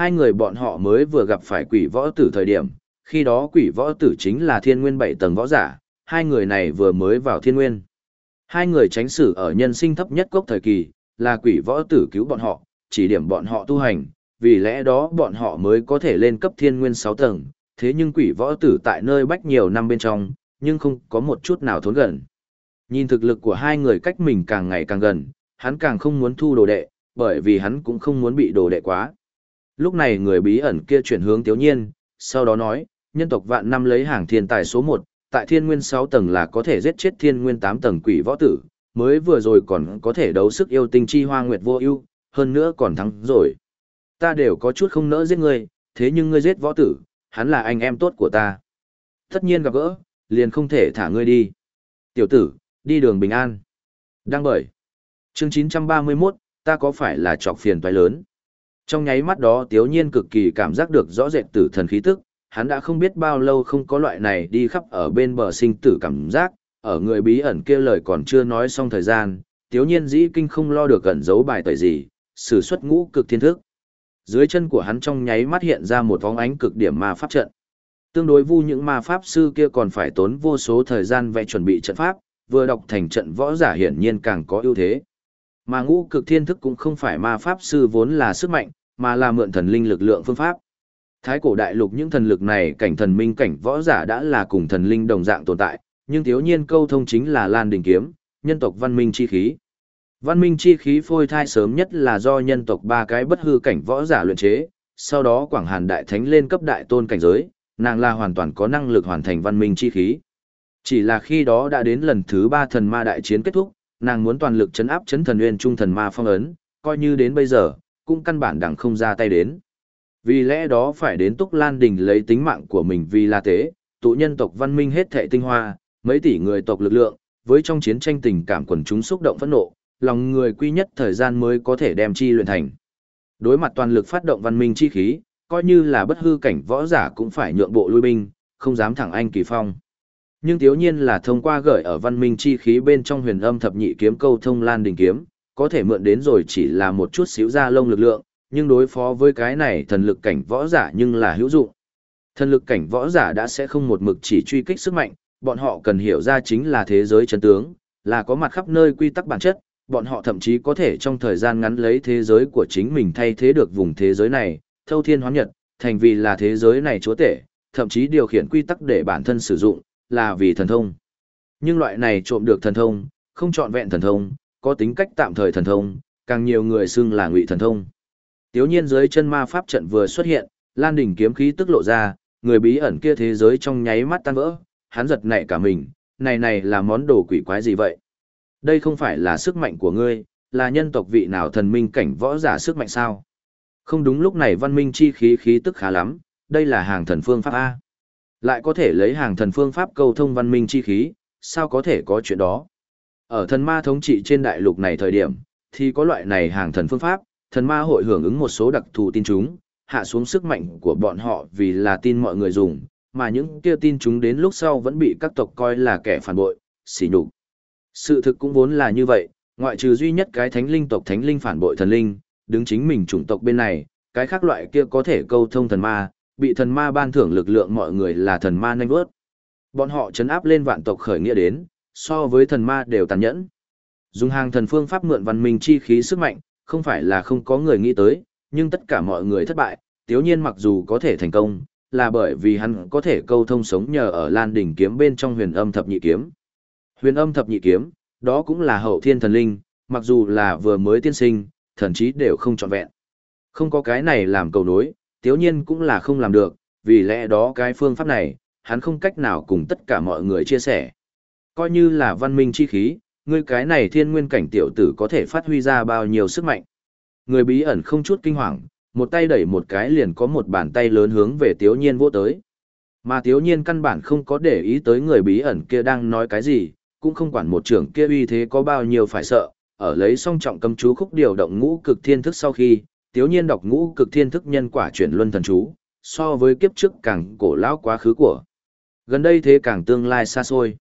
hai người bọn họ mới vừa gặp phải quỷ võ tử thời điểm, khi đó quỷ võ tử chính là thiên nguyên bảy tầng võ giả, hai người này vừa mới vào thiên nguyên. Hai người tránh xử ở nhân sinh thấp nhất cốc thời kỳ, là quỷ võ tử cứu bọn họ, chỉ điểm bọn họ tu hành, vì lẽ đó bọn họ mới có thể lên cấp thiên nguyên 6 tầng, thế nhưng quỷ võ tử tại nơi bách nhiều năm bên trong, nhưng không có một chút nào thốn gần. Nhìn thực lực của hai người cách mình càng ngày càng gần, hắn càng không muốn thu đồ đệ, bởi vì hắn cũng không muốn bị đồ đệ quá. Lúc này người bí ẩn kia chuyển hướng tiếu nhiên, sau đó nói, nhân tộc vạn năm lấy hàng thiên tài số một, tại thiên nguyên sáu tầng là có thể giết chết thiên nguyên tám tầng quỷ võ tử, mới vừa rồi còn có thể đấu sức yêu tinh chi hoa nguyệt vô ưu, hơn nữa còn thắng rồi. Ta đều có chút không nỡ giết ngươi, thế nhưng ngươi giết võ tử, hắn là anh em tốt của ta. Tất nhiên gặp gỡ, liền không thể thả ngươi đi. Tiểu tử, đi đường bình an. Đăng bởi. Chương 931, ta có phải là trọc phiền toái lớn? Trong nháy mắt đó Tiếu Nhiên cực kỳ cảm giác được rõ rệt tử thần khí tức, hắn đã không biết bao lâu không có loại này đi khắp ở bên bờ sinh tử cảm giác, ở người bí ẩn kia lời còn chưa nói xong thời gian, Tiếu Nhiên dĩ kinh không lo được gần giấu bài tẩy gì, sử xuất ngũ cực thiên thức. Dưới chân của hắn trong nháy mắt hiện ra một vóng ánh cực điểm ma pháp trận. Tương đối vu những ma pháp sư kia còn phải tốn vô số thời gian vẽ chuẩn bị trận pháp, vừa đọc thành trận võ giả hiển nhiên càng có ưu thế. Mà ngũ cực thiên thức cũng không phải ma pháp sư vốn là sức mạnh, mà là mượn thần linh lực lượng phương pháp. Thái cổ đại lục những thần lực này cảnh thần minh cảnh võ giả đã là cùng thần linh đồng dạng tồn tại, nhưng thiếu nhiên câu thông chính là Lan Đình Kiếm, nhân tộc văn minh chi khí. Văn minh chi khí phôi thai sớm nhất là do nhân tộc ba cái bất hư cảnh võ giả luyện chế, sau đó Quảng Hàn Đại Thánh lên cấp đại tôn cảnh giới, nàng là hoàn toàn có năng lực hoàn thành văn minh chi khí. Chỉ là khi đó đã đến lần thứ ba thần ma đại chiến kết thúc, nàng muốn toàn lực chấn áp chấn thần nguyên trung thần ma phong ấn, coi như đến bây giờ, cũng căn bản đằng không ra tay đến. Vì lẽ đó phải đến Túc Lan Đình lấy tính mạng của mình vì là thế, tụ nhân tộc văn minh hết thệ tinh hoa, mấy tỷ người tộc lực lượng, với trong chiến tranh tình cảm quần chúng xúc động phẫn nộ, lòng người quy nhất thời gian mới có thể đem chi luyện thành. Đối mặt toàn lực phát động văn minh chi khí, coi như là bất hư cảnh võ giả cũng phải nhượng bộ lui binh, không dám thẳng anh kỳ phong. Nhưng thiếu nhiên là thông qua gửi ở văn minh chi khí bên trong huyền âm thập nhị kiếm câu thông lan đình kiếm, có thể mượn đến rồi chỉ là một chút xíu da lông lực lượng, nhưng đối phó với cái này thần lực cảnh võ giả nhưng là hữu dụng. Thần lực cảnh võ giả đã sẽ không một mực chỉ truy kích sức mạnh, bọn họ cần hiểu ra chính là thế giới chân tướng, là có mặt khắp nơi quy tắc bản chất, bọn họ thậm chí có thể trong thời gian ngắn lấy thế giới của chính mình thay thế được vùng thế giới này, thâu thiên hóa nhật, thành vì là thế giới này chúa tể, thậm chí điều khiển quy tắc để bản thân sử dụng, là vì thần thông. Nhưng loại này trộm được thần thông, không chọn vẹn thần thông, có tính cách tạm thời thần thông, càng nhiều người xưng là ngụy thần thông. Tiếu nhiên dưới chân ma pháp trận vừa xuất hiện, lan đỉnh kiếm khí tức lộ ra, người bí ẩn kia thế giới trong nháy mắt tan vỡ, hắn giật nảy cả mình, này này là món đồ quỷ quái gì vậy? Đây không phải là sức mạnh của ngươi, là nhân tộc vị nào thần minh cảnh võ giả sức mạnh sao? Không đúng lúc này văn minh chi khí khí tức khá lắm, đây là hàng thần phương pháp A. Lại có thể lấy hàng thần phương pháp câu thông văn minh chi khí, sao có thể có chuyện đó? Ở thần ma thống trị trên đại lục này thời điểm, thì có loại này hàng thần phương pháp, thần ma hội hưởng ứng một số đặc thù tin chúng, hạ xuống sức mạnh của bọn họ vì là tin mọi người dùng, mà những kia tin chúng đến lúc sau vẫn bị các tộc coi là kẻ phản bội, xỉ nhục. Sự thực cũng vốn là như vậy, ngoại trừ duy nhất cái thánh linh tộc thánh linh phản bội thần linh, đứng chính mình chủng tộc bên này, cái khác loại kia có thể câu thông thần ma, bị thần ma ban thưởng lực lượng mọi người là thần ma nhanh vớt. Bọn họ chấn áp lên vạn tộc khởi nghĩa đến, so với thần ma đều tàn nhẫn. Dùng hàng thần phương pháp mượn văn minh chi khí sức mạnh, không phải là không có người nghĩ tới, nhưng tất cả mọi người thất bại, tiếu nhiên mặc dù có thể thành công, là bởi vì hắn có thể câu thông sống nhờ ở lan đỉnh kiếm bên trong huyền âm thập nhị kiếm. Huyền âm thập nhị kiếm, đó cũng là hậu thiên thần linh, mặc dù là vừa mới tiên sinh, thần chí đều không trọn vẹn. Không có cái này làm cầu nối, tiếu nhiên cũng là không làm được, vì lẽ đó cái phương pháp này, hắn không cách nào cùng tất cả mọi người chia sẻ. Coi như là văn minh chi khí, ngươi cái này thiên nguyên cảnh tiểu tử có thể phát huy ra bao nhiêu sức mạnh. Người bí ẩn không chút kinh hoàng, một tay đẩy một cái liền có một bàn tay lớn hướng về tiếu nhiên vô tới. Mà tiếu nhiên căn bản không có để ý tới người bí ẩn kia đang nói cái gì, cũng không quản một trưởng kia uy thế có bao nhiêu phải sợ, ở lấy song trọng cầm chú khúc điều động ngũ cực thiên thức sau khi, tiếu nhiên đọc ngũ cực thiên thức nhân quả chuyển luân thần chú, so với kiếp trước càng cổ lão quá khứ của. Gần đây thế càng tương lai xa xôi.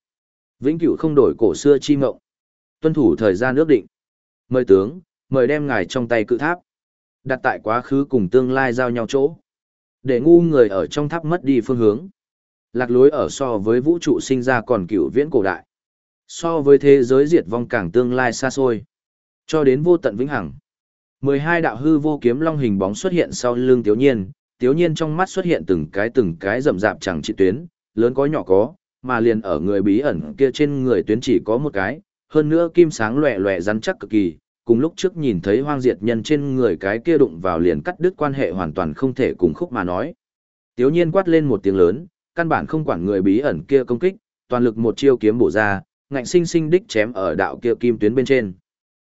Vĩnh cửu không đổi cổ xưa chi mộng. Tuân thủ thời gian ước định. Mời tướng, mời đem ngài trong tay cự tháp. Đặt tại quá khứ cùng tương lai giao nhau chỗ. Để ngu người ở trong tháp mất đi phương hướng. Lạc lối ở so với vũ trụ sinh ra còn cựu viễn cổ đại. So với thế giới diệt vong càng tương lai xa xôi. Cho đến vô tận vĩnh hằng. 12 đạo hư vô kiếm long hình bóng xuất hiện sau lưng Tiếu Nhiên, Tiếu Nhiên trong mắt xuất hiện từng cái từng cái rậm rạp chẳng trị tuyến, lớn có nhỏ có, mà liền ở người bí ẩn kia trên người tuyến chỉ có một cái, hơn nữa kim sáng loẻ loẻ rắn chắc cực kỳ, cùng lúc trước nhìn thấy hoang diệt nhân trên người cái kia đụng vào liền cắt đứt quan hệ hoàn toàn không thể cùng khúc mà nói. Tiếu nhiên quát lên một tiếng lớn, căn bản không quản người bí ẩn kia công kích, toàn lực một chiêu kiếm bổ ra, ngạnh sinh sinh đích chém ở đạo kia kim tuyến bên trên.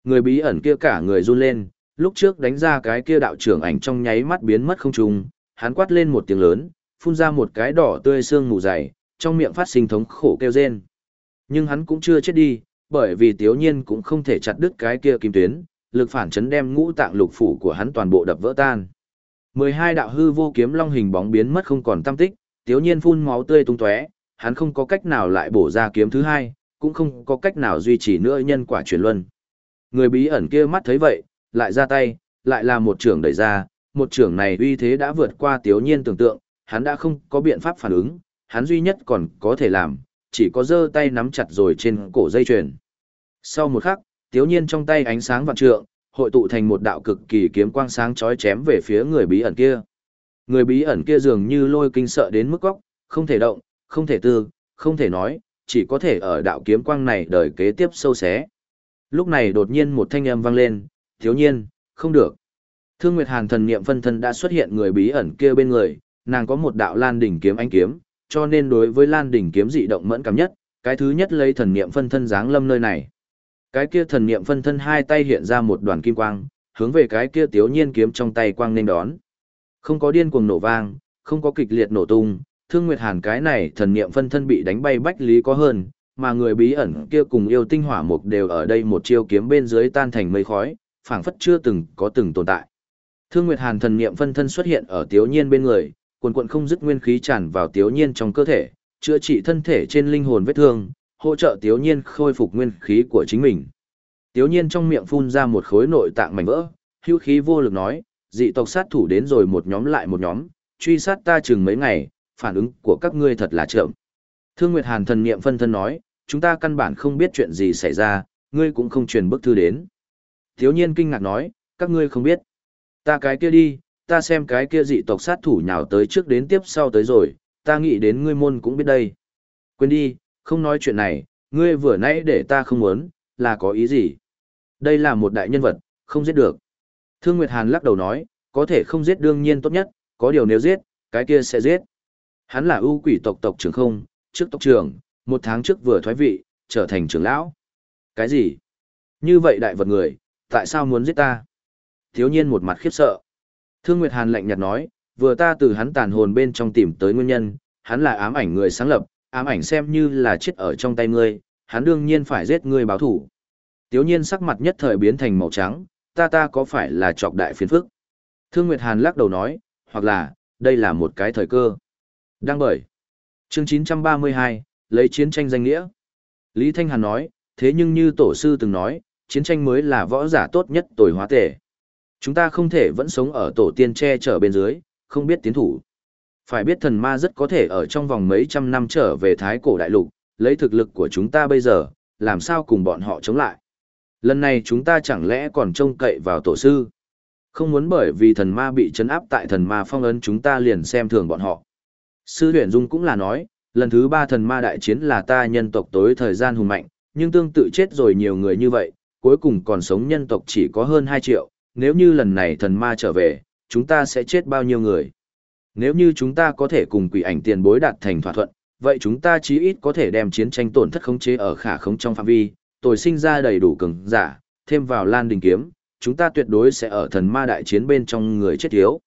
Người bí ẩn kia cả người run lên, lúc trước đánh ra cái kia đạo trưởng ảnh trong nháy mắt biến mất không trung, hắn quát lên một tiếng lớn, phun ra một cái đỏ tươi xương mù dày, trong miệng phát sinh thống khổ kêu rên. Nhưng hắn cũng chưa chết đi, bởi vì Tiếu Nhiên cũng không thể chặt đứt cái kia kim tuyến, lực phản chấn đem ngũ tạng lục phủ của hắn toàn bộ đập vỡ tan. 12 đạo hư vô kiếm long hình bóng biến mất không còn tâm tích, Tiếu Nhiên phun máu tươi tung tóe, hắn không có cách nào lại bổ ra kiếm thứ hai, cũng không có cách nào duy trì nữa nhân quả chuyển luân. Người bí ẩn kia mắt thấy vậy, lại ra tay, lại là một trưởng đẩy ra, một trưởng này uy thế đã vượt qua Tiếu Nhiên tưởng tượng, hắn đã không có biện pháp phản ứng, hắn duy nhất còn có thể làm, chỉ có giơ tay nắm chặt rồi trên cổ dây chuyền. Sau một khắc, Tiếu Nhiên trong tay ánh sáng vạn trượng, hội tụ thành một đạo cực kỳ kiếm quang sáng chói chém về phía người bí ẩn kia. Người bí ẩn kia dường như lôi kinh sợ đến mức góc, không thể động, không thể tư, không thể nói, chỉ có thể ở đạo kiếm quang này đời kế tiếp sâu xé. Lúc này đột nhiên một thanh âm vang lên, thiếu nhiên, không được. Thương Nguyệt Hàn thần niệm phân thân đã xuất hiện người bí ẩn kia bên người, nàng có một đạo lan đỉnh kiếm ánh kiếm, cho nên đối với lan đỉnh kiếm dị động mẫn cảm nhất, cái thứ nhất lấy thần niệm phân thân dáng lâm nơi này. Cái kia thần niệm phân thân hai tay hiện ra một đoàn kim quang, hướng về cái kia tiếu nhiên kiếm trong tay quang nên đón. Không có điên cuồng nổ vang, không có kịch liệt nổ tung, Thương Nguyệt Hàn cái này thần niệm phân thân bị đánh bay bách lý có hơn, mà người bí ẩn kia cùng yêu tinh hỏa mục đều ở đây một chiêu kiếm bên dưới tan thành mây khói, phảng phất chưa từng có từng tồn tại. Thương Nguyệt Hàn thần niệm phân thân xuất hiện ở Tiếu Nhiên bên người, quần quần không dứt nguyên khí tràn vào Tiếu Nhiên trong cơ thể, chữa trị thân thể trên linh hồn vết thương, hỗ trợ Tiếu Nhiên khôi phục nguyên khí của chính mình. Tiếu Nhiên trong miệng phun ra một khối nội tạng mảnh vỡ, hữu khí vô lực nói, dị tộc sát thủ đến rồi một nhóm lại một nhóm, truy sát ta chừng mấy ngày, phản ứng của các ngươi thật là chậm. Thương Nguyệt Hàn thần niệm phân thân nói, chúng ta căn bản không biết chuyện gì xảy ra, ngươi cũng không truyền bức thư đến. Thiếu Nhiên kinh ngạc nói, các ngươi không biết. Ta cái kia đi, ta xem cái kia dị tộc sát thủ nhào tới trước đến tiếp sau tới rồi, ta nghĩ đến ngươi môn cũng biết đây. Quên đi, không nói chuyện này, ngươi vừa nãy để ta không muốn, là có ý gì? Đây là một đại nhân vật, không giết được. Thương Nguyệt Hàn lắc đầu nói, có thể không giết đương nhiên tốt nhất, có điều nếu giết, cái kia sẽ giết. Hắn là ưu quỷ tộc tộc trưởng không, trước tộc trưởng, một tháng trước vừa thoái vị, trở thành trưởng lão. Cái gì? Như vậy đại vật người, tại sao muốn giết ta? Thiếu nhiên một mặt khiếp sợ. Thương Nguyệt Hàn lạnh nhạt nói, vừa ta từ hắn tàn hồn bên trong tìm tới nguyên nhân, hắn là ám ảnh người sáng lập, ám ảnh xem như là chết ở trong tay ngươi, hắn đương nhiên phải giết ngươi báo thủ. Tiếu nhiên sắc mặt nhất thời biến thành màu trắng, ta ta có phải là trọc đại phiền phức? Thương Nguyệt Hàn lắc đầu nói, hoặc là, đây là một cái thời cơ. Đăng bởi. Chương 932, lấy chiến tranh danh nghĩa. Lý Thanh Hàn nói, thế nhưng như tổ sư từng nói, chiến tranh mới là võ giả tốt nhất tồi hóa tể. Chúng ta không thể vẫn sống ở tổ tiên che chở bên dưới, không biết tiến thủ. Phải biết thần ma rất có thể ở trong vòng mấy trăm năm trở về thái cổ đại lục, lấy thực lực của chúng ta bây giờ, làm sao cùng bọn họ chống lại. Lần này chúng ta chẳng lẽ còn trông cậy vào tổ sư. Không muốn bởi vì thần ma bị chấn áp tại thần ma phong ấn chúng ta liền xem thường bọn họ. Sư huyền dung cũng là nói, lần thứ ba thần ma đại chiến là ta nhân tộc tối thời gian hùng mạnh, nhưng tương tự chết rồi nhiều người như vậy, cuối cùng còn sống nhân tộc chỉ có hơn 2 triệu, nếu như lần này thần ma trở về, chúng ta sẽ chết bao nhiêu người. Nếu như chúng ta có thể cùng quỷ ảnh tiền bối đạt thành thỏa thuận, vậy chúng ta chí ít có thể đem chiến tranh tổn thất khống chế ở khả khống trong phạm vi, tồi sinh ra đầy đủ cường giả, thêm vào lan đình kiếm, chúng ta tuyệt đối sẽ ở thần ma đại chiến bên trong người chết yếu.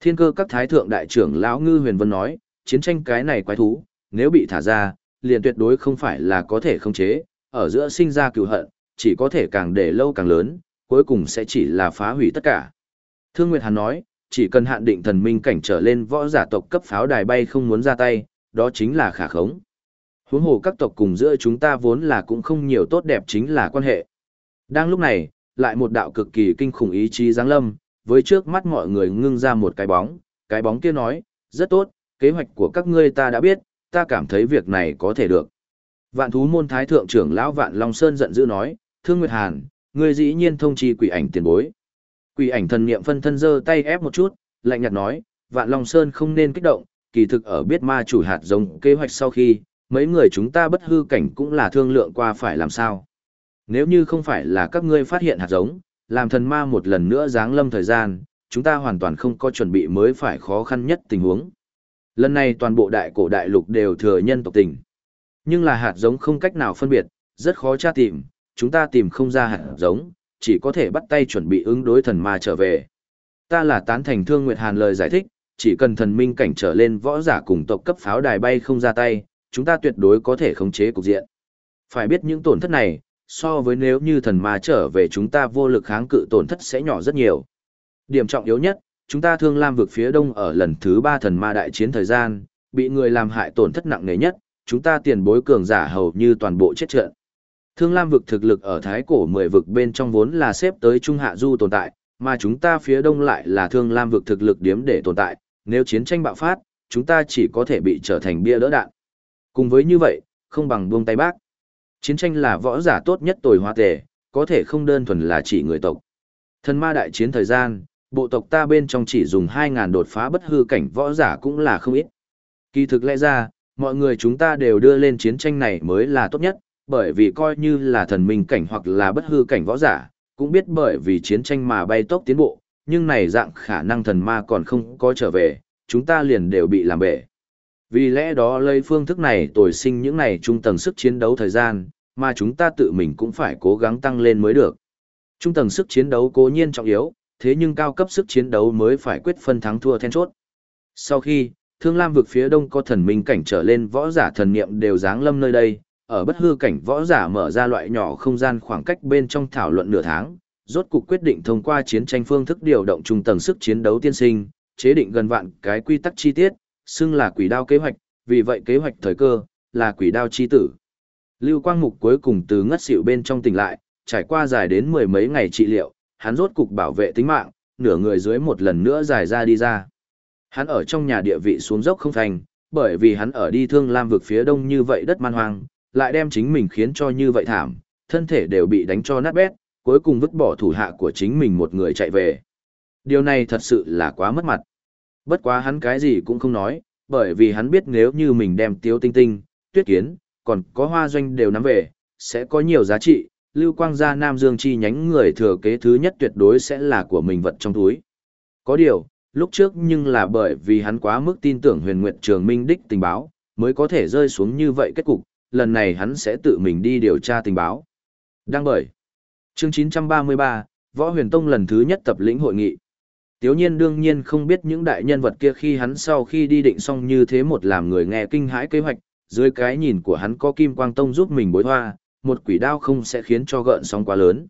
Thiên cơ các thái thượng đại trưởng lão ngư huyền vân nói, chiến tranh cái này quái thú, nếu bị thả ra, liền tuyệt đối không phải là có thể khống chế, ở giữa sinh ra cựu hận, chỉ có thể càng để lâu càng lớn, cuối cùng sẽ chỉ là phá hủy tất cả. Thương Nguyệt Hàn nói, chỉ cần hạn định thần minh cảnh trở lên võ giả tộc cấp pháo đài bay không muốn ra tay, đó chính là khả khống. Huống hồ các tộc cùng giữa chúng ta vốn là cũng không nhiều tốt đẹp chính là quan hệ. Đang lúc này, lại một đạo cực kỳ kinh khủng ý chí giáng lâm, với trước mắt mọi người ngưng ra một cái bóng, cái bóng kia nói, rất tốt, kế hoạch của các ngươi ta đã biết, ta cảm thấy việc này có thể được. Vạn thú môn thái thượng trưởng lão Vạn Long Sơn giận dữ nói, Thương Nguyệt Hàn, ngươi dĩ nhiên thông chi quỷ ảnh tiền bối. Quỷ ảnh thần niệm phân thân giơ tay ép một chút, lạnh nhạt nói, Vạn Long Sơn không nên kích động, kỳ thực ở biết ma chủ hạt giống kế hoạch sau khi, mấy người chúng ta bất hư cảnh cũng là thương lượng qua phải làm sao. Nếu như không phải là các ngươi phát hiện hạt giống, làm thần ma một lần nữa giáng lâm thời gian, chúng ta hoàn toàn không có chuẩn bị mới phải khó khăn nhất tình huống. Lần này toàn bộ đại cổ đại lục đều thừa nhân tộc tình. Nhưng là hạt giống không cách nào phân biệt, rất khó tra tìm, chúng ta tìm không ra hạt giống, chỉ có thể bắt tay chuẩn bị ứng đối thần ma trở về. Ta là tán thành Thương Nguyệt Hàn lời giải thích, chỉ cần thần minh cảnh trở lên võ giả cùng tộc cấp pháo đài bay không ra tay, chúng ta tuyệt đối có thể khống chế cục diện. Phải biết những tổn thất này, so với nếu như thần ma trở về chúng ta vô lực kháng cự tổn thất sẽ nhỏ rất nhiều. Điểm trọng yếu nhất, chúng ta thương lam vực phía đông ở lần thứ ba thần ma đại chiến thời gian, bị người làm hại tổn thất nặng nề nhất, chúng ta tiền bối cường giả hầu như toàn bộ chết trận. Thương lam vực thực lực ở thái cổ mười vực bên trong vốn là xếp tới trung hạ du tồn tại, mà chúng ta phía đông lại là thương lam vực thực lực điếm để tồn tại, nếu chiến tranh bạo phát, chúng ta chỉ có thể bị trở thành bia đỡ đạn. Cùng với như vậy, không bằng buông tay bác. Chiến tranh là võ giả tốt nhất tồi hoa tề, có thể không đơn thuần là chỉ người tộc. Thần ma đại chiến thời gian, bộ tộc ta bên trong chỉ dùng 2.000 đột phá bất hư cảnh võ giả cũng là không ít. Kỳ thực lẽ ra, mọi người chúng ta đều đưa lên chiến tranh này mới là tốt nhất, bởi vì coi như là thần minh cảnh hoặc là bất hư cảnh võ giả, cũng biết bởi vì chiến tranh mà bay tốc tiến bộ, nhưng này dạng khả năng thần ma còn không có trở về, chúng ta liền đều bị làm bể. Vì lẽ đó lấy phương thức này tồi sinh những này trung tầng sức chiến đấu thời gian, mà chúng ta tự mình cũng phải cố gắng tăng lên mới được. Trung tầng sức chiến đấu cố nhiên trọng yếu, thế nhưng cao cấp sức chiến đấu mới phải quyết phân thắng thua then chốt. Sau khi, Thương Lam vực phía đông có thần minh cảnh trở lên võ giả thần niệm đều giáng lâm nơi đây, ở bất hư cảnh võ giả mở ra loại nhỏ không gian khoảng cách bên trong thảo luận nửa tháng, rốt cục quyết định thông qua chiến tranh phương thức điều động trung tầng sức chiến đấu tiên sinh, chế định gần vạn cái quy tắc chi tiết, xưng là quỷ đao kế hoạch, vì vậy kế hoạch thời cơ là quỷ đao chi tử. Lưu Quang Mục cuối cùng từ ngất xỉu bên trong tỉnh lại, trải qua dài đến mười mấy ngày trị liệu, hắn rốt cục bảo vệ tính mạng, nửa người dưới một lần nữa dài ra đi ra. Hắn ở trong nhà địa vị xuống dốc không thành, bởi vì hắn ở đi thương lam vực phía đông như vậy đất man hoang, lại đem chính mình khiến cho như vậy thảm, thân thể đều bị đánh cho nát bét, cuối cùng vứt bỏ thủ hạ của chính mình một người chạy về. Điều này thật sự là quá mất mặt. Bất quá hắn cái gì cũng không nói, bởi vì hắn biết nếu như mình đem tiếu tinh tinh, tuyết kiến, còn có hoa doanh đều nắm về, sẽ có nhiều giá trị, lưu quang gia Nam Dương chi nhánh người thừa kế thứ nhất tuyệt đối sẽ là của mình vật trong túi. Có điều, lúc trước nhưng là bởi vì hắn quá mức tin tưởng huyền nguyệt trường minh đích tình báo, mới có thể rơi xuống như vậy kết cục, lần này hắn sẽ tự mình đi điều tra tình báo. Đăng bởi chương 933, Võ Huyền Tông lần thứ nhất tập lĩnh hội nghị. Tiếu nhiên đương nhiên không biết những đại nhân vật kia khi hắn sau khi đi định xong như thế một làm người nghe kinh hãi kế hoạch, dưới cái nhìn của hắn có Kim Quang Tông giúp mình bối hoa, một quỷ đao không sẽ khiến cho gợn sóng quá lớn.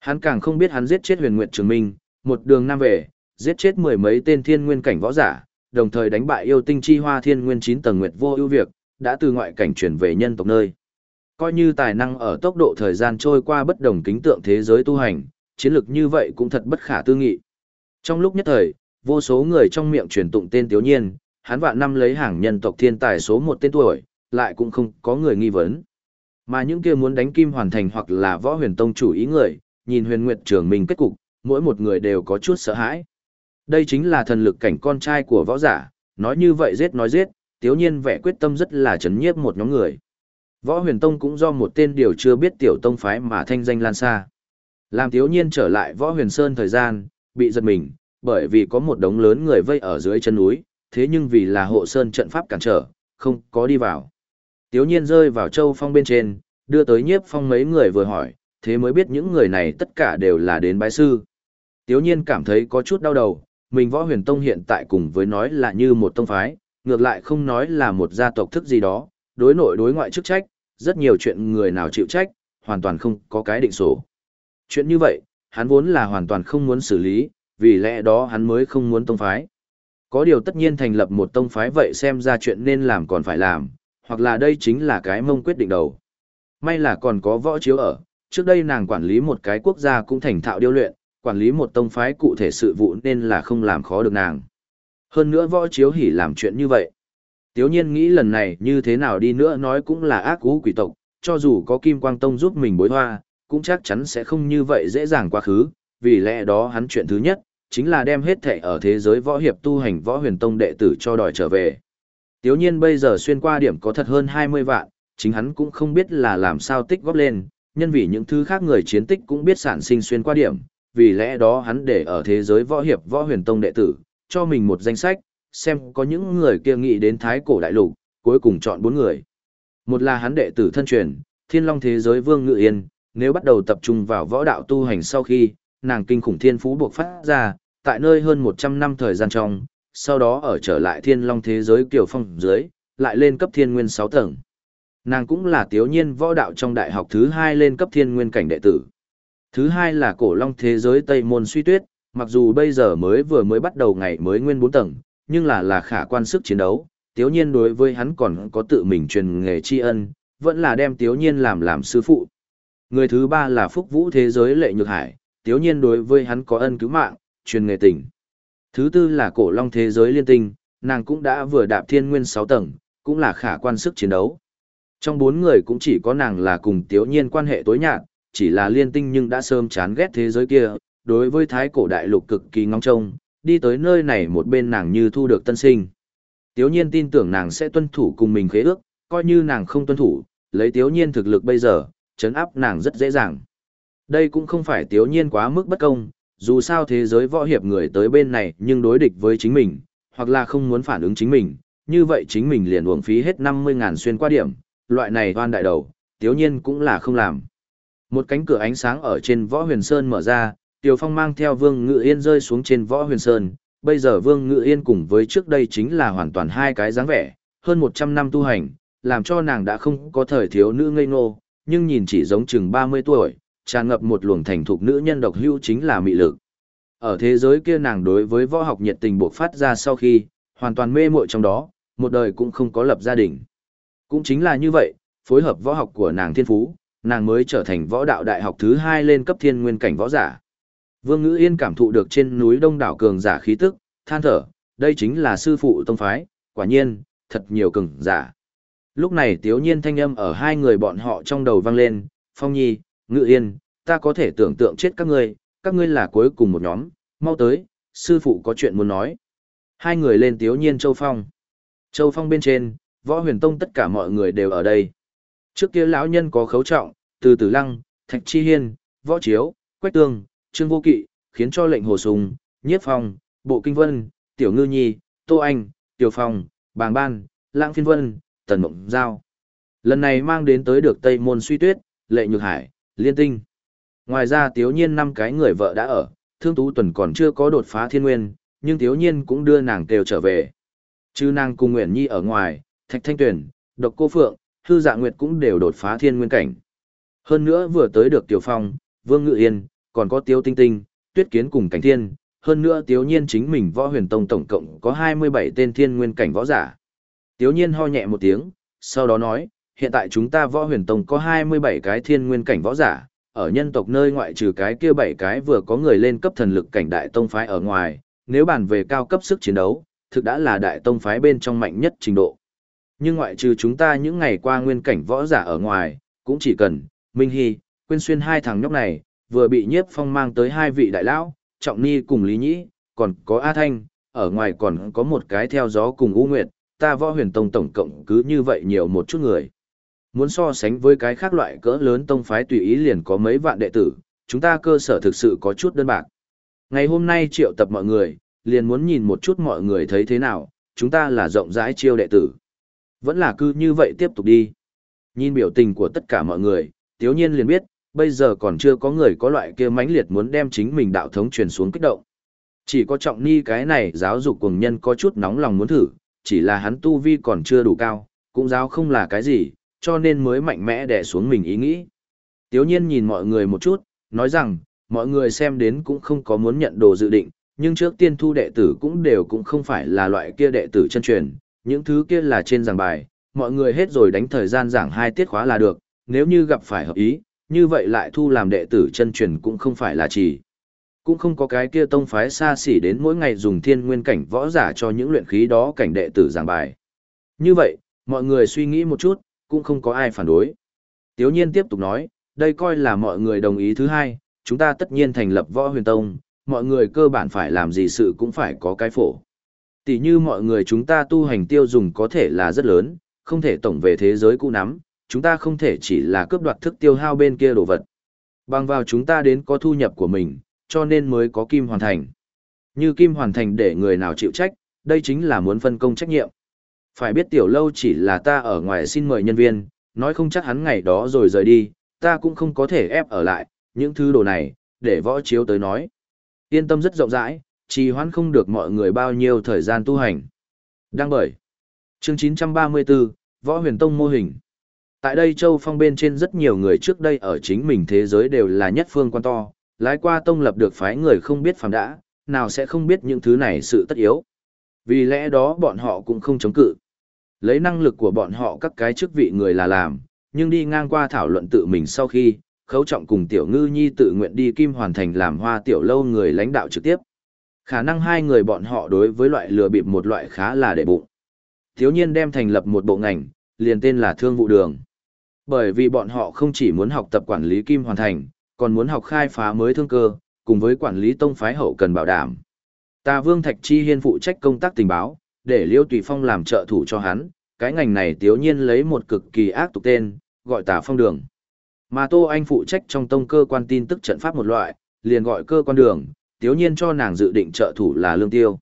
Hắn càng không biết hắn giết chết huyền nguyệt trường minh, một đường nam về, giết chết mười mấy tên thiên nguyên cảnh võ giả, đồng thời đánh bại yêu tinh chi hoa thiên nguyên chín tầng nguyệt vô ưu việc, đã từ ngoại cảnh chuyển về nhân tộc nơi. Coi như tài năng ở tốc độ thời gian trôi qua bất đồng kính tượng thế giới tu hành, chiến lược như vậy cũng thật bất khả tư nghị. Trong lúc nhất thời, vô số người trong miệng truyền tụng tên Tiếu Nhiên, hắn vạn năm lấy hàng nhân tộc thiên tài số một tên tuổi, lại cũng không có người nghi vấn. Mà những kia muốn đánh kim hoàn thành hoặc là võ huyền tông chủ ý người, nhìn huyền nguyệt trưởng mình kết cục, mỗi một người đều có chút sợ hãi. Đây chính là thần lực cảnh con trai của võ giả, nói như vậy giết nói giết, tiếu nhiên vẻ quyết tâm rất là chấn nhiếp một nhóm người. Võ huyền tông cũng do một tên điều chưa biết tiểu tông phái mà thanh danh lan xa. Làm tiếu nhiên trở lại võ huyền sơn thời gian, bị giật mình, bởi vì có một đống lớn người vây ở dưới chân núi, thế nhưng vì là hộ sơn trận pháp cản trở, không có đi vào. Tiếu nhiên rơi vào châu phong bên trên, đưa tới nhiếp phong mấy người vừa hỏi, thế mới biết những người này tất cả đều là đến bái sư. Tiếu nhiên cảm thấy có chút đau đầu, mình võ huyền tông hiện tại cùng với nói là như một tông phái, ngược lại không nói là một gia tộc thức gì đó, đối nội đối ngoại chức trách, rất nhiều chuyện người nào chịu trách, hoàn toàn không có cái định sổ. Chuyện như vậy, hắn vốn là hoàn toàn không muốn xử lý, vì lẽ đó hắn mới không muốn tông phái. Có điều tất nhiên thành lập một tông phái vậy xem ra chuyện nên làm còn phải làm, hoặc là đây chính là cái mông quyết định đầu. May là còn có võ chiếu ở, trước đây nàng quản lý một cái quốc gia cũng thành thạo điêu luyện, quản lý một tông phái cụ thể sự vụ nên là không làm khó được nàng. Hơn nữa võ chiếu hỉ làm chuyện như vậy. Tiếu nhiên nghĩ lần này như thế nào đi nữa nói cũng là ác cú quỷ tộc, cho dù có Kim Quang Tông giúp mình bối hoa, cũng chắc chắn sẽ không như vậy dễ dàng quá khứ, vì lẽ đó hắn chuyện thứ nhất, chính là đem hết thệ ở thế giới võ hiệp tu hành võ huyền tông đệ tử cho đòi trở về. Tiếu nhiên bây giờ xuyên qua điểm có thật hơn 20 vạn, chính hắn cũng không biết là làm sao tích góp lên, nhân vì những thứ khác người chiến tích cũng biết sản sinh xuyên qua điểm, vì lẽ đó hắn để ở thế giới võ hiệp võ huyền tông đệ tử, cho mình một danh sách, xem có những người kia nghĩ đến thái cổ đại lục, cuối cùng chọn bốn người. Một là hắn đệ tử thân truyền, thiên long thế giới vương ngự yên, nếu bắt đầu tập trung vào võ đạo tu hành sau khi, nàng kinh khủng thiên phú buộc phát ra, tại nơi hơn 100 năm thời gian trong, sau đó ở trở lại thiên long thế giới kiều phong dưới, lại lên cấp thiên nguyên 6 tầng. Nàng cũng là tiểu nhiên võ đạo trong đại học thứ hai lên cấp thiên nguyên cảnh đệ tử. Thứ hai là cổ long thế giới Tây Môn Suy Tuyết, mặc dù bây giờ mới vừa mới bắt đầu ngày mới nguyên 4 tầng, nhưng là là khả quan sức chiến đấu. Tiếu nhiên đối với hắn còn có tự mình truyền nghề tri ân, vẫn là đem Tiếu nhiên làm làm sư phụ. Người thứ ba là Phúc Vũ thế giới Lệ Nhược Hải, Tiếu nhiên đối với hắn có ân cứu mạng, truyền nghề tình. Thứ tư là cổ long thế giới liên tinh, nàng cũng đã vừa đạp thiên nguyên 6 tầng, cũng là khả quan sức chiến đấu. Trong bốn người cũng chỉ có nàng là cùng Tiếu nhiên quan hệ tối nhạt, chỉ là liên tinh nhưng đã sớm chán ghét thế giới kia, đối với thái cổ đại lục cực kỳ ngóng trông, đi tới nơi này một bên nàng như thu được tân sinh. Tiếu nhiên tin tưởng nàng sẽ tuân thủ cùng mình khế ước, coi như nàng không tuân thủ, lấy tiếu nhiên thực lực bây giờ, chấn áp nàng rất dễ dàng. Đây cũng không phải tiếu nhiên quá mức bất công, dù sao thế giới võ hiệp người tới bên này nhưng đối địch với chính mình, hoặc là không muốn phản ứng chính mình, như vậy chính mình liền uổng phí hết 50.000 xuyên qua điểm, loại này toan đại đầu, tiếu nhiên cũng là không làm. Một cánh cửa ánh sáng ở trên võ huyền sơn mở ra, Tiểu Phong mang theo Vương Ngự Yên rơi xuống trên võ huyền sơn. Bây giờ Vương Ngự Yên cùng với trước đây chính là hoàn toàn hai cái dáng vẻ, hơn 100 năm tu hành, làm cho nàng đã không có thời thiếu nữ ngây ngô, nhưng nhìn chỉ giống chừng 30 tuổi, tràn ngập một luồng thành thục nữ nhân độc hữu chính là mị lực. Ở thế giới kia nàng đối với võ học nhiệt tình bộc phát ra sau khi, hoàn toàn mê muội trong đó, một đời cũng không có lập gia đình. Cũng chính là như vậy, phối hợp võ học của nàng thiên phú, nàng mới trở thành võ đạo đại học thứ hai lên cấp thiên nguyên cảnh võ giả. Vương Ngữ Yên cảm thụ được trên núi đông đảo cường giả khí tức, than thở, đây chính là sư phụ tông phái, quả nhiên, thật nhiều cường giả. Lúc này tiếu nhiên thanh âm ở hai người bọn họ trong đầu vang lên, Phong Nhi, Ngữ Yên, ta có thể tưởng tượng chết các ngươi, các ngươi là cuối cùng một nhóm, mau tới, sư phụ có chuyện muốn nói. Hai người lên tiếu nhiên Châu Phong. Châu Phong bên trên, võ huyền tông tất cả mọi người đều ở đây. Trước kia lão nhân có khấu trọng, từ tử lăng, thạch chi hiên, võ chiếu, quách tương, trương vô kỵ, khiến cho lệnh hồ sùng, nhiếp phong, bộ kinh vân, tiểu ngư nhi, tô anh, tiểu phong, bàng ban, lãng phiên vân, tần mộng giao. Lần này mang đến tới được Tây Môn Suy Tuyết, Lệ Nhược Hải, Liên Tinh. Ngoài ra Tiếu Nhiên năm cái người vợ đã ở, Thương Tú Tuần còn chưa có đột phá thiên nguyên, nhưng Tiếu Nhiên cũng đưa nàng kêu trở về. Chứ nàng cùng Nguyễn Nhi ở ngoài, Thạch Thanh Tuyền, Độc Cô Phượng, Hư Dạ Nguyệt cũng đều đột phá thiên nguyên cảnh. Hơn nữa vừa tới được Tiểu Phong, Vương Ngự Yên, còn có Tiếu Tinh Tinh, Tuyết Kiến cùng Cảnh Thiên, hơn nữa Tiếu Nhiên chính mình võ huyền tông tổng cộng có 27 tên thiên nguyên cảnh võ giả. Tiếu Nhiên ho nhẹ một tiếng, sau đó nói, hiện tại chúng ta võ huyền tông có 27 cái thiên nguyên cảnh võ giả, ở nhân tộc nơi ngoại trừ cái kia bảy cái vừa có người lên cấp thần lực cảnh đại tông phái ở ngoài, nếu bàn về cao cấp sức chiến đấu, thực đã là đại tông phái bên trong mạnh nhất trình độ. Nhưng ngoại trừ chúng ta những ngày qua nguyên cảnh võ giả ở ngoài, cũng chỉ cần, Minh Hy, quên xuyên hai thằng nhóc này, vừa bị nhiếp phong mang tới hai vị đại lão, Trọng Ni cùng Lý Nhĩ, còn có A Thanh, ở ngoài còn có một cái theo gió cùng U Nguyệt, ta võ huyền tông tổng cộng cứ như vậy nhiều một chút người. Muốn so sánh với cái khác loại cỡ lớn tông phái tùy ý liền có mấy vạn đệ tử, chúng ta cơ sở thực sự có chút đơn bạc. Ngày hôm nay triệu tập mọi người, liền muốn nhìn một chút mọi người thấy thế nào, chúng ta là rộng rãi chiêu đệ tử. Vẫn là cứ như vậy tiếp tục đi. Nhìn biểu tình của tất cả mọi người, tiếu nhiên liền biết, bây giờ còn chưa có người có loại kia mãnh liệt muốn đem chính mình đạo thống truyền xuống kích động. Chỉ có trọng ni cái này giáo dục cùng nhân có chút nóng lòng muốn thử, chỉ là hắn tu vi còn chưa đủ cao, cũng giáo không là cái gì, cho nên mới mạnh mẽ đè xuống mình ý nghĩ. Tiếu nhiên nhìn mọi người một chút, nói rằng, mọi người xem đến cũng không có muốn nhận đồ dự định, nhưng trước tiên thu đệ tử cũng đều cũng không phải là loại kia đệ tử chân truyền, những thứ kia là trên giảng bài, mọi người hết rồi đánh thời gian giảng hai tiết khóa là được, nếu như gặp phải hợp ý, như vậy lại thu làm đệ tử chân truyền cũng không phải là chỉ. Cũng không có cái kia tông phái xa xỉ đến mỗi ngày dùng thiên nguyên cảnh võ giả cho những luyện khí đó cảnh đệ tử giảng bài. Như vậy, mọi người suy nghĩ một chút, cũng không có ai phản đối. Tiếu nhiên tiếp tục nói, đây coi là mọi người đồng ý thứ hai, chúng ta tất nhiên thành lập võ huyền tông, mọi người cơ bản phải làm gì sự cũng phải có cái phổ. Tỷ như mọi người chúng ta tu hành tiêu dùng có thể là rất lớn, không thể tổng về thế giới cũ nắm, chúng ta không thể chỉ là cướp đoạt thức tiêu hao bên kia đồ vật. Bằng vào chúng ta đến có thu nhập của mình, cho nên mới có kim hoàn thành. Như kim hoàn thành để người nào chịu trách, đây chính là muốn phân công trách nhiệm. Phải biết tiểu lâu chỉ là ta ở ngoài xin mời nhân viên, nói không chắc hắn ngày đó rồi rời đi, ta cũng không có thể ép ở lại, những thứ đồ này, để võ chiếu tới nói. Yên tâm rất rộng rãi, trì hoãn không được mọi người bao nhiêu thời gian tu hành. Đăng bởi. Chương 934, Võ Huyền Tông mô hình. Tại đây Châu Phong bên trên rất nhiều người trước đây ở chính mình thế giới đều là nhất phương quan to, lái qua tông lập được phái người không biết phàm đã, nào sẽ không biết những thứ này sự tất yếu. Vì lẽ đó bọn họ cũng không chống cự. Lấy năng lực của bọn họ các cái chức vị người là làm, nhưng đi ngang qua thảo luận tự mình sau khi, khấu trọng cùng tiểu ngư nhi tự nguyện đi kim hoàn thành làm hoa tiểu lâu người lãnh đạo trực tiếp. Khả năng hai người bọn họ đối với loại lừa bịp một loại khá là đệ bụng. Thiếu nhiên đem thành lập một bộ ngành, liền tên là thương vụ đường. Bởi vì bọn họ không chỉ muốn học tập quản lý kim hoàn thành, còn muốn học khai phá mới thương cơ, cùng với quản lý tông phái hậu cần bảo đảm. Ta Vương Thạch Chi Hiên phụ trách công tác tình báo, để Liêu Tùy Phong làm trợ thủ cho hắn, cái ngành này tiếu nhiên lấy một cực kỳ ác tục tên, gọi Tà Phong Đường. Mà Tô Anh phụ trách trong tông cơ quan tin tức trận pháp một loại, liền gọi cơ quan đường, tiếu nhiên cho nàng dự định trợ thủ là Lương Tiêu.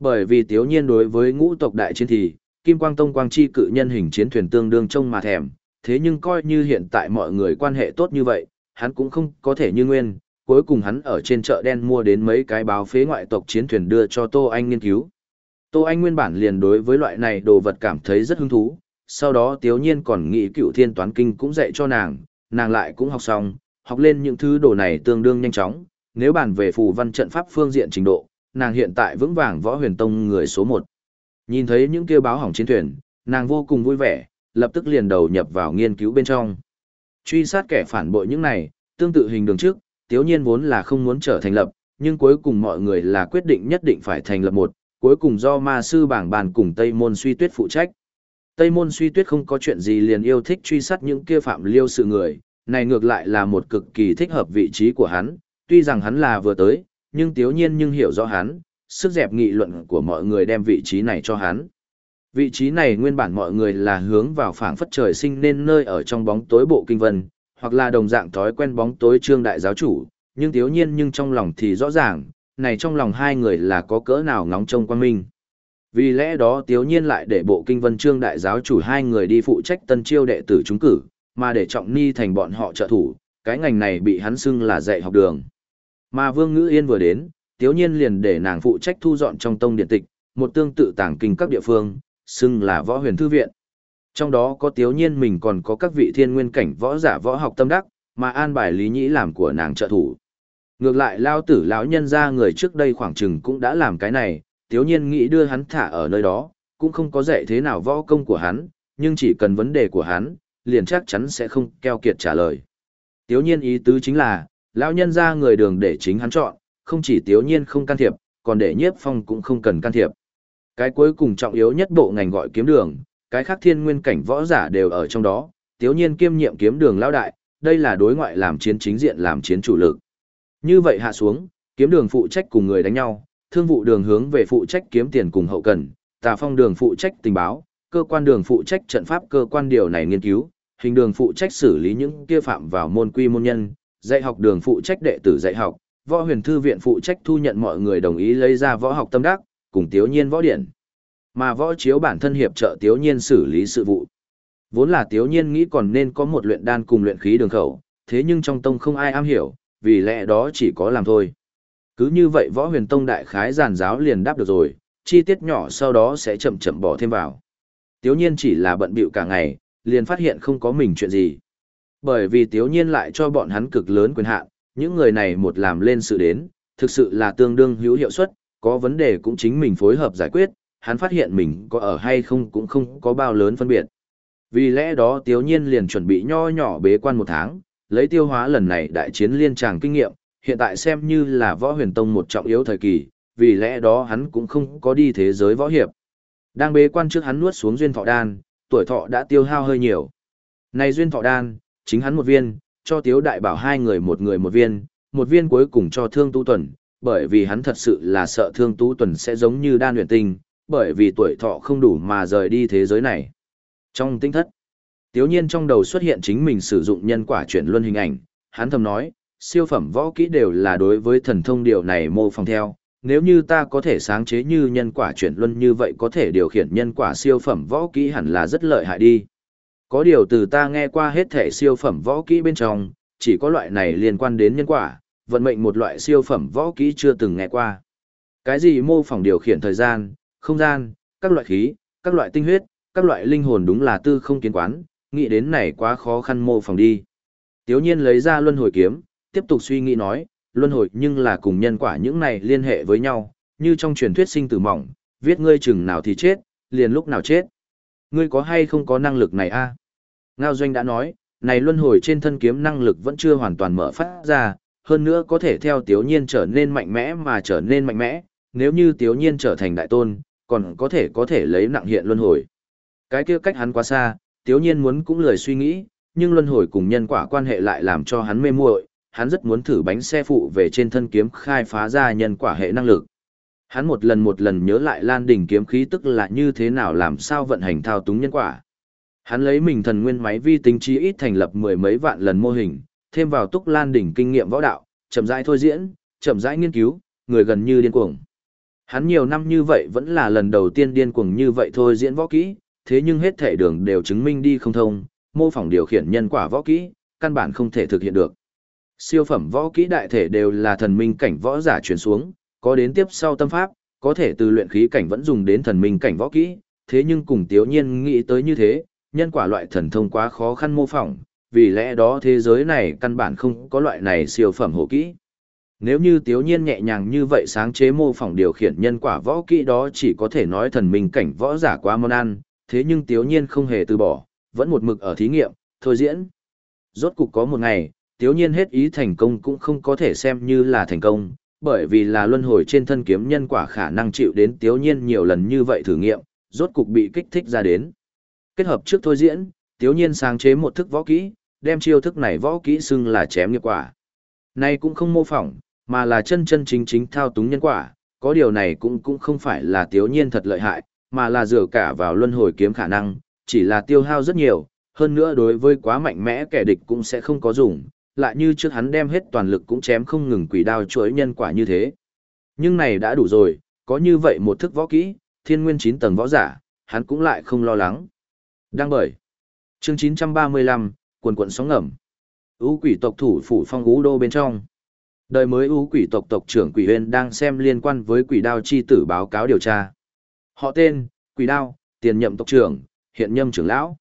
Bởi vì tiếu nhiên đối với ngũ tộc đại chiến thì, Kim Quang Tông Quang Chi cự nhân hình chiến thuyền tương đương trông mà thèm, thế nhưng coi như hiện tại mọi người quan hệ tốt như vậy, hắn cũng không có thể như nguyên, cuối cùng hắn ở trên chợ đen mua đến mấy cái báo phế ngoại tộc chiến thuyền đưa cho Tô Anh nghiên cứu. Tô Anh nguyên bản liền đối với loại này đồ vật cảm thấy rất hứng thú, sau đó tiếu nhiên còn nghĩ cựu thiên toán kinh cũng dạy cho nàng, nàng lại cũng học xong, học lên những thứ đồ này tương đương nhanh chóng, nếu bàn về phù văn trận pháp phương diện trình độ, nàng hiện tại vững vàng võ huyền tông người số 1. Nhìn thấy những kia báo hỏng chiến thuyền, nàng vô cùng vui vẻ, lập tức liền đầu nhập vào nghiên cứu bên trong. Truy sát kẻ phản bội những này, tương tự hình đường trước, tiếu nhiên vốn là không muốn trở thành lập, nhưng cuối cùng mọi người là quyết định nhất định phải thành lập một, cuối cùng do ma sư bảng bàn cùng Tây Môn suy tuyết phụ trách. Tây Môn suy tuyết không có chuyện gì liền yêu thích truy sát những kia phạm liêu sự người, này ngược lại là một cực kỳ thích hợp vị trí của hắn, tuy rằng hắn là vừa tới, nhưng tiếu nhiên nhưng hiểu rõ hắn, sức dẹp nghị luận của mọi người đem vị trí này cho hắn. Vị trí này nguyên bản mọi người là hướng vào phảng phất trời sinh nên nơi ở trong bóng tối bộ kinh vân, hoặc là đồng dạng thói quen bóng tối trương đại giáo chủ, nhưng thiếu nhiên nhưng trong lòng thì rõ ràng, này trong lòng hai người là có cỡ nào ngóng trông quan minh. Vì lẽ đó thiếu nhiên lại để bộ kinh vân trương đại giáo chủ hai người đi phụ trách tân chiêu đệ tử trúng cử, mà để trọng ni thành bọn họ trợ thủ, cái ngành này bị hắn xưng là dạy học đường. Mà Vương Ngữ Yên vừa đến, thiếu nhiên liền để nàng phụ trách thu dọn trong tông điện tịch, một tương tự tàng kinh các địa phương, xưng là võ huyền thư viện. Trong đó có tiếu nhiên mình còn có các vị thiên nguyên cảnh võ giả võ học tâm đắc, mà an bài lý nhĩ làm của nàng trợ thủ. Ngược lại lao tử lão nhân ra người trước đây khoảng chừng cũng đã làm cái này, tiếu nhiên nghĩ đưa hắn thả ở nơi đó, cũng không có dạy thế nào võ công của hắn, nhưng chỉ cần vấn đề của hắn, liền chắc chắn sẽ không keo kiệt trả lời. Tiếu nhiên ý tứ chính là, lão nhân ra người đường để chính hắn chọn, không chỉ tiếu nhiên không can thiệp, còn để nhiếp phong cũng không cần can thiệp. Cái cuối cùng trọng yếu nhất bộ ngành gọi kiếm đường, cái khác thiên nguyên cảnh võ giả đều ở trong đó, tiếu nhiên kiêm nhiệm kiếm đường lão đại, đây là đối ngoại làm chiến chính diện làm chiến chủ lực. Như vậy hạ xuống, kiếm đường phụ trách cùng người đánh nhau, thương vụ đường hướng về phụ trách kiếm tiền cùng hậu cần, tà phong đường phụ trách tình báo, cơ quan đường phụ trách trận pháp cơ quan điều này nghiên cứu, hình đường phụ trách xử lý những kia phạm vào môn quy môn nhân, dạy học đường phụ trách đệ tử dạy học, võ huyền thư viện phụ trách thu nhận mọi người đồng ý lấy ra võ học tâm đắc, cùng tiếu nhiên võ điện. Mà võ chiếu bản thân hiệp trợ tiếu nhiên xử lý sự vụ. Vốn là tiếu nhiên nghĩ còn nên có một luyện đan cùng luyện khí đường khẩu, thế nhưng trong tông không ai am hiểu, vì lẽ đó chỉ có làm thôi. Cứ như vậy võ huyền tông đại khái giàn giáo liền đáp được rồi, chi tiết nhỏ sau đó sẽ chậm chậm bỏ thêm vào. Tiếu nhiên chỉ là bận bịu cả ngày, liền phát hiện không có mình chuyện gì. Bởi vì tiếu nhiên lại cho bọn hắn cực lớn quyền hạn, những người này một làm lên sự đến, thực sự là tương đương hữu hiệu suất, có vấn đề cũng chính mình phối hợp giải quyết, hắn phát hiện mình có ở hay không cũng không có bao lớn phân biệt. Vì lẽ đó Tiếu Nhiên liền chuẩn bị nho nhỏ bế quan một tháng, lấy tiêu hóa lần này đại chiến liên tràng kinh nghiệm, hiện tại xem như là võ huyền tông một trọng yếu thời kỳ, vì lẽ đó hắn cũng không có đi thế giới võ hiệp. Đang bế quan trước hắn nuốt xuống duyên thọ đan, tuổi thọ đã tiêu hao hơi nhiều. Này duyên thọ đan, chính hắn một viên, cho tiếu đại bảo hai người một người một viên, một viên cuối cùng cho thương tu tuần, bởi vì hắn thật sự là sợ thương tú tuần sẽ giống như đan luyện tinh, bởi vì tuổi thọ không đủ mà rời đi thế giới này. Trong tinh thất, tiếu nhiên trong đầu xuất hiện chính mình sử dụng nhân quả chuyển luân hình ảnh, hắn thầm nói, siêu phẩm võ kỹ đều là đối với thần thông điều này mô phỏng theo, nếu như ta có thể sáng chế như nhân quả chuyển luân như vậy có thể điều khiển nhân quả siêu phẩm võ kỹ hẳn là rất lợi hại đi. Có điều từ ta nghe qua hết thể siêu phẩm võ kỹ bên trong, chỉ có loại này liên quan đến nhân quả, vận mệnh một loại siêu phẩm võ kỹ chưa từng nghe qua. Cái gì mô phỏng điều khiển thời gian, không gian, các loại khí, các loại tinh huyết, các loại linh hồn đúng là tư không kiến quán, nghĩ đến này quá khó khăn mô phỏng đi. Tiếu nhiên lấy ra luân hồi kiếm, tiếp tục suy nghĩ nói, luân hồi nhưng là cùng nhân quả những này liên hệ với nhau, như trong truyền thuyết sinh tử mỏng, viết ngươi chừng nào thì chết, liền lúc nào chết. Ngươi có hay không có năng lực này a? Ngao Doanh đã nói, này luân hồi trên thân kiếm năng lực vẫn chưa hoàn toàn mở phát ra, hơn nữa có thể theo Tiếu Nhiên trở nên mạnh mẽ mà trở nên mạnh mẽ, nếu như Tiếu Nhiên trở thành đại tôn, còn có thể có thể lấy nặng hiện luân hồi. Cái kia cách hắn quá xa, Tiếu Nhiên muốn cũng lười suy nghĩ, nhưng luân hồi cùng nhân quả quan hệ lại làm cho hắn mê muội, hắn rất muốn thử bánh xe phụ về trên thân kiếm khai phá ra nhân quả hệ năng lực. Hắn một lần một lần nhớ lại Lan đỉnh kiếm khí tức là như thế nào làm sao vận hành thao túng nhân quả. Hắn lấy mình thần nguyên máy vi tính trí ít thành lập mười mấy vạn lần mô hình, thêm vào túc Lan đỉnh kinh nghiệm võ đạo, chậm rãi thôi diễn, chậm rãi nghiên cứu, người gần như điên cuồng. Hắn nhiều năm như vậy vẫn là lần đầu tiên điên cuồng như vậy thôi diễn võ kỹ, thế nhưng hết thể đường đều chứng minh đi không thông, mô phỏng điều khiển nhân quả võ kỹ, căn bản không thể thực hiện được. Siêu phẩm võ kỹ đại thể đều là thần minh cảnh võ giả truyền xuống, có đến tiếp sau tâm pháp, có thể từ luyện khí cảnh vẫn dùng đến thần minh cảnh võ kỹ, thế nhưng cùng Tiếu Nhiên nghĩ tới như thế, nhân quả loại thần thông quá khó khăn mô phỏng, vì lẽ đó thế giới này căn bản không có loại này siêu phẩm hộ kỹ. Nếu như Tiếu Nhiên nhẹ nhàng như vậy sáng chế mô phỏng điều khiển nhân quả võ kỹ đó chỉ có thể nói thần minh cảnh võ giả quá món ăn, thế nhưng Tiếu Nhiên không hề từ bỏ, vẫn một mực ở thí nghiệm, thôi diễn. Rốt cục có một ngày, tiếu nhiên hết ý thành công cũng không có thể xem như là thành công, bởi vì là luân hồi trên thân kiếm nhân quả khả năng chịu đến tiếu nhiên nhiều lần như vậy thử nghiệm, rốt cục bị kích thích ra đến. Kết hợp trước thôi diễn, tiếu nhiên sáng chế một thức võ kỹ, đem chiêu thức này võ kỹ xưng là chém nghiệp quả. nay cũng không mô phỏng, mà là chân chân chính chính thao túng nhân quả, có điều này cũng cũng không phải là tiếu nhiên thật lợi hại, mà là dựa cả vào luân hồi kiếm khả năng, chỉ là tiêu hao rất nhiều, hơn nữa đối với quá mạnh mẽ kẻ địch cũng sẽ không có dùng, lại như trước hắn đem hết toàn lực cũng chém không ngừng quỷ đao chuỗi nhân quả như thế. Nhưng này đã đủ rồi, có như vậy một thức võ kỹ, thiên nguyên 9 tầng võ giả, hắn cũng lại không lo lắng. Đang bởi. Chương 935, quần cuộn sóng ngầm. Ú quỷ tộc thủ phủ phong ú đô bên trong. Đời mới ú quỷ tộc tộc trưởng quỷ huyên đang xem liên quan với quỷ đao chi tử báo cáo điều tra. Họ tên, quỷ đao, tiền nhậm tộc trưởng, hiện nhâm trưởng lão.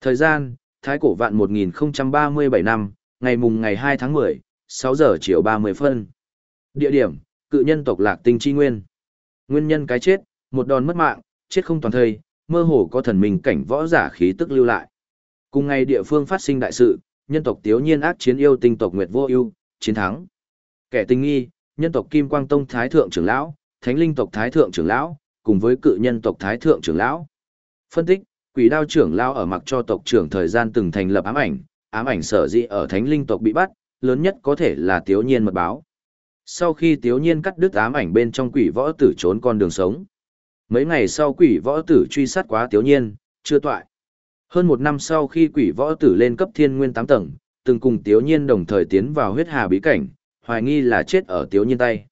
Thời gian, Thái cổ vạn 1037 năm, ngày mùng ngày 2 tháng 10, 6 giờ chiều 30 phân. Địa điểm, cự nhân tộc lạc tinh chi nguyên. Nguyên nhân cái chết, một đòn mất mạng, chết không toàn thây, mơ hồ có thần minh cảnh võ giả khí tức lưu lại. Cùng ngày địa phương phát sinh đại sự, nhân tộc tiếu nhiên ác chiến yêu tinh tộc Nguyệt Vô Ưu, chiến thắng. Kẻ tình nghi, nhân tộc Kim Quang Tông Thái Thượng trưởng lão, Thánh Linh tộc Thái Thượng trưởng lão, cùng với cự nhân tộc Thái Thượng trưởng lão. Phân tích, quỷ đao trưởng lão ở mặc cho tộc trưởng thời gian từng thành lập ám ảnh, ám ảnh sở dĩ ở thánh linh tộc bị bắt, lớn nhất có thể là tiếu nhiên mật báo. Sau khi tiếu nhiên cắt đứt ám ảnh bên trong quỷ võ tử trốn con đường sống. Mấy ngày sau quỷ võ tử truy sát quá tiếu nhiên, chưa toại. Hơn một năm sau khi quỷ võ tử lên cấp thiên nguyên 8 tầng, từng cùng tiếu nhiên đồng thời tiến vào huyết hà bí cảnh, hoài nghi là chết ở tiếu nhiên tay.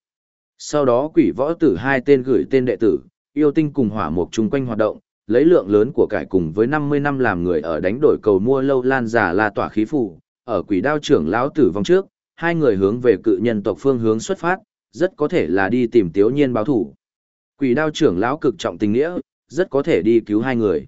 Sau đó quỷ võ tử hai tên gửi tên đệ tử, yêu tinh cùng hỏa mục chung quanh hoạt động, lấy lượng lớn của cải cùng với 50 năm làm người ở đánh đổi cầu mua lâu lan giả là tỏa khí phủ, ở quỷ đao trưởng lão tử vong trước, hai người hướng về cự nhân tộc phương hướng xuất phát, rất có thể là đi tìm tiếu nhiên báo thủ. Quỷ đao trưởng lão cực trọng tình nghĩa, rất có thể đi cứu hai người.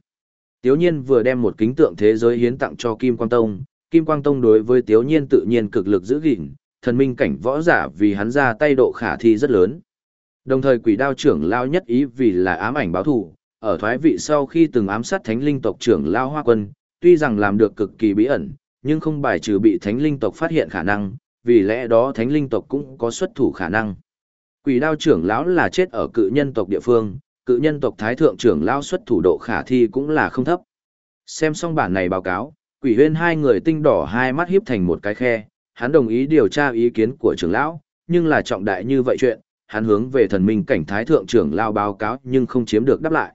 Tiếu nhiên vừa đem một kính tượng thế giới hiến tặng cho Kim Quang Tông, Kim Quang Tông đối với tiếu nhiên tự nhiên cực lực giữ gìn, thần minh cảnh võ giả vì hắn ra tay độ khả thi rất lớn. Đồng thời quỷ đao trưởng lão nhất ý vì là ám ảnh báo thủ, ở thoái vị sau khi từng ám sát thánh linh tộc trưởng Lao Hoa Quân, tuy rằng làm được cực kỳ bí ẩn, nhưng không bài trừ bị thánh linh tộc phát hiện khả năng, vì lẽ đó thánh linh tộc cũng có xuất thủ khả năng. Quỷ đao trưởng lão là chết ở cự nhân tộc địa phương, cự nhân tộc thái thượng trưởng lão xuất thủ độ khả thi cũng là không thấp. Xem xong bản này báo cáo, quỷ huyên hai người tinh đỏ hai mắt hiếp thành một cái khe, hắn đồng ý điều tra ý kiến của trưởng lão, nhưng là trọng đại như vậy chuyện, hắn hướng về thần minh cảnh thái thượng trưởng lão báo cáo nhưng không chiếm được đáp lại.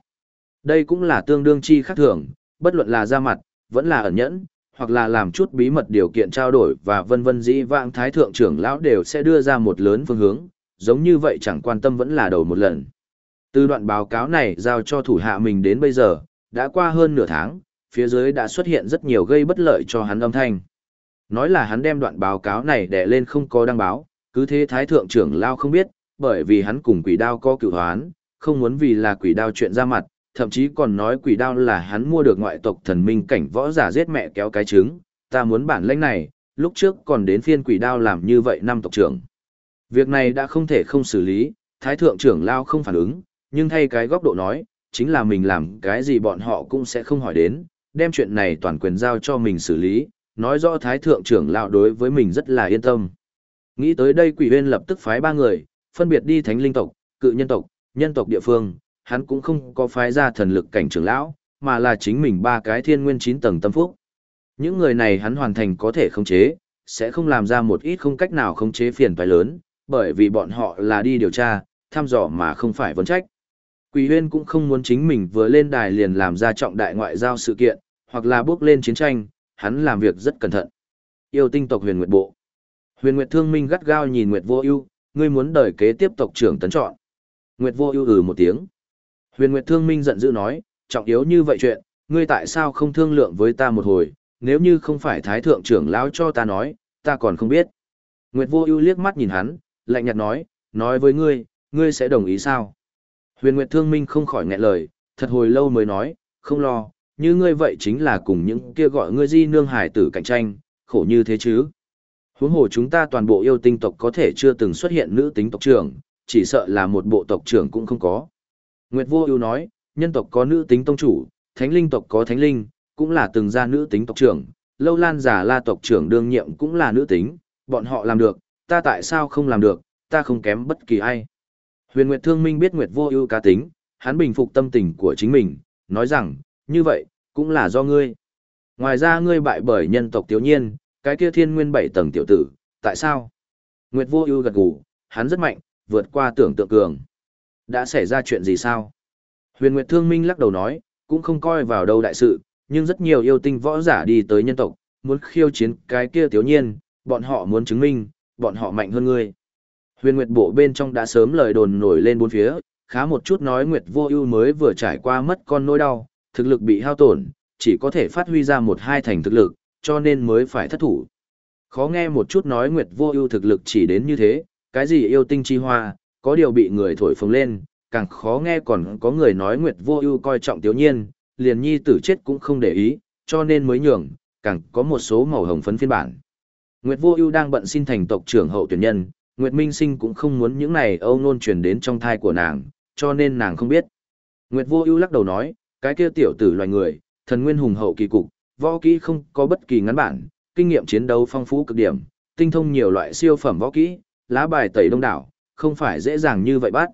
Đây cũng là tương đương chi khác thường, bất luận là ra mặt, vẫn là ẩn nhẫn, hoặc là làm chút bí mật điều kiện trao đổi và vân vân dĩ vãng thái thượng trưởng lão đều sẽ đưa ra một lớn phương hướng, giống như vậy chẳng quan tâm vẫn là đầu một lần. Từ đoạn báo cáo này giao cho thủ hạ mình đến bây giờ, đã qua hơn nửa tháng, phía dưới đã xuất hiện rất nhiều gây bất lợi cho hắn âm thanh. Nói là hắn đem đoạn báo cáo này để lên không có đăng báo, cứ thế thái thượng trưởng lao không biết, bởi vì hắn cùng quỷ đao có cựu hoán, không muốn vì là quỷ đao chuyện ra mặt, thậm chí còn nói quỷ đao là hắn mua được ngoại tộc thần minh cảnh võ giả giết mẹ kéo cái trứng, ta muốn bản lãnh này, lúc trước còn đến phiên quỷ đao làm như vậy năm tộc trưởng. Việc này đã không thể không xử lý, thái thượng trưởng lao không phản ứng, nhưng thay cái góc độ nói, chính là mình làm cái gì bọn họ cũng sẽ không hỏi đến, đem chuyện này toàn quyền giao cho mình xử lý, nói rõ thái thượng trưởng lão đối với mình rất là yên tâm. Nghĩ tới đây quỷ huyên lập tức phái ba người, phân biệt đi thánh linh tộc, cự nhân tộc, nhân tộc địa phương, hắn cũng không có phái ra thần lực cảnh trưởng lão, mà là chính mình ba cái thiên nguyên chín tầng tâm phúc. Những người này hắn hoàn thành có thể khống chế, sẽ không làm ra một ít không cách nào khống chế phiền phải lớn, bởi vì bọn họ là đi điều tra, thăm dò mà không phải vấn trách. Quỷ huyên cũng không muốn chính mình vừa lên đài liền làm ra trọng đại ngoại giao sự kiện, hoặc là bước lên chiến tranh, hắn làm việc rất cẩn thận. Yêu tinh tộc huyền nguyệt bộ. Huyền nguyệt thương minh gắt gao nhìn nguyệt vô ưu, ngươi muốn đời kế tiếp tộc trưởng tấn chọn. Nguyệt vô ưu ừ một tiếng. Huyền nguyệt thương minh giận dữ nói, trọng yếu như vậy chuyện, ngươi tại sao không thương lượng với ta một hồi, nếu như không phải thái thượng trưởng lão cho ta nói, ta còn không biết. Nguyệt vô ưu liếc mắt nhìn hắn, lạnh nhạt nói, nói với ngươi, ngươi sẽ đồng ý sao? Huyền Nguyệt Thương Minh không khỏi nghẹn lời, thật hồi lâu mới nói, không lo, như ngươi vậy chính là cùng những kia gọi ngươi di nương hải tử cạnh tranh, khổ như thế chứ. Huống hồ chúng ta toàn bộ yêu tinh tộc có thể chưa từng xuất hiện nữ tính tộc trưởng, chỉ sợ là một bộ tộc trưởng cũng không có. Nguyệt Vô Ưu nói, nhân tộc có nữ tính tông chủ, thánh linh tộc có thánh linh, cũng là từng gia nữ tính tộc trưởng, Lâu Lan giả La tộc trưởng đương nhiệm cũng là nữ tính, bọn họ làm được, ta tại sao không làm được, ta không kém bất kỳ ai. Huyền Nguyệt Thương Minh biết Nguyệt Vô Ưu cá tính, hắn bình phục tâm tình của chính mình, nói rằng, như vậy, cũng là do ngươi. Ngoài ra ngươi bại bởi nhân tộc Tiểu Nhiên, cái kia Thiên Nguyên bảy tầng tiểu tử, tại sao? Nguyệt Vô Ưu gật gù, hắn rất mạnh, vượt qua tưởng tượng cường. Đã xảy ra chuyện gì sao? Huyền Nguyệt Thương Minh lắc đầu nói, cũng không coi vào đâu đại sự, nhưng rất nhiều yêu tinh võ giả đi tới nhân tộc, muốn khiêu chiến cái kia Tiểu Nhiên, bọn họ muốn chứng minh, bọn họ mạnh hơn ngươi. Huyền Nguyệt bộ bên trong đã sớm lời đồn nổi lên bốn phía, khá một chút nói Nguyệt Vô Ưu mới vừa trải qua mất con nỗi đau, thực lực bị hao tổn, chỉ có thể phát huy ra một hai thành thực lực, cho nên mới phải thất thủ. Khó nghe một chút nói Nguyệt Vô Ưu thực lực chỉ đến như thế, cái gì yêu tinh chi hoa, có điều bị người thổi phồng lên, càng khó nghe còn có người nói Nguyệt Vô Ưu coi trọng Tiểu Nhiên, liền nhi tử chết cũng không để ý, cho nên mới nhường, càng có một số màu hồng phấn phiên bản. Nguyệt Vô Ưu đang bận xin thành tộc trưởng hậu tuyển nhân, Nguyệt Minh Sinh cũng không muốn những này âu nôn truyền đến trong thai của nàng, cho nên nàng không biết. Nguyệt Vô Ưu lắc đầu nói, cái kia tiểu tử loài người, thần nguyên hùng hậu kỳ cục, võ kỹ không có bất kỳ ngắn bản, kinh nghiệm chiến đấu phong phú cực điểm, tinh thông nhiều loại siêu phẩm võ kỹ, lá bài tẩy đông đảo, không phải dễ dàng như vậy bắt.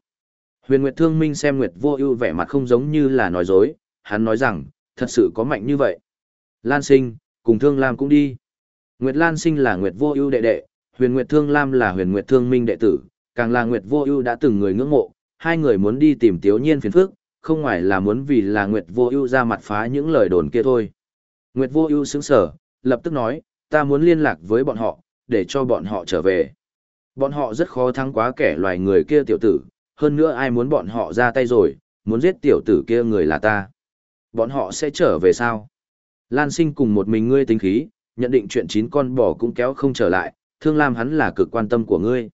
Huyền Nguyệt Thương Minh xem Nguyệt Vô Ưu vẻ mặt không giống như là nói dối, hắn nói rằng, thật sự có mạnh như vậy. Lan Sinh, cùng Thương Lam cũng đi. Nguyệt Lan Sinh là Nguyệt Vô Ưu đệ đệ, Huyền Nguyệt Thương Lam là Huyền Nguyệt Thương Minh đệ tử, càng là Nguyệt Vô Ưu đã từng người ngưỡng mộ, hai người muốn đi tìm Tiếu Nhiên phiền phức, không ngoài là muốn vì là Nguyệt Vô Ưu ra mặt phá những lời đồn kia thôi. Nguyệt Vô Ưu sững sờ, lập tức nói, ta muốn liên lạc với bọn họ, để cho bọn họ trở về. Bọn họ rất khó thắng quá kẻ loài người kia tiểu tử, hơn nữa ai muốn bọn họ ra tay rồi, muốn giết tiểu tử kia người là ta. Bọn họ sẽ trở về sao? Lan Sinh cùng một mình ngươi tính khí, nhận định chuyện chín con bò cũng kéo không trở lại, thương lam hắn là cực quan tâm của ngươi.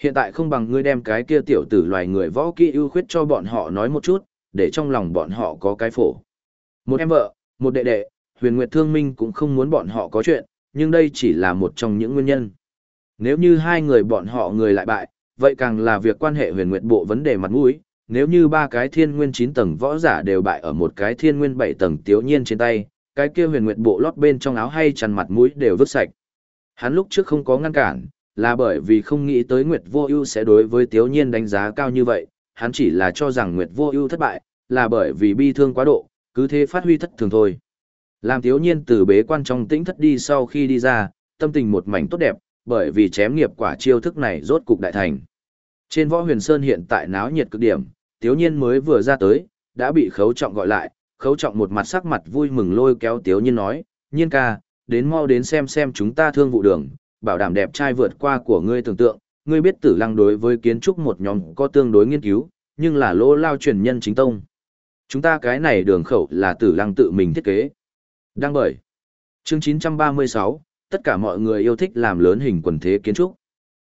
Hiện tại không bằng ngươi đem cái kia tiểu tử loài người võ kỹ ưu khuyết cho bọn họ nói một chút, để trong lòng bọn họ có cái phổ. Một em vợ, một đệ đệ, huyền nguyệt thương minh cũng không muốn bọn họ có chuyện, nhưng đây chỉ là một trong những nguyên nhân. Nếu như hai người bọn họ người lại bại, vậy càng là việc quan hệ huyền nguyệt bộ vấn đề mặt mũi. Nếu như ba cái thiên nguyên 9 tầng võ giả đều bại ở một cái thiên nguyên 7 tầng tiếu nhiên trên tay, cái kia huyền nguyệt bộ lót bên trong áo hay chăn mặt mũi đều vứt sạch. Hắn lúc trước không có ngăn cản, là bởi vì không nghĩ tới Nguyệt Vô Ưu sẽ đối với Tiếu Nhiên đánh giá cao như vậy, hắn chỉ là cho rằng Nguyệt Vô Ưu thất bại, là bởi vì bi thương quá độ, cứ thế phát huy thất thường thôi. Làm Tiếu Nhiên từ bế quan trong tĩnh thất đi sau khi đi ra, tâm tình một mảnh tốt đẹp, bởi vì chém nghiệp quả chiêu thức này rốt cục đại thành. Trên Võ Huyền Sơn hiện tại náo nhiệt cực điểm, Tiếu Nhiên mới vừa ra tới, đã bị Khấu Trọng gọi lại, Khấu Trọng một mặt sắc mặt vui mừng lôi kéo Tiếu Nhiên nói, "Nhiên ca, đến mau đến xem xem chúng ta thương vụ đường, bảo đảm đẹp trai vượt qua của ngươi tưởng tượng, ngươi biết Tử Lăng đối với kiến trúc một nhóm có tương đối nghiên cứu, nhưng là lỗ lao truyền nhân chính tông. Chúng ta cái này đường khẩu là Tử Lăng tự mình thiết kế." Đăng bởi. Chương 936, tất cả mọi người yêu thích làm lớn hình quần thế kiến trúc.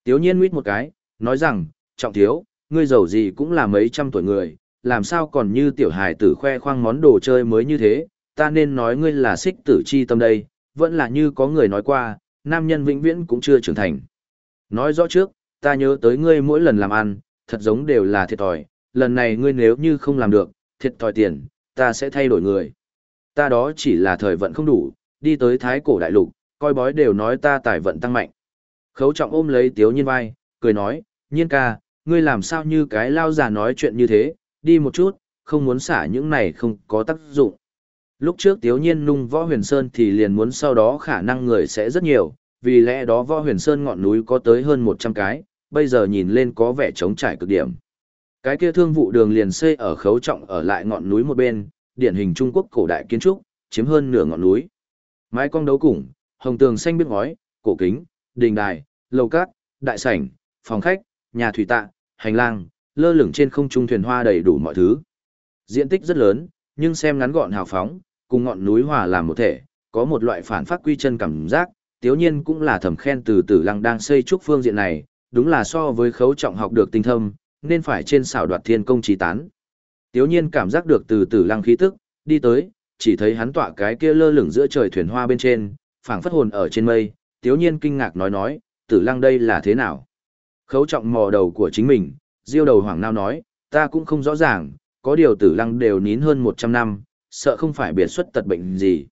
Tiếu nhiên nguyết một cái, nói rằng, trọng thiếu, ngươi giàu gì cũng là mấy trăm tuổi người, làm sao còn như tiểu hài tử khoe khoang món đồ chơi mới như thế, ta nên nói ngươi là xích tử chi tâm đây, vẫn là như có người nói qua, nam nhân vĩnh viễn cũng chưa trưởng thành. Nói rõ trước, ta nhớ tới ngươi mỗi lần làm ăn, thật giống đều là thiệt thòi, lần này ngươi nếu như không làm được, thiệt thòi tiền, ta sẽ thay đổi người. Ta đó chỉ là thời vận không đủ, đi tới thái cổ đại lục, coi bói đều nói ta tài vận tăng mạnh. Khấu trọng ôm lấy tiếu nhiên vai, cười nói, nhiên ca, ngươi làm sao như cái lao già nói chuyện như thế, đi một chút, không muốn xả những này không có tác dụng. Lúc trước tiếu nhiên nung võ huyền sơn thì liền muốn sau đó khả năng người sẽ rất nhiều, vì lẽ đó võ huyền sơn ngọn núi có tới hơn 100 cái, bây giờ nhìn lên có vẻ trống trải cực điểm. Cái kia thương vụ đường liền xây ở khấu trọng ở lại ngọn núi một bên, điển hình Trung Quốc cổ đại kiến trúc, chiếm hơn nửa ngọn núi. Mái cong đấu củng, hồng tường xanh biết ngói, cổ kính, đình đài, lầu cát, đại sảnh, phòng khách, nhà thủy tạ, hành lang, lơ lửng trên không trung thuyền hoa đầy đủ mọi thứ. Diện tích rất lớn, nhưng xem ngắn gọn hào phóng, cùng ngọn núi hòa làm một thể, có một loại phản phát quy chân cảm giác, tiếu nhiên cũng là thầm khen từ tử lăng đang xây trúc phương diện này, đúng là so với khấu trọng học được tinh thâm, nên phải trên xảo đoạt thiên công trí tán. Tiếu nhiên cảm giác được từ tử lăng khí tức, đi tới, chỉ thấy hắn tọa cái kia lơ lửng giữa trời thuyền hoa bên trên, phảng phất hồn ở trên mây, tiếu nhiên kinh ngạc nói nói, tử lăng đây là thế nào? Khấu trọng mò đầu của chính mình, diêu đầu hoàng nao nói, ta cũng không rõ ràng, có điều tử lăng đều nín hơn 100 năm, sợ không phải biệt xuất tật bệnh gì.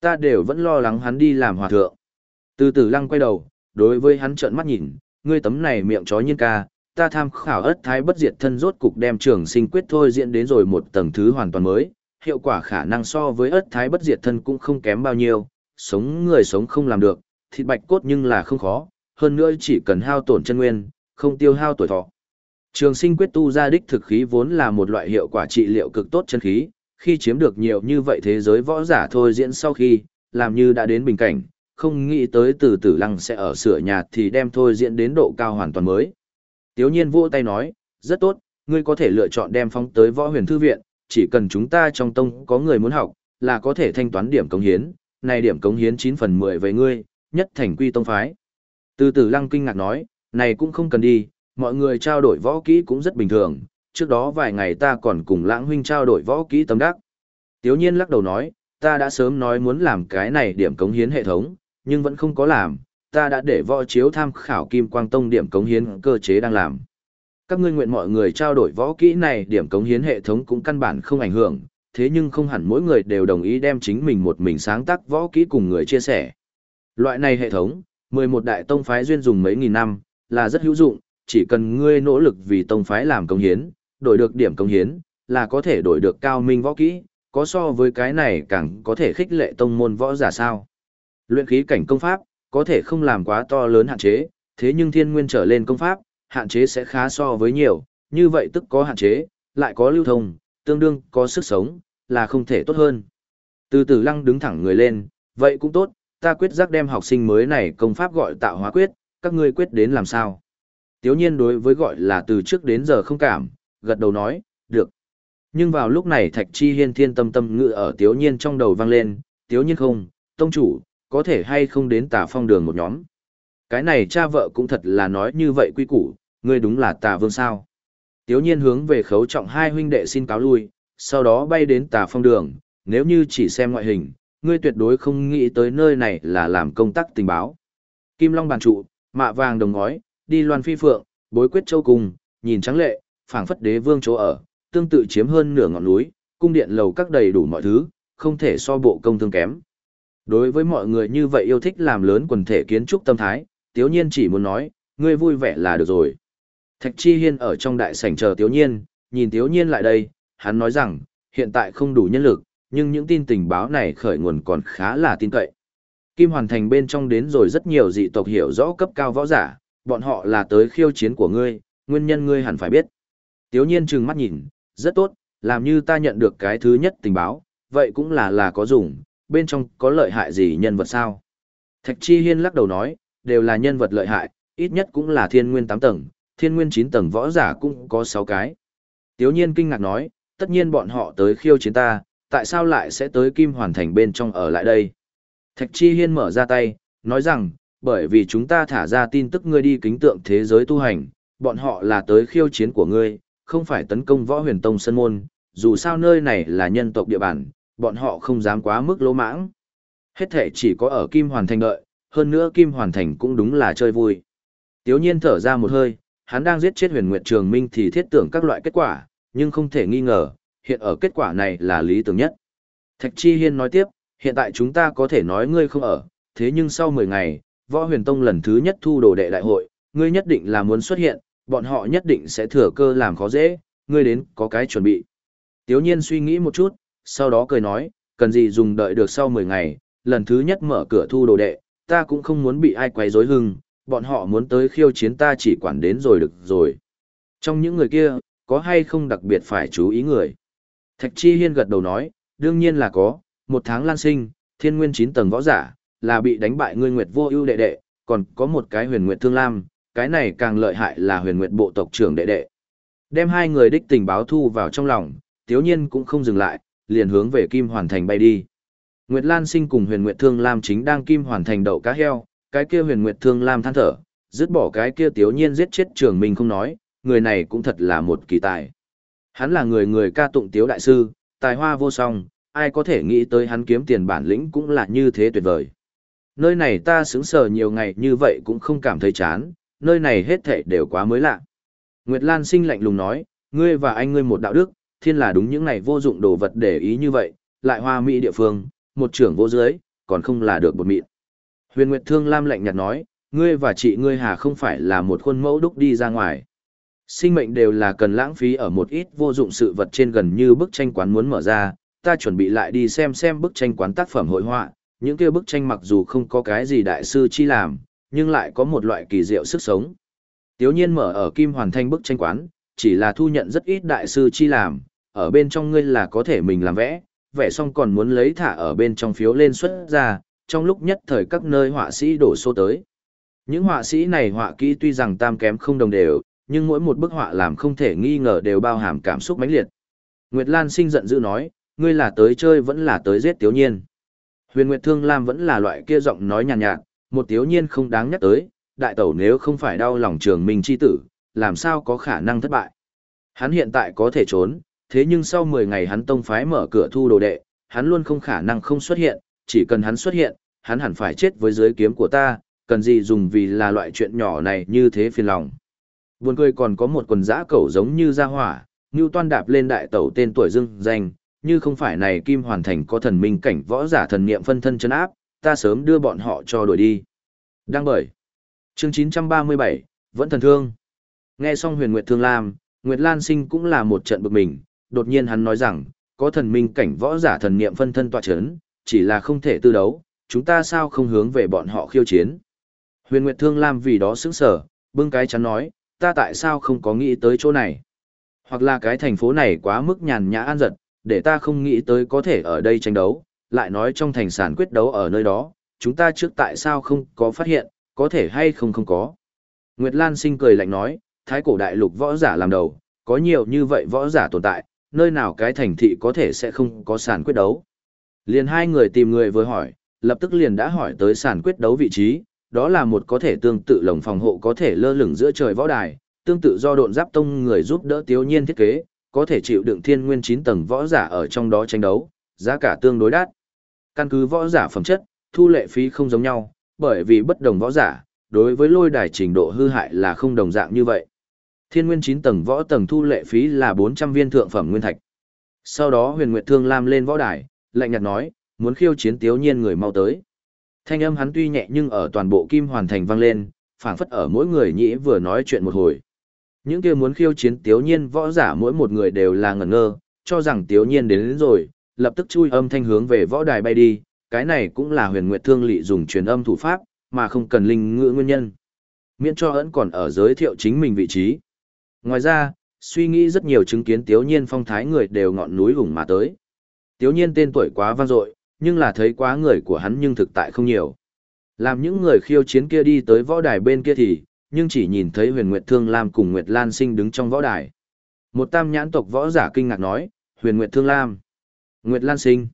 Ta đều vẫn lo lắng hắn đi làm hòa thượng. Từ từ lăng quay đầu, đối với hắn trợn mắt nhìn, ngươi tấm này miệng chó nhiên ca, ta tham khảo ất thái bất diệt thân rốt cục đem trường sinh quyết thôi diễn đến rồi một tầng thứ hoàn toàn mới, hiệu quả khả năng so với ất thái bất diệt thân cũng không kém bao nhiêu, sống người sống không làm được, thịt bạch cốt nhưng là không khó, hơn nữa chỉ cần hao tổn chân nguyên, không tiêu hao tuổi thọ. Trường sinh quyết tu ra đích thực khí vốn là một loại hiệu quả trị liệu cực tốt chân khí, khi chiếm được nhiều như vậy thế giới võ giả thôi diễn sau khi, làm như đã đến bình cảnh, không nghĩ tới từ tử lăng sẽ ở sửa nhà thì đem thôi diễn đến độ cao hoàn toàn mới. Tiếu nhiên vỗ tay nói, rất tốt, ngươi có thể lựa chọn đem phóng tới võ huyền thư viện, chỉ cần chúng ta trong tông có người muốn học, là có thể thanh toán điểm cống hiến, này điểm cống hiến 9 phần 10 với ngươi, nhất thành quy tông phái. Từ tử lăng kinh ngạc nói, này cũng không cần đi, mọi người trao đổi võ kỹ cũng rất bình thường, trước đó vài ngày ta còn cùng lãng huynh trao đổi võ kỹ tâm đắc. Tiếu nhiên lắc đầu nói, ta đã sớm nói muốn làm cái này điểm cống hiến hệ thống, nhưng vẫn không có làm, ta đã để võ chiếu tham khảo kim quang tông điểm cống hiến cơ chế đang làm. Các ngươi nguyện mọi người trao đổi võ kỹ này điểm cống hiến hệ thống cũng căn bản không ảnh hưởng, thế nhưng không hẳn mỗi người đều đồng ý đem chính mình một mình sáng tác võ kỹ cùng người chia sẻ. Loại này hệ thống, 11 đại tông phái duyên dùng mấy nghìn năm, là rất hữu dụng, chỉ cần ngươi nỗ lực vì tông phái làm công hiến, đổi được điểm công hiến, là có thể đổi được cao minh võ kỹ, có so với cái này càng có thể khích lệ tông môn võ giả sao. Luyện khí cảnh công pháp, có thể không làm quá to lớn hạn chế, thế nhưng thiên nguyên trở lên công pháp, hạn chế sẽ khá so với nhiều, như vậy tức có hạn chế, lại có lưu thông, tương đương có sức sống, là không thể tốt hơn. Từ từ lăng đứng thẳng người lên, vậy cũng tốt, ta quyết giác đem học sinh mới này công pháp gọi tạo hóa quyết, các ngươi quyết đến làm sao. Tiếu nhiên đối với gọi là từ trước đến giờ không cảm, gật đầu nói, được. Nhưng vào lúc này thạch chi hiên thiên tâm tâm ngự ở tiếu nhiên trong đầu vang lên, tiếu nhiên không, tông chủ, có thể hay không đến tà phong đường một nhóm. Cái này cha vợ cũng thật là nói như vậy quy củ, ngươi đúng là tà vương sao. Tiếu nhiên hướng về khấu trọng hai huynh đệ xin cáo lui, sau đó bay đến tà phong đường, nếu như chỉ xem ngoại hình, ngươi tuyệt đối không nghĩ tới nơi này là làm công tác tình báo. Kim Long bàn trụ, mạ vàng đồng ngói, đi loan phi phượng, bối quyết châu cùng, nhìn trắng lệ, phảng phất đế vương chỗ ở, tương tự chiếm hơn nửa ngọn núi, cung điện lầu các đầy đủ mọi thứ, không thể so bộ công thương kém. Đối với mọi người như vậy yêu thích làm lớn quần thể kiến trúc tâm thái, Tiếu Nhiên chỉ muốn nói, ngươi vui vẻ là được rồi. Thạch Chi Hiên ở trong đại sảnh chờ Tiếu Nhiên, nhìn Tiếu Nhiên lại đây, hắn nói rằng, hiện tại không đủ nhân lực, nhưng những tin tình báo này khởi nguồn còn khá là tin cậy. Kim Hoàn Thành bên trong đến rồi rất nhiều dị tộc hiểu rõ cấp cao võ giả, bọn họ là tới khiêu chiến của ngươi, nguyên nhân ngươi hẳn phải biết. Tiếu nhiên trừng mắt nhìn, rất tốt, làm như ta nhận được cái thứ nhất tình báo, vậy cũng là là có dùng, bên trong có lợi hại gì nhân vật sao? Thạch Chi Hiên lắc đầu nói, đều là nhân vật lợi hại, ít nhất cũng là thiên nguyên 8 tầng, thiên nguyên 9 tầng võ giả cũng có 6 cái. Tiếu nhiên kinh ngạc nói, tất nhiên bọn họ tới khiêu chiến ta, tại sao lại sẽ tới Kim Hoàn Thành bên trong ở lại đây? Thạch Chi Hiên mở ra tay, nói rằng, bởi vì chúng ta thả ra tin tức ngươi đi kính tượng thế giới tu hành, bọn họ là tới khiêu chiến của ngươi, không phải tấn công võ huyền tông sân môn, dù sao nơi này là nhân tộc địa bàn, bọn họ không dám quá mức lỗ mãng. Hết thể chỉ có ở Kim Hoàn Thành đợi, hơn nữa Kim Hoàn Thành cũng đúng là chơi vui. Tiếu nhiên thở ra một hơi, hắn đang giết chết huyền nguyệt trường minh thì thiết tưởng các loại kết quả, nhưng không thể nghi ngờ, hiện ở kết quả này là lý tưởng nhất. Thạch Chi Hiên nói tiếp, hiện tại chúng ta có thể nói ngươi không ở, thế nhưng sau 10 ngày, võ huyền tông lần thứ nhất thu đồ đệ đại hội, ngươi nhất định là muốn xuất hiện, bọn họ nhất định sẽ thừa cơ làm khó dễ, ngươi đến có cái chuẩn bị. Tiếu nhiên suy nghĩ một chút, sau đó cười nói, cần gì dùng đợi được sau 10 ngày, lần thứ nhất mở cửa thu đồ đệ, ta cũng không muốn bị ai quấy rối hưng, bọn họ muốn tới khiêu chiến ta chỉ quản đến rồi được rồi. Trong những người kia, có hay không đặc biệt phải chú ý người? Thạch Chi Hiên gật đầu nói, đương nhiên là có, một tháng lan sinh, thiên nguyên 9 tầng võ giả, là bị đánh bại ngươi nguyệt vô ưu đệ đệ, còn có một cái huyền nguyệt thương lam, cái này càng lợi hại là huyền nguyệt bộ tộc trưởng đệ đệ. Đem hai người đích tình báo thu vào trong lòng, tiếu nhiên cũng không dừng lại, liền hướng về Kim Hoàn Thành bay đi. Nguyệt Lan sinh cùng huyền nguyệt thương lam chính đang Kim Hoàn Thành đậu cá heo, cái kia huyền nguyệt thương lam than thở, dứt bỏ cái kia tiếu nhiên giết chết trưởng mình không nói, người này cũng thật là một kỳ tài. Hắn là người người ca tụng tiếu đại sư, tài hoa vô song, ai có thể nghĩ tới hắn kiếm tiền bản lĩnh cũng là như thế tuyệt vời. Nơi này ta sững sờ nhiều ngày như vậy cũng không cảm thấy chán, nơi này hết thảy đều quá mới lạ. Nguyệt Lan sinh lạnh lùng nói, ngươi và anh ngươi một đạo đức, thiên là đúng những này vô dụng đồ vật để ý như vậy, lại hoa mỹ địa phương, một trưởng vô dưới, còn không là được một mịn. Huyền Nguyệt Thương Lam lạnh nhạt nói, ngươi và chị ngươi hà không phải là một khuôn mẫu đúc đi ra ngoài. Sinh mệnh đều là cần lãng phí ở một ít vô dụng sự vật trên gần như bức tranh quán muốn mở ra, ta chuẩn bị lại đi xem xem bức tranh quán tác phẩm hội họa, những kia bức tranh mặc dù không có cái gì đại sư chi làm, nhưng lại có một loại kỳ diệu sức sống. Tiếu nhiên mở ở Kim Hoàn Thanh bức tranh quán, chỉ là thu nhận rất ít đại sư chi làm, ở bên trong ngươi là có thể mình làm vẽ, vẽ xong còn muốn lấy thả ở bên trong phiếu lên xuất ra, trong lúc nhất thời các nơi họa sĩ đổ số tới. Những họa sĩ này họa kỹ tuy rằng tam kém không đồng đều, nhưng mỗi một bức họa làm không thể nghi ngờ đều bao hàm cảm xúc mãnh liệt. Nguyệt Lan sinh giận dữ nói, ngươi là tới chơi vẫn là tới giết Tiếu Nhiên. Huyền Nguyệt Thương Lam vẫn là loại kia giọng nói nhàn nhạt, nhạt, một Tiếu Nhiên không đáng nhắc tới, đại tẩu nếu không phải đau lòng trường minh chi tử, làm sao có khả năng thất bại. Hắn hiện tại có thể trốn, thế nhưng sau 10 ngày hắn tông phái mở cửa thu đồ đệ, hắn luôn không khả năng không xuất hiện, chỉ cần hắn xuất hiện, hắn hẳn phải chết với dưới kiếm của ta, cần gì dùng vì là loại chuyện nhỏ này như thế phiền lòng. Buồn cười còn có một quần giã cẩu giống như gia hỏa, như toan đạp lên đại tẩu tên tuổi dưng danh, như không phải này kim hoàn thành có thần minh cảnh võ giả thần niệm phân thân chân áp, ta sớm đưa bọn họ cho đuổi đi. Đang bởi. Chương 937, vẫn thần thương. Nghe xong huyền Nguyệt Thương Lam, Nguyệt Lan Sinh cũng là một trận bực mình, đột nhiên hắn nói rằng, có thần minh cảnh võ giả thần niệm phân thân tọa chấn, chỉ là không thể tư đấu, chúng ta sao không hướng về bọn họ khiêu chiến. Huyền Nguyệt Thương Lam vì đó sững sở, bưng cái chắn nói, ta tại sao không có nghĩ tới chỗ này. Hoặc là cái thành phố này quá mức nhàn nhã an giật, để ta không nghĩ tới có thể ở đây tranh đấu, lại nói trong thành sản quyết đấu ở nơi đó, chúng ta trước tại sao không có phát hiện, có thể hay không không có. Nguyệt Lan sinh cười lạnh nói, thái cổ đại lục võ giả làm đầu, có nhiều như vậy võ giả tồn tại, nơi nào cái thành thị có thể sẽ không có sản quyết đấu. Liền hai người tìm người vừa hỏi, lập tức liền đã hỏi tới sản quyết đấu vị trí, đó là một có thể tương tự lồng phòng hộ có thể lơ lửng giữa trời võ đài, tương tự do độn giáp tông người giúp đỡ tiếu nhiên thiết kế, có thể chịu đựng thiên nguyên 9 tầng võ giả ở trong đó tranh đấu, giá cả tương đối đắt. Căn cứ võ giả phẩm chất, thu lệ phí không giống nhau, bởi vì bất đồng võ giả, đối với lôi đài trình độ hư hại là không đồng dạng như vậy. Thiên nguyên 9 tầng võ tầng thu lệ phí là 400 viên thượng phẩm nguyên thạch. Sau đó huyền nguyệt thương lam lên võ đài, lạnh nhạt nói, muốn khiêu chiến tiếu nhiên người mau tới. Thanh âm hắn tuy nhẹ nhưng ở toàn bộ kim hoàn thành vang lên, phảng phất ở mỗi người nhĩ vừa nói chuyện một hồi. Những kia muốn khiêu chiến tiếu nhiên võ giả mỗi một người đều là ngẩn ngơ, cho rằng tiếu nhiên đến, đến rồi, lập tức chui âm thanh hướng về võ đài bay đi, cái này cũng là huyền nguyệt thương lị dùng truyền âm thủ pháp, mà không cần linh ngữ nguyên nhân. Miễn cho ẩn còn ở giới thiệu chính mình vị trí. Ngoài ra, suy nghĩ rất nhiều chứng kiến tiếu nhiên phong thái người đều ngọn núi hùng mà tới. Tiếu nhiên tên tuổi quá vang dội, nhưng là thấy quá người của hắn nhưng thực tại không nhiều. Làm những người khiêu chiến kia đi tới võ đài bên kia thì, nhưng chỉ nhìn thấy huyền Nguyệt Thương Lam cùng Nguyệt Lan Sinh đứng trong võ đài. Một tam nhãn tộc võ giả kinh ngạc nói, huyền Nguyệt Thương Lam, Nguyệt Lan Sinh.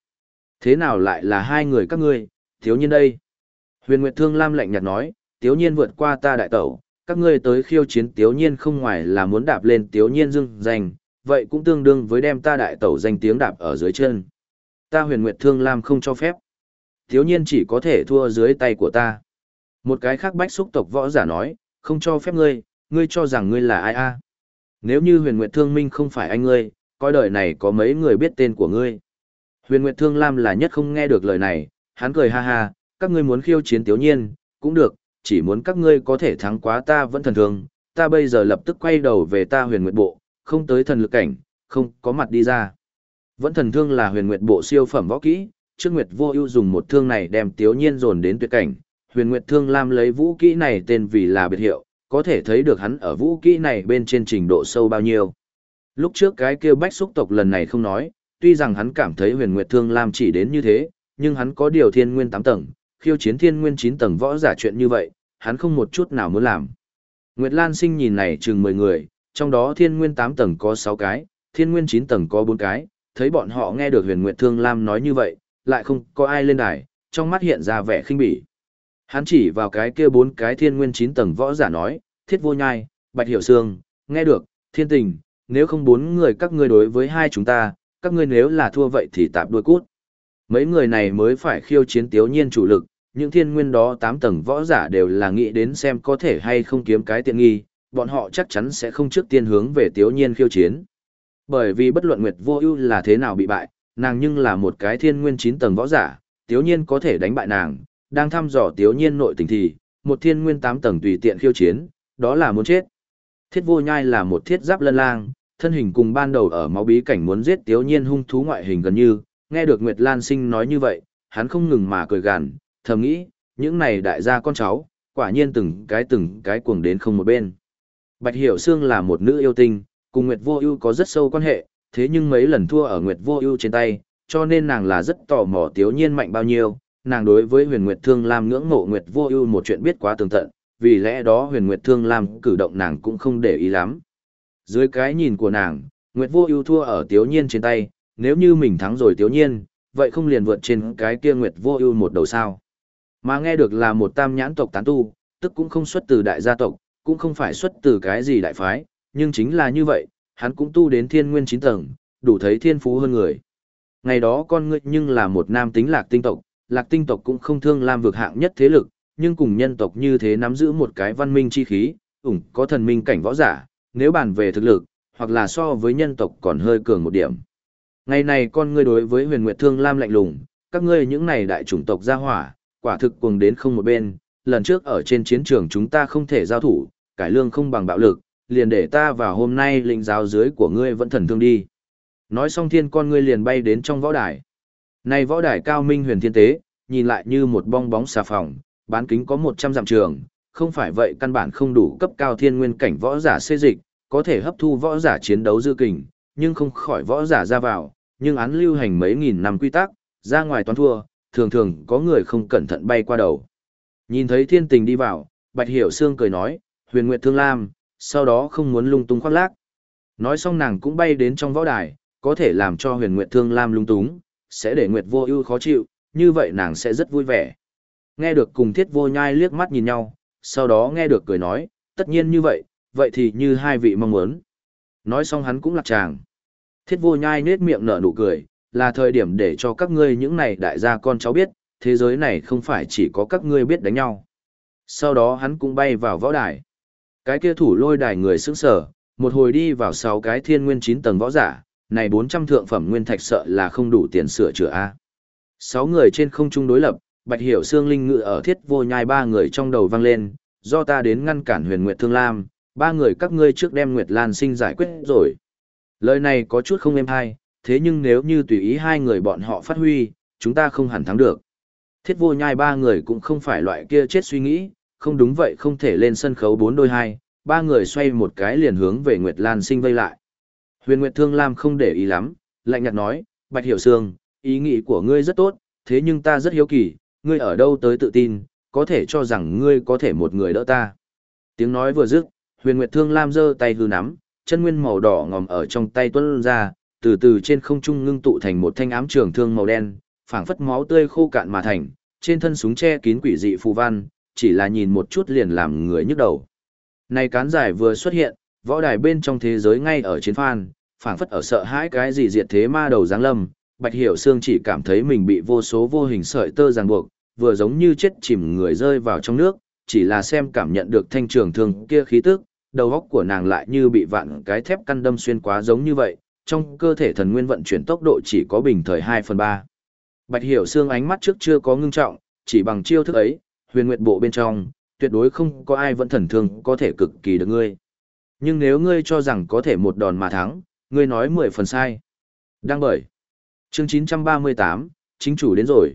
Thế nào lại là hai người các ngươi, thiếu nhiên đây? Huyền Nguyệt Thương Lam lạnh nhạt nói, Thiếu nhiên vượt qua ta đại tẩu, các ngươi tới khiêu chiến Thiếu nhiên không ngoài là muốn đạp lên Thiếu nhiên dưng danh, vậy cũng tương đương với đem ta đại tẩu danh tiếng đạp ở dưới chân. Ta huyền Nguyệt Thương Lam không cho phép. Thiếu nhiên chỉ có thể thua dưới tay của ta. Một cái khác bách xúc tộc võ giả nói, không cho phép ngươi, ngươi cho rằng ngươi là ai a? Nếu như huyền nguyệt thương minh không phải anh ngươi, coi đời này có mấy người biết tên của ngươi. Huyền nguyệt thương lam là nhất không nghe được lời này, hắn cười ha ha, các ngươi muốn khiêu chiến tiểu nhiên, cũng được, chỉ muốn các ngươi có thể thắng quá ta vẫn thần thương, ta bây giờ lập tức quay đầu về ta huyền nguyệt bộ, không tới thần lực cảnh, không có mặt đi ra. Vẫn thần thương là huyền nguyệt bộ siêu phẩm võ kỹ, trước nguyệt vô ưu dùng một thương này đem tiểu nhiên dồn đến tuyệt cảnh, huyền nguyệt thương lam lấy vũ kỹ này tên vì là biệt hiệu, có thể thấy được hắn ở vũ kỹ này bên trên trình độ sâu bao nhiêu. Lúc trước cái kêu bách xúc tộc lần này không nói, tuy rằng hắn cảm thấy huyền nguyệt thương lam chỉ đến như thế, nhưng hắn có điều thiên nguyên 8 tầng, khiêu chiến thiên nguyên 9 tầng võ giả chuyện như vậy, hắn không một chút nào muốn làm. Nguyệt Lan sinh nhìn này chừng 10 người, trong đó thiên nguyên 8 tầng có 6 cái, thiên nguyên 9 tầng có 4 cái, thấy bọn họ nghe được huyền nguyệt thương lam nói như vậy, lại không có ai lên đài, trong mắt hiện ra vẻ khinh bỉ. Hắn chỉ vào cái kia bốn cái thiên nguyên chín tầng võ giả nói, thiết vô nhai, bạch hiểu sương, nghe được, thiên tình, nếu không bốn người các ngươi đối với hai chúng ta, các ngươi nếu là thua vậy thì tạm đuôi cút. Mấy người này mới phải khiêu chiến tiếu nhiên chủ lực, những thiên nguyên đó tám tầng võ giả đều là nghĩ đến xem có thể hay không kiếm cái tiện nghi, bọn họ chắc chắn sẽ không trước tiên hướng về tiếu nhiên khiêu chiến. Bởi vì bất luận Nguyệt Vô Ưu là thế nào bị bại, nàng nhưng là một cái thiên nguyên chín tầng võ giả, tiếu nhiên có thể đánh bại nàng, đang thăm dò tiếu nhiên nội tình thì, một thiên nguyên tám tầng tùy tiện khiêu chiến, đó là muốn chết. Thiết vô nhai là một thiết giáp lân lang, thân hình cùng ban đầu ở máu bí cảnh muốn giết tiếu nhiên hung thú ngoại hình gần như, nghe được Nguyệt Lan Sinh nói như vậy, hắn không ngừng mà cười gằn, thầm nghĩ, những này đại gia con cháu, quả nhiên từng cái từng cái cuồng đến không một bên. Bạch Hiểu Sương là một nữ yêu tinh, cùng Nguyệt Vô Ưu có rất sâu quan hệ, thế nhưng mấy lần thua ở Nguyệt Vô Ưu trên tay, cho nên nàng là rất tò mò Tiếu Nhiên mạnh bao nhiêu, nàng đối với huyền nguyệt thương lam ngưỡng mộ nguyệt vô ưu một chuyện biết quá tường tận vì lẽ đó huyền nguyệt thương lam cử động nàng cũng không để ý lắm dưới cái nhìn của nàng nguyệt vô ưu thua ở tiếu nhiên trên tay nếu như mình thắng rồi tiếu nhiên vậy không liền vượt trên cái kia nguyệt vô ưu một đầu sao? Mà nghe được là một tam nhãn tộc tán tu tức cũng không xuất từ đại gia tộc cũng không phải xuất từ cái gì đại phái nhưng chính là như vậy hắn cũng tu đến thiên nguyên chín tầng đủ thấy thiên phú hơn người. Ngày đó con ngươi nhưng là một nam tính lạc tinh tộc lạc tinh tộc cũng không thương lam vực hạng nhất thế lực, nhưng cùng nhân tộc như thế nắm giữ một cái văn minh chi khí, ủng có thần minh cảnh võ giả, nếu bàn về thực lực, hoặc là so với nhân tộc còn hơi cường một điểm. Ngày này con ngươi đối với huyền nguyệt thương lam lạnh lùng, các ngươi những này đại chủng tộc gia hỏa, quả thực cuồng đến không một bên, lần trước ở trên chiến trường chúng ta không thể giao thủ, cải lương không bằng bạo lực, liền để ta vào hôm nay lĩnh giáo dưới của ngươi vẫn thần thương đi. Nói xong thiên con ngươi liền bay đến trong võ đài. Này võ đài cao minh huyền thiên tế, nhìn lại như một bong bóng xà phòng, bán kính có 100 dặm trường, không phải vậy căn bản không đủ cấp cao thiên nguyên cảnh võ giả xê dịch, có thể hấp thu võ giả chiến đấu dư kình, nhưng không khỏi võ giả ra vào, nhưng án lưu hành mấy nghìn năm quy tắc, ra ngoài toán thua, thường thường có người không cẩn thận bay qua đầu. Nhìn thấy thiên tình đi vào, Bạch Hiểu Sương cười nói, huyền nguyệt thương lam, sau đó không muốn lung tung khoác lác. Nói xong nàng cũng bay đến trong võ đài, có thể làm cho huyền nguyệt thương lam lung túng, sẽ để Nguyệt Vô Ưu khó chịu, như vậy nàng sẽ rất vui vẻ. Nghe được cùng Thiết Vô Nhai liếc mắt nhìn nhau, sau đó nghe được cười nói, tất nhiên như vậy, vậy thì như hai vị mong muốn. Nói xong hắn cũng lạc tràng. Thiết Vô Nhai nết miệng nở nụ cười, là thời điểm để cho các ngươi những này đại gia con cháu biết, thế giới này không phải chỉ có các ngươi biết đánh nhau. Sau đó hắn cũng bay vào võ đài. Cái kia thủ lôi đài người sững sờ, một hồi đi vào sáu cái thiên nguyên chín tầng võ giả, này 400 thượng phẩm nguyên thạch sợ là không đủ tiền sửa chữa a. Sáu người trên không trung đối lập, Bạch Hiểu Sương linh ngự ở thiết vô nhai ba người trong đầu vang lên, do ta đến ngăn cản huyền Nguyệt Thương Lam, ba người các ngươi trước đem Nguyệt Lan sinh giải quyết rồi. Lời này có chút không êm hay, thế nhưng nếu như tùy ý hai người bọn họ phát huy, chúng ta không hẳn thắng được. Thiết vô nhai ba người cũng không phải loại kia chết suy nghĩ, không đúng vậy không thể lên sân khấu bốn đôi hai, ba người xoay một cái liền hướng về Nguyệt Lan sinh vây lại. Huyền Nguyệt Thương Lam không để ý lắm, lạnh nhạt nói, Bạch Hiểu Sương, ý nghĩ của ngươi rất tốt, thế nhưng ta rất hiếu kỳ, ngươi ở đâu tới tự tin, có thể cho rằng ngươi có thể một người đỡ ta. Tiếng nói vừa dứt, Huyền Nguyệt Thương Lam giơ tay hư nắm, chân nguyên màu đỏ ngòm ở trong tay tuân ra, từ từ trên không trung ngưng tụ thành một thanh ám trường thương màu đen, phảng phất máu tươi khô cạn mà thành, trên thân súng che kín quỷ dị phù văn, chỉ là nhìn một chút liền làm người nhức đầu. Này cán giải vừa xuất hiện, võ đài bên trong thế giới ngay ở chiến phan, phảng phất ở sợ hãi cái gì diệt thế ma đầu giáng lâm, Bạch Hiểu Sương chỉ cảm thấy mình bị vô số vô hình sợi tơ ràng buộc, vừa giống như chết chìm người rơi vào trong nước, chỉ là xem cảm nhận được thanh trường thương kia khí tức, đầu óc của nàng lại như bị vạn cái thép căn đâm xuyên quá giống như vậy, trong cơ thể thần nguyên vận chuyển tốc độ chỉ có bình thời 2 phần 3. Bạch Hiểu Sương ánh mắt trước chưa có ngưng trọng, chỉ bằng chiêu thức ấy, huyền nguyệt bộ bên trong, tuyệt đối không có ai vẫn thần thương có thể cực kỳ được ngươi. Nhưng nếu ngươi cho rằng có thể một đòn mà thắng, ngươi nói 10 phần sai. Đang bởi. Chương 938, chính chủ đến rồi.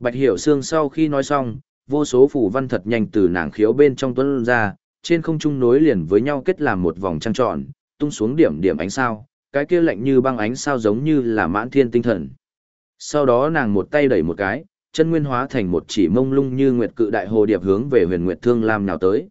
Bạch Hiểu Sương sau khi nói xong, vô số phù văn thật nhanh từ nàng khiếu bên trong tuấn ra, trên không trung nối liền với nhau kết làm một vòng trăng tròn, tung xuống điểm điểm ánh sao, cái kia lạnh như băng ánh sao giống như là mãn thiên tinh thần. Sau đó nàng một tay đẩy một cái, chân nguyên hóa thành một chỉ mông lung như nguyệt cự đại hồ điệp hướng về huyền nguyệt thương lam nào tới.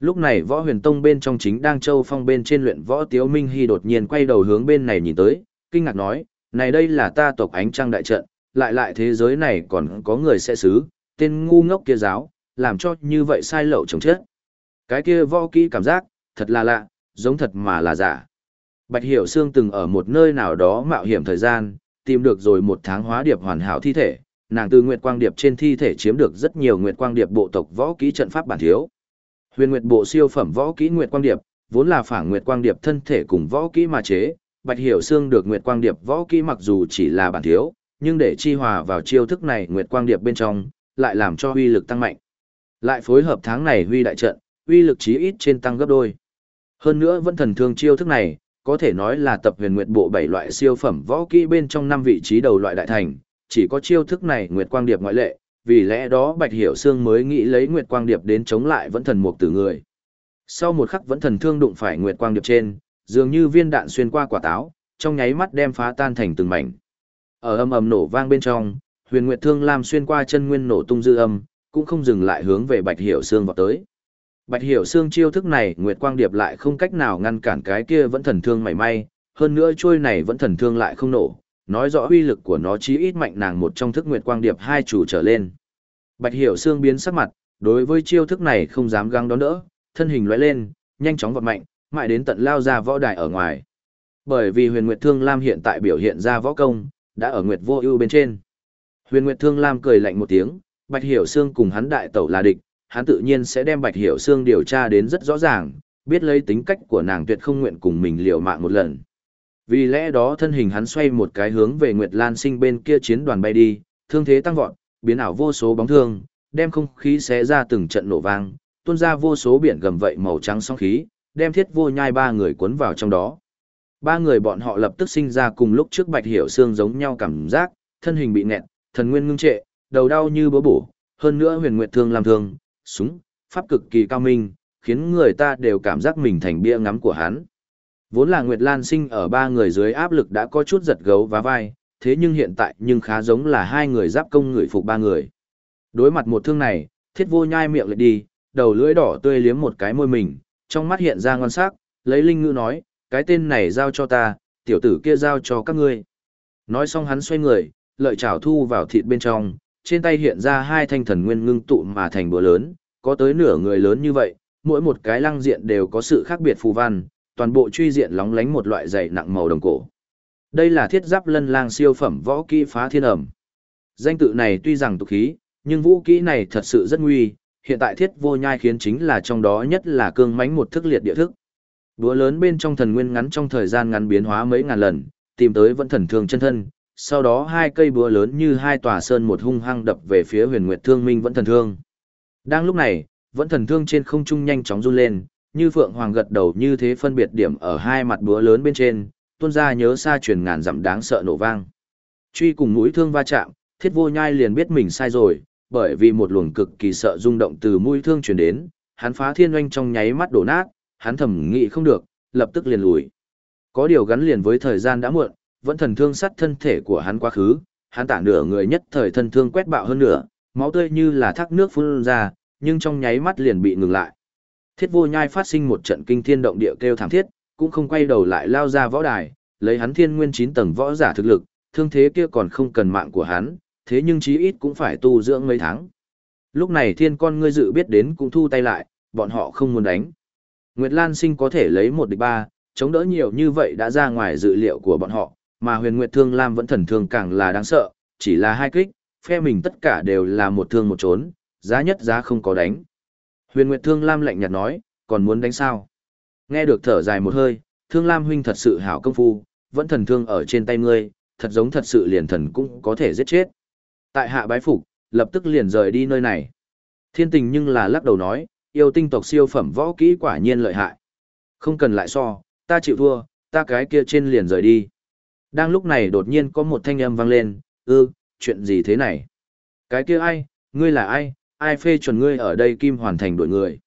Lúc này võ huyền tông bên trong chính đang châu phong bên trên luyện võ tiếu minh hy đột nhiên quay đầu hướng bên này nhìn tới, kinh ngạc nói, này đây là ta tộc ánh trăng đại trận, lại lại thế giới này còn có người sẽ xứ, tên ngu ngốc kia giáo, làm cho như vậy sai lậu chồng chết. Cái kia võ kỹ cảm giác, thật là lạ, giống thật mà là giả. Bạch Hiểu Sương từng ở một nơi nào đó mạo hiểm thời gian, tìm được rồi một tháng hóa điệp hoàn hảo thi thể, nàng từ Nguyệt Quang Điệp trên thi thể chiếm được rất nhiều Nguyệt Quang Điệp bộ tộc võ kỹ trận pháp bản thiếu. Huyền Nguyệt bộ siêu phẩm võ kỹ Nguyệt Quang Điệp, vốn là phản Nguyệt Quang Điệp thân thể cùng võ kỹ mà chế, Bạch Hiểu Sương được Nguyệt Quang Điệp võ kỹ mặc dù chỉ là bản thiếu, nhưng để chi hòa vào chiêu thức này Nguyệt Quang Điệp bên trong, lại làm cho huy lực tăng mạnh. Lại phối hợp tháng này huy đại trận, uy lực chí ít trên tăng gấp đôi. Hơn nữa vẫn thần thương chiêu thức này, có thể nói là tập huyền nguyệt bộ bảy loại siêu phẩm võ kỹ bên trong năm vị trí đầu loại đại thành, chỉ có chiêu thức này nguyệt quang điệp ngoại lệ, vì lẽ đó Bạch Hiểu Sương mới nghĩ lấy nguyệt quang điệp đến chống lại vẫn thần mục tử người. Sau một khắc vẫn thần thương đụng phải nguyệt quang điệp trên, dường như viên đạn xuyên qua quả táo, trong nháy mắt đem phá tan thành từng mảnh. Ở âm ầm nổ vang bên trong, huyền nguyệt thương lam xuyên qua chân nguyên nổ tung dư âm, cũng không dừng lại hướng về Bạch Hiểu xương vọt tới. Bạch Hiểu xương chiêu thức này, Nguyệt Quang Điệp lại không cách nào ngăn cản cái kia vẫn thần thương mảy may, hơn nữa trôi này vẫn thần thương lại không nổ, nói rõ uy lực của nó chí ít mạnh nàng một trong thức Nguyệt Quang Điệp hai chủ trở lên. Bạch Hiểu xương biến sắc mặt, đối với chiêu thức này không dám găng đón đỡ, thân hình lóe lên, nhanh chóng vọt mạnh, mãi đến tận lao ra võ đài ở ngoài. Bởi vì Huyền Nguyệt Thương Lam hiện tại biểu hiện ra võ công, đã ở Nguyệt Vô Ưu bên trên. Huyền Nguyệt Thương Lam cười lạnh một tiếng, Bạch Hiểu Sương cùng hắn đại tẩu là địch, hắn tự nhiên sẽ đem Bạch Hiểu Sương điều tra đến rất rõ ràng, biết lấy tính cách của nàng tuyệt không nguyện cùng mình liều mạng một lần. Vì lẽ đó thân hình hắn xoay một cái hướng về Nguyệt Lan Sinh bên kia chiến đoàn bay đi, thương thế tăng vọt, biến ảo vô số bóng thương, đem không khí xé ra từng trận nổ vang, tuôn ra vô số biển gầm vậy màu trắng sóng khí, đem thiết vô nhai ba người cuốn vào trong đó. Ba người bọn họ lập tức sinh ra cùng lúc trước Bạch Hiểu xương giống nhau cảm giác, thân hình bị nghẹn, thần nguyên ngưng trệ, đầu đau như búa bổ, hơn nữa huyền nguyệt thương làm thương, súng, pháp cực kỳ cao minh, khiến người ta đều cảm giác mình thành bia ngắm của hắn. Vốn là Nguyệt Lan sinh ở ba người dưới áp lực đã có chút giật gấu và vai, thế nhưng hiện tại nhưng khá giống là hai người giáp công người phục ba người. Đối mặt một thương này, thiết vô nhai miệng lại đi, đầu lưỡi đỏ tươi liếm một cái môi mình, trong mắt hiện ra ngon sắc, lấy linh ngữ nói, cái tên này giao cho ta, tiểu tử kia giao cho các ngươi. Nói xong hắn xoay người, lợi chảo thu vào thịt bên trong, trên tay hiện ra hai thanh thần nguyên ngưng tụ mà thành búa lớn, có tới nửa người lớn như vậy, mỗi một cái lăng diện đều có sự khác biệt phù văn, toàn bộ truy diện lóng lánh một loại dày nặng màu đồng cổ. Đây là thiết giáp lân lang siêu phẩm võ kỹ phá thiên ẩm. Danh tự này tuy rằng tục khí, nhưng vũ kỹ này thật sự rất nguy, hiện tại thiết vô nhai khiến chính là trong đó nhất là cương mãnh một thức liệt địa thức. Búa lớn bên trong thần nguyên ngắn trong thời gian ngắn biến hóa mấy ngàn lần, tìm tới vẫn thần thường chân thân, sau đó hai cây búa lớn như hai tòa sơn một hung hăng đập về phía huyền nguyệt thương minh vẫn thần thương. Đang lúc này, vẫn thần thương trên không trung nhanh chóng run lên, như phượng hoàng gật đầu như thế phân biệt điểm ở hai mặt búa lớn bên trên, tuôn ra nhớ xa truyền ngàn dặm đáng sợ nổ vang. Truy cùng mũi thương va chạm, thiết vô nhai liền biết mình sai rồi, bởi vì một luồng cực kỳ sợ rung động từ mũi thương truyền đến, hắn phá thiên oanh trong nháy mắt đổ nát, hắn thầm nghĩ không được, lập tức liền lùi. Có điều gắn liền với thời gian đã muộn, vẫn thần thương sát thân thể của hắn quá khứ, hắn tả nửa người nhất thời thân thương quét bạo hơn nửa, máu tươi như là thác nước phun ra, nhưng trong nháy mắt liền bị ngừng lại. Thiết vô nhai phát sinh một trận kinh thiên động địa kêu thảm thiết, cũng không quay đầu lại lao ra võ đài, lấy hắn thiên nguyên 9 tầng võ giả thực lực, thương thế kia còn không cần mạng của hắn, thế nhưng chí ít cũng phải tu dưỡng mấy tháng. Lúc này thiên con ngươi dự biết đến cũng thu tay lại, bọn họ không muốn đánh. Nguyệt Lan sinh có thể lấy một địch ba, chống đỡ nhiều như vậy đã ra ngoài dự liệu của bọn họ, mà huyền Nguyệt Thương Lam vẫn thần thương càng là đáng sợ, chỉ là hai kích, phe mình tất cả đều là một thương một trốn, giá nhất giá không có đánh. Huyền Nguyệt Thương Lam lạnh nhạt nói, còn muốn đánh sao? Nghe được thở dài một hơi, Thương Lam huynh thật sự hảo công phu, vẫn thần thương ở trên tay ngươi, thật giống thật sự liền thần cũng có thể giết chết. Tại hạ bái phục, lập tức liền rời đi nơi này. Thiên tình nhưng là lắc đầu nói, yêu tinh tộc siêu phẩm võ kỹ quả nhiên lợi hại. Không cần lại so, ta chịu thua, ta cái kia trên liền rời đi. Đang lúc này đột nhiên có một thanh âm vang lên, ư, chuyện gì thế này? Cái kia ai, ngươi là ai, ai phê chuẩn ngươi ở đây kim hoàn thành đội người?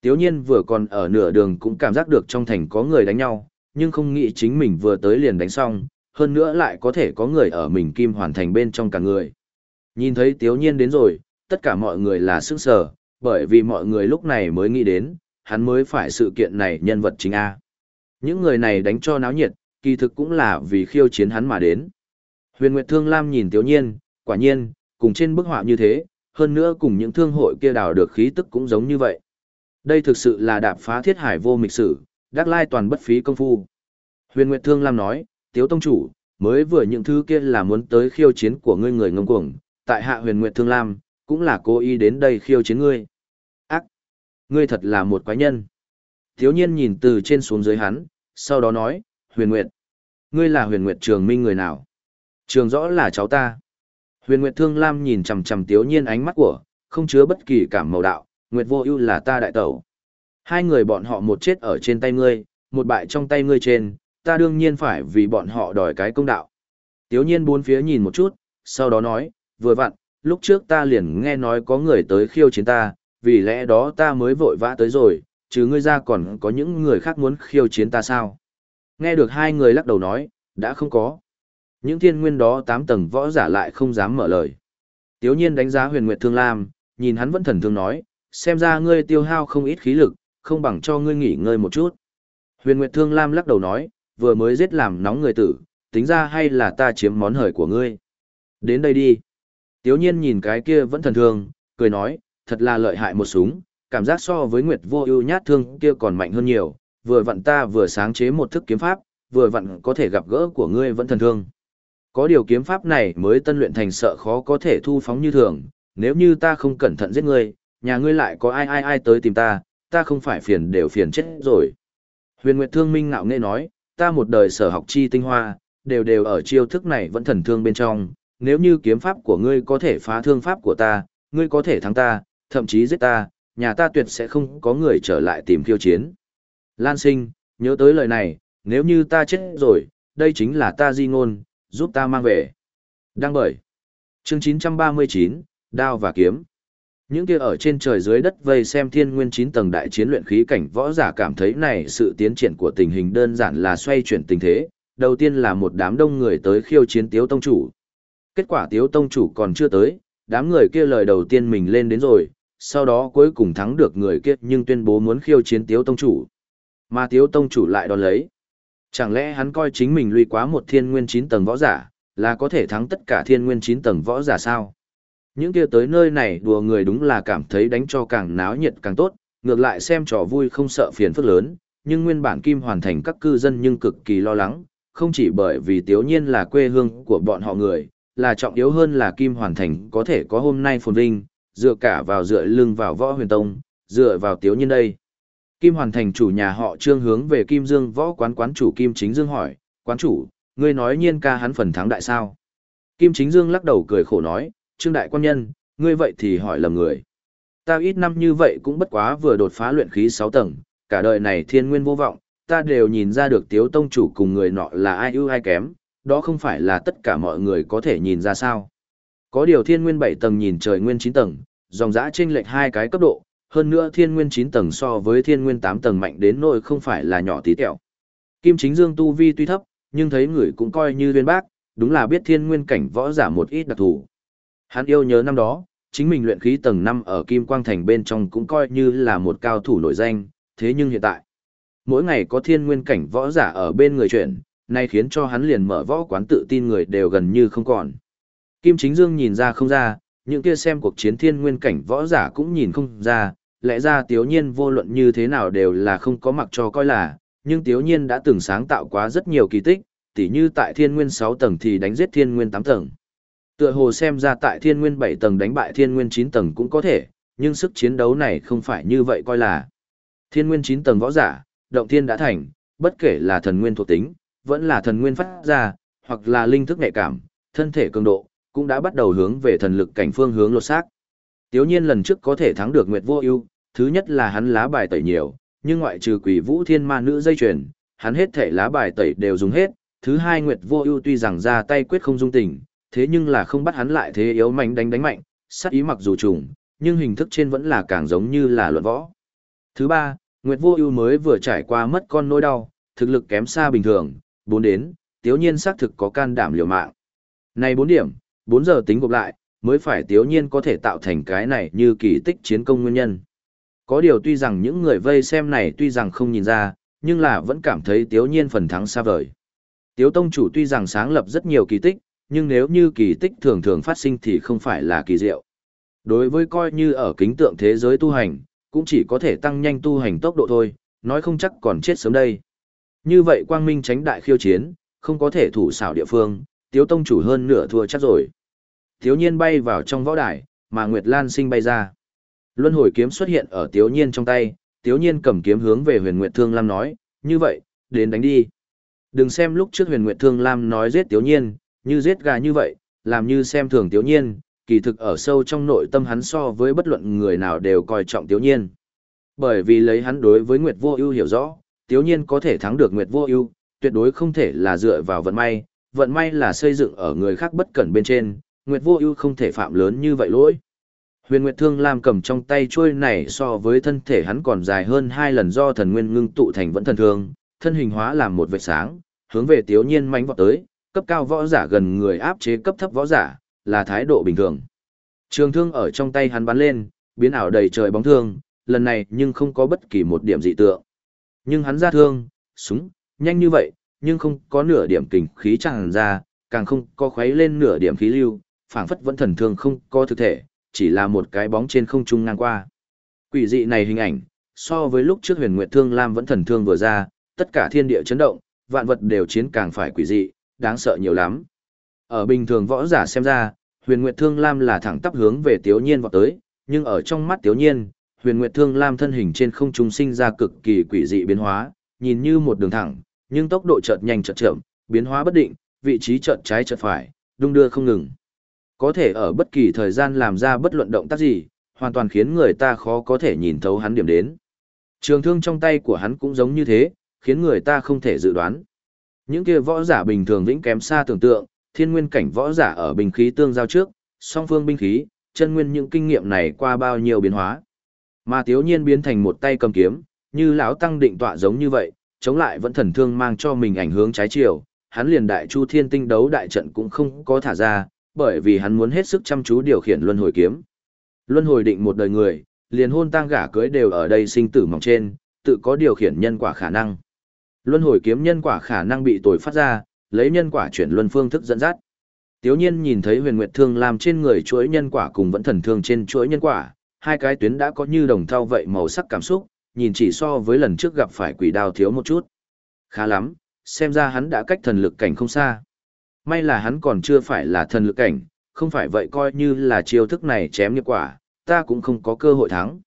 Tiếu nhiên vừa còn ở nửa đường cũng cảm giác được trong thành có người đánh nhau, nhưng không nghĩ chính mình vừa tới liền đánh xong, hơn nữa lại có thể có người ở mình kim hoàn thành bên trong cả người. Nhìn thấy tiếu nhiên đến rồi, tất cả mọi người là sức sở, bởi vì mọi người lúc này mới nghĩ đến, hắn mới phải sự kiện này nhân vật chính A. Những người này đánh cho náo nhiệt, kỳ thực cũng là vì khiêu chiến hắn mà đến. Huyền Nguyệt Thương Lam nhìn Tiếu Nhiên, quả nhiên, cùng trên bức họa như thế, hơn nữa cùng những thương hội kia đào được khí tức cũng giống như vậy. Đây thực sự là đạp phá thiết hải vô mịch sử, đắc lai toàn bất phí công phu. Huyền Nguyệt Thương Lam nói, Tiếu Tông Chủ, mới vừa những thứ kia là muốn tới khiêu chiến của ngươi người ngông cuồng, tại hạ Huyền Nguyệt Thương Lam, cũng là cố ý đến đây khiêu chiến ngươi. Ác! Ngươi thật là một quái nhân. Thiếu nhiên nhìn từ trên xuống dưới hắn, sau đó nói, Huyền Nguyệt. Ngươi là Huyền Nguyệt Trường Minh người nào? Trường rõ là cháu ta. Huyền Nguyệt Thương Lam nhìn chằm chằm thiếu Nhiên ánh mắt của, không chứa bất kỳ cảm màu đạo, Nguyệt Vô Ưu là ta đại tẩu. Hai người bọn họ một chết ở trên tay ngươi, một bại trong tay ngươi trên, ta đương nhiên phải vì bọn họ đòi cái công đạo. Tiếu Nhiên bốn phía nhìn một chút, sau đó nói, vừa vặn, lúc trước ta liền nghe nói có người tới khiêu chiến ta, vì lẽ đó ta mới vội vã tới rồi, chứ ngươi ra còn có những người khác muốn khiêu chiến ta sao? Nghe được hai người lắc đầu nói, đã không có. Những thiên nguyên đó tám tầng võ giả lại không dám mở lời. Tiếu nhiên đánh giá huyền nguyệt thương lam, nhìn hắn vẫn thần thương nói, xem ra ngươi tiêu hao không ít khí lực, không bằng cho ngươi nghỉ ngơi một chút. Huyền nguyệt thương lam lắc đầu nói, vừa mới giết làm nóng người tử, tính ra hay là ta chiếm món hời của ngươi. Đến đây đi. Tiếu nhiên nhìn cái kia vẫn thần thương, cười nói, thật là lợi hại một súng, cảm giác so với Nguyệt vô ưu nhát thương kia còn mạnh hơn nhiều, vừa vặn ta vừa sáng chế một thức kiếm pháp, vừa vặn có thể gặp gỡ của ngươi vẫn thần thương. Có điều kiếm pháp này mới tân luyện thành sợ khó có thể thu phóng như thường, nếu như ta không cẩn thận giết ngươi, nhà ngươi lại có ai ai ai tới tìm ta, ta không phải phiền đều phiền chết rồi. Huyền Nguyệt Thương Minh ngạo nghễ nói, ta một đời sở học chi tinh hoa, đều đều ở chiêu thức này vẫn thần thương bên trong, nếu như kiếm pháp của ngươi có thể phá thương pháp của ta, ngươi có thể thắng ta, thậm chí giết ta, nhà ta tuyệt sẽ không có người trở lại tìm khiêu chiến. Lan sinh, nhớ tới lời này, nếu như ta chết rồi, đây chính là ta di ngôn, giúp ta mang về. Đăng bởi. Chương 939, Đao và Kiếm. Những kia ở trên trời dưới đất vây xem thiên nguyên 9 tầng đại chiến luyện khí cảnh võ giả cảm thấy này sự tiến triển của tình hình đơn giản là xoay chuyển tình thế. Đầu tiên là một đám đông người tới khiêu chiến tiếu tông chủ. Kết quả tiếu tông chủ còn chưa tới, đám người kia lời đầu tiên mình lên đến rồi, sau đó cuối cùng thắng được người kia nhưng tuyên bố muốn khiêu chiến tiếu tông chủ. Mà tiếu tông chủ lại đón lấy. Chẳng lẽ hắn coi chính mình lùi quá một thiên nguyên 9 tầng võ giả, là có thể thắng tất cả thiên nguyên 9 tầng võ giả sao? Những kia tới nơi này đùa người đúng là cảm thấy đánh cho càng náo nhiệt càng tốt, ngược lại xem trò vui không sợ phiền phức lớn, nhưng nguyên bản kim hoàn thành các cư dân nhưng cực kỳ lo lắng, không chỉ bởi vì tiếu nhiên là quê hương của bọn họ người, là trọng yếu hơn là kim hoàn thành có thể có hôm nay phồn vinh, dựa cả vào dựa lưng vào võ huyền tông, dựa vào tiếu nhân đây. Kim hoàn thành chủ nhà họ trương hướng về Kim Dương võ quán quán chủ Kim Chính Dương hỏi, quán chủ, ngươi nói nhiên ca hắn phần thắng đại sao? Kim Chính Dương lắc đầu cười khổ nói, Trương Đại Quan Nhân, ngươi vậy thì hỏi lầm người. Ta ít năm như vậy cũng bất quá vừa đột phá luyện khí 6 tầng, cả đời này thiên nguyên vô vọng, ta đều nhìn ra được tiếu tông chủ cùng người nọ là ai ưu ai kém, đó không phải là tất cả mọi người có thể nhìn ra sao. Có điều thiên nguyên 7 tầng nhìn trời nguyên 9 tầng, dòng dã chênh lệch hai cái cấp độ, hơn nữa thiên nguyên 9 tầng so với thiên nguyên 8 tầng mạnh đến nỗi không phải là nhỏ tí tẹo. Kim Chính Dương tu vi tuy thấp, nhưng thấy người cũng coi như viên bác, đúng là biết thiên nguyên cảnh võ giả một ít đặc thù. Hắn yêu nhớ năm đó, chính mình luyện khí tầng 5 ở Kim Quang Thành bên trong cũng coi như là một cao thủ nổi danh, thế nhưng hiện tại, mỗi ngày có thiên nguyên cảnh võ giả ở bên người chuyển, nay khiến cho hắn liền mở võ quán tự tin người đều gần như không còn. Kim Chính Dương nhìn ra không ra, những kia xem cuộc chiến thiên nguyên cảnh võ giả cũng nhìn không ra, lẽ ra tiếu nhiên vô luận như thế nào đều là không có mặc cho coi là, nhưng tiếu nhiên đã từng sáng tạo quá rất nhiều kỳ tích, tỉ như tại thiên nguyên 6 tầng thì đánh giết thiên nguyên 8 tầng. Tựa hồ xem ra tại thiên nguyên 7 tầng đánh bại thiên nguyên 9 tầng cũng có thể, nhưng sức chiến đấu này không phải như vậy coi là. Thiên nguyên 9 tầng võ giả, động thiên đã thành, bất kể là thần nguyên thuộc tính, vẫn là thần nguyên phát ra, hoặc là linh thức nhạy cảm, thân thể cường độ, cũng đã bắt đầu hướng về thần lực cảnh phương hướng lột xác. Tiếu nhiên lần trước có thể thắng được Nguyệt Vô Ưu, thứ nhất là hắn lá bài tẩy nhiều, nhưng ngoại trừ Quỷ Vũ Thiên Ma nữ dây chuyền, hắn hết thể lá bài tẩy đều dùng hết. Thứ hai Nguyệt Vô Ưu tuy rằng ra tay quyết không dung tình, thế nhưng là không bắt hắn lại thế yếu mạnh đánh đánh mạnh, sát ý mặc dù trùng, nhưng hình thức trên vẫn là càng giống như là luận võ. Thứ ba, Nguyệt Vô Ưu mới vừa trải qua mất con nỗi đau, thực lực kém xa bình thường, bốn đến, Tiếu Nhiên xác thực có can đảm liều mạng. Này bốn điểm, bốn giờ tính gộp lại, mới phải tiếu nhiên có thể tạo thành cái này như kỳ tích chiến công nguyên nhân. Có điều tuy rằng những người vây xem này tuy rằng không nhìn ra, nhưng là vẫn cảm thấy tiếu nhiên phần thắng xa vời. Tiếu tông chủ tuy rằng sáng lập rất nhiều kỳ tích, nhưng nếu như kỳ tích thường thường phát sinh thì không phải là kỳ diệu. Đối với coi như ở kính tượng thế giới tu hành, cũng chỉ có thể tăng nhanh tu hành tốc độ thôi, nói không chắc còn chết sớm đây. Như vậy quang minh tránh đại khiêu chiến, không có thể thủ xảo địa phương, tiếu tông chủ hơn nửa thua chắc rồi. Tiếu nhiên bay vào trong võ đài, mà Nguyệt Lan sinh bay ra. Luân hồi kiếm xuất hiện ở Tiếu nhiên trong tay, Tiếu nhiên cầm kiếm hướng về huyền Nguyệt Thương Lam nói, như vậy, đến đánh đi. Đừng xem lúc trước huyền Nguyệt Thương Lam nói giết Tiếu nhiên, như giết gà như vậy, làm như xem thường Tiếu nhiên, kỳ thực ở sâu trong nội tâm hắn so với bất luận người nào đều coi trọng Tiếu nhiên. Bởi vì lấy hắn đối với Nguyệt Vô Ưu hiểu rõ, Tiếu nhiên có thể thắng được Nguyệt Vô Ưu, tuyệt đối không thể là dựa vào vận may, vận may là xây dựng ở người khác bất cẩn bên trên, Nguyệt Vô Ưu không thể phạm lớn như vậy lỗi. Huyền Nguyệt Thương Lam cầm trong tay chuôi này so với thân thể hắn còn dài hơn hai lần do thần nguyên ngưng tụ thành vẫn thần thương, thân hình hóa làm một vệt sáng, hướng về Tiếu Nhiên mãnh vọt tới, cấp cao võ giả gần người áp chế cấp thấp võ giả, là thái độ bình thường. Trường thương ở trong tay hắn bắn lên, biến ảo đầy trời bóng thương, lần này nhưng không có bất kỳ một điểm dị tượng. Nhưng hắn ra thương, súng, nhanh như vậy, nhưng không có nửa điểm kình khí tràn ra, càng không có khuấy lên nửa điểm khí lưu, phảng phất vẫn thần thương không có thực thể, chỉ là một cái bóng trên không trung ngang qua. Quỷ dị này hình ảnh, so với lúc trước huyền nguyệt thương lam vẫn thần thương vừa ra, tất cả thiên địa chấn động, vạn vật đều chiến càng phải quỷ dị, đáng sợ nhiều lắm. Ở bình thường võ giả xem ra, huyền nguyệt thương lam là thẳng tắp hướng về tiếu nhiên vọt tới, nhưng ở trong mắt tiếu nhiên, huyền nguyệt thương lam thân hình trên không trung sinh ra cực kỳ quỷ dị biến hóa, nhìn như một đường thẳng, nhưng tốc độ chợt nhanh chợt chậm, biến hóa bất định, vị trí chợt trái chợt phải, đung đưa không ngừng. Có thể ở bất kỳ thời gian làm ra bất luận động tác gì, hoàn toàn khiến người ta khó có thể nhìn thấu hắn điểm đến. Trường thương trong tay của hắn cũng giống như thế, khiến người ta không thể dự đoán. Những kia võ giả bình thường vĩnh kém xa tưởng tượng, thiên nguyên cảnh võ giả ở bình khí tương giao trước, song phương binh khí, chân nguyên những kinh nghiệm này qua bao nhiêu biến hóa. Mà tiếu nhiên biến thành một tay cầm kiếm, như lão tăng định tọa giống như vậy, chống lại vẫn thần thương mang cho mình ảnh hướng trái chiều, hắn liền đại chu thiên tinh đấu đại trận cũng không có thả ra, bởi vì hắn muốn hết sức chăm chú điều khiển luân hồi kiếm. Luân hồi định một đời người, liền hôn tang gả cưới đều ở đây sinh tử mỏng trên, tự có điều khiển nhân quả khả năng. Luân hồi kiếm nhân quả khả năng bị tội phát ra, lấy nhân quả chuyển luân phương thức dẫn dắt. Tiếu nhiên nhìn thấy huyền nguyệt thương làm trên người chuỗi nhân quả cùng vẫn thần thương trên chuỗi nhân quả, hai cái tuyến đã có như đồng thau vậy màu sắc cảm xúc, nhìn chỉ so với lần trước gặp phải quỷ đao thiếu một chút. Khá lắm, xem ra hắn đã cách thần lực cảnh không xa. May là hắn còn chưa phải là thần lực cảnh, không phải vậy coi như là chiêu thức này chém nghiệp quả, ta cũng không có cơ hội thắng.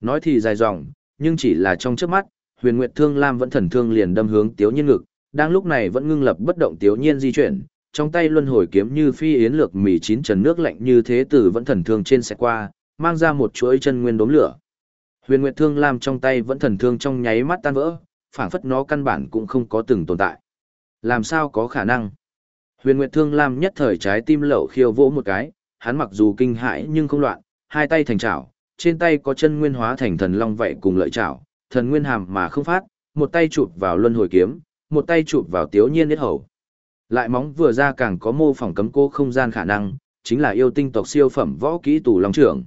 Nói thì dài dòng, nhưng chỉ là trong trước mắt, huyền nguyệt thương lam vẫn thần thương liền đâm hướng tiếu nhiên ngực, đang lúc này vẫn ngưng lập bất động tiếu nhiên di chuyển, trong tay luân hồi kiếm như phi yến lược mì chín trần nước lạnh như thế tử vẫn thần thương trên xe qua, mang ra một chuỗi chân nguyên đốm lửa. Huyền Nguyệt Thương Lam trong tay vẫn thần thương trong nháy mắt tan vỡ, phản phất nó căn bản cũng không có từng tồn tại. Làm sao có khả năng? Huyền Nguyệt Thương Lam nhất thời trái tim lẩu khiêu vỗ một cái, hắn mặc dù kinh hãi nhưng không loạn, hai tay thành chảo, trên tay có chân nguyên hóa thành thần long vậy cùng lợi chảo, thần nguyên hàm mà không phát, một tay chụp vào luân hồi kiếm, một tay chụp vào tiếu nhiên nhất hầu. Lại móng vừa ra càng có mô phỏng cấm cô không gian khả năng, chính là yêu tinh tộc siêu phẩm võ kỹ tù long trưởng.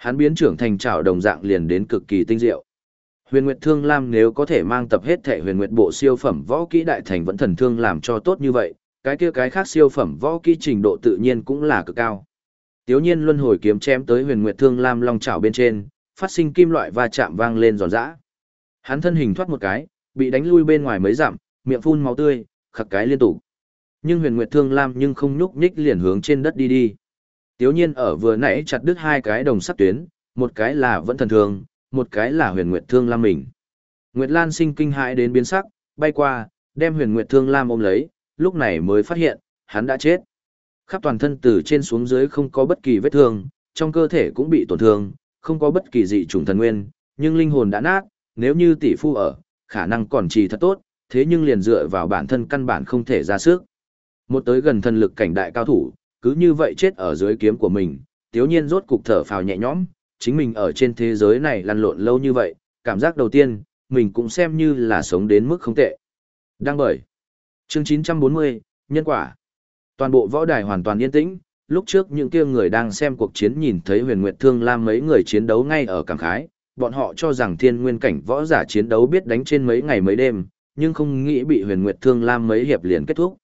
Hắn biến trưởng thành trảo đồng dạng liền đến cực kỳ tinh diệu. Huyền Nguyệt Thương Lam nếu có thể mang tập hết thể Huyền Nguyệt bộ siêu phẩm võ kỹ đại thành vẫn thần thương làm cho tốt như vậy, cái kia cái khác siêu phẩm võ kỹ trình độ tự nhiên cũng là cực cao. Tiếu nhiên luân hồi kiếm chém tới Huyền Nguyệt Thương Lam long chảo bên trên, phát sinh kim loại va chạm vang lên giòn giã. Hắn thân hình thoát một cái, bị đánh lui bên ngoài mấy dặm, miệng phun máu tươi, khặc cái liên tục. Nhưng Huyền Nguyệt Thương Lam nhưng không nhúc nhích liền hướng trên đất đi đi. Tiếu nhiên ở vừa nãy chặt đứt hai cái đồng sắt tuyến, một cái là vẫn thần thương, một cái là huyền nguyệt thương lam mình. Nguyệt Lan sinh kinh hãi đến biến sắc, bay qua, đem huyền nguyệt thương lam ôm lấy, lúc này mới phát hiện, hắn đã chết. Khắp toàn thân từ trên xuống dưới không có bất kỳ vết thương, trong cơ thể cũng bị tổn thương, không có bất kỳ dị trùng thần nguyên, nhưng linh hồn đã nát, nếu như tỷ phu ở, khả năng còn trì thật tốt, thế nhưng liền dựa vào bản thân căn bản không thể ra sức. Một tới gần thần lực cảnh đại cao thủ, cứ như vậy chết ở dưới kiếm của mình, tiếu nhiên rốt cục thở phào nhẹ nhõm, chính mình ở trên thế giới này lăn lộn lâu như vậy, cảm giác đầu tiên, mình cũng xem như là sống đến mức không tệ. Đăng bởi. Chương 940, Nhân quả. Toàn bộ võ đài hoàn toàn yên tĩnh, lúc trước những kia người đang xem cuộc chiến nhìn thấy huyền nguyệt thương lam mấy người chiến đấu ngay ở cảng khái, bọn họ cho rằng thiên nguyên cảnh võ giả chiến đấu biết đánh trên mấy ngày mấy đêm, nhưng không nghĩ bị huyền nguyệt thương lam mấy hiệp liền kết thúc.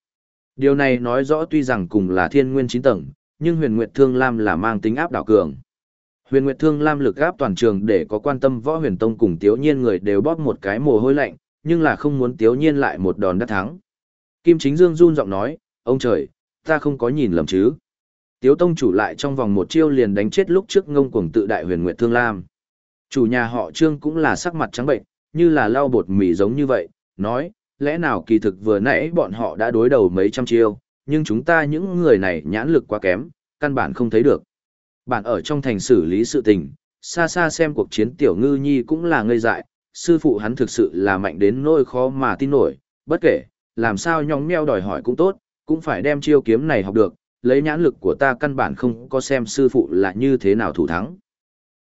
Điều này nói rõ tuy rằng cùng là thiên nguyên 9 tầng, nhưng huyền nguyệt thương lam là mang tính áp đảo cường. Huyền nguyệt thương lam lực áp toàn trường để có quan tâm võ huyền tông cùng tiếu nhiên người đều bóp một cái mồ hôi lạnh, nhưng là không muốn tiếu nhiên lại một đòn đắc thắng. Kim chính dương run giọng nói, ông trời, ta không có nhìn lầm chứ. Tiếu tông chủ lại trong vòng một chiêu liền đánh chết lúc trước ngông cuồng tự đại huyền nguyệt thương lam. Chủ nhà họ trương cũng là sắc mặt trắng bệnh, như là lau bột mì giống như vậy, nói, lẽ nào kỳ thực vừa nãy bọn họ đã đối đầu mấy trăm chiêu, nhưng chúng ta những người này nhãn lực quá kém, căn bản không thấy được. Bạn ở trong thành xử lý sự tình, xa xa xem cuộc chiến tiểu ngư nhi cũng là ngây dại, sư phụ hắn thực sự là mạnh đến nỗi khó mà tin nổi, bất kể, làm sao nhóng meo đòi hỏi cũng tốt, cũng phải đem chiêu kiếm này học được, lấy nhãn lực của ta căn bản không có xem sư phụ là như thế nào thủ thắng.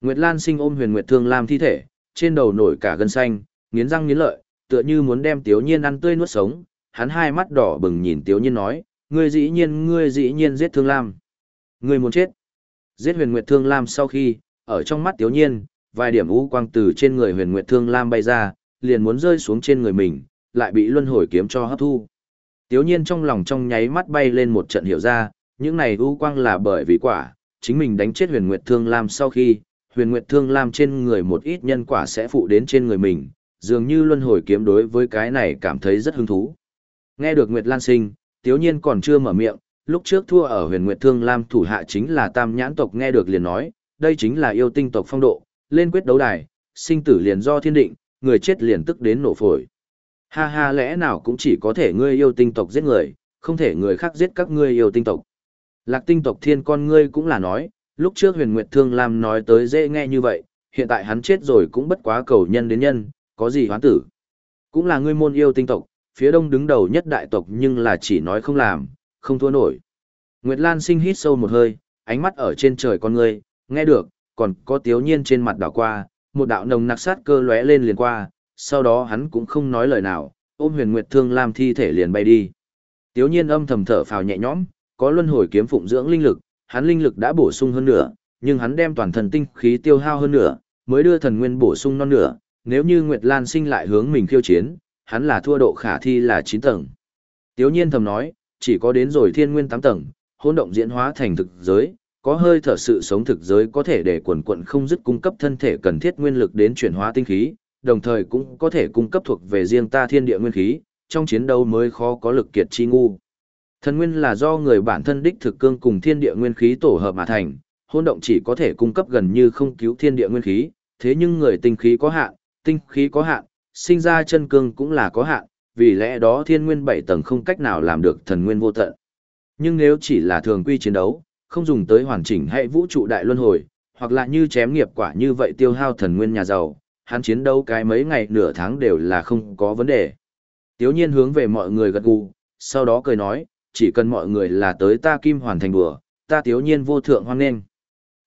Nguyệt Lan sinh ôm huyền Nguyệt Thương Lam thi thể, trên đầu nổi cả gân xanh, nghiến răng nghiến lợi, tựa như muốn đem Tiếu Nhiên ăn tươi nuốt sống, hắn hai mắt đỏ bừng nhìn Tiếu Nhiên nói, ngươi dĩ nhiên ngươi dĩ nhiên giết Thương Lam. Ngươi muốn chết. Giết huyền Nguyệt Thương Lam sau khi, ở trong mắt Tiếu Nhiên, vài điểm u quang từ trên người huyền Nguyệt Thương Lam bay ra, liền muốn rơi xuống trên người mình, lại bị luân hồi kiếm cho hấp thu. Tiếu Nhiên trong lòng trong nháy mắt bay lên một trận hiểu ra, những này u quang là bởi vì quả, chính mình đánh chết huyền Nguyệt Thương Lam sau khi, huyền Nguyệt Thương Lam trên người một ít nhân quả sẽ phụ đến trên người mình, dường như luân hồi kiếm đối với cái này cảm thấy rất hứng thú. Nghe được Nguyệt Lan Sinh, Tiếu Nhiên còn chưa mở miệng, lúc trước thua ở huyền Nguyệt Thương Lam thủ hạ chính là tam nhãn tộc nghe được liền nói, đây chính là yêu tinh tộc phong độ, lên quyết đấu đài, sinh tử liền do thiên định, người chết liền tức đến nổ phổi. Ha ha lẽ nào cũng chỉ có thể ngươi yêu tinh tộc giết người, không thể người khác giết các ngươi yêu tinh tộc. Lạc tinh tộc thiên con ngươi cũng là nói, lúc trước huyền Nguyệt Thương Lam nói tới dễ nghe như vậy, hiện tại hắn chết rồi cũng bất quá cầu nhân đến nhân, có gì hoán tử. Cũng là ngươi môn yêu tinh tộc, phía đông đứng đầu nhất đại tộc nhưng là chỉ nói không làm, không thua nổi. Nguyệt Lan sinh hít sâu một hơi, ánh mắt ở trên trời con ngươi, nghe được, còn có tiếu nhiên trên mặt đảo qua, một đạo nồng nặc sát cơ lóe lên liền qua, sau đó hắn cũng không nói lời nào, ôm huyền Nguyệt Thương làm thi thể liền bay đi. Tiếu nhiên âm thầm thở phào nhẹ nhõm, có luân hồi kiếm phụng dưỡng linh lực, hắn linh lực đã bổ sung hơn nữa, nhưng hắn đem toàn thần tinh khí tiêu hao hơn nữa, mới đưa thần nguyên bổ sung non nữa, nếu như Nguyệt Lan sinh lại hướng mình khiêu chiến, hắn là thua độ khả thi là 9 tầng. Tiếu nhiên thầm nói, chỉ có đến rồi thiên nguyên 8 tầng, hỗn động diễn hóa thành thực giới, có hơi thở sự sống thực giới có thể để quần quận không dứt cung cấp thân thể cần thiết nguyên lực đến chuyển hóa tinh khí, đồng thời cũng có thể cung cấp thuộc về riêng ta thiên địa nguyên khí, trong chiến đấu mới khó có lực kiệt chi ngu. Thần nguyên là do người bản thân đích thực cương cùng thiên địa nguyên khí tổ hợp mà thành, hỗn động chỉ có thể cung cấp gần như không cứu thiên địa nguyên khí, thế nhưng người tinh khí có hạn, tinh khí có hạn, sinh ra chân cương cũng là có hạn, vì lẽ đó thiên nguyên bảy tầng không cách nào làm được thần nguyên vô tận. Nhưng nếu chỉ là thường quy chiến đấu, không dùng tới hoàn chỉnh hay vũ trụ đại luân hồi, hoặc là như chém nghiệp quả như vậy tiêu hao thần nguyên nhà giàu, hắn chiến đấu cái mấy ngày nửa tháng đều là không có vấn đề. Tiếu nhiên hướng về mọi người gật gù, sau đó cười nói, chỉ cần mọi người là tới ta kim hoàn thành đùa, ta tiếu nhiên vô thượng hoan nghênh.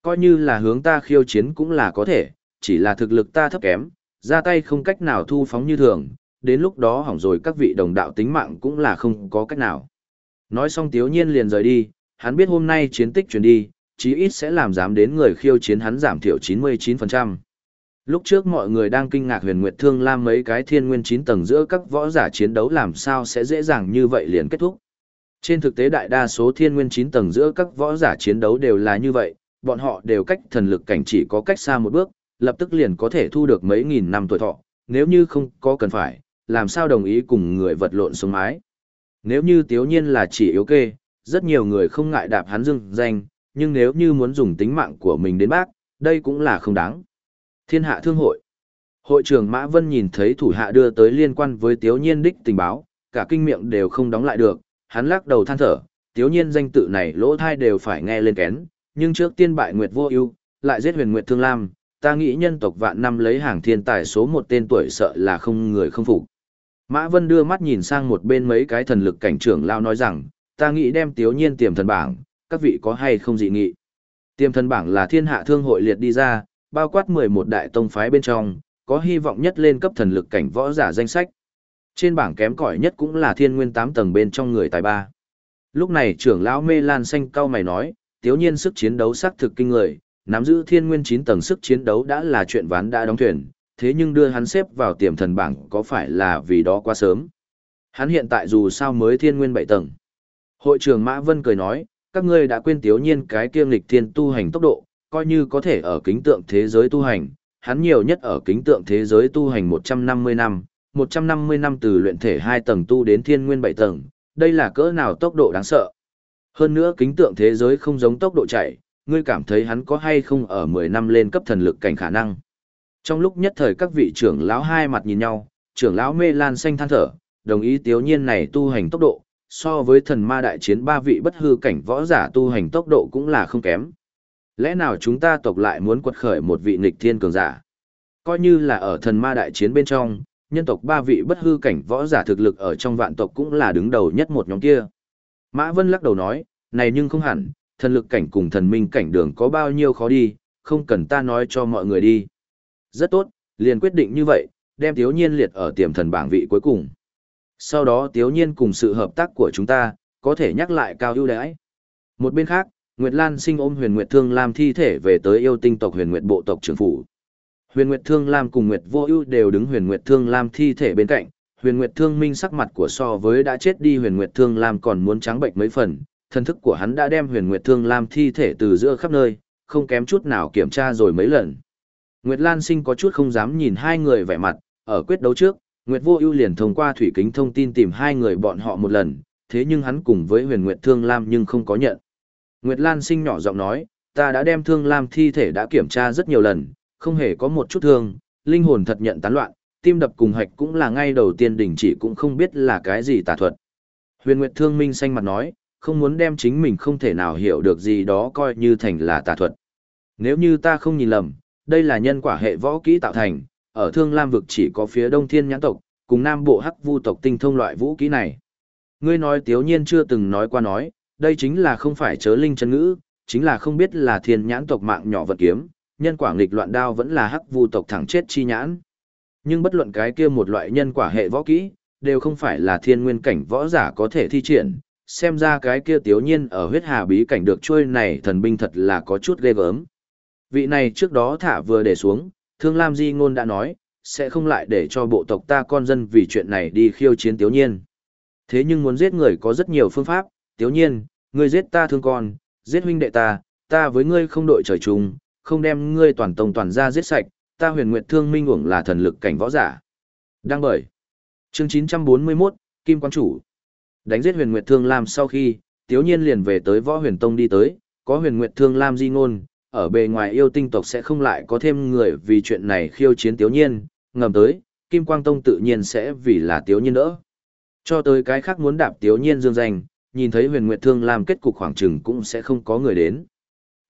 Coi như là hướng ta khiêu chiến cũng là có thể, chỉ là thực lực ta thấp kém, ra tay không cách nào thu phóng như thường, đến lúc đó hỏng rồi các vị đồng đạo tính mạng cũng là không có cách nào. Nói xong tiếu nhiên liền rời đi, hắn biết hôm nay chiến tích truyền đi, chí ít sẽ làm dám đến người khiêu chiến hắn giảm thiểu 99%. Lúc trước mọi người đang kinh ngạc huyền nguyệt thương lam mấy cái thiên nguyên 9 tầng giữa các võ giả chiến đấu làm sao sẽ dễ dàng như vậy liền kết thúc. Trên thực tế đại đa số thiên nguyên 9 tầng giữa các võ giả chiến đấu đều là như vậy, bọn họ đều cách thần lực cảnh chỉ có cách xa một bước, lập tức liền có thể thu được mấy nghìn năm tuổi thọ, nếu như không có cần phải, làm sao đồng ý cùng người vật lộn xuống mái. Nếu như tiếu nhiên là chỉ yếu kê, rất nhiều người không ngại đạp hắn dưng danh, nhưng nếu như muốn dùng tính mạng của mình đến bác, đây cũng là không đáng. Thiên hạ thương hội. Hội trưởng Mã Vân nhìn thấy thủ hạ đưa tới liên quan với tiếu nhiên đích tình báo, cả kinh miệng đều không đóng lại được, hắn lắc đầu than thở, tiếu nhiên danh tự này lỗ thai đều phải nghe lên kén, nhưng trước tiên bại Nguyệt vô ưu lại giết huyền Nguyệt Thương Lam, ta nghĩ nhân tộc vạn năm lấy hàng thiên tài số một tên tuổi sợ là không người không phục. Mã Vân đưa mắt nhìn sang một bên mấy cái thần lực cảnh trưởng lao nói rằng, ta nghĩ đem tiếu nhiên tiềm thần bảng, các vị có hay không dị nghị. Tiềm thần bảng là thiên hạ thương hội liệt đi ra, bao quát 11 đại tông phái bên trong, có hy vọng nhất lên cấp thần lực cảnh võ giả danh sách. Trên bảng kém cỏi nhất cũng là thiên nguyên 8 tầng bên trong người tài ba. Lúc này trưởng lão mê lan xanh cao mày nói, tiếu nhiên sức chiến đấu sắc thực kinh người, nắm giữ thiên nguyên 9 tầng sức chiến đấu đã là chuyện ván đã đóng thuyền, thế nhưng đưa hắn xếp vào tiềm thần bảng có phải là vì đó quá sớm. Hắn hiện tại dù sao mới thiên nguyên 7 tầng. Hội trưởng Mã Vân cười nói, các ngươi đã quên tiếu nhiên cái kiêm lịch thiên tu hành tốc độ, coi như có thể ở kính tượng thế giới tu hành, hắn nhiều nhất ở kính tượng thế giới tu hành 150 năm, 150 năm từ luyện thể 2 tầng tu đến thiên nguyên 7 tầng, đây là cỡ nào tốc độ đáng sợ. Hơn nữa kính tượng thế giới không giống tốc độ chạy, ngươi cảm thấy hắn có hay không ở 10 năm lên cấp thần lực cảnh khả năng. Trong lúc nhất thời các vị trưởng lão hai mặt nhìn nhau, trưởng lão mê lan xanh than thở, đồng ý tiếu nhiên này tu hành tốc độ, so với thần ma đại chiến ba vị bất hư cảnh võ giả tu hành tốc độ cũng là không kém. Lẽ nào chúng ta tộc lại muốn quật khởi một vị nghịch thiên cường giả? Coi như là ở thần ma đại chiến bên trong, nhân tộc ba vị bất hư cảnh võ giả thực lực ở trong vạn tộc cũng là đứng đầu nhất một nhóm kia. Mã Vân lắc đầu nói, này nhưng không hẳn, thần lực cảnh cùng thần minh cảnh đường có bao nhiêu khó đi, không cần ta nói cho mọi người đi. Rất tốt, liền quyết định như vậy, đem Tiếu Nhiên liệt ở tiềm thần bảng vị cuối cùng. Sau đó Tiếu Nhiên cùng sự hợp tác của chúng ta, có thể nhắc lại cao ưu đãi. Một bên khác, Nguyệt Lan sinh ôm Huyền Nguyệt Thương Lam thi thể về tới yêu tinh tộc Huyền Nguyệt bộ tộc trưởng phủ. Huyền Nguyệt Thương Lam cùng Nguyệt Vô Ưu đều đứng Huyền Nguyệt Thương Lam thi thể bên cạnh, Huyền Nguyệt Thương Minh sắc mặt của so với đã chết đi Huyền Nguyệt Thương Lam còn muốn trắng bệnh mấy phần, thân thức của hắn đã đem Huyền Nguyệt Thương Lam thi thể từ giữa khắp nơi, không kém chút nào kiểm tra rồi mấy lần. Nguyệt Lan Sinh có chút không dám nhìn hai người vẻ mặt, ở quyết đấu trước, Nguyệt Vô Ưu liền thông qua thủy kính thông tin tìm hai người bọn họ một lần, thế nhưng hắn cùng với Huyền Nguyệt Thương Lam nhưng không có nhận. Nguyệt Lan Sinh nhỏ giọng nói, ta đã đem Thương Lam thi thể đã kiểm tra rất nhiều lần, không hề có một chút thương, linh hồn thật nhận tán loạn, tim đập cùng hạch cũng là ngay đầu tiên đình chỉ cũng không biết là cái gì tà thuật. Huyền Nguyệt Thương Minh xanh mặt nói, không muốn đem chính mình không thể nào hiểu được gì đó coi như thành là tà thuật. Nếu như ta không nhìn lầm, đây là nhân quả hệ võ kỹ tạo thành, ở Thương Lam vực chỉ có phía Đông Thiên Nhãn tộc, cùng Nam Bộ Hắc Vu tộc tinh thông loại vũ kỹ này. Ngươi nói Tiếu Nhiên chưa từng nói qua nói, đây chính là không phải chớ linh chân ngữ, chính là không biết là Thiên Nhãn tộc mạng nhỏ vật kiếm, nhân quả nghịch loạn đao vẫn là Hắc Vu tộc thẳng chết chi nhãn. Nhưng bất luận cái kia một loại nhân quả hệ võ kỹ, đều không phải là thiên nguyên cảnh võ giả có thể thi triển, xem ra cái kia tiểu Nhiên ở huyết hà bí cảnh được trôi này thần binh thật là có chút ghê gớm. Vị này trước đó thả vừa để xuống, Thương Lam Di Ngôn đã nói, sẽ không lại để cho bộ tộc ta con dân vì chuyện này đi khiêu chiến tiểu Nhiên. Thế nhưng muốn giết người có rất nhiều phương pháp, tiểu Nhiên, ngươi giết ta thương con, giết huynh đệ ta, ta với ngươi không đội trời chung, không đem ngươi toàn tông toàn ra giết sạch, ta huyền nguyệt thương minh uổng là thần lực cảnh võ giả. Đang bởi. Chương 941, Kim quang Chủ. Đánh giết huyền nguyệt thương Lam sau khi, Tiếu Nhiên liền về tới võ huyền tông đi tới, có huyền nguyệt thương Lam di ngôn, ở bề ngoài yêu tinh tộc sẽ không lại có thêm người vì chuyện này khiêu chiến Tiếu Nhiên, ngầm tới, Kim Quang Tông tự nhiên sẽ vì là Tiếu Nhiên đỡ. Cho tới cái khác muốn đạp Tiếu Nhiên dương danh, nhìn thấy huyền nguyệt thương Lam kết cục khoảng chừng cũng sẽ không có người đến.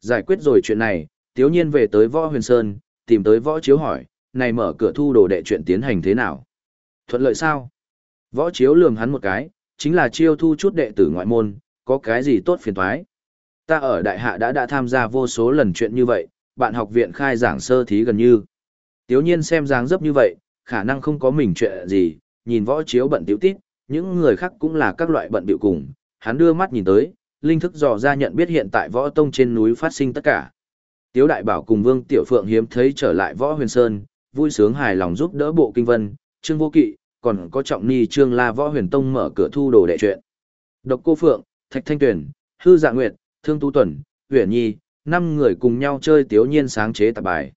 Giải quyết rồi chuyện này, tiếu nhiên về tới võ huyền sơn, tìm tới võ chiếu hỏi, này mở cửa thu đồ đệ chuyện tiến hành thế nào? Thuận lợi sao? Võ chiếu lườm hắn một cái, chính là chiêu thu chút đệ tử ngoại môn, có cái gì tốt phiền thoái. Ta ở đại hạ đã đã tham gia vô số lần chuyện như vậy, bạn học viện khai giảng sơ thí gần như. Tiếu nhiên xem dáng dấp như vậy, khả năng không có mình chuyện gì, nhìn võ chiếu bận tiếu tít, những người khác cũng là các loại bận biểu cùng, hắn đưa mắt nhìn tới, linh thức dò ra nhận biết hiện tại võ tông trên núi phát sinh tất cả. Tiếu đại bảo cùng Vương Tiểu Phượng hiếm thấy trở lại võ huyền sơn, vui sướng hài lòng giúp đỡ bộ kinh vân, trương vô kỵ, còn có trọng ni trương la võ huyền tông mở cửa thu đồ đệ chuyện. Độc cô Phượng, Thạch Thanh tuyền Hư Dạ Nguyệt, Thương Tu Tuần, Huyền Nhi, năm người cùng nhau chơi tiếu nhiên sáng chế tạp bài.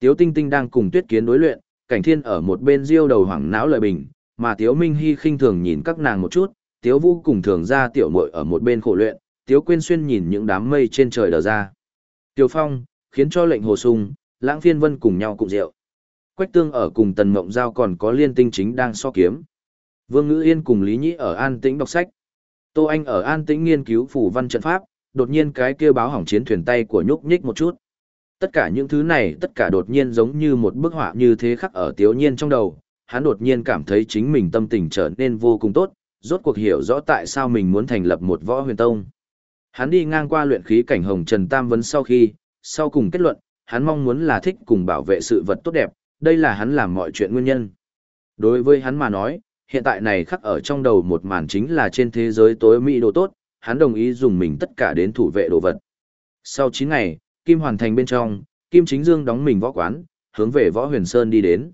Tiếu Tinh Tinh đang cùng Tuyết Kiến đối luyện, Cảnh Thiên ở một bên riêu đầu hoảng não lợi bình, mà Tiếu Minh Hy khinh thường nhìn các nàng một chút, Tiếu Vũ cùng thường ra tiểu muội ở một bên khổ luyện, Tiếu Quyên Xuyên nhìn những đám mây trên trời đờ ra. Tiếu Phong, khiến cho lệnh hồ sung, lãng phiên vân cùng nhau cùng rượu. Quách tương ở cùng tần mộng giao còn có liên tinh chính đang so kiếm. Vương Ngữ Yên cùng Lý Nhĩ ở an tĩnh đọc sách. Tô Anh ở an tĩnh nghiên cứu phủ văn trận pháp, đột nhiên cái kia báo hỏng chiến thuyền tay của nhúc nhích một chút. Tất cả những thứ này tất cả đột nhiên giống như một bức họa như thế khắc ở tiếu nhiên trong đầu, hắn đột nhiên cảm thấy chính mình tâm tình trở nên vô cùng tốt, rốt cuộc hiểu rõ tại sao mình muốn thành lập một võ huyền tông. Hắn đi ngang qua luyện khí cảnh hồng Trần Tam Vấn sau khi, sau cùng kết luận, hắn mong muốn là thích cùng bảo vệ sự vật tốt đẹp, đây là hắn làm mọi chuyện nguyên nhân. Đối với hắn mà nói, hiện tại này khắc ở trong đầu một màn chính là trên thế giới tối mỹ đồ tốt, hắn đồng ý dùng mình tất cả đến thủ vệ đồ vật. Sau 9 ngày, Kim Hoàn Thành bên trong, Kim Chính Dương đóng mình võ quán, hướng về Võ Huyền Sơn đi đến.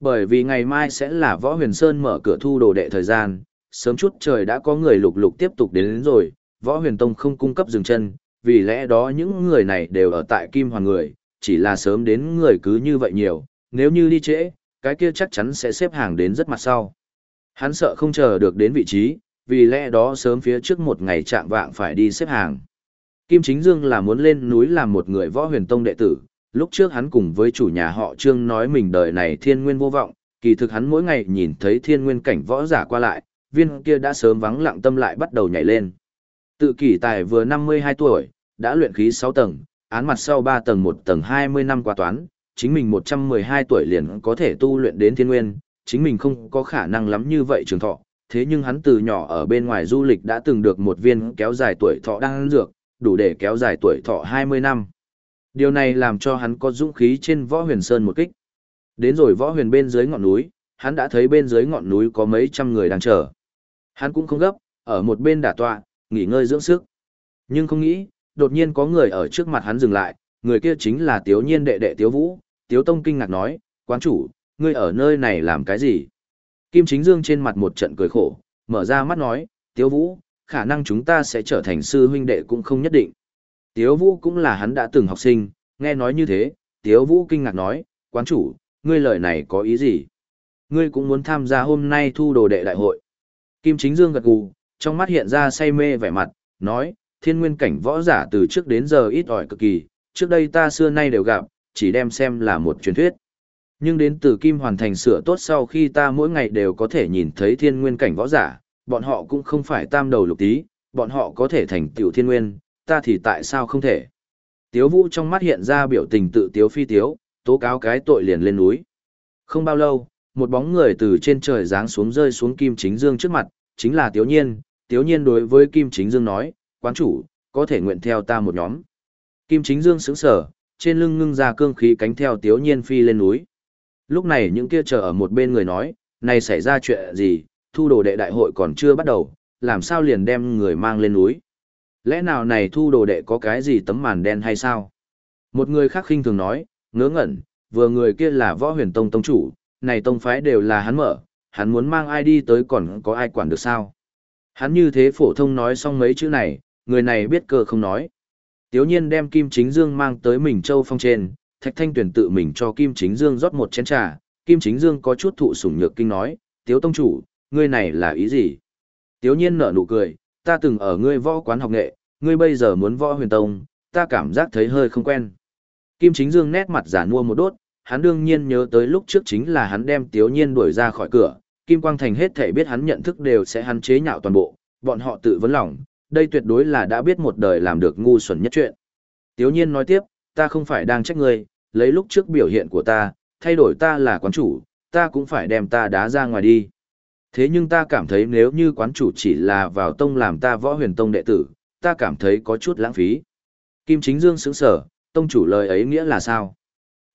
Bởi vì ngày mai sẽ là Võ Huyền Sơn mở cửa thu đồ đệ thời gian, sớm chút trời đã có người lục lục tiếp tục đến, đến rồi, Võ Huyền Tông không cung cấp dừng chân, vì lẽ đó những người này đều ở tại Kim Hoàn người, chỉ là sớm đến người cứ như vậy nhiều, nếu như đi trễ, cái kia chắc chắn sẽ xếp hàng đến rất mặt sau. Hắn sợ không chờ được đến vị trí, vì lẽ đó sớm phía trước một ngày chạm vạng phải đi xếp hàng. Kim Chính Dương là muốn lên núi làm một người võ huyền tông đệ tử, lúc trước hắn cùng với chủ nhà họ Trương nói mình đời này thiên nguyên vô vọng, kỳ thực hắn mỗi ngày nhìn thấy thiên nguyên cảnh võ giả qua lại, viên kia đã sớm vắng lặng tâm lại bắt đầu nhảy lên. Tự kỷ tài vừa 52 tuổi, đã luyện khí 6 tầng, án mặt sau 3 tầng 1 tầng 20 năm qua toán, chính mình 112 tuổi liền có thể tu luyện đến thiên nguyên, chính mình không có khả năng lắm như vậy trường thọ, thế nhưng hắn từ nhỏ ở bên ngoài du lịch đã từng được một viên kéo dài tuổi thọ đang dược, đủ để kéo dài tuổi thọ 20 năm. Điều này làm cho hắn có dũng khí trên võ huyền sơn một kích. Đến rồi võ huyền bên dưới ngọn núi, hắn đã thấy bên dưới ngọn núi có mấy trăm người đang chờ. Hắn cũng không gấp, ở một bên đả tọa, nghỉ ngơi dưỡng sức. Nhưng không nghĩ, đột nhiên có người ở trước mặt hắn dừng lại, người kia chính là Tiếu Nhiên đệ đệ Tiếu Vũ. Tiếu Tông kinh ngạc nói, quán chủ, ngươi ở nơi này làm cái gì? Kim Chính Dương trên mặt một trận cười khổ, mở ra mắt nói, Tiếu Vũ, khả năng chúng ta sẽ trở thành sư huynh đệ cũng không nhất định. Tiếu Vũ cũng là hắn đã từng học sinh, nghe nói như thế, Tiếu Vũ kinh ngạc nói, quán chủ, ngươi lời này có ý gì? Ngươi cũng muốn tham gia hôm nay thu đồ đệ đại hội. Kim Chính Dương gật gù, trong mắt hiện ra say mê vẻ mặt, nói, thiên nguyên cảnh võ giả từ trước đến giờ ít ỏi cực kỳ, trước đây ta xưa nay đều gặp, chỉ đem xem là một truyền thuyết. Nhưng đến từ Kim Hoàn Thành sửa tốt sau khi ta mỗi ngày đều có thể nhìn thấy thiên nguyên cảnh võ giả, bọn họ cũng không phải tam đầu lục tí, bọn họ có thể thành tiểu thiên nguyên, ta thì tại sao không thể. Tiếu vũ trong mắt hiện ra biểu tình tự tiếu phi tiếu, tố cáo cái tội liền lên núi. Không bao lâu, một bóng người từ trên trời giáng xuống rơi xuống Kim Chính Dương trước mặt, chính là Tiếu Nhiên. Tiếu Nhiên đối với Kim Chính Dương nói, quán chủ, có thể nguyện theo ta một nhóm. Kim Chính Dương sững sở, trên lưng ngưng ra cương khí cánh theo Tiếu Nhiên phi lên núi. Lúc này những kia chờ ở một bên người nói, này xảy ra chuyện gì, thu đồ đệ đại hội còn chưa bắt đầu, làm sao liền đem người mang lên núi. Lẽ nào này thu đồ đệ có cái gì tấm màn đen hay sao? Một người khác khinh thường nói, ngớ ngẩn, vừa người kia là võ huyền tông tông chủ, này tông phái đều là hắn mở, hắn muốn mang ai đi tới còn có ai quản được sao? Hắn như thế phổ thông nói xong mấy chữ này, người này biết cơ không nói. Tiếu nhiên đem Kim Chính Dương mang tới mình châu phong trên, Thạch Thanh Tuyền tự mình cho Kim Chính Dương rót một chén trà, Kim Chính Dương có chút thụ sủng nhược kinh nói, Tiếu Tông Chủ, ngươi này là ý gì? Tiếu nhiên nở nụ cười, ta từng ở ngươi võ quán học nghệ, ngươi bây giờ muốn võ huyền tông, ta cảm giác thấy hơi không quen. Kim Chính Dương nét mặt giả mua một đốt, hắn đương nhiên nhớ tới lúc trước chính là hắn đem Tiếu nhiên đuổi ra khỏi cửa, Kim Quang Thành hết thể biết hắn nhận thức đều sẽ hắn chế nhạo toàn bộ, bọn họ tự vấn lòng, đây tuyệt đối là đã biết một đời làm được ngu xuẩn nhất chuyện. Tiếu nhiên nói tiếp, ta không phải đang trách ngươi, lấy lúc trước biểu hiện của ta, thay đổi ta là quán chủ, ta cũng phải đem ta đá ra ngoài đi. Thế nhưng ta cảm thấy nếu như quán chủ chỉ là vào tông làm ta võ huyền tông đệ tử, ta cảm thấy có chút lãng phí. Kim Chính Dương sững sở, tông chủ lời ấy nghĩa là sao?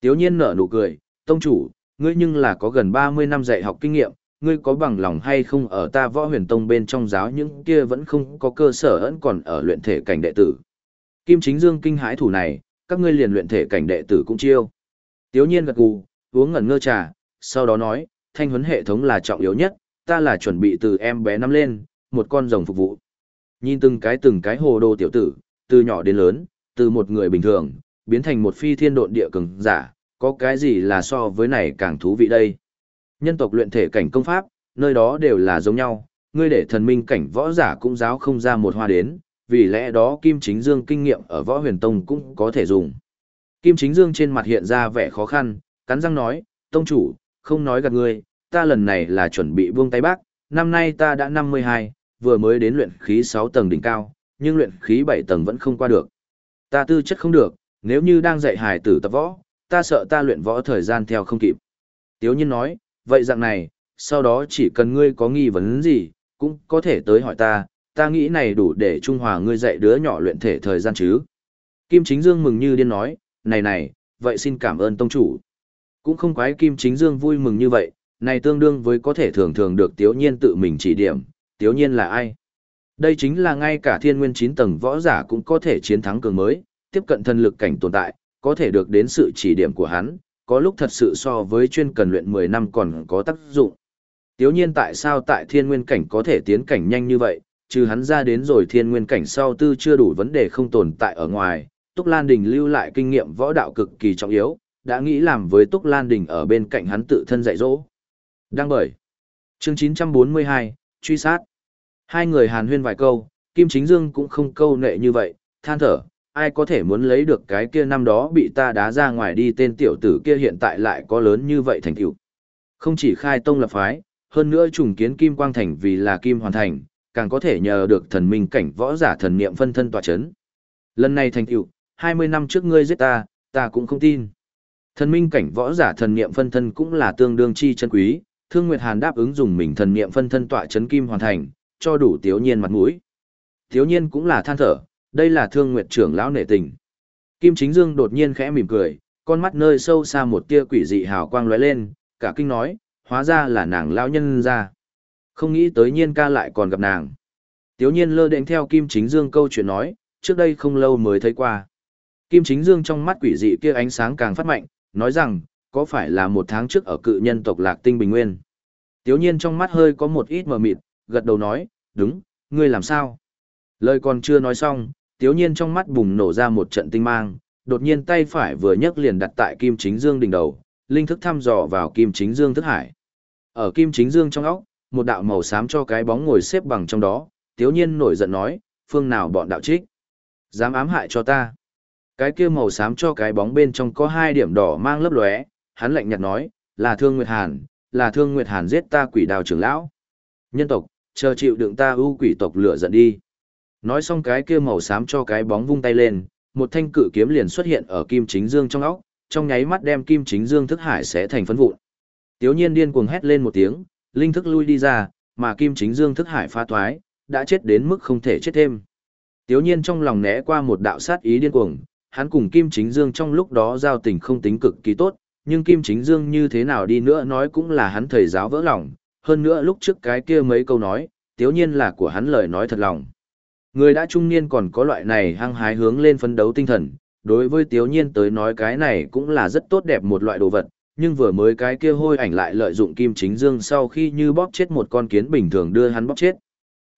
Tiếu nhiên nở nụ cười, tông chủ, ngươi nhưng là có gần 30 năm dạy học kinh nghiệm, ngươi có bằng lòng hay không ở ta võ huyền tông bên trong giáo những kia vẫn không có cơ sở ẩn còn ở luyện thể cảnh đệ tử. Kim Chính Dương kinh hãi thủ này, các ngươi liền luyện thể cảnh đệ tử cũng chiêu. Tiếu nhiên gật gù, uống ngẩn ngơ trà, sau đó nói, thanh huấn hệ thống là trọng yếu nhất, ta là chuẩn bị từ em bé năm lên, một con rồng phục vụ. Nhìn từng cái từng cái hồ đồ tiểu tử, từ nhỏ đến lớn, từ một người bình thường, biến thành một phi thiên độn địa cường giả, có cái gì là so với này càng thú vị đây. Nhân tộc luyện thể cảnh công pháp, nơi đó đều là giống nhau, ngươi để thần minh cảnh võ giả cũng giáo không ra một hoa đến, vì lẽ đó Kim Chính Dương kinh nghiệm ở võ huyền tông cũng có thể dùng. Kim Chính Dương trên mặt hiện ra vẻ khó khăn, cắn răng nói, tông chủ, không nói gạt ngươi, ta lần này là chuẩn bị buông tay bác, năm nay ta đã 52, vừa mới đến luyện khí 6 tầng đỉnh cao, nhưng luyện khí 7 tầng vẫn không qua được. Ta tư chất không được, nếu như đang dạy hài tử tập võ, ta sợ ta luyện võ thời gian theo không kịp. Tiếu nhiên nói, vậy dạng này, sau đó chỉ cần ngươi có nghi vấn gì, cũng có thể tới hỏi ta, ta nghĩ này đủ để trung hòa ngươi dạy đứa nhỏ luyện thể thời gian chứ. Kim Chính Dương mừng như điên nói, này này, vậy xin cảm ơn tông chủ. Cũng không quái Kim Chính Dương vui mừng như vậy, này tương đương với có thể thường thường được Tiếu Nhiên tự mình chỉ điểm, Tiếu Nhiên là ai? Đây chính là ngay cả thiên nguyên 9 tầng võ giả cũng có thể chiến thắng cường mới, tiếp cận thân lực cảnh tồn tại, có thể được đến sự chỉ điểm của hắn, có lúc thật sự so với chuyên cần luyện 10 năm còn có tác dụng. Tiếu nhiên tại sao tại thiên nguyên cảnh có thể tiến cảnh nhanh như vậy, trừ hắn ra đến rồi thiên nguyên cảnh sau tư chưa đủ vấn đề không tồn tại ở ngoài, Túc Lan Đình lưu lại kinh nghiệm võ đạo cực kỳ trọng yếu, đã nghĩ làm với Túc Lan Đình ở bên cạnh hắn tự thân dạy dỗ. Đăng bởi. Chương 942, truy sát. Hai người hàn huyên vài câu, Kim Chính Dương cũng không câu nệ như vậy, than thở, ai có thể muốn lấy được cái kia năm đó bị ta đá ra ngoài đi tên tiểu tử kia hiện tại lại có lớn như vậy thành tựu. Không chỉ khai tông lập phái, hơn nữa trùng kiến Kim Quang Thành vì là Kim hoàn thành, càng có thể nhờ được thần minh cảnh võ giả thần niệm phân thân tọa chấn. Lần này thành tựu, 20 năm trước ngươi giết ta, ta cũng không tin. Thần minh cảnh võ giả thần niệm phân thân cũng là tương đương chi chân quý, Thương Nguyệt Hàn đáp ứng dùng mình thần niệm phân thân tọa chấn Kim hoàn thành, cho đủ Tiếu Nhiên mặt mũi. Tiếu Nhiên cũng là than thở, đây là Thương Nguyệt trưởng lão nể tình. Kim Chính Dương đột nhiên khẽ mỉm cười, con mắt nơi sâu xa một tia quỷ dị hào quang lóe lên, cả kinh nói, hóa ra là nàng lão nhân ra. Không nghĩ tới nhiên ca lại còn gặp nàng. Tiếu nhiên lơ đệnh theo Kim Chính Dương câu chuyện nói, trước đây không lâu mới thấy qua. Kim Chính Dương trong mắt quỷ dị kia ánh sáng càng phát mạnh, nói rằng, có phải là một tháng trước ở cự nhân tộc Lạc Tinh Bình Nguyên. Tiếu nhiên trong mắt hơi có một ít mờ mịt, gật đầu nói, đúng, ngươi làm sao? Lời còn chưa nói xong, tiếu nhiên trong mắt bùng nổ ra một trận tinh mang, đột nhiên tay phải vừa nhấc liền đặt tại Kim Chính Dương đỉnh đầu, linh thức thăm dò vào Kim Chính Dương thức hải. Ở Kim Chính Dương trong óc, một đạo màu xám cho cái bóng ngồi xếp bằng trong đó, tiếu nhiên nổi giận nói, phương nào bọn đạo trích. Dám ám hại cho ta. Cái kia màu xám cho cái bóng bên trong có hai điểm đỏ mang lấp lóe, hắn lạnh nhạt nói, là Thương Nguyệt Hàn, là Thương Nguyệt Hàn giết ta quỷ đào trưởng lão. Nhân tộc, chờ chịu đựng ta ưu quỷ tộc lửa giận đi. Nói xong cái kia màu xám cho cái bóng vung tay lên, một thanh cự kiếm liền xuất hiện ở Kim Chính Dương trong óc, trong nháy mắt đem Kim Chính Dương thức hải sẽ thành phấn vụn. Tiếu nhiên điên cuồng hét lên một tiếng, linh thức lui đi ra, mà Kim Chính Dương thức hải pha thoái, đã chết đến mức không thể chết thêm. Tiếu nhiên trong lòng né qua một đạo sát ý điên cuồng, hắn cùng Kim Chính Dương trong lúc đó giao tình không tính cực kỳ tốt, nhưng Kim Chính Dương như thế nào đi nữa nói cũng là hắn thầy giáo vỡ lòng, hơn nữa lúc trước cái kia mấy câu nói, tiếu nhiên là của hắn lời nói thật lòng. Người đã trung niên còn có loại này hăng hái hướng lên phấn đấu tinh thần, đối với tiếu nhiên tới nói cái này cũng là rất tốt đẹp một loại đồ vật, nhưng vừa mới cái kia hôi ảnh lại lợi dụng kim chính dương sau khi như bóp chết một con kiến bình thường đưa hắn bóp chết.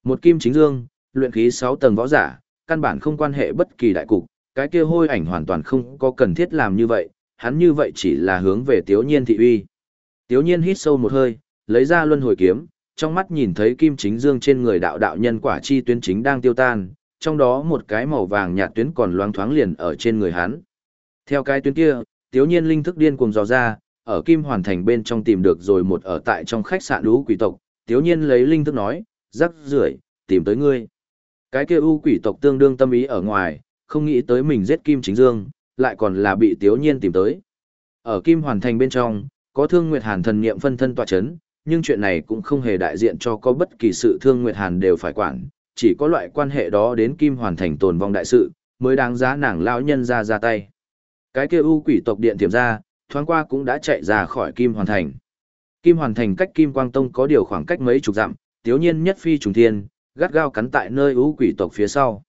Một kim chính dương, luyện khí 6 tầng võ giả, căn bản không quan hệ bất kỳ đại cục, cái kia hôi ảnh hoàn toàn không có cần thiết làm như vậy, hắn như vậy chỉ là hướng về tiếu nhiên thị uy. Tiếu nhiên hít sâu một hơi, lấy ra luân hồi kiếm, trong mắt nhìn thấy kim chính dương trên người đạo đạo nhân quả chi tuyến chính đang tiêu tan, trong đó một cái màu vàng nhạt tuyến còn loáng thoáng liền ở trên người hắn. Theo cái tuyến kia, tiếu nhiên linh thức điên cuồng dò ra, ở Kim Hoàn Thành bên trong tìm được rồi một ở tại trong khách sạn lũ quỷ tộc, tiếu nhiên lấy linh thức nói, rắc rưởi tìm tới ngươi. Cái kia u quỷ tộc tương đương tâm ý ở ngoài, không nghĩ tới mình giết Kim Chính Dương, lại còn là bị Tiếu Nhiên tìm tới. Ở Kim Hoàn Thành bên trong, có Thương Nguyệt Hàn thần niệm phân thân tọa chấn, nhưng chuyện này cũng không hề đại diện cho có bất kỳ sự Thương Nguyệt Hàn đều phải quản, chỉ có loại quan hệ đó đến Kim Hoàn Thành tồn vong đại sự, mới đáng giá nàng lão nhân ra ra tay. Cái kia u quỷ tộc điện tiềm ra, thoáng qua cũng đã chạy ra khỏi Kim Hoàn Thành. Kim Hoàn Thành cách Kim Quang Tông có điều khoảng cách mấy chục dặm, tiếu nhiên nhất phi trùng thiên, gắt gao cắn tại nơi u quỷ tộc phía sau.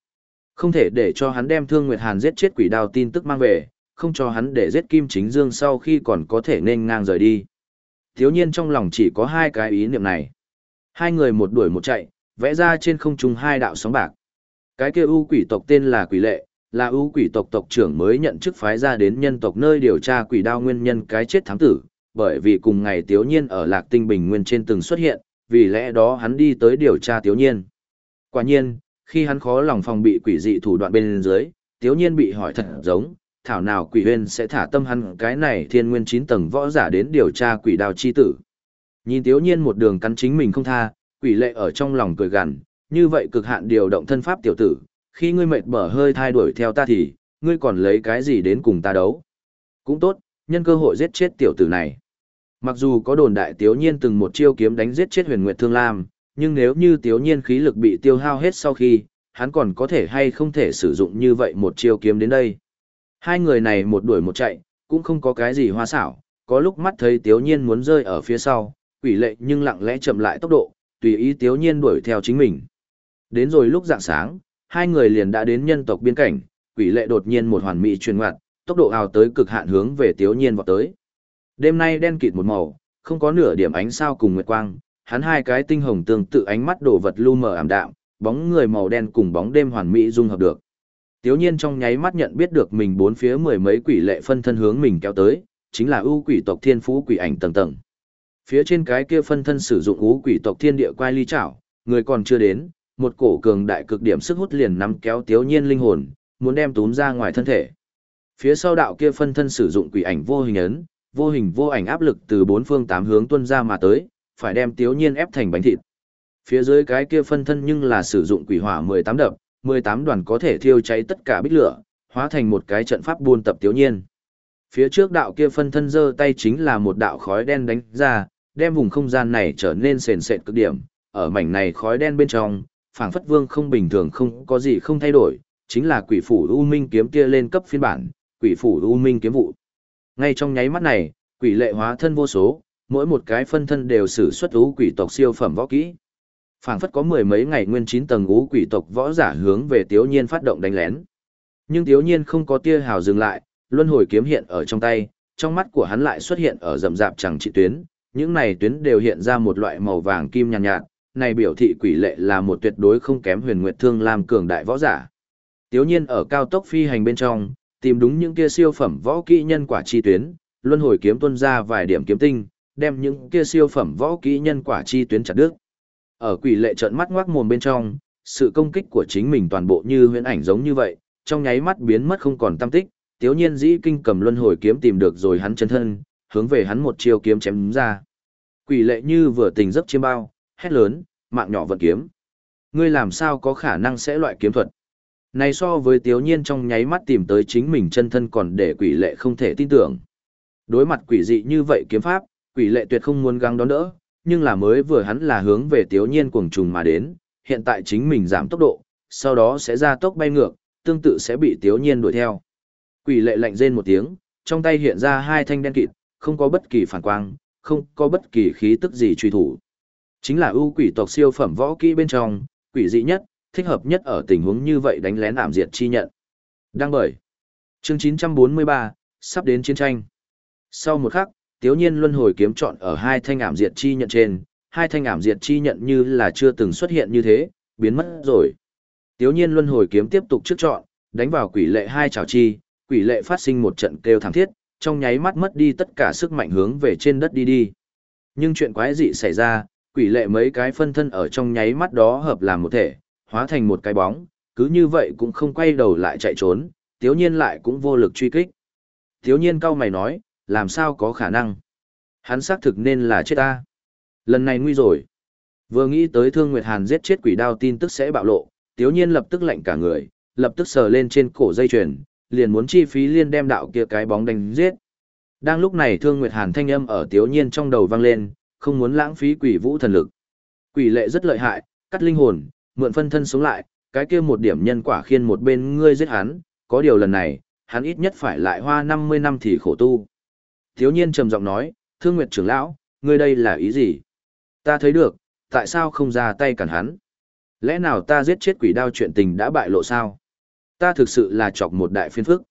Không thể để cho hắn đem Thương Nguyệt Hàn giết chết quỷ đao tin tức mang về, không cho hắn để giết Kim Chính Dương sau khi còn có thể nên ngang rời đi thiếu nhiên trong lòng chỉ có hai cái ý niệm này. Hai người một đuổi một chạy, vẽ ra trên không trung hai đạo sóng bạc. Cái kia u quỷ tộc tên là quỷ lệ, là ưu quỷ tộc tộc trưởng mới nhận chức phái ra đến nhân tộc nơi điều tra quỷ đao nguyên nhân cái chết thám tử, bởi vì cùng ngày Tiếu Nhiên ở Lạc Tinh Bình Nguyên trên từng xuất hiện, vì lẽ đó hắn đi tới điều tra Tiếu Nhiên. Quả nhiên, khi hắn khó lòng phòng bị quỷ dị thủ đoạn bên dưới, Tiếu Nhiên bị hỏi thật giống, thảo nào quỷ huyên sẽ thả tâm hắn cái này thiên nguyên chín tầng võ giả đến điều tra quỷ đào chi tử. Nhìn Tiếu Nhiên một đường cắn chính mình không tha, quỷ lệ ở trong lòng cười gằn, như vậy cực hạn điều động thân pháp tiểu tử, khi ngươi mệt mở hơi thay đuổi theo ta thì, ngươi còn lấy cái gì đến cùng ta đấu. Cũng tốt, nhân cơ hội giết chết tiểu tử này. Mặc dù có đồn đại Tiếu Nhiên từng một chiêu kiếm đánh giết chết huyền nguyệt thương lam, nhưng nếu như Tiếu Nhiên khí lực bị tiêu hao hết sau khi, hắn còn có thể hay không thể sử dụng như vậy một chiêu kiếm đến đây. Hai người này một đuổi một chạy, cũng không có cái gì hoa xảo, có lúc mắt thấy Tiếu Nhiên muốn rơi ở phía sau, quỷ lệ nhưng lặng lẽ chậm lại tốc độ, tùy ý Tiếu Nhiên đuổi theo chính mình. Đến rồi lúc dạng sáng, hai người liền đã đến nhân tộc biên cảnh, quỷ lệ đột nhiên một hoàn mỹ truyền ngoặt, tốc độ ào tới cực hạn hướng về Tiếu Nhiên vọt tới. Đêm nay đen kịt một màu, không có nửa điểm ánh sao cùng nguyệt quang, hắn hai cái tinh hồng tương tự ánh mắt đổ vật lu mờ ảm đạm, bóng người màu đen cùng bóng đêm hoàn mỹ dung hợp được. Tiếu Nhiên trong nháy mắt nhận biết được mình bốn phía mười mấy quỷ lệ phân thân hướng mình kéo tới, chính là ưu quỷ tộc thiên phú quỷ ảnh tầng tầng. Phía trên cái kia phân thân sử dụng ưu quỷ tộc thiên địa quay ly chảo, người còn chưa đến, một cổ cường đại cực điểm sức hút liền nắm kéo Tiếu Nhiên linh hồn, muốn đem túm ra ngoài thân thể. Phía sau đạo kia phân thân sử dụng quỷ ảnh vô hình ấn, vô hình vô ảnh áp lực từ bốn phương tám hướng tuôn ra mà tới, phải đem Tiếu Nhiên ép thành bánh thịt. Phía dưới cái kia phân thân nhưng là sử dụng quỷ hỏa 18 đập, 18 đoàn có thể thiêu cháy tất cả bích lửa, hóa thành một cái trận pháp buôn tập tiểu Nhiên. Phía trước đạo kia phân thân giơ tay chính là một đạo khói đen đánh ra, đem vùng không gian này trở nên sền sệt cực điểm, ở mảnh này khói đen bên trong, phảng phất vương không bình thường không có gì không thay đổi, chính là quỷ phủ U Minh kiếm kia lên cấp phiên bản, quỷ phủ U Minh kiếm vụ. Ngay trong nháy mắt này, quỷ lệ hóa thân vô số, mỗi một cái phân thân đều sử xuất ú quỷ tộc siêu phẩm võ kỹ. Phảng phất có mười mấy ngày nguyên chín tầng ú quỷ tộc võ giả hướng về Tiếu Nhiên phát động đánh lén. Nhưng Tiếu Nhiên không có tia hào dừng lại, luân hồi kiếm hiện ở trong tay, trong mắt của hắn lại xuất hiện ở rậm rạp chẳng trị tuyến, những này tuyến đều hiện ra một loại màu vàng kim nhàn nhạt, nhạt, này biểu thị quỷ lệ là một tuyệt đối không kém huyền nguyệt thương lam cường đại võ giả. Tiếu nhiên ở cao tốc phi hành bên trong, tìm đúng những kia siêu phẩm võ kỹ nhân quả chi tuyến, luân hồi kiếm tuân ra vài điểm kiếm tinh, đem những kia siêu phẩm võ kỹ nhân quả chi tuyến chặt đứt. Ở quỷ lệ trợn mắt ngoác mồm bên trong, sự công kích của chính mình toàn bộ như huyễn ảnh giống như vậy, trong nháy mắt biến mất không còn tâm tích, tiếu nhiên dĩ kinh cầm luân hồi kiếm tìm được rồi hắn chân thân, hướng về hắn một chiêu kiếm chém ra. Quỷ lệ như vừa tỉnh giấc chiêm bao, hét lớn, mạng nhỏ vận kiếm. Ngươi làm sao có khả năng sẽ loại kiếm thuật? Này so với tiếu nhiên trong nháy mắt tìm tới chính mình chân thân còn để quỷ lệ không thể tin tưởng. Đối mặt quỷ dị như vậy kiếm pháp, quỷ lệ tuyệt không muốn gắng đón đỡ, nhưng là mới vừa hắn là hướng về tiếu nhiên cuồng trùng mà đến, hiện tại chính mình giảm tốc độ, sau đó sẽ ra tốc bay ngược, tương tự sẽ bị tiếu nhiên đuổi theo. Quỷ lệ lạnh rên một tiếng, trong tay hiện ra hai thanh đen kịt, không có bất kỳ phản quang, không có bất kỳ khí tức gì truy thủ. Chính là ưu quỷ tộc siêu phẩm võ kỹ bên trong, quỷ dị nhất, thích hợp nhất ở tình huống như vậy đánh lén ảm diệt chi nhận. Đăng bởi. Chương 943, sắp đến chiến tranh. Sau một khắc, Tiếu Nhiên luân hồi kiếm chọn ở hai thanh ảm diệt chi nhận trên, hai thanh ảm diệt chi nhận như là chưa từng xuất hiện như thế, biến mất rồi. Tiếu Nhiên luân hồi kiếm tiếp tục trước chọn, đánh vào quỷ lệ hai chảo chi, quỷ lệ phát sinh một trận kêu thảm thiết, trong nháy mắt mất đi tất cả sức mạnh hướng về trên đất đi đi. Nhưng chuyện quái dị xảy ra, quỷ lệ mấy cái phân thân ở trong nháy mắt đó hợp làm một thể, hóa thành một cái bóng, cứ như vậy cũng không quay đầu lại chạy trốn, tiếu nhiên lại cũng vô lực truy kích. Tiếu nhiên cau mày nói, làm sao có khả năng? Hắn xác thực nên là chết ta. Lần này nguy rồi. Vừa nghĩ tới Thương Nguyệt Hàn giết chết quỷ đao tin tức sẽ bạo lộ, Tiếu Nhiên lập tức lạnh cả người, lập tức sờ lên trên cổ dây chuyền, liền muốn chi phí liên đem đạo kia cái bóng đánh giết. Đang lúc này Thương Nguyệt Hàn thanh âm ở Tiếu Nhiên trong đầu vang lên, không muốn lãng phí quỷ vũ thần lực. Quỷ lệ rất lợi hại, cắt linh hồn, mượn phân thân sống lại, cái kia một điểm nhân quả khiên một bên ngươi giết hắn, có điều lần này, hắn ít nhất phải lại hoa 50 năm thì khổ tu thiếu Nhiên trầm giọng nói, Thương Nguyệt trưởng lão, ngươi đây là ý gì? Ta thấy được, tại sao không ra tay cản hắn? Lẽ nào ta giết chết quỷ đao chuyện tình đã bại lộ sao? Ta thực sự là chọc một đại phiên phức.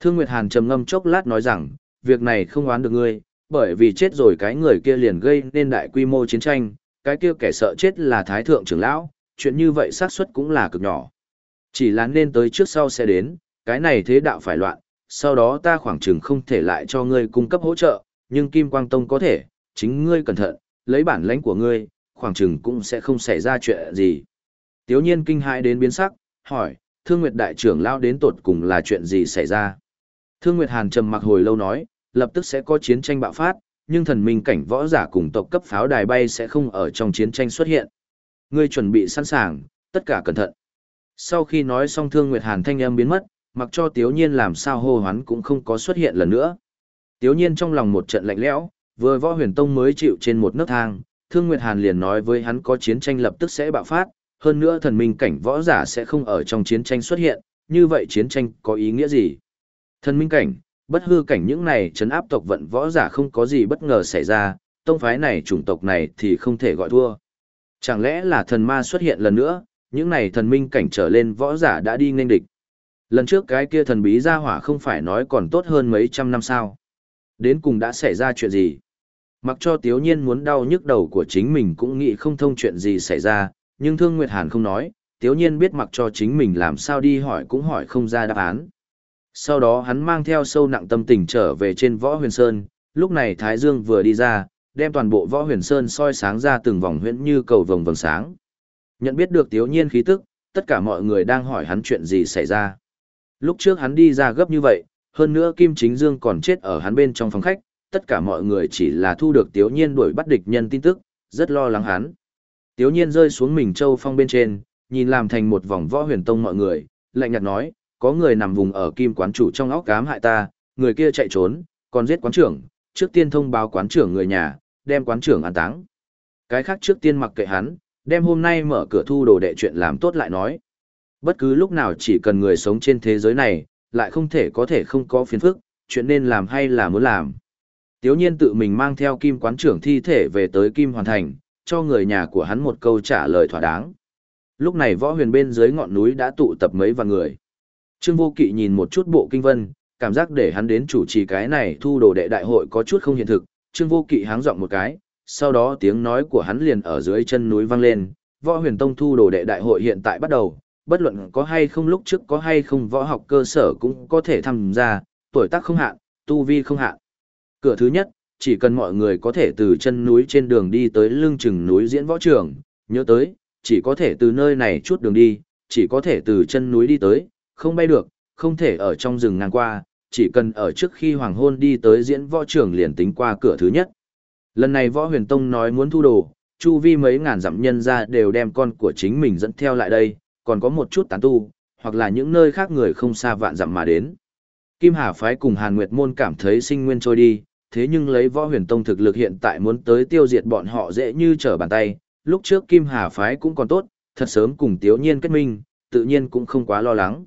Thương Nguyệt Hàn trầm ngâm chốc lát nói rằng, việc này không oán được ngươi, bởi vì chết rồi cái người kia liền gây nên đại quy mô chiến tranh, cái kia kẻ sợ chết là Thái Thượng trưởng lão, chuyện như vậy xác suất cũng là cực nhỏ. Chỉ là nên tới trước sau sẽ đến, cái này thế đạo phải loạn, sau đó ta khoảng chừng không thể lại cho ngươi cung cấp hỗ trợ, nhưng Kim Quang Tông có thể, chính ngươi cẩn thận, lấy bản lãnh của ngươi, khoảng chừng cũng sẽ không xảy ra chuyện gì. Tiếu nhiên kinh hãi đến biến sắc, hỏi, Thương Nguyệt Đại trưởng lao đến tột cùng là chuyện gì xảy ra? Thương Nguyệt Hàn trầm mặc hồi lâu nói, lập tức sẽ có chiến tranh bạo phát, nhưng thần minh cảnh võ giả cùng tộc cấp pháo đài bay sẽ không ở trong chiến tranh xuất hiện. Ngươi chuẩn bị sẵn sàng, tất cả cẩn thận. Sau khi nói xong Thương Nguyệt Hàn thanh âm biến mất, mặc cho Tiếu Nhiên làm sao hô hoán cũng không có xuất hiện lần nữa. Tiếu Nhiên trong lòng một trận lạnh lẽo, vừa võ huyền tông mới chịu trên một nấc thang, Thương Nguyệt Hàn liền nói với hắn có chiến tranh lập tức sẽ bạo phát, hơn nữa thần minh cảnh võ giả sẽ không ở trong chiến tranh xuất hiện, như vậy chiến tranh có ý nghĩa gì? Thần minh cảnh, bất hư cảnh những này chấn áp tộc vận võ giả không có gì bất ngờ xảy ra, tông phái này chủng tộc này thì không thể gọi thua. Chẳng lẽ là thần ma xuất hiện lần nữa, những này thần minh cảnh trở lên võ giả đã đi nghênh địch. Lần trước cái kia thần bí gia hỏa không phải nói còn tốt hơn mấy trăm năm sao. Đến cùng đã xảy ra chuyện gì? Mặc cho Tiếu Nhiên muốn đau nhức đầu của chính mình cũng nghĩ không thông chuyện gì xảy ra, nhưng Thương Nguyệt Hàn không nói, Tiếu Nhiên biết mặc cho chính mình làm sao đi hỏi cũng hỏi không ra đáp án. Sau đó hắn mang theo sâu nặng tâm tình trở về trên võ huyền sơn, lúc này Thái Dương vừa đi ra, đem toàn bộ võ huyền sơn soi sáng ra từng vòng huyễn như cầu vồng vầng sáng. Nhận biết được Tiếu Nhiên khí tức, tất cả mọi người đang hỏi hắn chuyện gì xảy ra. Lúc trước hắn đi ra gấp như vậy, hơn nữa Kim Chính Dương còn chết ở hắn bên trong phòng khách, tất cả mọi người chỉ là thu được Tiếu Nhiên đuổi bắt địch nhân tin tức, rất lo lắng hắn. Tiếu Nhiên rơi xuống mình châu phong bên trên, nhìn làm thành một vòng võ huyền tông mọi người, lạnh nhạt nói, có người nằm vùng ở kim quán chủ trong óc cám hại ta, người kia chạy trốn, còn giết quán trưởng, trước tiên thông báo quán trưởng người nhà, đem quán trưởng an táng. Cái khác trước tiên mặc kệ hắn, đem hôm nay mở cửa thu đồ đệ chuyện làm tốt lại nói. Bất cứ lúc nào chỉ cần người sống trên thế giới này, lại không thể có thể không có phiền phức, chuyện nên làm hay là muốn làm. Tiếu nhiên tự mình mang theo kim quán trưởng thi thể về tới kim hoàn thành, cho người nhà của hắn một câu trả lời thỏa đáng. Lúc này võ huyền bên dưới ngọn núi đã tụ tập mấy vạn người. Trương Vô Kỵ nhìn một chút bộ kinh vân, cảm giác để hắn đến chủ trì cái này thu đồ đệ đại hội có chút không hiện thực. Trương Vô Kỵ háng giọng một cái, sau đó tiếng nói của hắn liền ở dưới chân núi vang lên. Võ huyền tông thu đồ đệ đại hội hiện tại bắt đầu, bất luận có hay không lúc trước có hay không võ học cơ sở cũng có thể tham gia, tuổi tác không hạn, tu vi không hạn. Cửa thứ nhất, chỉ cần mọi người có thể từ chân núi trên đường đi tới lưng chừng núi diễn võ trường, nhớ tới, chỉ có thể từ nơi này chút đường đi, chỉ có thể từ chân núi đi tới, không bay được, không thể ở trong rừng ngang qua, chỉ cần ở trước khi hoàng hôn đi tới diễn võ trường liền tính qua cửa thứ nhất. Lần này võ huyền tông nói muốn thu đồ, chu vi mấy ngàn dặm nhân ra đều đem con của chính mình dẫn theo lại đây, còn có một chút tán tu, hoặc là những nơi khác người không xa vạn dặm mà đến. Kim Hà phái cùng Hàn Nguyệt môn cảm thấy sinh nguyên trôi đi, thế nhưng lấy võ huyền tông thực lực hiện tại muốn tới tiêu diệt bọn họ dễ như trở bàn tay, lúc trước Kim Hà phái cũng còn tốt, thật sớm cùng Tiếu Nhiên kết minh, tự nhiên cũng không quá lo lắng.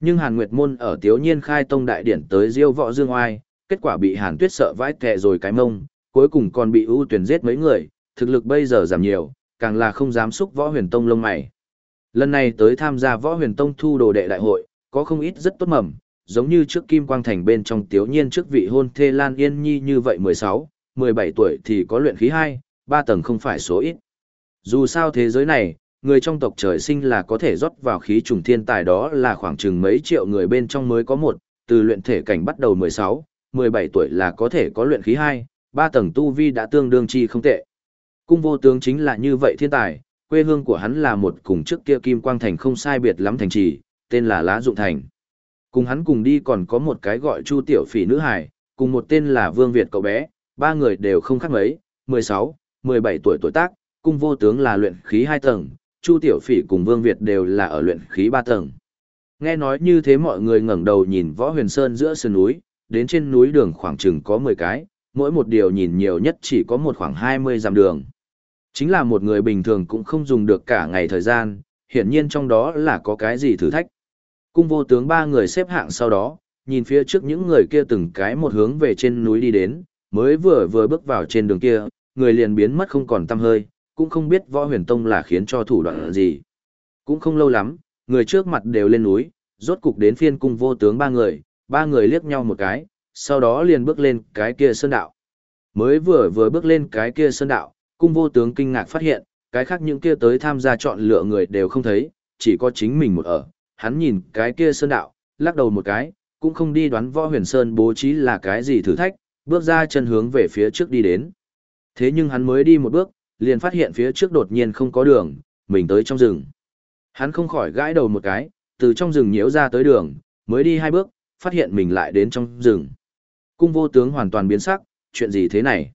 Nhưng Hàn Nguyệt Môn ở Tiếu Nhiên khai tông đại điển tới diêu võ dương oai, kết quả bị Hàn Tuyết sợ vãi tệ rồi cái mông, cuối cùng còn bị ưu tuyển giết mấy người, thực lực bây giờ giảm nhiều, càng là không dám xúc võ huyền tông lông mày. Lần này tới tham gia võ huyền tông thu đồ đệ đại hội, có không ít rất tốt mầm, giống như trước Kim Quang Thành bên trong Tiếu Nhiên trước vị hôn thê Lan Yên Nhi như vậy 16, 17 tuổi thì có luyện khí 2, 3 tầng không phải số ít. Dù sao thế giới này, người trong tộc trời sinh là có thể rót vào khí trùng thiên tài đó là khoảng chừng mấy triệu người bên trong mới có một, từ luyện thể cảnh bắt đầu 16, 17 tuổi là có thể có luyện khí 2, 3 tầng tu vi đã tương đương chi không tệ. Cung vô tướng chính là như vậy thiên tài, quê hương của hắn là một cùng trước kia Kim Quang Thành không sai biệt lắm thành trì, tên là Lá Dụng Thành. Cùng hắn cùng đi còn có một cái gọi Chu Tiểu Phỉ nữ hải, cùng một tên là Vương Việt cậu bé, ba người đều không khác mấy, 16, 17 tuổi tuổi tác, cung vô tướng là luyện khí 2 tầng, Chu Tiểu Phỉ cùng Vương Việt đều là ở luyện khí 3 tầng. Nghe nói như thế mọi người ngẩng đầu nhìn Võ Huyền Sơn giữa sườn núi, đến trên núi đường khoảng chừng có 10 cái, mỗi một điều nhìn nhiều nhất chỉ có một khoảng 20 dặm đường. Chính là một người bình thường cũng không dùng được cả ngày thời gian, hiển nhiên trong đó là có cái gì thử thách. Cung vô tướng ba người xếp hạng sau đó, nhìn phía trước những người kia từng cái một hướng về trên núi đi đến, mới vừa vừa bước vào trên đường kia, người liền biến mất không còn tăm hơi, cũng không biết võ huyền tông là khiến cho thủ đoạn gì. Cũng không lâu lắm, người trước mặt đều lên núi, rốt cục đến phiên cung vô tướng ba người, ba người liếc nhau một cái, sau đó liền bước lên cái kia sơn đạo. Mới vừa vừa bước lên cái kia sơn đạo, cung vô tướng kinh ngạc phát hiện, cái khác những kia tới tham gia chọn lựa người đều không thấy, chỉ có chính mình một ở. Hắn nhìn cái kia sơn đạo, lắc đầu một cái, cũng không đi đoán võ huyền sơn bố trí là cái gì thử thách, bước ra chân hướng về phía trước đi đến. Thế nhưng hắn mới đi một bước, liền phát hiện phía trước đột nhiên không có đường, mình tới trong rừng. Hắn không khỏi gãi đầu một cái, từ trong rừng nhiễu ra tới đường, mới đi hai bước, phát hiện mình lại đến trong rừng. Cung vô tướng hoàn toàn biến sắc, chuyện gì thế này?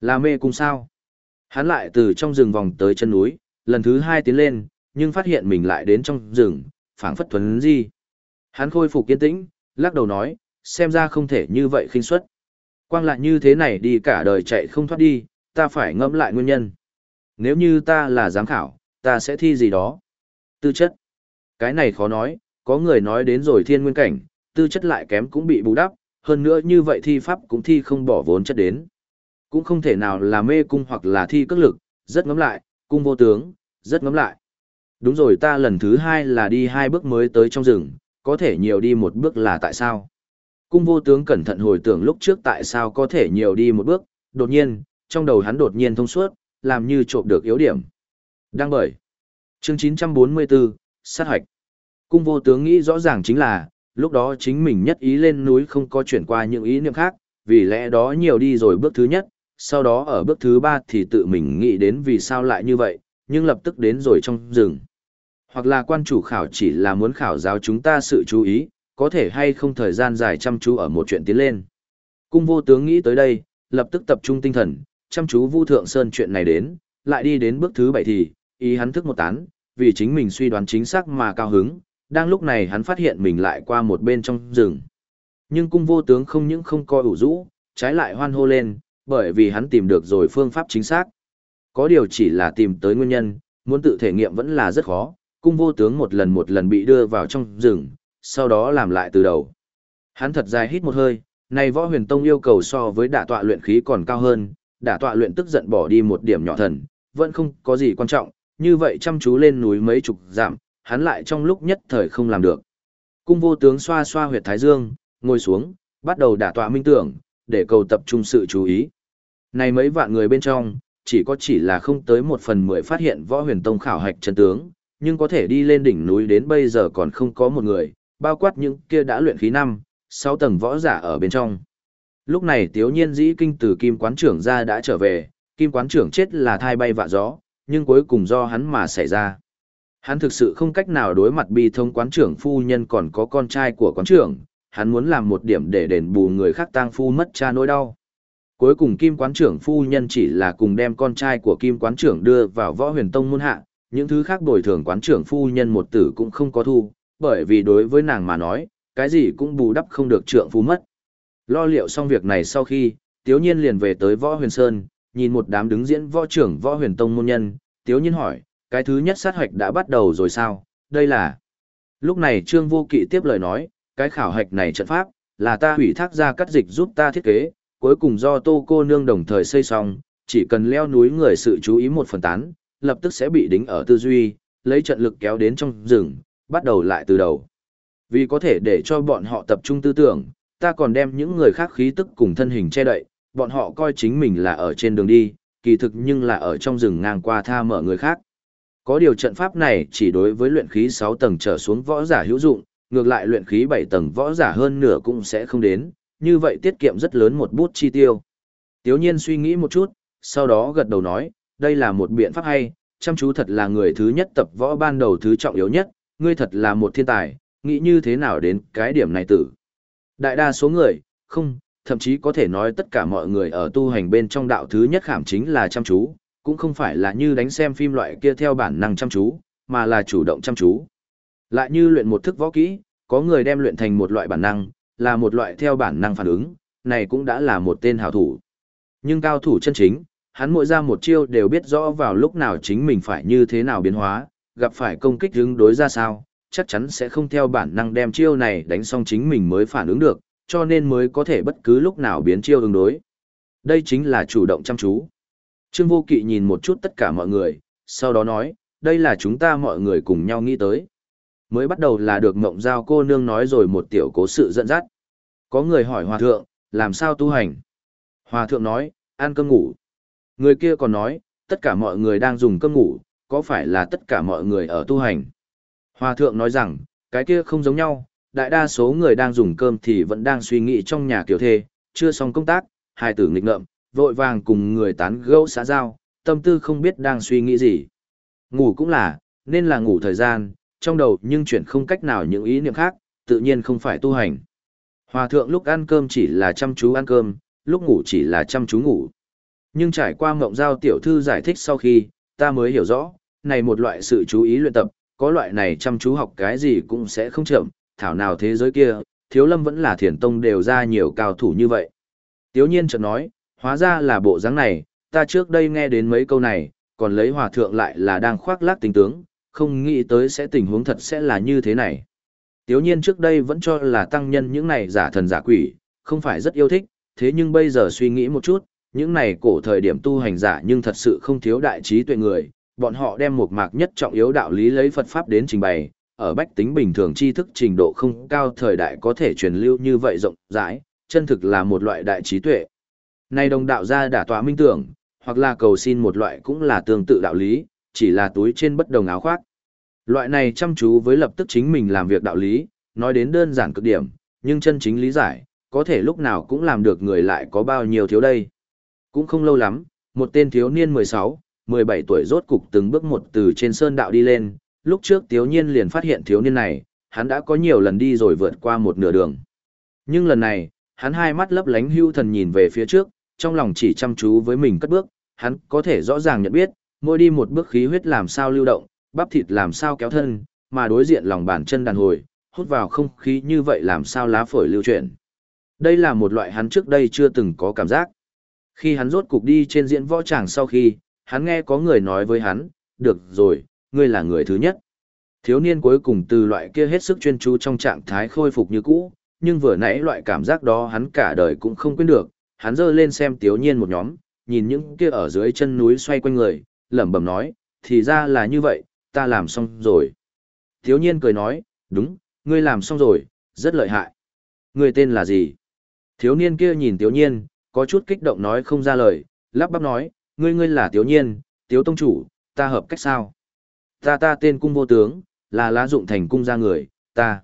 Là mê cung sao? Hắn lại từ trong rừng vòng tới chân núi, lần thứ hai tiến lên, nhưng phát hiện mình lại đến trong rừng, phảng phất thuấn gì. Hắn khôi phục kiên tĩnh, lắc đầu nói, xem ra không thể như vậy khinh suất. Quang lại như thế này đi cả đời chạy không thoát đi, ta phải ngẫm lại nguyên nhân. Nếu như ta là giám khảo, ta sẽ thi gì đó. Tư chất. Cái này khó nói, có người nói đến rồi thiên nguyên cảnh, tư chất lại kém cũng bị bù đắp, hơn nữa như vậy thi pháp cũng thi không bỏ vốn chất đến. Cũng không thể nào là mê cung hoặc là thi cất lực, rất ngấm lại, cung vô tướng, rất ngấm lại. Đúng rồi ta lần thứ hai là đi hai bước mới tới trong rừng, có thể nhiều đi một bước là tại sao? Cung vô tướng cẩn thận hồi tưởng lúc trước tại sao có thể nhiều đi một bước, đột nhiên, trong đầu hắn đột nhiên thông suốt, làm như trộm được yếu điểm. Đăng bởi. Chương 944, sát hoạch. Cung vô tướng nghĩ rõ ràng chính là, lúc đó chính mình nhất ý lên núi không có chuyển qua những ý niệm khác, vì lẽ đó nhiều đi rồi bước thứ nhất, sau đó ở bước thứ ba thì tự mình nghĩ đến vì sao lại như vậy, nhưng lập tức đến rồi trong rừng. Hoặc là quan chủ khảo chỉ là muốn khảo giáo chúng ta sự chú ý, có thể hay không thời gian dài chăm chú ở một chuyện tiến lên. Cung vô tướng nghĩ tới đây, lập tức tập trung tinh thần, chăm chú Vu Thượng Sơn chuyện này đến, lại đi đến bước thứ bảy thì, ý hắn thức một tán, vì chính mình suy đoán chính xác mà cao hứng, đang lúc này hắn phát hiện mình lại qua một bên trong rừng. Nhưng cung vô tướng không những không coi ủ rũ, trái lại hoan hô lên, bởi vì hắn tìm được rồi phương pháp chính xác. Có điều chỉ là tìm tới nguyên nhân, muốn tự thể nghiệm vẫn là rất khó, cung vô tướng một lần một lần bị đưa vào trong rừng, sau đó làm lại từ đầu. Hắn thật dài hít một hơi, này võ huyền tông yêu cầu so với đả tọa luyện khí còn cao hơn, đả tọa luyện tức giận bỏ đi một điểm nhỏ thần, vẫn không có gì quan trọng, như vậy chăm chú lên núi mấy chục giảm, hắn lại trong lúc nhất thời không làm được. Cung vô tướng xoa xoa huyệt thái dương, ngồi xuống, bắt đầu đả tọa minh tưởng, để cầu tập trung sự chú ý. Này mấy vạn người bên trong, chỉ có chỉ là không tới một phần mười phát hiện võ huyền tông khảo hạch chân tướng, nhưng có thể đi lên đỉnh núi đến bây giờ còn không có một người, bao quát những kia đã luyện khí năm, sáu tầng võ giả ở bên trong. Lúc này tiếu nhiên dĩ kinh từ kim quán trưởng ra đã trở về, kim quán trưởng chết là thai bay vạ gió, nhưng cuối cùng do hắn mà xảy ra. Hắn thực sự không cách nào đối mặt bi thông quán trưởng phu nhân còn có con trai của quán trưởng, hắn muốn làm một điểm để đền bù người khác tang phu mất cha nỗi đau. Cuối cùng kim quán trưởng phu nhân chỉ là cùng đem con trai của kim quán trưởng đưa vào võ huyền tông môn hạ, những thứ khác bồi thường quán trưởng phu nhân một tử cũng không có thu, bởi vì đối với nàng mà nói, cái gì cũng bù đắp không được trượng phu mất. Lo liệu xong việc này sau khi, Tiếu Nhiên liền về tới Võ Huyền Sơn, nhìn một đám đứng diễn võ trưởng Võ Huyền Tông môn nhân, Tiếu Nhiên hỏi, cái thứ nhất sát hoạch đã bắt đầu rồi sao, đây là... Lúc này Trương Vô Kỵ tiếp lời nói, cái khảo hạch này trận pháp, là ta hủy thác ra cắt dịch giúp ta thiết kế, cuối cùng do tô cô nương đồng thời xây xong, chỉ cần leo núi người sự chú ý một phần tán, lập tức sẽ bị đính ở tư duy, lấy trận lực kéo đến trong rừng, bắt đầu lại từ đầu. Vì có thể để cho bọn họ tập trung tư tưởng, ta còn đem những người khác khí tức cùng thân hình che đậy, bọn họ coi chính mình là ở trên đường đi, kỳ thực nhưng là ở trong rừng ngang qua tha mở người khác. Có điều trận pháp này chỉ đối với luyện khí 6 tầng trở xuống võ giả hữu dụng, ngược lại luyện khí 7 tầng võ giả hơn nửa cũng sẽ không đến, như vậy tiết kiệm rất lớn một bút chi tiêu. Tiếu nhiên suy nghĩ một chút, sau đó gật đầu nói, đây là một biện pháp hay, chăm chú thật là người thứ nhất tập võ ban đầu thứ trọng yếu nhất, ngươi thật là một thiên tài, nghĩ như thế nào đến cái điểm này tử. Đại đa số người, không, thậm chí có thể nói tất cả mọi người ở tu hành bên trong đạo thứ nhất khảm chính là chăm chú, cũng không phải là như đánh xem phim loại kia theo bản năng chăm chú, mà là chủ động chăm chú. Lại như luyện một thức võ kỹ, có người đem luyện thành một loại bản năng, là một loại theo bản năng phản ứng, này cũng đã là một tên hảo thủ. Nhưng cao thủ chân chính, hắn mỗi ra một chiêu đều biết rõ vào lúc nào chính mình phải như thế nào biến hóa, gặp phải công kích hứng đối ra sao, chắc chắn sẽ không theo bản năng đem chiêu này đánh xong chính mình mới phản ứng được, cho nên mới có thể bất cứ lúc nào biến chiêu ứng đối. Đây chính là chủ động chăm chú. Trương Vô Kỵ nhìn một chút tất cả mọi người, sau đó nói, đây là chúng ta mọi người cùng nhau nghĩ tới. Mới bắt đầu là được mộng giao cô nương nói rồi một tiểu cố sự dẫn dắt. Có người hỏi hòa thượng, làm sao tu hành? Hòa thượng nói, ăn cơm ngủ. Người kia còn nói, tất cả mọi người đang dùng cơm ngủ, có phải là tất cả mọi người ở tu hành? Hòa thượng nói rằng, cái kia không giống nhau, đại đa số người đang dùng cơm thì vẫn đang suy nghĩ trong nhà kiểu thê, chưa xong công tác, hai tử nghịch ngợm, vội vàng cùng người tán gẫu xã giao, tâm tư không biết đang suy nghĩ gì. Ngủ cũng là, nên là ngủ thời gian, trong đầu nhưng chuyển không cách nào những ý niệm khác, tự nhiên không phải tu hành. Hòa thượng lúc ăn cơm chỉ là chăm chú ăn cơm, lúc ngủ chỉ là chăm chú ngủ. Nhưng trải qua mộng giao tiểu thư giải thích sau khi, ta mới hiểu rõ, này một loại sự chú ý luyện tập, có loại này chăm chú học cái gì cũng sẽ không chậm, thảo nào thế giới kia, thiếu lâm vẫn là thiền tông đều ra nhiều cao thủ như vậy. Tiếu nhiên chợt nói, hóa ra là bộ dáng này, ta trước đây nghe đến mấy câu này, còn lấy hòa thượng lại là đang khoác lác tình tướng, không nghĩ tới sẽ tình huống thật sẽ là như thế này. Tiếu nhiên trước đây vẫn cho là tăng nhân những này giả thần giả quỷ, không phải rất yêu thích, thế nhưng bây giờ suy nghĩ một chút, những này cổ thời điểm tu hành giả nhưng thật sự không thiếu đại trí tuệ người, bọn họ đem một mạc nhất trọng yếu đạo lý lấy Phật Pháp đến trình bày, ở bách tính bình thường tri thức trình độ không cao thời đại có thể truyền lưu như vậy rộng rãi, chân thực là một loại đại trí tuệ. Nay đồng đạo gia đả tọa minh tưởng, hoặc là cầu xin một loại cũng là tương tự đạo lý, chỉ là túi trên bất đồng áo khoác. Loại này chăm chú với lập tức chính mình làm việc đạo lý, nói đến đơn giản cực điểm, nhưng chân chính lý giải, có thể lúc nào cũng làm được người lại có bao nhiêu thiếu đây. Cũng không lâu lắm, một tên thiếu niên 16, 17 tuổi rốt cục từng bước một từ trên sơn đạo đi lên, lúc trước thiếu niên liền phát hiện thiếu niên này, hắn đã có nhiều lần đi rồi vượt qua một nửa đường. Nhưng lần này, hắn hai mắt lấp lánh hưu thần nhìn về phía trước, trong lòng chỉ chăm chú với mình cất bước, hắn có thể rõ ràng nhận biết, mỗi đi một bước khí huyết làm sao lưu động, bắp thịt làm sao kéo thân, mà đối diện lòng bàn chân đàn hồi, hút vào không khí như vậy làm sao lá phổi lưu chuyển. Đây là một loại hắn trước đây chưa từng có cảm giác. Khi hắn rốt cục đi trên diễn võ tràng sau khi, hắn nghe có người nói với hắn, được rồi, ngươi là người thứ nhất. Thiếu niên cuối cùng từ loại kia hết sức chuyên chú trong trạng thái khôi phục như cũ, nhưng vừa nãy loại cảm giác đó hắn cả đời cũng không quên được, hắn dơ lên xem tiếu nhiên một nhóm, nhìn những kia ở dưới chân núi xoay quanh người, lẩm bẩm nói, thì ra là như vậy, ta làm xong rồi. Thiếu nhiên cười nói, đúng, ngươi làm xong rồi, rất lợi hại. Ngươi tên là gì? Thiếu niên kia nhìn thiếu nhiên, có chút kích động nói không ra lời, lắp bắp nói, ngươi ngươi là thiếu nhiên, thiếu tông chủ, ta hợp cách sao? Ta ta tên cung vô tướng, là lá dụng thành cung ra người, ta.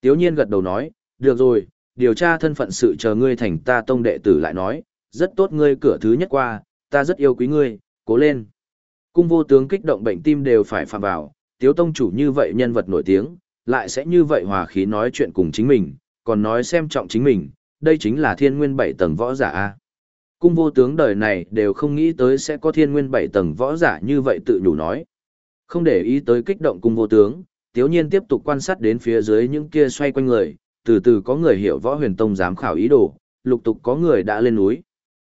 Tiếu nhiên gật đầu nói, được rồi, điều tra thân phận sự chờ ngươi thành ta tông đệ tử lại nói, rất tốt ngươi cửa thứ nhất qua, ta rất yêu quý ngươi, cố lên. Cung vô tướng kích động bệnh tim đều phải phạm vào, tiếu tông chủ như vậy nhân vật nổi tiếng, lại sẽ như vậy hòa khí nói chuyện cùng chính mình, còn nói xem trọng chính mình, đây chính là thiên nguyên bảy tầng võ giả a. Cung vô tướng đời này đều không nghĩ tới sẽ có thiên nguyên bảy tầng võ giả như vậy tự nhủ nói. Không để ý tới kích động cung vô tướng, tiếu nhiên tiếp tục quan sát đến phía dưới những kia xoay quanh người, từ từ có người hiểu võ huyền tông giám khảo ý đồ, lục tục có người đã lên núi.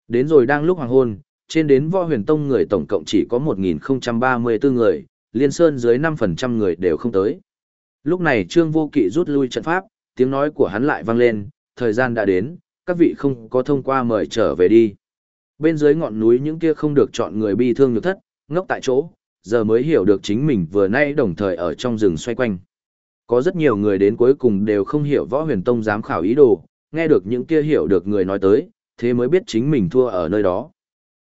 Đến rồi đang lúc hoàng hôn, trên đến võ huyền tông người tổng cộng chỉ có 1034 người, liên sơn dưới 5% người đều không tới. Lúc này Trương Vô Kỵ rút lui trận pháp, tiếng nói của hắn lại vang lên, thời gian đã đến, các vị không có thông qua mời trở về đi. Bên dưới ngọn núi những kia không được chọn người bi thương nhược thất, ngốc tại chỗ, giờ mới hiểu được chính mình vừa nay đồng thời ở trong rừng xoay quanh. Có rất nhiều người đến cuối cùng đều không hiểu võ huyền tông giám khảo ý đồ, nghe được những kia hiểu được người nói tới, thế mới biết chính mình thua ở nơi đó.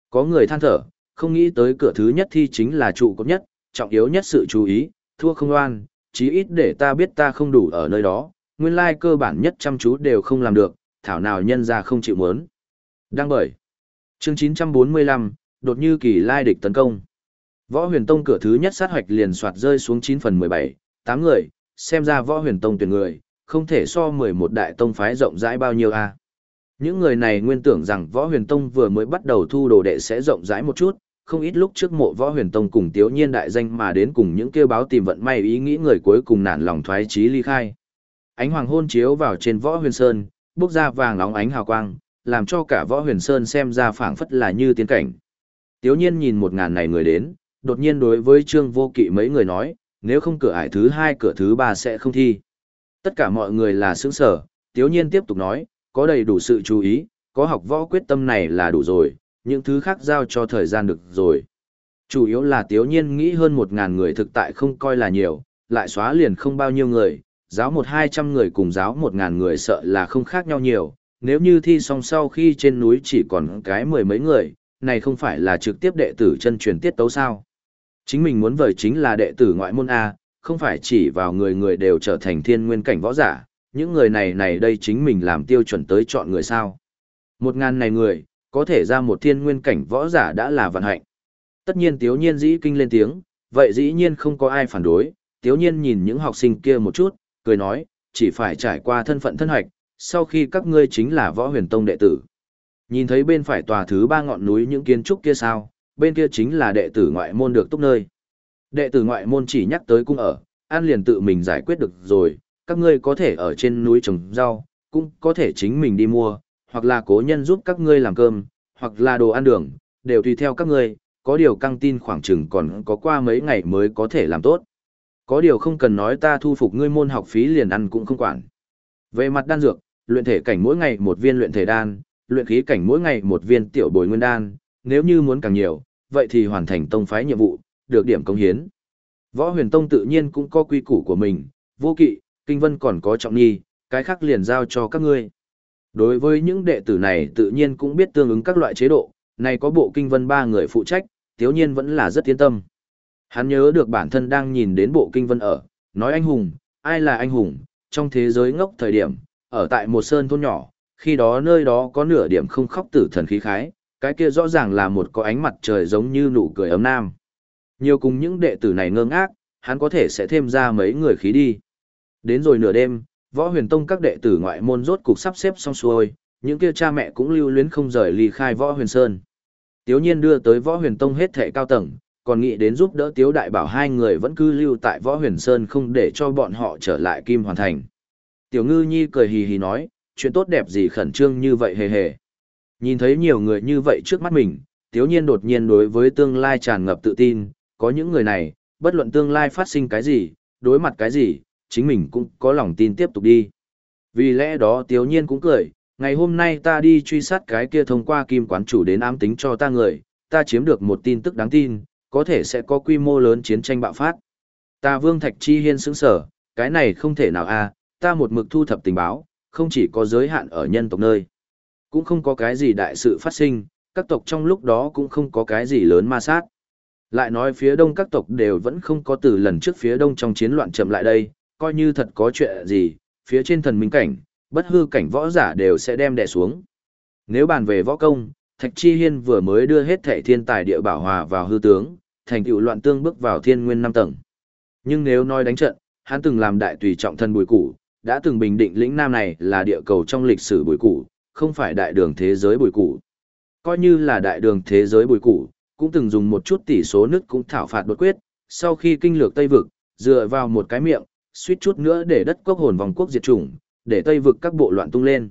Có người than thở, không nghĩ tới cửa thứ nhất thi chính là trụ cốt nhất, trọng yếu nhất sự chú ý, thua không oan, chí ít để ta biết ta không đủ ở nơi đó, nguyên lai cơ bản nhất chăm chú đều không làm được, thảo nào nhân ra không chịu muốn. Đăng bởi. Chương 945, đột như kỳ lai địch tấn công. Võ huyền tông cửa thứ nhất sát hoạch liền soạt rơi xuống 9 phần 17, 8 người, xem ra võ huyền tông tuyển người, không thể so 11 đại tông phái rộng rãi bao nhiêu a. Những người này nguyên tưởng rằng võ huyền tông vừa mới bắt đầu thu đồ đệ sẽ rộng rãi một chút, không ít lúc trước mộ võ huyền tông cùng tiếu nhiên đại danh mà đến cùng những kêu báo tìm vận may ý nghĩ người cuối cùng nản lòng thoái trí ly khai. Ánh hoàng hôn chiếu vào trên võ huyền sơn, bốc ra vàng nóng ánh hào quang, làm cho cả võ huyền sơn xem ra phảng phất là như tiến cảnh. Tiếu nhiên nhìn một ngàn này người đến, đột nhiên đối với trương vô kỵ mấy người nói, nếu không cửa ải thứ hai cửa thứ ba sẽ không thi. Tất cả mọi người là sướng sở, tiếu nhiên tiếp tục nói, có đầy đủ sự chú ý, có học võ quyết tâm này là đủ rồi, những thứ khác giao cho thời gian được rồi. Chủ yếu là tiếu nhiên nghĩ hơn một ngàn người thực tại không coi là nhiều, lại xóa liền không bao nhiêu người, giáo một hai trăm người cùng giáo một ngàn người sợ là không khác nhau nhiều, nếu như thi xong sau khi trên núi chỉ còn cái mười mấy người, này không phải là trực tiếp đệ tử chân truyền tiết tấu sao. Chính mình muốn vời chính là đệ tử ngoại môn A, không phải chỉ vào người người đều trở thành thiên nguyên cảnh võ giả, những người này này đây chính mình làm tiêu chuẩn tới chọn người sao. Một ngàn này người, có thể ra một thiên nguyên cảnh võ giả đã là vận hạnh. Tất nhiên tiếu nhiên dĩ kinh lên tiếng, vậy dĩ nhiên không có ai phản đối, tiếu nhiên nhìn những học sinh kia một chút, cười nói, chỉ phải trải qua thân phận thân hoạch, sau khi các ngươi chính là võ huyền tông đệ tử. Nhìn thấy bên phải tòa thứ ba ngọn núi những kiến trúc kia sao, bên kia chính là đệ tử ngoại môn được túc nơi. Đệ tử ngoại môn chỉ nhắc tới cung ở, an liền tự mình giải quyết được rồi, các ngươi có thể ở trên núi trồng rau, cũng có thể chính mình đi mua, hoặc là cố nhân giúp các ngươi làm cơm, hoặc là đồ ăn đường, đều tùy theo các ngươi, có điều căng tin khoảng chừng còn có qua mấy ngày mới có thể làm tốt. Có điều không cần nói ta thu phục ngươi môn học phí liền ăn cũng không quản. Về mặt đan dược, luyện thể cảnh mỗi ngày một viên luyện thể đan, luyện khí cảnh mỗi ngày một viên tiểu bồi nguyên đan, nếu như muốn càng nhiều, vậy thì hoàn thành tông phái nhiệm vụ, được điểm công hiến. Võ huyền tông tự nhiên cũng có quy củ của mình, vô kỵ, kinh vân còn có trọng nhi, cái khác liền giao cho các ngươi. Đối với những đệ tử này tự nhiên cũng biết tương ứng các loại chế độ, này có bộ kinh vân ba người phụ trách, tiếu nhiên vẫn là rất yên tâm. Hắn nhớ được bản thân đang nhìn đến bộ kinh vân ở, nói anh hùng, ai là anh hùng, trong thế giới ngốc thời điểm, ở tại một sơn thôn nhỏ, khi đó nơi đó có nửa điểm không khóc tử thần khí khái, cái kia rõ ràng là một có ánh mặt trời giống như nụ cười ấm nam. Nhiều cùng những đệ tử này ngơ ngác, hắn có thể sẽ thêm ra mấy người khí đi. Đến rồi nửa đêm, võ huyền tông các đệ tử ngoại môn rốt cục sắp xếp xong xuôi, những kia cha mẹ cũng lưu luyến không rời ly khai võ huyền sơn. Tiếu nhiên đưa tới võ huyền tông hết thể cao tầng, còn nghĩ đến giúp đỡ tiếu đại bảo hai người vẫn cứ lưu tại võ huyền sơn không để cho bọn họ trở lại kim hoàn thành. Tiểu ngư nhi cười hì hì nói, chuyện tốt đẹp gì khẩn trương như vậy hề hề. Nhìn thấy nhiều người như vậy trước mắt mình, tiếu nhiên đột nhiên đối với tương lai tràn ngập tự tin, có những người này, bất luận tương lai phát sinh cái gì, đối mặt cái gì, chính mình cũng có lòng tin tiếp tục đi. Vì lẽ đó tiếu nhiên cũng cười, ngày hôm nay ta đi truy sát cái kia thông qua kim quán chủ đến ám tính cho ta người, ta chiếm được một tin tức đáng tin, có thể sẽ có quy mô lớn chiến tranh bạo phát. Ta Vương Thạch Chi Hiên sững sở, cái này không thể nào a, ta một mực thu thập tình báo, không chỉ có giới hạn ở nhân tộc nơi. Cũng không có cái gì đại sự phát sinh, các tộc trong lúc đó cũng không có cái gì lớn ma sát. Lại nói phía đông các tộc đều vẫn không có từ lần trước phía đông trong chiến loạn chậm lại đây, coi như thật có chuyện gì, phía trên thần minh cảnh, bất hư cảnh võ giả đều sẽ đem đè xuống. Nếu bàn về võ công, Thạch Chi Hiên vừa mới đưa hết thể thiên tài địa bảo hòa vào hư tướng, thành tựu loạn tương bước vào thiên nguyên năm tầng. Nhưng nếu nói đánh trận, hắn từng làm đại tùy trọng thân bùi củ, đã từng bình định lĩnh nam này là địa cầu trong lịch sử bùi củ, không phải đại đường thế giới bùi củ. Coi như là đại đường thế giới bùi củ, cũng từng dùng một chút tỷ số nước cũng thảo phạt đột quyết, sau khi kinh lược Tây Vực, dựa vào một cái miệng, suýt chút nữa để đất quốc hồn vòng quốc diệt chủng, để Tây Vực các bộ loạn tung lên.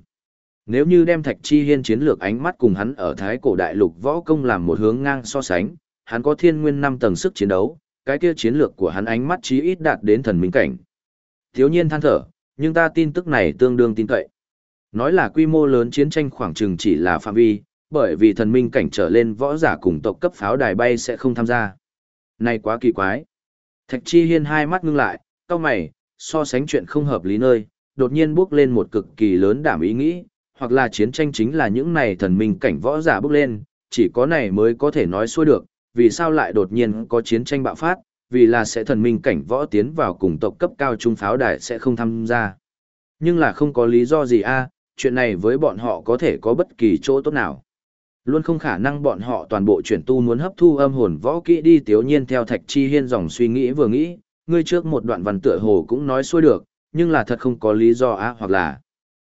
Nếu như đem Thạch Chi Hiên chiến lược ánh mắt cùng hắn ở Thái cổ đại lục võ công làm một hướng ngang so sánh, hắn có thiên nguyên năm tầng sức chiến đấu, cái kia chiến lược của hắn ánh mắt chí ít đạt đến thần minh cảnh. Thiếu nhiên than thở, nhưng ta tin tức này tương đương tin cậy. Nói là quy mô lớn chiến tranh khoảng chừng chỉ là phạm vi, bởi vì thần minh cảnh trở lên võ giả cùng tộc cấp pháo đài bay sẽ không tham gia. Này quá kỳ quái. Thạch Chi Hiên hai mắt ngưng lại, cao mày, so sánh chuyện không hợp lý nơi, đột nhiên bước lên một cực kỳ lớn đảm ý nghĩ, hoặc là chiến tranh chính là những này thần minh cảnh võ giả bước lên, chỉ có này mới có thể nói xuôi được, vì sao lại đột nhiên có chiến tranh bạo phát, vì là sẽ thần minh cảnh võ tiến vào cùng tộc cấp cao trung pháo đài sẽ không tham gia. Nhưng là không có lý do gì a, chuyện này với bọn họ có thể có bất kỳ chỗ tốt nào. Luôn không khả năng bọn họ toàn bộ chuyển tu muốn hấp thu âm hồn võ kỹ đi tiếu nhiên theo thạch chi hiên dòng suy nghĩ vừa nghĩ, ngươi trước một đoạn văn tựa hồ cũng nói xuôi được, nhưng là thật không có lý do á hoặc là.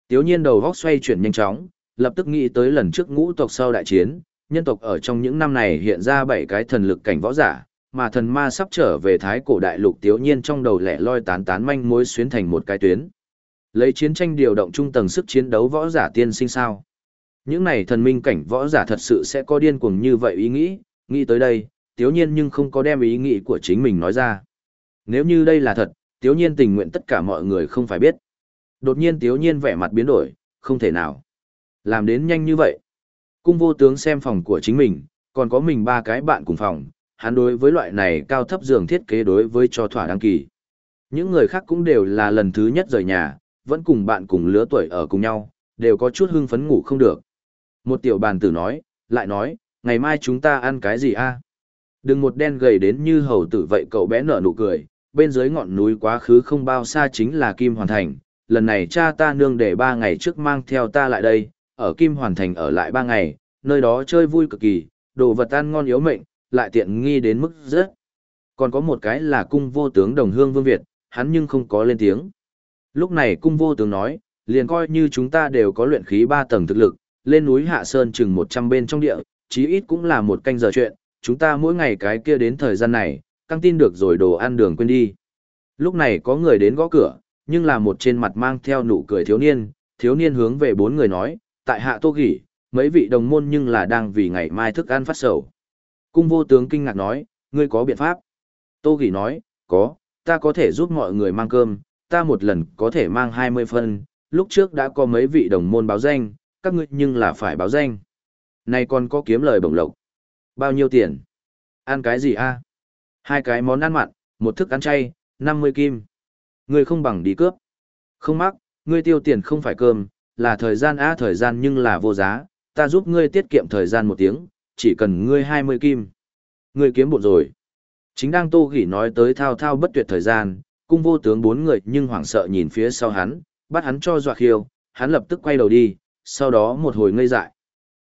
Tiếu nhiên đầu góc xoay chuyển nhanh chóng, lập tức nghĩ tới lần trước ngũ tộc sau đại chiến, nhân tộc ở trong những năm này hiện ra bảy cái thần lực cảnh võ giả, mà thần ma sắp trở về thái cổ đại lục tiếu nhiên trong đầu lẻ loi tán tán manh mối xuyến thành một cái tuyến. Lấy chiến tranh điều động trung tầng sức chiến đấu võ giả tiên sinh sao. Những này thần minh cảnh võ giả thật sự sẽ có điên cuồng như vậy ý nghĩ, nghĩ tới đây, tiếu nhiên nhưng không có đem ý nghĩ của chính mình nói ra. Nếu như đây là thật, tiếu nhiên tình nguyện tất cả mọi người không phải biết. Đột nhiên tiếu nhiên vẻ mặt biến đổi, không thể nào. Làm đến nhanh như vậy. Cung vô tướng xem phòng của chính mình, còn có mình ba cái bạn cùng phòng, hắn đối với loại này cao thấp giường thiết kế đối với cho thỏa đăng kỳ. Những người khác cũng đều là lần thứ nhất rời nhà, vẫn cùng bạn cùng lứa tuổi ở cùng nhau, đều có chút hưng phấn ngủ không được. Một tiểu bàn tử nói, lại nói, ngày mai chúng ta ăn cái gì a? Đừng một đen gầy đến như hầu tử vậy cậu bé nở nụ cười, bên dưới ngọn núi quá khứ không bao xa chính là Kim Hoàn Thành, lần này cha ta nương để ba ngày trước mang theo ta lại đây, ở Kim Hoàn Thành ở lại ba ngày, nơi đó chơi vui cực kỳ, đồ vật ăn ngon yếu mệnh, lại tiện nghi đến mức rất. Còn có một cái là cung vô tướng đồng hương vương Việt, hắn nhưng không có lên tiếng. Lúc này cung vô tướng nói, liền coi như chúng ta đều có luyện khí ba tầng thực lực, lên núi Hạ Sơn chừng 100 bên trong địa, chí ít cũng là một canh giờ chuyện, chúng ta mỗi ngày cái kia đến thời gian này, căng tin được rồi đồ ăn đường quên đi. Lúc này có người đến gõ cửa, nhưng là một trên mặt mang theo nụ cười thiếu niên, thiếu niên hướng về bốn người nói, tại hạ tô gỉ, mấy vị đồng môn nhưng là đang vì ngày mai thức ăn phát sầu. Cung vô tướng kinh ngạc nói, ngươi có biện pháp. Tô gỉ nói, có, ta có thể giúp mọi người mang cơm, ta một lần có thể mang 20 phân, lúc trước đã có mấy vị đồng môn báo danh, các ngươi nhưng là phải báo danh. Này còn có kiếm lời bổng lộc. Bao nhiêu tiền? Ăn cái gì a? Hai cái món ăn mặn, một thức ăn chay, 50 kim. Ngươi không bằng đi cướp. Không mắc, ngươi tiêu tiền không phải cơm, là thời gian a thời gian nhưng là vô giá, ta giúp ngươi tiết kiệm thời gian một tiếng, chỉ cần ngươi 20 kim. Ngươi kiếm bộ rồi. Chính đang tô gỉ nói tới thao thao bất tuyệt thời gian, cung vô tướng bốn người nhưng hoảng sợ nhìn phía sau hắn, bắt hắn cho dọa khiêu, hắn lập tức quay đầu đi, sau đó một hồi ngây dại.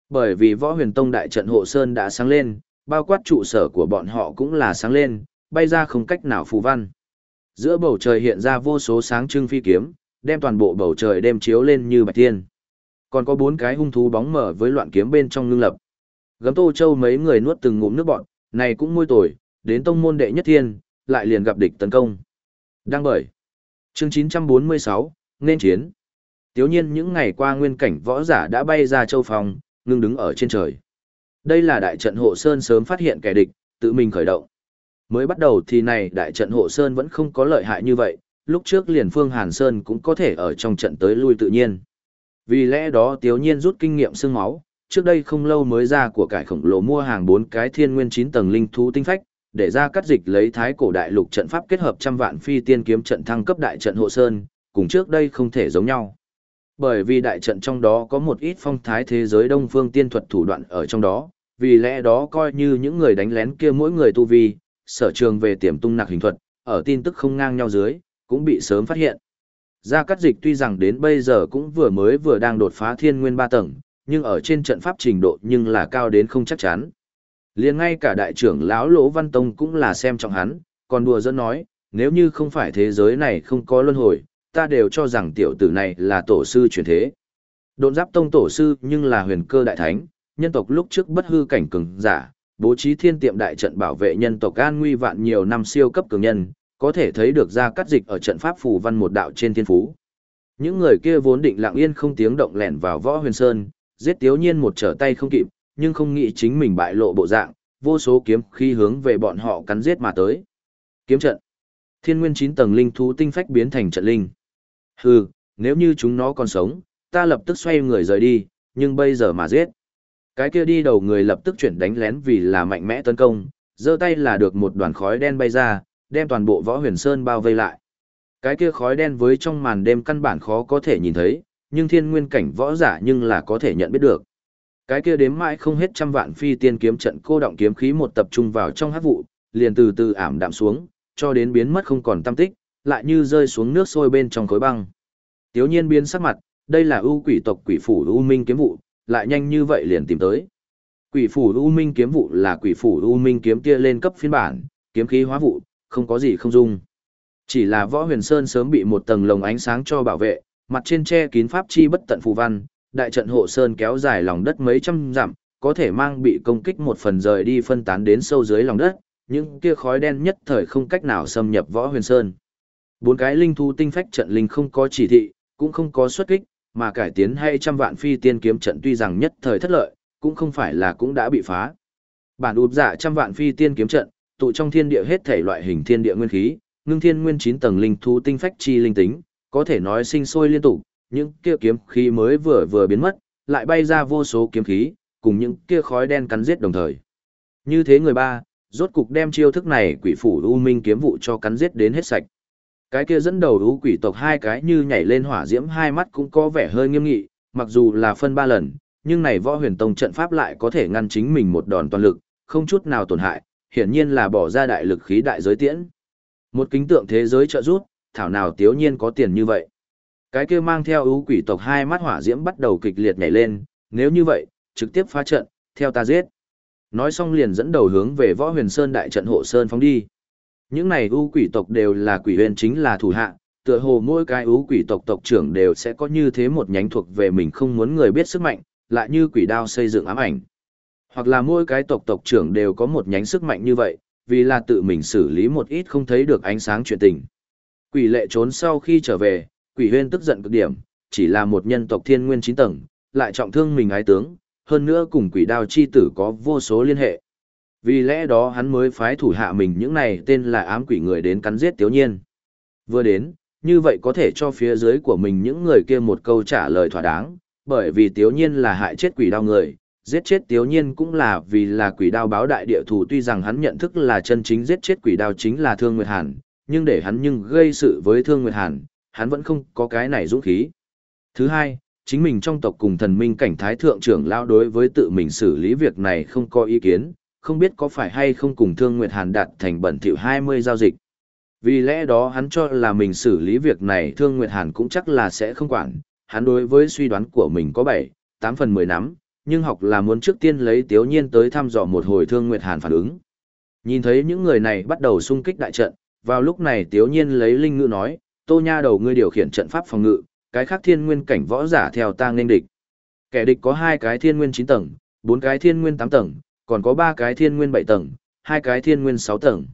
Bởi vì võ huyền tông đại trận hộ sơn đã sáng lên, bao quát trụ sở của bọn họ cũng là sáng lên, bay ra không cách nào phù văn. Giữa bầu trời hiện ra vô số sáng trưng phi kiếm, đem toàn bộ bầu trời đem chiếu lên như bạch thiên. Còn có bốn cái hung thú bóng mở với loạn kiếm bên trong ngưng lập. Gấm Tô Châu mấy người nuốt từng ngụm nước bọn, này cũng môi tồi, đến tông môn đệ nhất thiên, lại liền gặp địch tấn công. Đang bởi. Chương 946, nên chiến. Tiếu nhiên những ngày qua nguyên cảnh võ giả đã bay ra châu phòng, ngưng đứng ở trên trời. Đây là đại trận hộ sơn sớm phát hiện kẻ địch, tự mình khởi động. Mới bắt đầu thì này đại trận hộ sơn vẫn không có lợi hại như vậy, lúc trước liền phương Hàn Sơn cũng có thể ở trong trận tới lui tự nhiên. Vì lẽ đó tiếu nhiên rút kinh nghiệm xương máu, trước đây không lâu mới ra của cải khổng lồ mua hàng bốn cái thiên nguyên Chín tầng linh thú tinh phách, để ra cắt dịch lấy thái cổ đại lục trận pháp kết hợp trăm vạn phi tiên kiếm trận thăng cấp đại trận hộ sơn, cùng trước đây không thể giống nhau. Bởi vì đại trận trong đó có một ít phong thái thế giới đông phương tiên thuật thủ đoạn ở trong đó, vì lẽ đó coi như những người đánh lén kia mỗi người tu vi, sở trường về tiềm tung nạc hình thuật, ở tin tức không ngang nhau dưới, cũng bị sớm phát hiện. Gia Cát Dịch tuy rằng đến bây giờ cũng vừa mới vừa đang đột phá thiên nguyên ba tầng, nhưng ở trên trận pháp trình độ nhưng là cao đến không chắc chắn. Liền ngay cả đại trưởng lão Lỗ Văn Tông cũng là xem trọng hắn, còn đùa dẫn nói, nếu như không phải thế giới này không có luân hồi, ta đều cho rằng tiểu tử này là tổ sư truyền thế. Độn giáp tông tổ sư nhưng là huyền cơ đại thánh, nhân tộc lúc trước bất hư cảnh cường giả, bố trí thiên tiệm đại trận bảo vệ nhân tộc an nguy vạn nhiều năm siêu cấp cường nhân, có thể thấy được ra cắt dịch ở trận pháp phù văn một đạo trên thiên phú. Những người kia vốn định lặng yên không tiếng động lẻn vào võ huyền sơn, giết tiếu nhiên một trở tay không kịp, nhưng không nghĩ chính mình bại lộ bộ dạng, vô số kiếm khi hướng về bọn họ cắn giết mà tới. Kiếm trận. Thiên nguyên 9 tầng linh thú tinh phách biến thành trận linh. Hừ, nếu như chúng nó còn sống, ta lập tức xoay người rời đi, nhưng bây giờ mà giết. Cái kia đi đầu người lập tức chuyển đánh lén vì là mạnh mẽ tấn công, giơ tay là được một đoàn khói đen bay ra, đem toàn bộ võ huyền sơn bao vây lại. Cái kia khói đen với trong màn đêm căn bản khó có thể nhìn thấy, nhưng thiên nguyên cảnh võ giả nhưng là có thể nhận biết được. Cái kia đếm mãi không hết trăm vạn phi tiên kiếm trận cô động kiếm khí một tập trung vào trong hắc vụ, liền từ từ ảm đạm xuống, cho đến biến mất không còn tâm tích, lại như rơi xuống nước sôi bên trong khối băng. Tiếu nhiên biến sắc mặt, đây là ưu quỷ tộc quỷ phủ U Minh kiếm vụ, lại nhanh như vậy liền tìm tới. Quỷ phủ U Minh kiếm vụ là quỷ phủ U Minh kiếm kia lên cấp phiên bản, kiếm khí hóa vụ, không có gì không dung. Chỉ là võ huyền sơn sớm bị một tầng lồng ánh sáng cho bảo vệ, mặt trên che kín pháp chi bất tận phù văn, đại trận hộ sơn kéo dài lòng đất mấy trăm dặm, có thể mang bị công kích một phần rời đi phân tán đến sâu dưới lòng đất, những kia khói đen nhất thời không cách nào xâm nhập võ huyền sơn. Bốn cái linh thú tinh phách trận linh không có chỉ thị, cũng không có xuất kích, mà cải tiến hay trăm vạn phi tiên kiếm trận tuy rằng nhất thời thất lợi, cũng không phải là cũng đã bị phá. Bản ụp giả dạ trăm vạn phi tiên kiếm trận, tụ trong thiên địa hết thể loại hình thiên địa nguyên khí, ngưng thiên nguyên chín tầng linh thú tinh phách chi linh tính, có thể nói sinh sôi liên tục, những kia kiếm khí mới vừa vừa biến mất, lại bay ra vô số kiếm khí, cùng những kia khói đen cắn giết đồng thời. Như thế người ba, rốt cục đem chiêu thức này quỷ phủ u minh kiếm vụ cho cắn giết đến hết sạch. Cái kia dẫn đầu ưu quỷ tộc hai cái như nhảy lên hỏa diễm hai mắt cũng có vẻ hơi nghiêm nghị, mặc dù là phân ba lần, nhưng này võ huyền tông trận pháp lại có thể ngăn chính mình một đòn toàn lực, không chút nào tổn hại, hiển nhiên là bỏ ra đại lực khí đại giới tiễn. Một kính tượng thế giới trợ rút, thảo nào tiếu nhiên có tiền như vậy. Cái kia mang theo ưu quỷ tộc hai mắt hỏa diễm bắt đầu kịch liệt nhảy lên, nếu như vậy, trực tiếp phá trận, theo ta giết. Nói xong liền dẫn đầu hướng về võ huyền sơn đại trận hộ sơn phóng đi. Những này ưu quỷ tộc đều là quỷ huyền chính là thủ hạ, tựa hồ mỗi cái ưu quỷ tộc tộc trưởng đều sẽ có như thế một nhánh thuộc về mình không muốn người biết sức mạnh, lại như quỷ đao xây dựng ám ảnh. Hoặc là mỗi cái tộc tộc trưởng đều có một nhánh sức mạnh như vậy, vì là tự mình xử lý một ít không thấy được ánh sáng chuyện tình. Quỷ lệ trốn sau khi trở về, quỷ huyên tức giận cực điểm, chỉ là một nhân tộc thiên nguyên 9 tầng, lại trọng thương mình ái tướng, hơn nữa cùng quỷ đao chi tử có vô số liên hệ. Vì lẽ đó hắn mới phái thủ hạ mình những này tên là ám quỷ người đến cắn giết tiếu nhiên. Vừa đến, như vậy có thể cho phía dưới của mình những người kia một câu trả lời thỏa đáng, bởi vì tiếu nhiên là hại chết quỷ đao người, giết chết tiếu nhiên cũng là vì là quỷ đao báo đại địa thủ tuy rằng hắn nhận thức là chân chính giết chết quỷ đao chính là Thương Nguyệt Hàn, nhưng để hắn nhưng gây sự với Thương Nguyệt Hàn, hắn vẫn không có cái này dũng khí. Thứ hai, chính mình trong tộc cùng thần minh cảnh thái thượng trưởng lao đối với tự mình xử lý việc này không có ý kiến, không biết có phải hay không cùng Thương Nguyệt Hàn đạt thành bẩn thỉu 20 giao dịch. Vì lẽ đó hắn cho là mình xử lý việc này Thương Nguyệt Hàn cũng chắc là sẽ không quản, hắn đối với suy đoán của mình có 7, 8 phần 10 nắm, nhưng học là muốn trước tiên lấy Tiếu Nhiên tới thăm dò một hồi Thương Nguyệt Hàn phản ứng. Nhìn thấy những người này bắt đầu xung kích đại trận, vào lúc này Tiếu Nhiên lấy linh ngữ nói, Tô Nha đầu ngươi điều khiển trận pháp phòng ngự, cái khác thiên nguyên cảnh võ giả theo ta nên địch. Kẻ địch có hai cái thiên nguyên 9 tầng, bốn cái thiên nguyên 8 tầng, còn có ba cái thiên nguyên 7 tầng, hai cái thiên nguyên 6 tầng.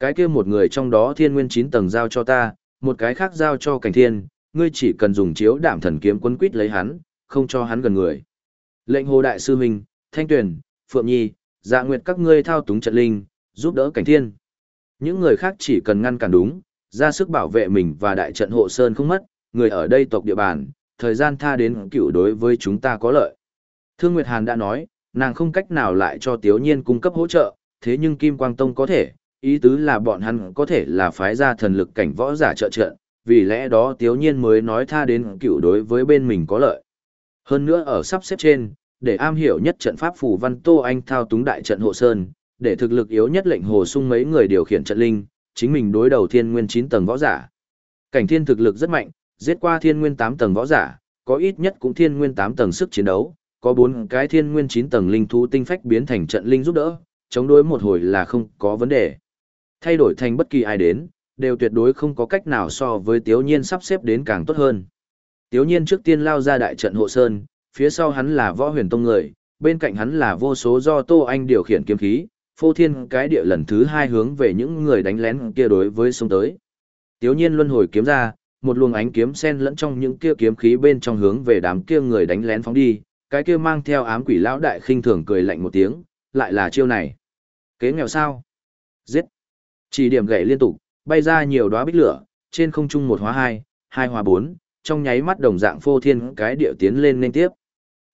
Cái kia một người trong đó thiên nguyên 9 tầng giao cho ta, một cái khác giao cho cảnh thiên, ngươi chỉ cần dùng chiếu đạm thần kiếm quấn quýt lấy hắn, không cho hắn gần người. Lệnh hồ đại sư huynh, Thanh tuyển, Phượng Nhi, Dạ Nguyệt các ngươi thao túng trận linh, giúp đỡ cảnh thiên. Những người khác chỉ cần ngăn cản đúng, ra sức bảo vệ mình và đại trận hộ sơn không mất, người ở đây tộc địa bàn, thời gian tha đến cựu đối với chúng ta có lợi. Thương Nguyệt Hàn đã nói, nàng không cách nào lại cho Tiếu Nhiên cung cấp hỗ trợ, thế nhưng Kim Quang Tông có thể, ý tứ là bọn hắn có thể là phái ra thần lực cảnh võ giả trợ trợ, vì lẽ đó Tiếu Nhiên mới nói tha đến cựu đối với bên mình có lợi. Hơn nữa ở sắp xếp trên, để am hiểu nhất trận pháp phù văn Tô Anh thao túng đại trận hộ sơn, để thực lực yếu nhất lệnh hồ sung mấy người điều khiển trận linh, chính mình đối đầu thiên nguyên 9 tầng võ giả. Cảnh thiên thực lực rất mạnh, giết qua thiên nguyên 8 tầng võ giả, có ít nhất cũng thiên nguyên 8 tầng sức chiến đấu, có bốn cái thiên nguyên chín tầng linh thú tinh phách biến thành trận linh giúp đỡ, chống đối một hồi là không có vấn đề. Thay đổi thành bất kỳ ai đến, đều tuyệt đối không có cách nào so với Tiếu Nhiên sắp xếp đến càng tốt hơn. Tiếu Nhiên trước tiên lao ra đại trận hộ sơn, phía sau hắn là võ huyền tông người, bên cạnh hắn là vô số do Tô Anh điều khiển kiếm khí, phô thiên cái địa lần thứ hai hướng về những người đánh lén kia đối với sông tới. Tiếu nhiên luân hồi kiếm ra, một luồng ánh kiếm sen lẫn trong những kia kiếm khí bên trong hướng về đám kia người đánh lén phóng đi, cái kia mang theo ám quỷ lão đại khinh thường cười lạnh một tiếng, lại là chiêu này. Kế nghèo sao? Giết! Chỉ điểm gậy liên tục, bay ra nhiều đóa bích lửa, trên không trung một hóa hai, hai hóa bốn, trong nháy mắt đồng dạng phô thiên cái điệu tiến lên nên tiếp.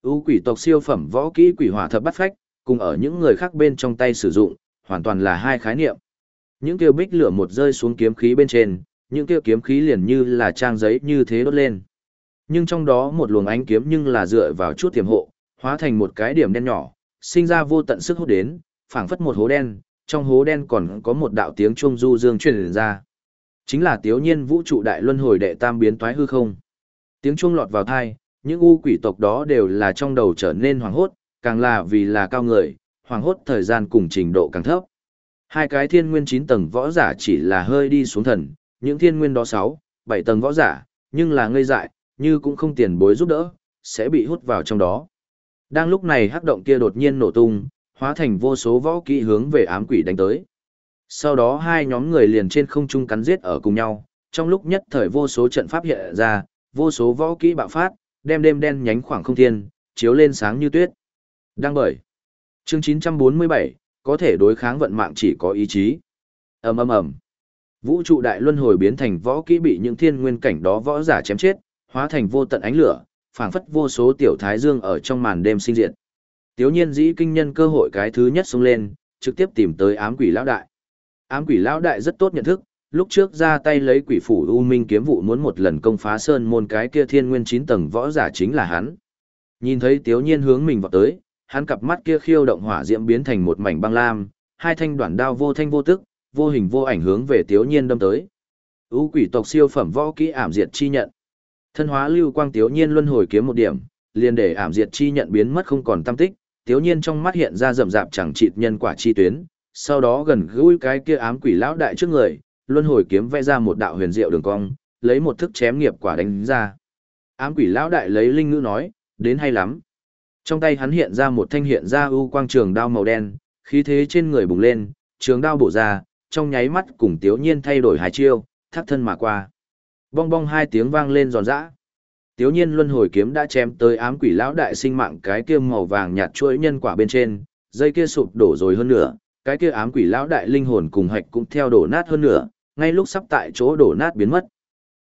U quỷ tộc siêu phẩm võ kỹ quỷ hỏa thập bắt phách, cùng ở những người khác bên trong tay sử dụng, hoàn toàn là hai khái niệm. Những tiêu bích lửa một rơi xuống kiếm khí bên trên, những tiêu kiếm khí liền như là trang giấy như thế đốt lên. Nhưng trong đó một luồng ánh kiếm nhưng là dựa vào chút tiềm hộ, hóa thành một cái điểm đen nhỏ, sinh ra vô tận sức hút đến, phảng phất một hố đen, trong hố đen còn có một đạo tiếng chuông du dương truyền ra. Chính là tiếu nhiên vũ trụ đại luân hồi đệ tam biến toái hư không. Tiếng chuông lọt vào tai những u quỷ tộc đó đều là trong đầu trở nên hoàng hốt, càng là vì là cao người, hoàng hốt thời gian cùng trình độ càng thấp. Hai cái thiên nguyên 9 tầng võ giả chỉ là hơi đi xuống thần, những thiên nguyên đó 6, 7 tầng võ giả, nhưng là ngây dại, như cũng không tiền bối giúp đỡ, sẽ bị hút vào trong đó. Đang lúc này hắc động kia đột nhiên nổ tung, hóa thành vô số võ kỹ hướng về ám quỷ đánh tới. Sau đó hai nhóm người liền trên không trung cắn giết ở cùng nhau, trong lúc nhất thời vô số trận pháp hiện ra, vô số võ kỹ bạo phát, đem đêm đen nhánh khoảng không thiên, chiếu lên sáng như tuyết. đang bởi. Chương 947, có thể đối kháng vận mạng chỉ có ý chí. ầm ầm ầm. Vũ trụ đại luân hồi biến thành võ kỹ bị những thiên nguyên cảnh đó võ giả chém chết, hóa thành vô tận ánh lửa, phảng phất vô số tiểu thái dương ở trong màn đêm sinh diệt. Tiếu nhiên dĩ kinh nhân cơ hội cái thứ nhất xông lên, trực tiếp tìm tới ám quỷ lão đại. Ám quỷ lão đại rất tốt nhận thức, lúc trước ra tay lấy quỷ phủ U Minh kiếm vụ muốn một lần công phá sơn môn cái kia thiên nguyên chín tầng võ giả chính là hắn. Nhìn thấy Tiếu Nhiên hướng mình vào tới, hắn cặp mắt kia khiêu động hỏa diễm biến thành một mảnh băng lam, hai thanh đoạn đao vô thanh vô tức, vô hình vô ảnh hướng về Tiếu Nhiên đâm tới. U quỷ tộc siêu phẩm võ kỹ ảm diệt chi nhận. Thân hóa lưu quang Tiếu Nhiên luân hồi kiếm một điểm, liền để ảm diệt chi nhận biến mất không còn tâm tích, Tiếu Nhiên trong mắt hiện ra rậm rạp chẳng chịt nhân quả chi tuyến, sau đó gần gũi cái kia ám quỷ lão đại trước người, luân hồi kiếm vẽ ra một đạo huyền diệu đường cong, lấy một thức chém nghiệp quả đánh ra. Ám quỷ lão đại lấy linh ngữ nói, đến hay lắm. Trong tay hắn hiện ra một thanh hiện ra ưu quang trường đao màu đen, khí thế trên người bùng lên, trường đao bổ ra, trong nháy mắt cùng Tiếu Nhiên thay đổi hai chiêu, thắt thân mà qua. Bong bong hai tiếng vang lên giòn giã. Tiếu Nhiên luân hồi kiếm đã chém tới ám quỷ lão đại sinh mạng cái kia màu vàng nhạt chuỗi nhân quả bên trên, dây kia sụp đổ rồi hơn nữa, cái kia ám quỷ lão đại linh hồn cùng hạch cũng theo đổ nát hơn nữa, ngay lúc sắp tại chỗ đổ nát biến mất.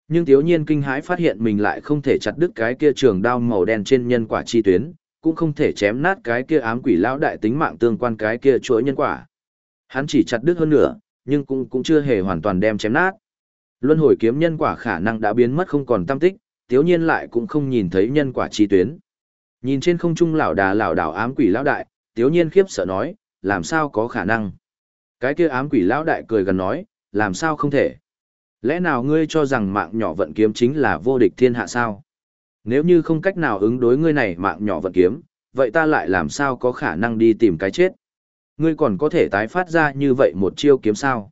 Nhưng Tiếu Nhiên kinh hãi phát hiện mình lại không thể chặt đứt cái kia trường đao màu đen trên nhân quả chi tuyến, cũng không thể chém nát cái kia ám quỷ lão đại tính mạng tương quan cái kia chuỗi nhân quả. Hắn chỉ chặt đứt hơn nữa, nhưng cũng cũng chưa hề hoàn toàn đem chém nát. Luân hồi kiếm nhân quả khả năng đã biến mất không còn tâm tích, Tiếu Nhiên lại cũng không nhìn thấy nhân quả chi tuyến. Nhìn trên không trung lão đà lão đảo ám quỷ lão đại, Tiếu Nhiên khiếp sợ nói, làm sao có khả năng? Cái kia ám quỷ lão đại cười gần nói, làm sao không thể? Lẽ nào ngươi cho rằng mạng nhỏ vận kiếm chính là vô địch thiên hạ sao? Nếu như không cách nào ứng đối ngươi này mạng nhỏ vận kiếm, vậy ta lại làm sao có khả năng đi tìm cái chết? Ngươi còn có thể tái phát ra như vậy một chiêu kiếm sao?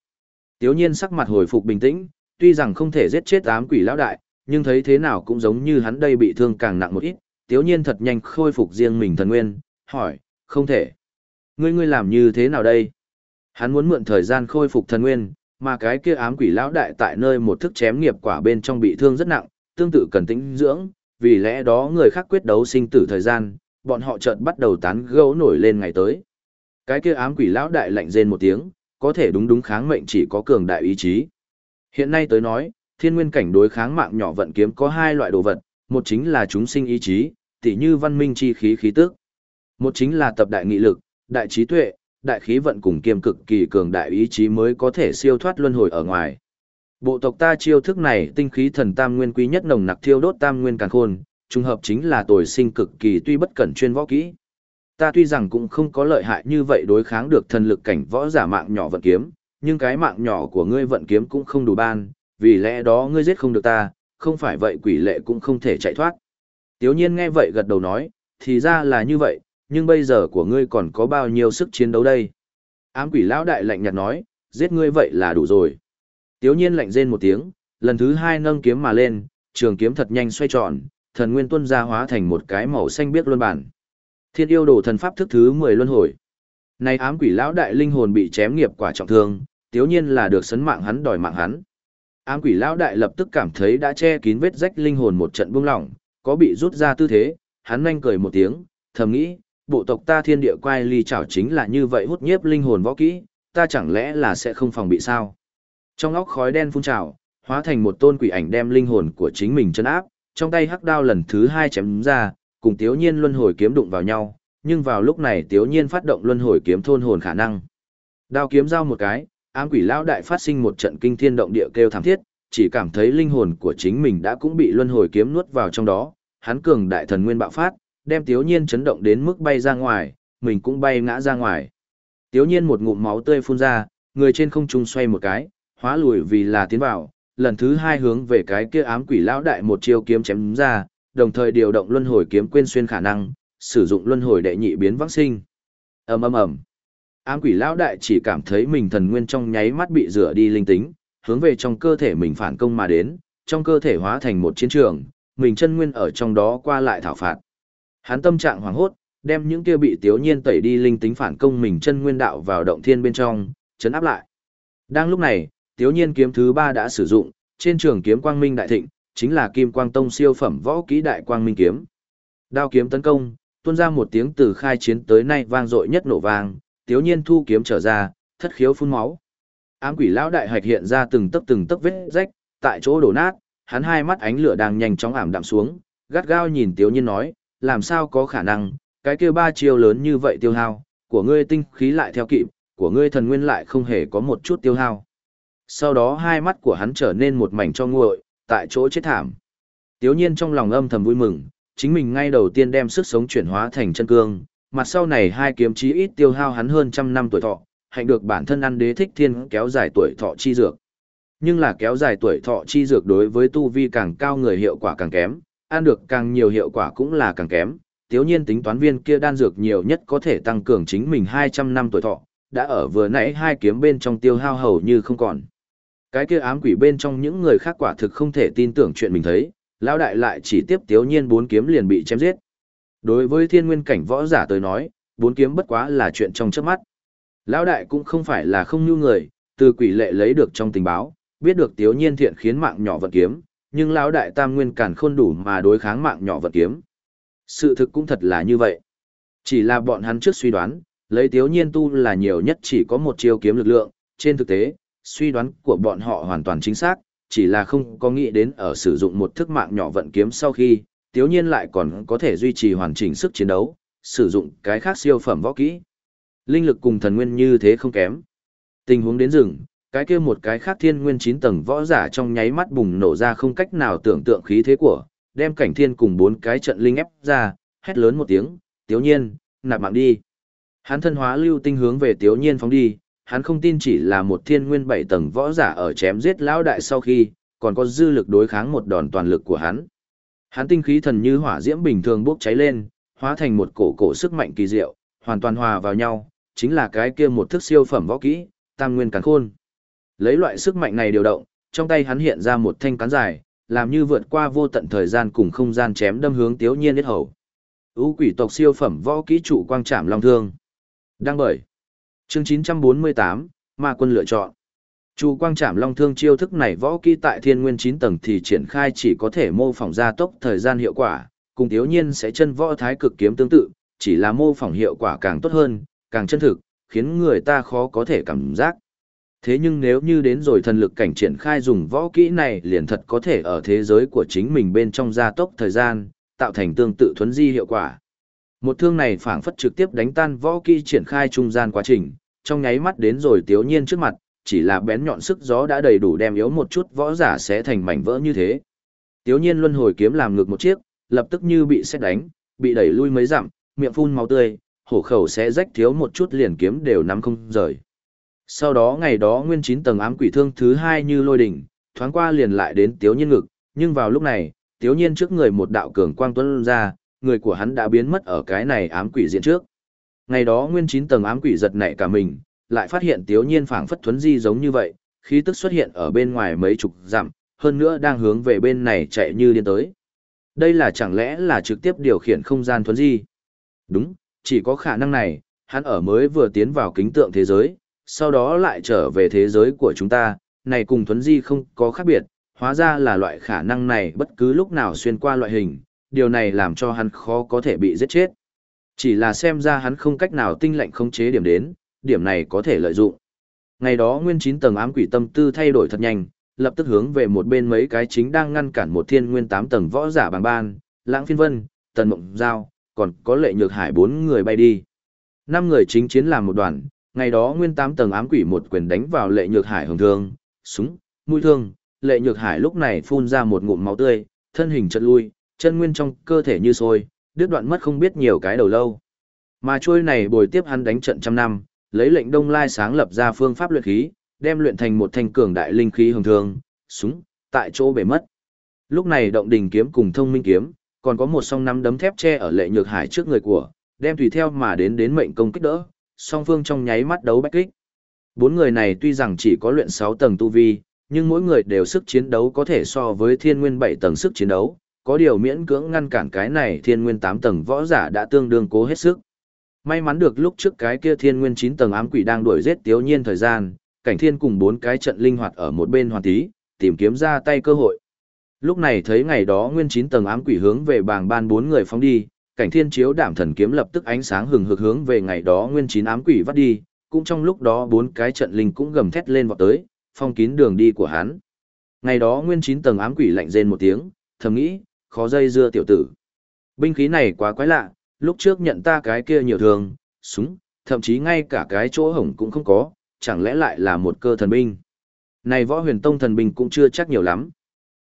Tiếu nhiên sắc mặt hồi phục bình tĩnh, tuy rằng không thể giết chết ám quỷ lão đại, nhưng thấy thế nào cũng giống như hắn đây bị thương càng nặng một ít. Tiếu nhiên thật nhanh khôi phục riêng mình thần nguyên, hỏi, không thể. Ngươi ngươi làm như thế nào đây? Hắn muốn mượn thời gian khôi phục thần nguyên, mà cái kia ám quỷ lão đại tại nơi một thức chém nghiệp quả bên trong bị thương rất nặng, tương tự cần tĩnh dưỡng, vì lẽ đó người khác quyết đấu sinh tử thời gian, bọn họ chợt bắt đầu tán gẫu nổi lên ngày tới. Cái kia ám quỷ lão đại lạnh rên một tiếng, có thể đúng đúng kháng mệnh chỉ có cường đại ý chí. Hiện nay tới nói, thiên nguyên cảnh đối kháng mạng nhỏ vận kiếm có hai loại đồ vật, một chính là chúng sinh ý chí, tỉ như văn minh chi khí khí tức. Một chính là tập đại nghị lực, đại trí tuệ, đại khí vận cùng kiêm cực kỳ cường đại ý chí mới có thể siêu thoát luân hồi ở ngoài. Bộ tộc ta chiêu thức này tinh khí thần tam nguyên quý nhất nồng nặc thiêu đốt tam nguyên càn khôn, trùng hợp chính là tồi sinh cực kỳ tuy bất cẩn chuyên võ kỹ. Ta tuy rằng cũng không có lợi hại như vậy đối kháng được thần lực cảnh võ giả mạng nhỏ vận kiếm, nhưng cái mạng nhỏ của ngươi vận kiếm cũng không đủ ban, vì lẽ đó ngươi giết không được ta, không phải vậy quỷ lệ cũng không thể chạy thoát. Tiếu nhiên nghe vậy gật đầu nói, thì ra là như vậy, nhưng bây giờ của ngươi còn có bao nhiêu sức chiến đấu đây? Ám quỷ lão đại lạnh nhạt nói, giết ngươi vậy là đủ rồi. Tiếu nhiên lạnh rên một tiếng, lần thứ hai nâng kiếm mà lên, trường kiếm thật nhanh xoay tròn, thần nguyên tuân ra hóa thành một cái màu xanh biếc luân bản. Thiên yêu đồ thần pháp thức thứ 10 luân hồi. Này ám quỷ lão đại linh hồn bị chém nghiệp quả trọng thương, tiếu nhiên là được sấn mạng hắn đòi mạng hắn. Ám quỷ lão đại lập tức cảm thấy đã che kín vết rách linh hồn một trận buông lỏng, có bị rút ra tư thế, hắn nhanh cười một tiếng, thầm nghĩ, bộ tộc ta thiên địa quay ly chảo chính là như vậy hút nhiếp linh hồn võ kỹ, ta chẳng lẽ là sẽ không phòng bị sao? Trong óc khói đen phun trào, hóa thành một tôn quỷ ảnh đem linh hồn của chính mình chân áp, trong tay hắc đao lần thứ hai chém ra, cùng Tiếu Nhiên luân hồi kiếm đụng vào nhau, nhưng vào lúc này Tiếu Nhiên phát động luân hồi kiếm thôn hồn khả năng. Đao kiếm giao một cái, ám quỷ lão đại phát sinh một trận kinh thiên động địa kêu thảm thiết, chỉ cảm thấy linh hồn của chính mình đã cũng bị luân hồi kiếm nuốt vào trong đó, hắn cường đại thần nguyên bạo phát, đem Tiếu Nhiên chấn động đến mức bay ra ngoài, mình cũng bay ngã ra ngoài. Tiếu Nhiên một ngụm máu tươi phun ra, người trên không trung xoay một cái, hóa lùi vì là tiến vào, lần thứ hai hướng về cái kia ám quỷ lão đại một chiêu kiếm chém ra, đồng thời điều động luân hồi kiếm quên xuyên khả năng, sử dụng luân hồi đệ nhị biến vãng sinh. Ầm ầm ầm. Ám quỷ lão đại chỉ cảm thấy mình thần nguyên trong nháy mắt bị rửa đi linh tính, hướng về trong cơ thể mình phản công mà đến, trong cơ thể hóa thành một chiến trường, mình chân nguyên ở trong đó qua lại thảo phạt. Hắn tâm trạng hoảng hốt, đem những kia bị Tiếu Nhiên tẩy đi linh tính phản công mình chân nguyên đạo vào động thiên bên trong, chấn áp lại. Đang lúc này, Tiếu Nhiên kiếm thứ ba đã sử dụng, trên trường kiếm quang minh đại thịnh, chính là Kim Quang Tông siêu phẩm võ kỹ đại quang minh kiếm. Đao kiếm tấn công, tuôn ra một tiếng từ khai chiến tới nay vang dội nhất nổ vang, Tiếu Nhiên thu kiếm trở ra, thất khiếu phun máu. Ám quỷ lão đại hạch hiện ra từng tấc từng tấc vết rách, tại chỗ đổ nát, hắn hai mắt ánh lửa đang nhanh chóng ảm đạm xuống, gắt gao nhìn Tiếu Nhiên nói, làm sao có khả năng, cái kia ba chiêu lớn như vậy tiêu hao, của ngươi tinh khí lại theo kịp, của ngươi thần nguyên lại không hề có một chút tiêu hao. Sau đó hai mắt của hắn trở nên một mảnh cho nguội, tại chỗ chết thảm. Tiếu nhiên trong lòng âm thầm vui mừng, chính mình ngay đầu tiên đem sức sống chuyển hóa thành chân cương, mặt sau này hai kiếm chí ít tiêu hao hắn hơn trăm năm tuổi thọ, hạnh được bản thân ăn đế thích thiên kéo dài tuổi thọ chi dược. Nhưng là kéo dài tuổi thọ chi dược đối với tu vi càng cao người hiệu quả càng kém, ăn được càng nhiều hiệu quả cũng là càng kém. Tiếu nhiên tính toán viên kia đan dược nhiều nhất có thể tăng cường chính mình 200 năm tuổi thọ, đã ở vừa nãy hai kiếm bên trong tiêu hao hầu như không còn. Cái kia ám quỷ bên trong những người khác quả thực không thể tin tưởng chuyện mình thấy, lão đại lại chỉ tiếp tiếu nhiên bốn kiếm liền bị chém giết. Đối với thiên nguyên cảnh võ giả tới nói, bốn kiếm bất quá là chuyện trong chớp mắt. Lão đại cũng không phải là không nhu người, từ quỷ lệ lấy được trong tình báo, biết được tiếu nhiên thiện khiến mạng nhỏ vận kiếm, nhưng lão đại tam nguyên càn khôn đủ mà đối kháng mạng nhỏ vận kiếm. Sự thực cũng thật là như vậy. Chỉ là bọn hắn trước suy đoán, lấy tiếu nhiên tu là nhiều nhất chỉ có một chiêu kiếm lực lượng, trên thực tế, suy đoán của bọn họ hoàn toàn chính xác, chỉ là không có nghĩ đến ở sử dụng một thức mạng nhỏ vận kiếm sau khi, tiếu nhiên lại còn có thể duy trì hoàn chỉnh sức chiến đấu, sử dụng cái khác siêu phẩm võ kỹ. Linh lực cùng thần nguyên như thế không kém. Tình huống đến rừng, cái kia một cái khác thiên nguyên 9 tầng võ giả trong nháy mắt bùng nổ ra không cách nào tưởng tượng khí thế của, đem cảnh thiên cùng bốn cái trận linh ép ra, hét lớn một tiếng, tiếu nhiên, nạp mạng đi. Hắn thân hóa lưu tinh hướng về tiếu nhiên phóng đi, hắn không tin chỉ là một thiên nguyên bảy tầng võ giả ở chém giết lão đại sau khi, còn có dư lực đối kháng một đòn toàn lực của hắn. Hắn tinh khí thần như hỏa diễm bình thường bốc cháy lên, hóa thành một cổ cổ sức mạnh kỳ diệu, hoàn toàn hòa vào nhau, chính là cái kia một thức siêu phẩm võ kỹ, tam nguyên càn khôn. Lấy loại sức mạnh này điều động, trong tay hắn hiện ra một thanh cán dài, làm như vượt qua vô tận thời gian cùng không gian chém đâm hướng Tiếu Nhiên đến hầu. Ú quỷ tộc siêu phẩm võ kỹ trụ quang trảm long thương. Đăng bởi. Chương 948, Ma quân lựa chọn. Chu quang trảm long thương chiêu thức này võ kỹ tại thiên nguyên 9 tầng thì triển khai chỉ có thể mô phỏng gia tốc thời gian hiệu quả, cùng thiếu Nhiên sẽ chân võ thái cực kiếm tương tự, chỉ là mô phỏng hiệu quả càng tốt hơn, càng chân thực, khiến người ta khó có thể cảm giác. Thế nhưng nếu như đến rồi thần lực cảnh triển khai dùng võ kỹ này liền thật có thể ở thế giới của chính mình bên trong gia tốc thời gian, tạo thành tương tự thuấn di hiệu quả. Một thương này phảng phất trực tiếp đánh tan võ kỹ triển khai trung gian quá trình, trong nháy mắt đến rồi tiếu nhiên trước mặt, chỉ là bén nhọn sức gió đã đầy đủ đem yếu một chút võ giả sẽ thành mảnh vỡ như thế. Tiếu nhiên luân hồi kiếm làm ngược một chiếc, lập tức như bị xét đánh, bị đẩy lui mấy dặm, miệng phun máu tươi, hổ khẩu sẽ rách thiếu một chút liền kiếm đều nắm không rời. Sau đó ngày đó nguyên chín tầng ám quỷ thương thứ hai như lôi đỉnh, thoáng qua liền lại đến tiếu nhiên ngực, nhưng vào lúc này, tiếu nhiên trước người một đạo cường quang tuấn ra, người của hắn đã biến mất ở cái này ám quỷ diện trước. Ngày đó nguyên chín tầng ám quỷ giật nảy cả mình, lại phát hiện tiếu nhiên phảng phất thuấn di giống như vậy, khí tức xuất hiện ở bên ngoài mấy chục dặm, hơn nữa đang hướng về bên này chạy như điên tới. Đây là chẳng lẽ là trực tiếp điều khiển không gian thuấn di? Đúng, chỉ có khả năng này, hắn ở mới vừa tiến vào kính tượng thế giới, sau đó lại trở về thế giới của chúng ta, này cùng thuấn di không có khác biệt, hóa ra là loại khả năng này bất cứ lúc nào xuyên qua loại hình, điều này làm cho hắn khó có thể bị giết chết. Chỉ là xem ra hắn không cách nào tinh lệnh khống chế điểm đến, điểm này có thể lợi dụng. Ngày đó nguyên chín tầng ám quỷ tâm tư thay đổi thật nhanh, lập tức hướng về một bên mấy cái chính đang ngăn cản một thiên nguyên tám tầng võ giả bằng ban, lãng phiên vân, tần mộng giao, còn có lệ nhược hải bốn người bay đi. Năm người chính chiến làm một đoàn, ngày đó nguyên tám tầng ám quỷ một quyền đánh vào lệ nhược hải hồng thương, súng, mũi thương, lệ nhược hải lúc này phun ra một ngụm máu tươi, thân hình chật lui, chân nguyên trong cơ thể như sôi, đứt đoạn mất không biết nhiều cái đầu lâu. Mà trôi này bồi tiếp hắn đánh trận trăm năm, lấy lệnh đông lai sáng lập ra phương pháp luyện khí, đem luyện thành một thanh cường đại linh khí hồng thương, súng, tại chỗ bể mất. Lúc này động đình kiếm cùng thông minh kiếm, còn có một song năm đấm thép che ở lệ nhược hải trước người của, đem tùy theo mà đến đến mệnh công kích đỡ, song phương trong nháy mắt đấu bách kích. Bốn người này tuy rằng chỉ có luyện 6 tầng tu vi, nhưng mỗi người đều sức chiến đấu có thể so với thiên nguyên 7 tầng sức chiến đấu, có điều miễn cưỡng ngăn cản cái này thiên nguyên 8 tầng võ giả đã tương đương cố hết sức. May mắn được lúc trước cái kia thiên nguyên 9 tầng ám quỷ đang đuổi giết tiếu nhiên thời gian, cảnh thiên cùng bốn cái trận linh hoạt ở một bên hoàn tí, tìm kiếm ra tay cơ hội. Lúc này thấy ngày đó nguyên 9 tầng ám quỷ hướng về bảng ban bốn người phóng đi, cảnh thiên chiếu đảm thần kiếm lập tức ánh sáng hừng hực hướng về ngày đó nguyên 9 ám quỷ vắt đi, cũng trong lúc đó bốn cái trận linh cũng gầm thét lên vọt tới, phong kín đường đi của hắn. Ngày đó nguyên 9 tầng ám quỷ lạnh rên một tiếng, thầm nghĩ, khó dây dưa tiểu tử. Binh khí này quá quái lạ, lúc trước nhận ta cái kia nhiều thường, súng, thậm chí ngay cả cái chỗ hổng cũng không có, chẳng lẽ lại là một cơ thần binh. Này võ huyền tông thần binh cũng chưa chắc nhiều lắm.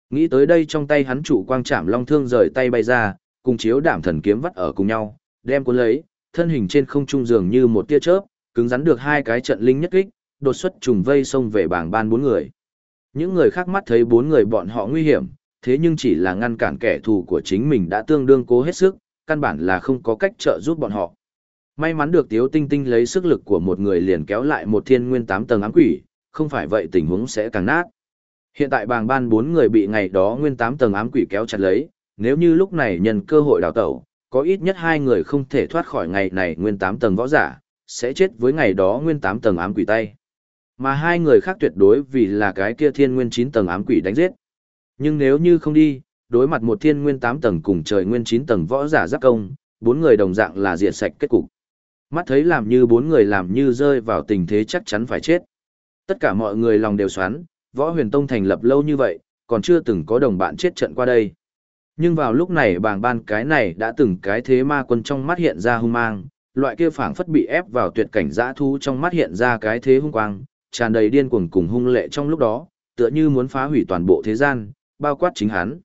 Nghĩ tới đây trong tay hắn chủ quang chạm long thương rời tay bay ra, cùng chiếu đảm thần kiếm vắt ở cùng nhau, đem cuốn lấy, thân hình trên không trung dường như một tia chớp, cứng rắn được hai cái trận linh nhất kích, đột xuất trùng vây xông về bảng ban bốn người. Những người khác mắt thấy bốn người bọn họ nguy hiểm, thế nhưng chỉ là ngăn cản kẻ thù của chính mình đã tương đương cố hết sức, căn bản là không có cách trợ giúp bọn họ. May mắn được Tiếu Tinh Tinh lấy sức lực của một người liền kéo lại một thiên nguyên tám tầng ám quỷ, không phải vậy tình huống sẽ càng nát. Hiện tại bàng ban bốn người bị ngày đó nguyên tám tầng ám quỷ kéo chặt lấy, nếu như lúc này nhân cơ hội đào tẩu, có ít nhất hai người không thể thoát khỏi ngày này nguyên tám tầng võ giả, sẽ chết với ngày đó nguyên tám tầng ám quỷ tay. Mà hai người khác tuyệt đối vì là cái kia thiên nguyên chín tầng ám quỷ đánh giết. Nhưng nếu như không đi, đối mặt một thiên nguyên tám tầng cùng trời nguyên chín tầng võ giả giáp công, bốn người đồng dạng là diệt sạch kết cục. Mắt thấy làm như bốn người làm như rơi vào tình thế chắc chắn phải chết. Tất cả mọi người lòng đều xoắn, võ huyền tông thành lập lâu như vậy, còn chưa từng có đồng bạn chết trận qua đây. Nhưng vào lúc này bàng ban cái này đã từng cái thế ma quân trong mắt hiện ra hung mang, loại kia phảng phất bị ép vào tuyệt cảnh dã thu trong mắt hiện ra cái thế hung quang, tràn đầy điên cuồng cùng hung lệ trong lúc đó, tựa như muốn phá hủy toàn bộ thế gian, bao quát chính hắn.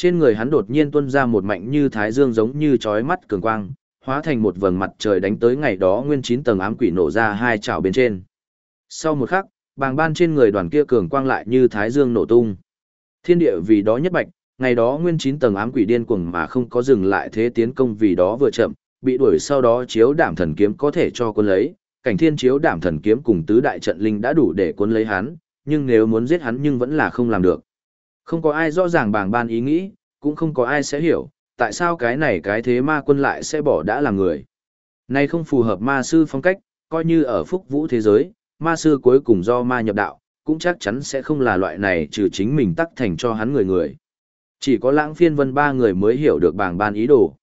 Trên người hắn đột nhiên tuôn ra một mạnh như thái dương giống như chói mắt cường quang, hóa thành một vầng mặt trời đánh tới ngày đó nguyên chín tầng ám quỷ nổ ra hai chảo bên trên. Sau một khắc, bàng ban trên người đoàn kia cường quang lại như thái dương nổ tung. Thiên địa vì đó nhất bạch, ngày đó nguyên chín tầng ám quỷ điên cuồng mà không có dừng lại thế tiến công vì đó vừa chậm, bị đuổi sau đó chiếu đảm thần kiếm có thể cho quân lấy, cảnh thiên chiếu đảm thần kiếm cùng tứ đại trận linh đã đủ để quân lấy hắn, nhưng nếu muốn giết hắn nhưng vẫn là không làm được. Không có ai rõ ràng bảng ban ý nghĩ, cũng không có ai sẽ hiểu, tại sao cái này cái thế ma quân lại sẽ bỏ đã là người. Này không phù hợp ma sư phong cách, coi như ở phúc vũ thế giới, ma sư cuối cùng do ma nhập đạo, cũng chắc chắn sẽ không là loại này trừ chính mình tắc thành cho hắn người người. Chỉ có lãng phiên vân ba người mới hiểu được bảng ban ý đồ.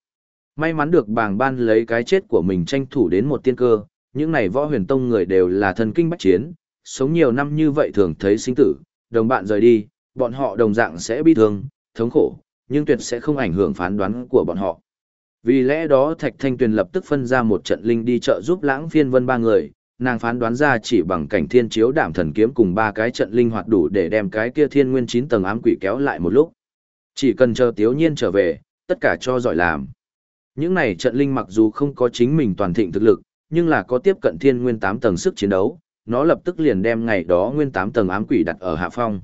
May mắn được bảng ban lấy cái chết của mình tranh thủ đến một tiên cơ, những này võ huyền tông người đều là thần kinh bách chiến, sống nhiều năm như vậy thường thấy sinh tử, đồng bạn rời đi, bọn họ đồng dạng sẽ bi thương, thống khổ, nhưng tuyệt sẽ không ảnh hưởng phán đoán của bọn họ. Vì lẽ đó Thạch Thanh Tuyền lập tức phân ra một trận linh đi trợ giúp lãng phiên vân ba người, nàng phán đoán ra chỉ bằng cảnh thiên chiếu đảm thần kiếm cùng ba cái trận linh hoạt đủ để đem cái kia thiên nguyên chín tầng ám quỷ kéo lại một lúc. Chỉ cần chờ tiếu nhiên trở về, tất cả cho giỏi làm. Những này trận linh mặc dù không có chính mình toàn thịnh thực lực, nhưng là có tiếp cận thiên nguyên 8 tầng sức chiến đấu, nó lập tức liền đem ngày đó nguyên 8 tầng ám quỷ đặt ở hạ phong.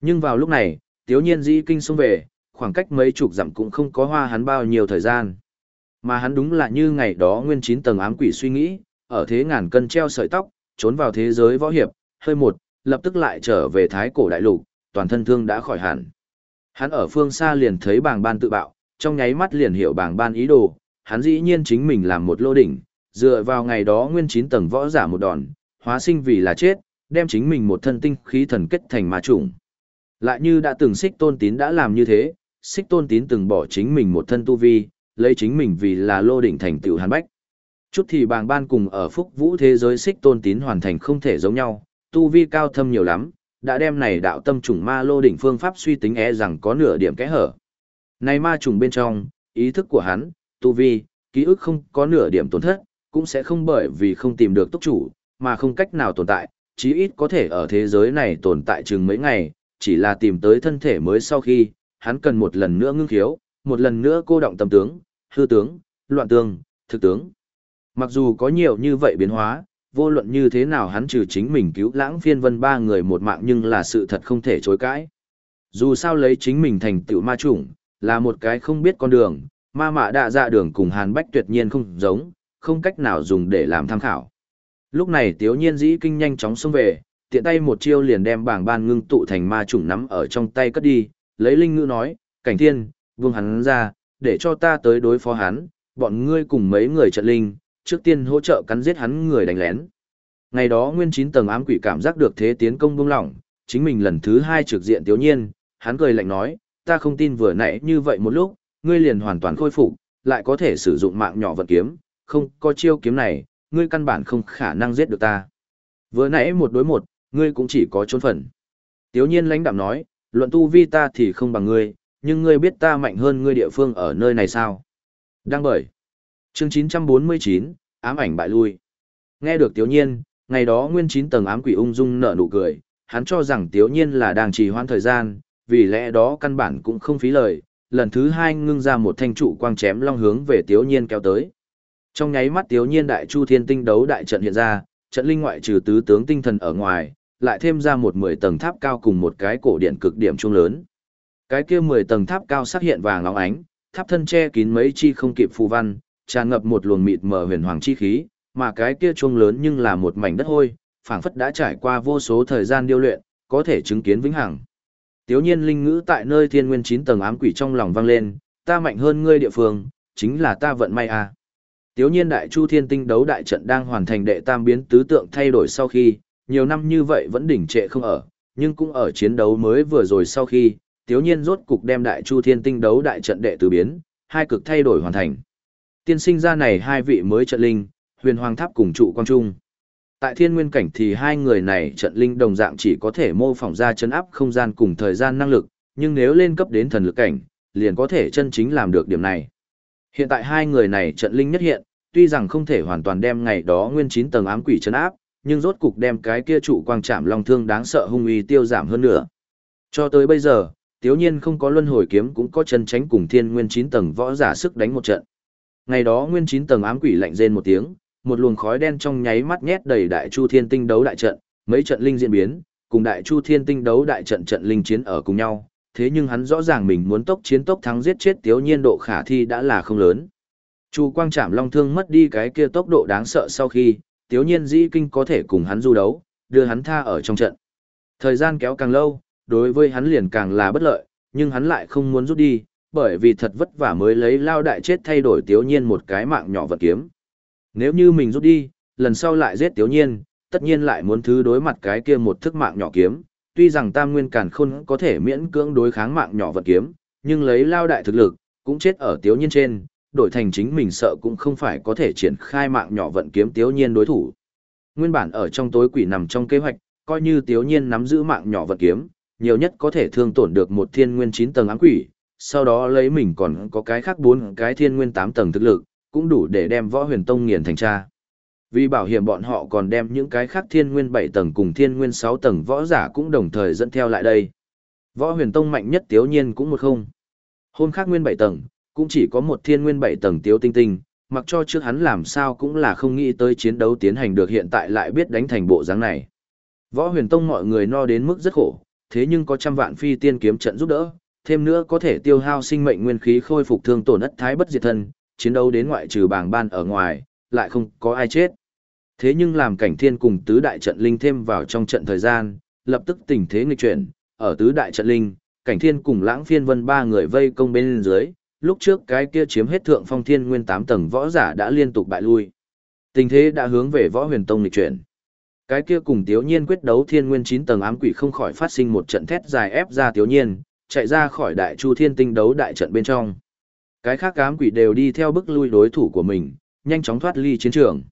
Nhưng vào lúc này, tiếu nhiên dĩ kinh xông về, khoảng cách mấy chục dặm cũng không có hoa hắn bao nhiêu thời gian. Mà hắn đúng là như ngày đó nguyên chín tầng ám quỷ suy nghĩ, ở thế ngàn cân treo sợi tóc, trốn vào thế giới võ hiệp, hơi một, lập tức lại trở về thái cổ đại lục, toàn thân thương đã khỏi hẳn. Hắn ở phương xa liền thấy bàng ban tự bạo, trong nháy mắt liền hiểu bàng ban ý đồ, hắn dĩ nhiên chính mình làm một lô đỉnh, dựa vào ngày đó nguyên chín tầng võ giả một đòn, hóa sinh vì là chết, đem chính mình một thân tinh khí thần kết thành ma chủng. Lại như đã từng xích tôn tín đã làm như thế, xích tôn tín từng bỏ chính mình một thân tu vi, lấy chính mình vì là lô đỉnh thành tựu hàn bách. Chút thì bàng ban cùng ở phúc vũ thế giới xích tôn tín hoàn thành không thể giống nhau, tu vi cao thâm nhiều lắm, đã đem này đạo tâm trùng ma lô đỉnh phương pháp suy tính e rằng có nửa điểm kẽ hở. Này ma trùng bên trong, ý thức của hắn, tu vi, ký ức không có nửa điểm tổn thất, cũng sẽ không bởi vì không tìm được túc chủ, mà không cách nào tồn tại, chí ít có thể ở thế giới này tồn tại chừng mấy ngày, chỉ là tìm tới thân thể mới sau khi, hắn cần một lần nữa ngưng khiếu, một lần nữa cô động tâm tướng, hư tướng, loạn tướng, thực tướng. Mặc dù có nhiều như vậy biến hóa, vô luận như thế nào hắn trừ chính mình cứu lãng phiên vân ba người một mạng nhưng là sự thật không thể chối cãi. Dù sao lấy chính mình thành tựu ma chủng, là một cái không biết con đường, ma mạ đạ dạ đường cùng hàn bách tuyệt nhiên không giống, không cách nào dùng để làm tham khảo. Lúc này tiếu nhiên dĩ kinh nhanh chóng xông về, tiện tay một chiêu liền đem bảng ban ngưng tụ thành ma chủng nắm ở trong tay cất đi, lấy linh ngữ nói, cảnh thiên, vương hắn ra, để cho ta tới đối phó hắn, bọn ngươi cùng mấy người trận linh, trước tiên hỗ trợ cắn giết hắn người đánh lén. Ngày đó nguyên chín tầng ám quỷ cảm giác được thế tiến công bông lỏng, chính mình lần thứ hai trực diện tiếu nhiên, hắn cười lạnh nói, ta không tin vừa nãy như vậy một lúc, ngươi liền hoàn toàn khôi phục, lại có thể sử dụng mạng nhỏ vật kiếm, không có chiêu kiếm này, ngươi căn bản không khả năng giết được ta. Vừa nãy một đối một, ngươi cũng chỉ có trốn phần. Tiếu nhiên lãnh đạm nói, luận tu vi ta thì không bằng ngươi, nhưng ngươi biết ta mạnh hơn ngươi địa phương ở nơi này sao? Đang bởi. Chương 949, ám ảnh bại lui. Nghe được Tiếu nhiên, ngày đó nguyên chín tầng ám quỷ ung dung nở nụ cười, hắn cho rằng Tiếu nhiên là đang trì hoãn thời gian, vì lẽ đó căn bản cũng không phí lời, lần thứ hai ngưng ra một thanh trụ quang chém long hướng về Tiếu nhiên kéo tới. Trong nháy mắt Tiếu nhiên đại chu thiên tinh đấu đại trận hiện ra, trận linh ngoại trừ tứ tướng tinh thần ở ngoài, lại thêm ra một mười tầng tháp cao cùng một cái cổ điện cực điểm trung lớn. Cái kia mười tầng tháp cao sắc hiện vàng óng ánh, tháp thân che kín mấy chi không kịp phù văn, tràn ngập một luồng mịt mờ huyền hoàng chi khí, mà cái kia chuông lớn nhưng là một mảnh đất hôi, phảng phất đã trải qua vô số thời gian điêu luyện, có thể chứng kiến vĩnh hằng. Tiếu nhiên linh ngữ tại nơi thiên nguyên chín tầng ám quỷ trong lòng vang lên, ta mạnh hơn ngươi địa phương, chính là ta vận may à. Tiếu nhiên đại chu thiên tinh đấu đại trận đang hoàn thành đệ tam biến tứ tượng thay đổi sau khi, nhiều năm như vậy vẫn đỉnh trệ không ở, nhưng cũng ở chiến đấu mới vừa rồi sau khi, tiếu nhiên rốt cục đem đại chu thiên tinh đấu đại trận đệ từ biến, hai cực thay đổi hoàn thành. Tiên sinh ra này hai vị mới trận linh, huyền hoàng tháp cùng trụ quang trung. Tại thiên nguyên cảnh thì hai người này trận linh đồng dạng chỉ có thể mô phỏng ra chấn áp không gian cùng thời gian năng lực, nhưng nếu lên cấp đến thần lực cảnh, liền có thể chân chính làm được điểm này. Hiện tại hai người này trận linh nhất hiện, tuy rằng không thể hoàn toàn đem ngày đó nguyên chín tầng ám quỷ chấn áp, nhưng rốt cục đem cái kia trụ quang chạm long thương đáng sợ hung uy tiêu giảm hơn nữa. Cho tới bây giờ, tiếu nhiên không có luân hồi kiếm cũng có chân tránh cùng thiên nguyên chín tầng võ giả sức đánh một trận. Ngày đó nguyên chín tầng ám quỷ lạnh rên một tiếng, một luồng khói đen trong nháy mắt nhét đầy đại chu thiên tinh đấu đại trận, mấy trận linh diễn biến, cùng đại chu thiên tinh đấu đại trận trận linh chiến ở cùng nhau, thế nhưng hắn rõ ràng mình muốn tốc chiến tốc thắng giết chết tiếu nhiên độ khả thi đã là không lớn. Chu quang chạm long thương mất đi cái kia tốc độ đáng sợ sau khi, tiếu nhiên dĩ kinh có thể cùng hắn du đấu, đưa hắn tha ở trong trận. Thời gian kéo càng lâu, đối với hắn liền càng là bất lợi, nhưng hắn lại không muốn rút đi, bởi vì thật vất vả mới lấy lao đại chết thay đổi tiếu nhiên một cái mạng nhỏ vật kiếm. Nếu như mình rút đi, lần sau lại giết tiếu nhiên, tất nhiên lại muốn thứ đối mặt cái kia một thức mạng nhỏ kiếm, tuy rằng tam nguyên càn khôn có thể miễn cưỡng đối kháng mạng nhỏ vật kiếm, nhưng lấy lao đại thực lực, cũng chết ở tiếu nhiên trên, đổi thành chính mình sợ cũng không phải có thể triển khai mạng nhỏ vận kiếm tiếu nhiên đối thủ. Nguyên bản ở trong tối quỷ nằm trong kế hoạch, coi như tiếu nhiên nắm giữ mạng nhỏ vận kiếm, nhiều nhất có thể thương tổn được một thiên nguyên 9 tầng ám quỷ, sau đó lấy mình còn có cái khác bốn cái thiên nguyên 8 tầng thực lực, cũng đủ để đem võ huyền tông nghiền thành cha. Vì bảo hiểm bọn họ còn đem những cái khác thiên nguyên 7 tầng cùng thiên nguyên 6 tầng võ giả cũng đồng thời dẫn theo lại đây. Võ huyền tông mạnh nhất tiếu nhiên cũng một không. Hôm khác nguyên 7 tầng, cũng chỉ có một thiên nguyên bảy tầng tiếu tinh tinh, mặc cho trước hắn làm sao cũng là không nghĩ tới chiến đấu tiến hành được hiện tại lại biết đánh thành bộ dáng này. Võ huyền tông mọi người no đến mức rất khổ, thế nhưng có trăm vạn phi tiên kiếm trận giúp đỡ, thêm nữa có thể tiêu hao sinh mệnh nguyên khí khôi phục thương tổn ất thái bất diệt thân, chiến đấu đến ngoại trừ bảng ban ở ngoài, lại không có ai chết. Thế nhưng làm cảnh thiên cùng tứ đại trận linh thêm vào trong trận thời gian, lập tức tình thế nghịch chuyển, ở tứ đại trận linh, cảnh thiên cùng lãng phiên vân ba người vây công bên dưới, lúc trước cái kia chiếm hết thượng phong thiên nguyên tám tầng võ giả đã liên tục bại lui. Tình thế đã hướng về võ huyền tông lịch chuyển. Cái kia cùng Tiếu Nhiên quyết đấu thiên nguyên chín tầng ám quỷ không khỏi phát sinh một trận thét dài ép ra Tiếu Nhiên, chạy ra khỏi đại chu thiên tinh đấu đại trận bên trong. Cái khác ám quỷ đều đi theo bức lui đối thủ của mình, nhanh chóng thoát ly chiến trường.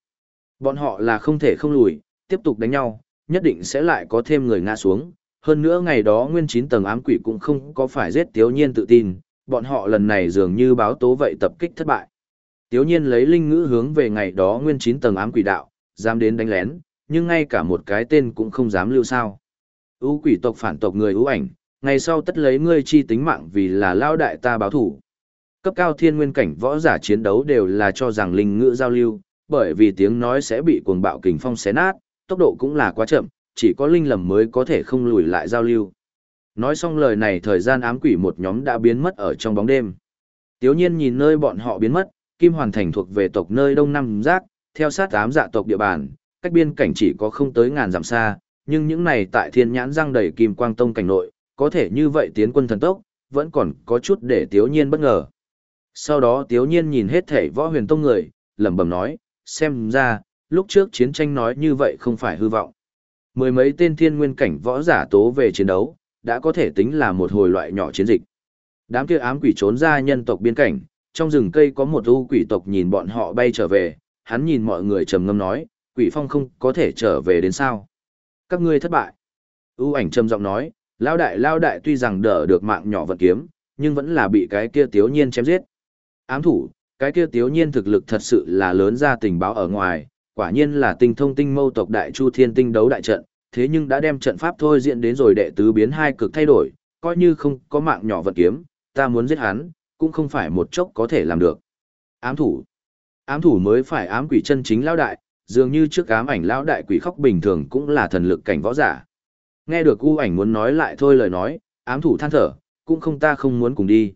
Bọn họ là không thể không lùi, tiếp tục đánh nhau, nhất định sẽ lại có thêm người ngã xuống. Hơn nữa ngày đó nguyên chín tầng ám quỷ cũng không có phải giết Tiếu Nhiên tự tin, bọn họ lần này dường như báo tố vậy tập kích thất bại. Tiếu nhiên lấy linh ngữ hướng về ngày đó nguyên chín tầng ám quỷ đạo, dám đến đánh lén, nhưng ngay cả một cái tên cũng không dám lưu sao. Ú quỷ tộc phản tộc người ưu ảnh, ngày sau tất lấy ngươi chi tính mạng vì là lao đại ta báo thủ. Cấp cao thiên nguyên cảnh võ giả chiến đấu đều là cho rằng linh ngữ giao lưu, bởi vì tiếng nói sẽ bị cuồng bạo kình phong xé nát, tốc độ cũng là quá chậm, chỉ có linh lầm mới có thể không lùi lại giao lưu. Nói xong lời này thời gian ám quỷ một nhóm đã biến mất ở trong bóng đêm. Tiếu nhiên nhìn nơi bọn họ biến mất, Kim Hoàn Thành thuộc về tộc nơi Đông Nam Giác, theo sát ám dạ tộc địa bàn, cách biên cảnh chỉ có không tới ngàn dặm xa, nhưng những này tại thiên nhãn răng đầy Kim Quang Tông cảnh nội, có thể như vậy tiến quân thần tốc, vẫn còn có chút để Tiếu Nhiên bất ngờ. Sau đó Tiếu Nhiên nhìn hết thể võ huyền tông người, lẩm bẩm nói, xem ra, lúc trước chiến tranh nói như vậy không phải hư vọng. Mười mấy tên thiên nguyên cảnh võ giả tố về chiến đấu, đã có thể tính là một hồi loại nhỏ chiến dịch. Đám kia ám quỷ trốn ra nhân tộc biên cảnh, trong rừng cây có một u quỷ tộc nhìn bọn họ bay trở về, hắn nhìn mọi người trầm ngâm nói, quỷ phong không có thể trở về đến sao. Các ngươi thất bại. U ảnh trầm giọng nói, lao đại lao đại tuy rằng đỡ được mạng nhỏ vận kiếm, nhưng vẫn là bị cái kia tiếu nhiên chém giết. Ám thủ, cái kia tiếu nhiên thực lực thật sự là lớn ra tình báo ở ngoài, quả nhiên là tinh thông tinh mâu tộc đại chu thiên tinh đấu đại trận, thế nhưng đã đem trận pháp thôi diễn đến rồi đệ tứ biến hai cực thay đổi, coi như không có mạng nhỏ vận kiếm, ta muốn giết hắn, cũng không phải một chốc có thể làm được. Ám thủ. Ám thủ mới phải ám quỷ chân chính lão đại, dường như trước ám ảnh lão đại quỷ khóc bình thường cũng là thần lực cảnh võ giả. Nghe được u ảnh muốn nói lại thôi lời nói, ám thủ than thở, cũng không ta không muốn cùng đi.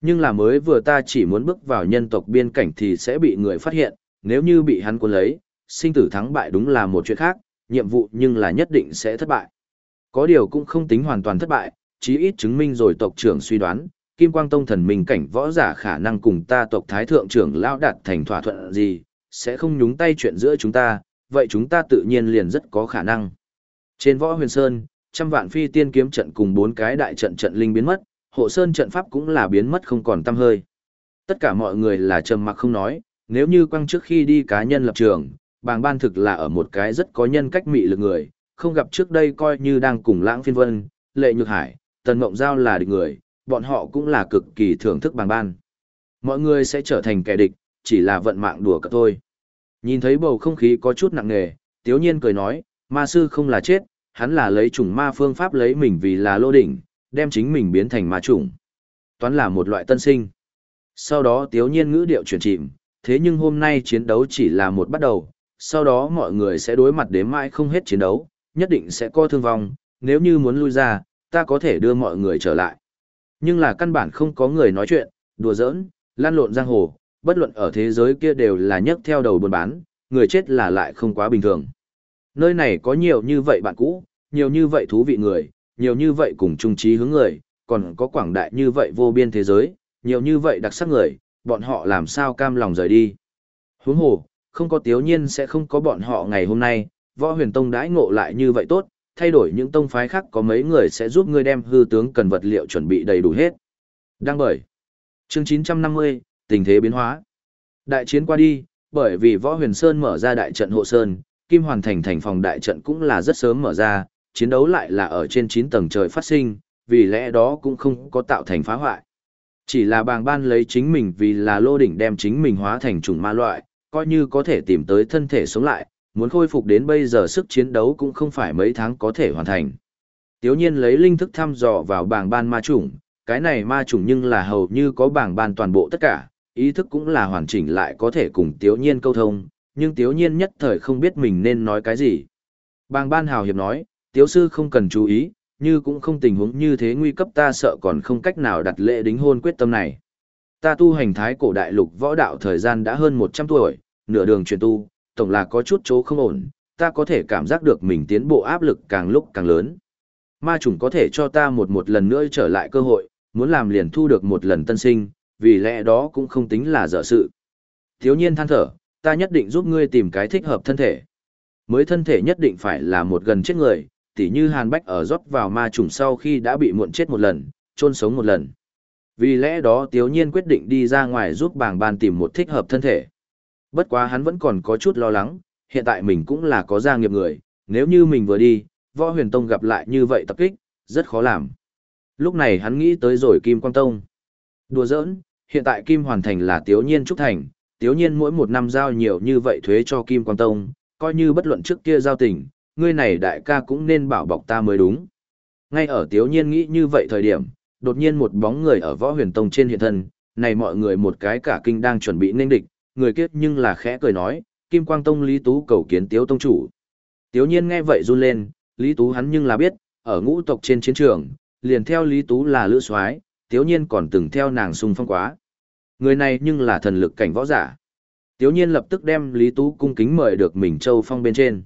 Nhưng là mới vừa ta chỉ muốn bước vào nhân tộc biên cảnh thì sẽ bị người phát hiện, nếu như bị hắn cuốn lấy, sinh tử thắng bại đúng là một chuyện khác, nhiệm vụ nhưng là nhất định sẽ thất bại. Có điều cũng không tính hoàn toàn thất bại, chí ít chứng minh rồi tộc trưởng suy đoán, Kim Quang Tông thần minh cảnh võ giả khả năng cùng ta tộc thái thượng trưởng lão đạt thành thỏa thuận gì, sẽ không nhúng tay chuyện giữa chúng ta, vậy chúng ta tự nhiên liền rất có khả năng. Trên võ huyền sơn, trăm vạn phi tiên kiếm trận cùng bốn cái đại trận trận linh biến mất, hộ sơn trận pháp cũng là biến mất không còn tăm hơi. Tất cả mọi người là trầm mặc không nói, nếu như quang trước khi đi cá nhân lập trường, bàng ban thực là ở một cái rất có nhân cách mị lực người, không gặp trước đây coi như đang cùng lãng phiên vân, lệ nhược hải, tần mộng giao là địch người, bọn họ cũng là cực kỳ thưởng thức bàng ban. Mọi người sẽ trở thành kẻ địch, chỉ là vận mạng đùa cợt thôi. Nhìn thấy bầu không khí có chút nặng nề, Tiếu Nhiên cười nói, ma sư không là chết, hắn là lấy chủng ma phương pháp lấy mình vì là lô đỉnh, đem chính mình biến thành ma chủng. Toán là một loại tân sinh. Sau đó Tiếu Nhiên ngữ điệu chuyển chìm, thế nhưng hôm nay chiến đấu chỉ là một bắt đầu, sau đó mọi người sẽ đối mặt đến mãi không hết chiến đấu, nhất định sẽ có thương vong, nếu như muốn lui ra, ta có thể đưa mọi người trở lại. Nhưng là căn bản không có người nói chuyện, đùa giỡn, lan lộn giang hồ, bất luận ở thế giới kia đều là nhấc theo đầu buôn bán, người chết là lại không quá bình thường. Nơi này có nhiều như vậy bạn cũ, nhiều như vậy thú vị người, nhiều như vậy cùng chung trí hướng người, còn có quảng đại như vậy vô biên thế giới, nhiều như vậy đặc sắc người, bọn họ làm sao cam lòng rời đi. Huống hồ, không có tiếu nhiên sẽ không có bọn họ ngày hôm nay, võ huyền tông đãi ngộ lại như vậy tốt, thay đổi những tông phái khác có mấy người sẽ giúp ngươi đem hư tướng cần vật liệu chuẩn bị đầy đủ hết. Đăng bởi. Chương 950, tình thế biến hóa. Đại chiến qua đi, bởi vì võ huyền sơn mở ra đại trận hộ sơn, kim hoàn thành thành phòng đại trận cũng là rất sớm mở ra, chiến đấu lại là ở trên 9 tầng trời phát sinh, vì lẽ đó cũng không có tạo thành phá hoại. Chỉ là bàng ban lấy chính mình vì là lô đỉnh đem chính mình hóa thành chủng ma loại, coi như có thể tìm tới thân thể sống lại, muốn khôi phục đến bây giờ sức chiến đấu cũng không phải mấy tháng có thể hoàn thành. Tiếu nhiên lấy linh thức thăm dò vào bảng ban ma chủng, cái này ma chủng nhưng là hầu như có bảng ban toàn bộ tất cả, ý thức cũng là hoàn chỉnh lại có thể cùng tiếu nhiên câu thông, nhưng tiếu nhiên nhất thời không biết mình nên nói cái gì. Bàng ban hào hiệp nói, tiếu sư không cần chú ý, như cũng không tình huống như thế nguy cấp ta sợ còn không cách nào đặt lễ đính hôn quyết tâm này. Ta tu hành thái cổ đại lục võ đạo thời gian đã hơn 100 tuổi, nửa đường truyền tu, tổng là có chút chỗ không ổn, ta có thể cảm giác được mình tiến bộ áp lực càng lúc càng lớn. Ma chủng có thể cho ta một một lần nữa trở lại cơ hội, muốn làm liền thu được một lần tân sinh, vì lẽ đó cũng không tính là dở sự. Thiếu nhiên than thở, ta nhất định giúp ngươi tìm cái thích hợp thân thể. Mới thân thể nhất định phải là một gần chết người, tỉ như Hàn Bách ở rót vào ma trùng sau khi đã bị muộn chết một lần, chôn sống một lần. Vì lẽ đó Tiếu Nhiên quyết định đi ra ngoài giúp bảng ban tìm một thích hợp thân thể. Bất quá hắn vẫn còn có chút lo lắng, hiện tại mình cũng là có gia nghiệp người, nếu như mình vừa đi, võ huyền tông gặp lại như vậy tập kích, rất khó làm. Lúc này hắn nghĩ tới rồi Kim Quang Tông. Đùa giỡn, hiện tại Kim Hoàn Thành là Tiếu Nhiên Trúc Thành, Tiếu Nhiên mỗi một năm giao nhiều như vậy thuế cho Kim Quang Tông, coi như bất luận trước kia giao tình, ngươi này đại ca cũng nên bảo bọc ta mới đúng. Ngay ở Tiếu Nhiên nghĩ như vậy thời điểm, đột nhiên một bóng người ở võ huyền tông trên hiện thân, này mọi người một cái cả kinh đang chuẩn bị nên địch, người kiết nhưng là khẽ cười nói, Kim Quang Tông Lý Tú cầu kiến Tiếu Tông chủ. Tiếu nhiên nghe vậy run lên, Lý Tú hắn nhưng là biết, ở ngũ tộc trên chiến trường, liền theo Lý Tú là lữ soái, Tiếu nhiên còn từng theo nàng xung phong quá. Người này nhưng là thần lực cảnh võ giả. Tiếu nhiên lập tức đem Lý Tú cung kính mời được mình châu phong bên trên.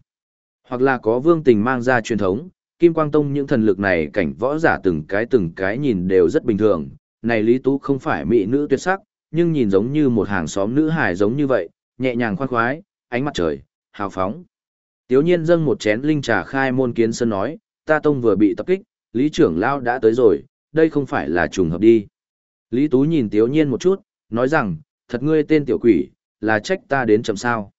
Hoặc là có vương tình mang ra truyền thống, Kim Quang Tông những thần lực này cảnh võ giả từng cái từng cái nhìn đều rất bình thường, này Lý Tú không phải mỹ nữ tuyệt sắc, nhưng nhìn giống như một hàng xóm nữ hài giống như vậy, nhẹ nhàng khoan khoái, ánh mặt trời, hào phóng. Tiếu nhiên dâng một chén linh trà khai môn kiến sơn nói, ta tông vừa bị tập kích, Lý trưởng lao đã tới rồi, đây không phải là trùng hợp đi. Lý Tú nhìn Tiếu nhiên một chút, nói rằng, thật ngươi tên tiểu quỷ, là trách ta đến chậm sao.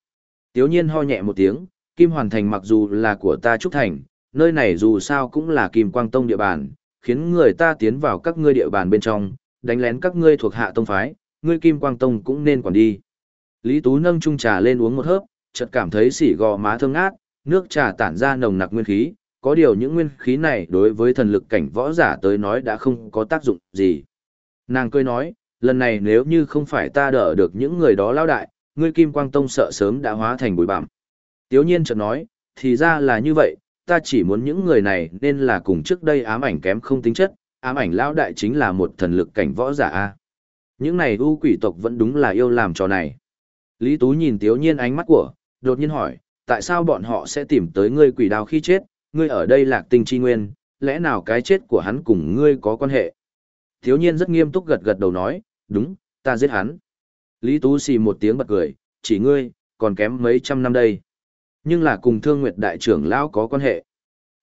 Tiếu nhiên ho nhẹ một tiếng, Kim Hoàn Thành mặc dù là của ta Trúc Thành, nơi này dù sao cũng là Kim Quang Tông địa bàn, khiến người ta tiến vào các ngươi địa bàn bên trong, đánh lén các ngươi thuộc hạ tông phái, ngươi Kim Quang Tông cũng nên quản đi. Lý Tú nâng chung trà lên uống một hớp, chợt cảm thấy xỉ gò má thơm ngát, nước trà tản ra nồng nặc nguyên khí, có điều những nguyên khí này đối với thần lực cảnh võ giả tới nói đã không có tác dụng gì. Nàng cười nói, lần này nếu như không phải ta đỡ được những người đó lao đại, ngươi Kim Quang Tông sợ sớm đã hóa thành bụi bặm. Tiếu nhiên chợt nói, thì ra là như vậy, ta chỉ muốn những người này nên là cùng trước đây ám ảnh kém không tính chất, ám ảnh lão đại chính là một thần lực cảnh võ giả a. Những này u quỷ tộc vẫn đúng là yêu làm trò này. Lý Tú nhìn Tiếu Nhiên ánh mắt của, đột nhiên hỏi, tại sao bọn họ sẽ tìm tới ngươi quỷ đào khi chết, ngươi ở đây lạc tinh chi nguyên, lẽ nào cái chết của hắn cùng ngươi có quan hệ? Tiếu Nhiên rất nghiêm túc gật gật đầu nói, đúng, ta giết hắn. Lý Tú xì một tiếng bật cười, chỉ ngươi, còn kém mấy trăm năm đây. Nhưng là cùng Thương Nguyệt Đại trưởng lão có quan hệ.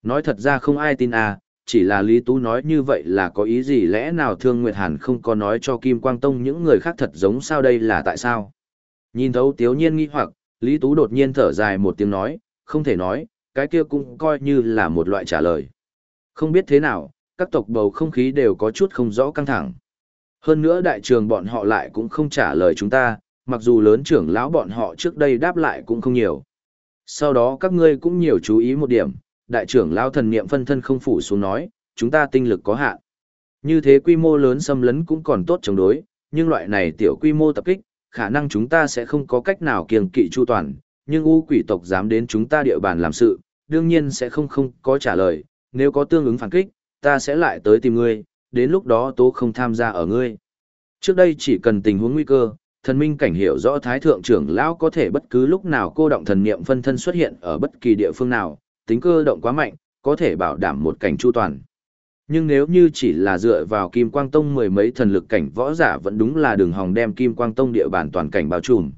Nói thật ra không ai tin à, chỉ là Lý Tú nói như vậy là có ý gì lẽ nào Thương Nguyệt Hàn không có nói cho Kim Quang Tông những người khác thật giống sao đây là tại sao? Nhìn thấu Tiếu Nhiên nghi hoặc, Lý Tú đột nhiên thở dài một tiếng nói, không thể nói, cái kia cũng coi như là một loại trả lời. Không biết thế nào, các tộc bầu không khí đều có chút không rõ căng thẳng. Hơn nữa đại trường bọn họ lại cũng không trả lời chúng ta, mặc dù lớn trưởng lão bọn họ trước đây đáp lại cũng không nhiều. Sau đó các ngươi cũng nhiều chú ý một điểm, đại trưởng lao thần niệm phân thân không phủ xuống nói, chúng ta tinh lực có hạn. Như thế quy mô lớn xâm lấn cũng còn tốt chống đối, nhưng loại này tiểu quy mô tập kích, khả năng chúng ta sẽ không có cách nào kiêng kỵ chu toàn, nhưng u quỷ tộc dám đến chúng ta địa bàn làm sự, đương nhiên sẽ không không có trả lời, nếu có tương ứng phản kích, ta sẽ lại tới tìm ngươi, đến lúc đó tố không tham gia ở ngươi. Trước đây chỉ cần tình huống nguy cơ, thần minh cảnh hiểu rõ thái thượng trưởng lão có thể bất cứ lúc nào cô động thần niệm phân thân xuất hiện ở bất kỳ địa phương nào, tính cơ động quá mạnh, có thể bảo đảm một cảnh chu toàn. Nhưng nếu như chỉ là dựa vào Kim Quang Tông mười mấy thần lực cảnh võ giả vẫn đúng là đường hòng đem Kim Quang Tông địa bàn toàn cảnh bao trùm.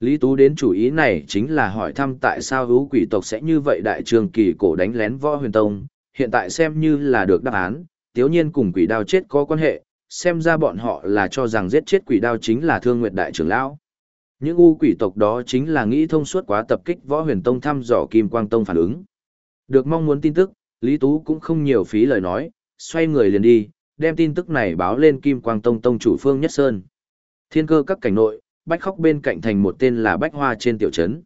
Lý Tú đến chủ ý này chính là hỏi thăm tại sao hữu quỷ tộc sẽ như vậy đại trường kỳ cổ đánh lén võ huyền tông, hiện tại xem như là được đáp án, tiếu nhiên cùng quỷ đao chết có quan hệ, xem ra bọn họ là cho rằng giết chết quỷ đao chính là thương nguyệt đại trưởng lão. Những u quỷ tộc đó chính là nghĩ thông suốt quá tập kích võ huyền tông thăm dò kim quang tông phản ứng. Được mong muốn tin tức, Lý Tú cũng không nhiều phí lời nói, xoay người liền đi, đem tin tức này báo lên kim quang tông tông chủ phương nhất sơn. Thiên cơ các cảnh nội, bách khóc bên cạnh thành một tên là bách hoa trên tiểu trấn.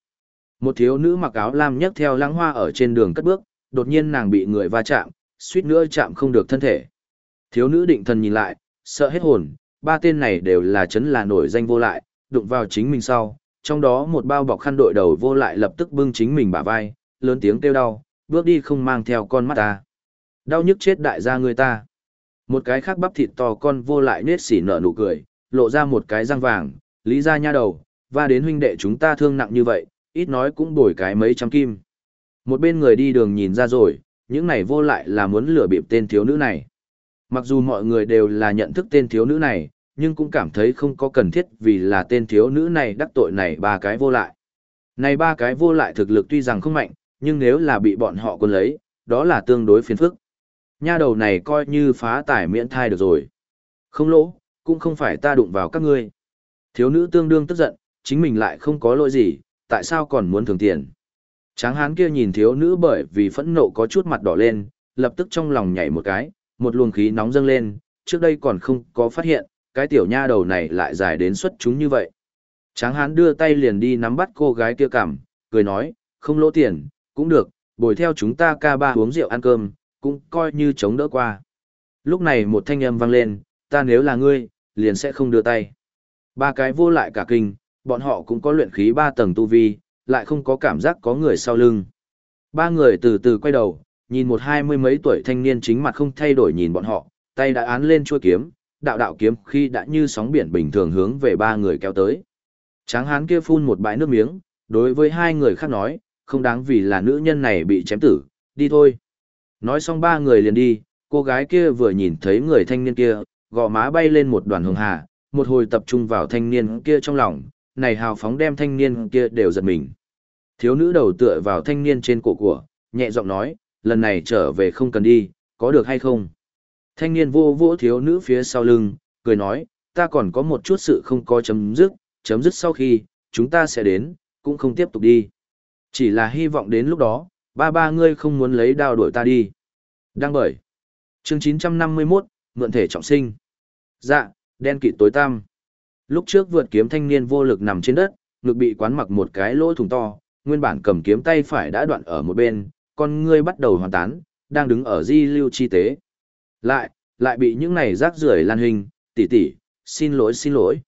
Một thiếu nữ mặc áo lam nhấc theo lãng hoa ở trên đường cất bước, đột nhiên nàng bị người va chạm, suýt nữa chạm không được thân thể. Thiếu nữ định thần nhìn lại, sợ hết hồn, ba tên này đều là chấn là nổi danh vô lại, đụng vào chính mình sau, trong đó một bao bọc khăn đội đầu vô lại lập tức bưng chính mình bả vai, lớn tiếng kêu đau, bước đi không mang theo con mắt ta. Đau nhức chết đại gia người ta. Một cái khác bắp thịt to con vô lại nết xỉ nở nụ cười, lộ ra một cái răng vàng, lý ra nha đầu, và đến huynh đệ chúng ta thương nặng như vậy, ít nói cũng bồi cái mấy trăm kim. Một bên người đi đường nhìn ra rồi, những này vô lại là muốn lừa bịp tên thiếu nữ này. Mặc dù mọi người đều là nhận thức tên thiếu nữ này, nhưng cũng cảm thấy không có cần thiết vì là tên thiếu nữ này đắc tội này ba cái vô lại. Này ba cái vô lại thực lực tuy rằng không mạnh, nhưng nếu là bị bọn họ quân lấy, đó là tương đối phiền phức. Nha đầu này coi như phá tải miễn thai được rồi. Không lỗ, cũng không phải ta đụng vào các ngươi. Thiếu nữ tương đương tức giận, chính mình lại không có lỗi gì, tại sao còn muốn thường tiền. Tráng hán kia nhìn thiếu nữ bởi vì phẫn nộ có chút mặt đỏ lên, lập tức trong lòng nhảy một cái, một luồng khí nóng dâng lên, trước đây còn không có phát hiện, cái tiểu nha đầu này lại dài đến xuất chúng như vậy. Tráng hán đưa tay liền đi nắm bắt cô gái kia cảm, cười nói, không lỗ tiền, cũng được, bồi theo chúng ta ca ba uống rượu ăn cơm, cũng coi như chống đỡ qua. Lúc này một thanh âm vang lên, ta nếu là ngươi, liền sẽ không đưa tay. Ba cái vô lại cả kinh, bọn họ cũng có luyện khí ba tầng tu vi, lại không có cảm giác có người sau lưng. Ba người từ từ quay đầu, nhìn một hai mươi mấy tuổi thanh niên chính mặt không thay đổi nhìn bọn họ, tay đã án lên chuôi kiếm, đạo đạo kiếm khi đã như sóng biển bình thường hướng về ba người kéo tới. Tráng hán kia phun một bãi nước miếng, đối với hai người khác nói, không đáng vì là nữ nhân này bị chém tử, đi thôi. Nói xong ba người liền đi, cô gái kia vừa nhìn thấy người thanh niên kia, gò má bay lên một đoàn hường hà, một hồi tập trung vào thanh niên kia trong lòng, này hào phóng đem thanh niên kia đều giật mình. Thiếu nữ đầu tựa vào thanh niên trên cổ của, nhẹ giọng nói, lần này trở về không cần đi, có được hay không? Thanh niên vô vỗ thiếu nữ phía sau lưng, cười nói, ta còn có một chút sự không có chấm dứt, chấm dứt sau khi, chúng ta sẽ đến, cũng không tiếp tục đi. Chỉ là hy vọng đến lúc đó, ba ba ngươi không muốn lấy đao đuổi ta đi. Đang bởi. Chương 951, mượn thể trọng sinh. Dạ, đen kịt tối tăm. Lúc trước vượt kiếm thanh niên vô lực nằm trên đất, ngực bị quán mặc một cái lỗ thùng to, nguyên bản cầm kiếm tay phải đã đoạn ở một bên, con ngươi bắt đầu hoàn tán, đang đứng ở di lưu chi tế. Lại, lại bị những này rác rưởi lan hình, tỷ tỷ, xin lỗi xin lỗi.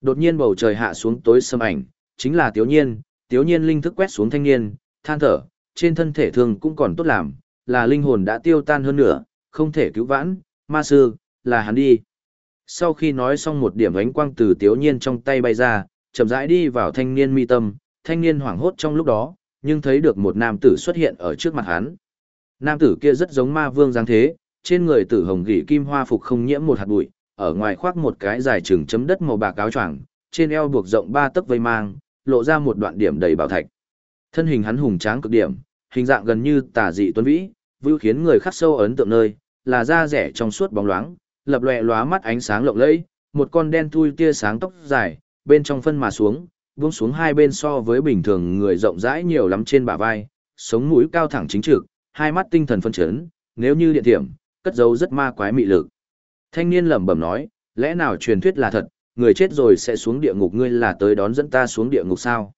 Đột nhiên bầu trời hạ xuống tối sâm ảnh, chính là Tiếu Nhiên, Tiếu Nhiên linh thức quét xuống thanh niên, than thở, trên thân thể thương cũng còn tốt làm, là linh hồn đã tiêu tan hơn nữa, không thể cứu vãn, ma sư, là hắn đi. Sau khi nói xong một điểm ánh quang từ Tiếu Nhiên trong tay bay ra, chậm rãi đi vào thanh niên mi tâm, thanh niên hoảng hốt trong lúc đó, nhưng thấy được một nam tử xuất hiện ở trước mặt hắn. Nam tử kia rất giống ma vương dáng thế, trên người tử hồng gỉ kim hoa phục không nhiễm một hạt bụi, ở ngoài khoác một cái dài chừng chấm đất màu bạc áo choàng, trên eo buộc rộng ba tấc vây mang, lộ ra một đoạn điểm đầy bảo thạch. Thân hình hắn hùng tráng cực điểm, hình dạng gần như tà dị tuấn vĩ, vưu khiến người khắc sâu ấn tượng nơi, là da rẻ trong suốt bóng loáng, lập lòe lóa mắt ánh sáng lộng lẫy, một con đen thui tia sáng tóc dài, bên trong phân mà xuống, buông xuống hai bên so với bình thường người rộng rãi nhiều lắm trên bả vai, sống mũi cao thẳng chính trực, hai mắt tinh thần phân chấn, nếu như điện thiểm, cất giấu rất ma quái mị lực. Thanh niên lẩm bẩm nói, lẽ nào truyền thuyết là thật, người chết rồi sẽ xuống địa ngục ngươi là tới đón dẫn ta xuống địa ngục sao?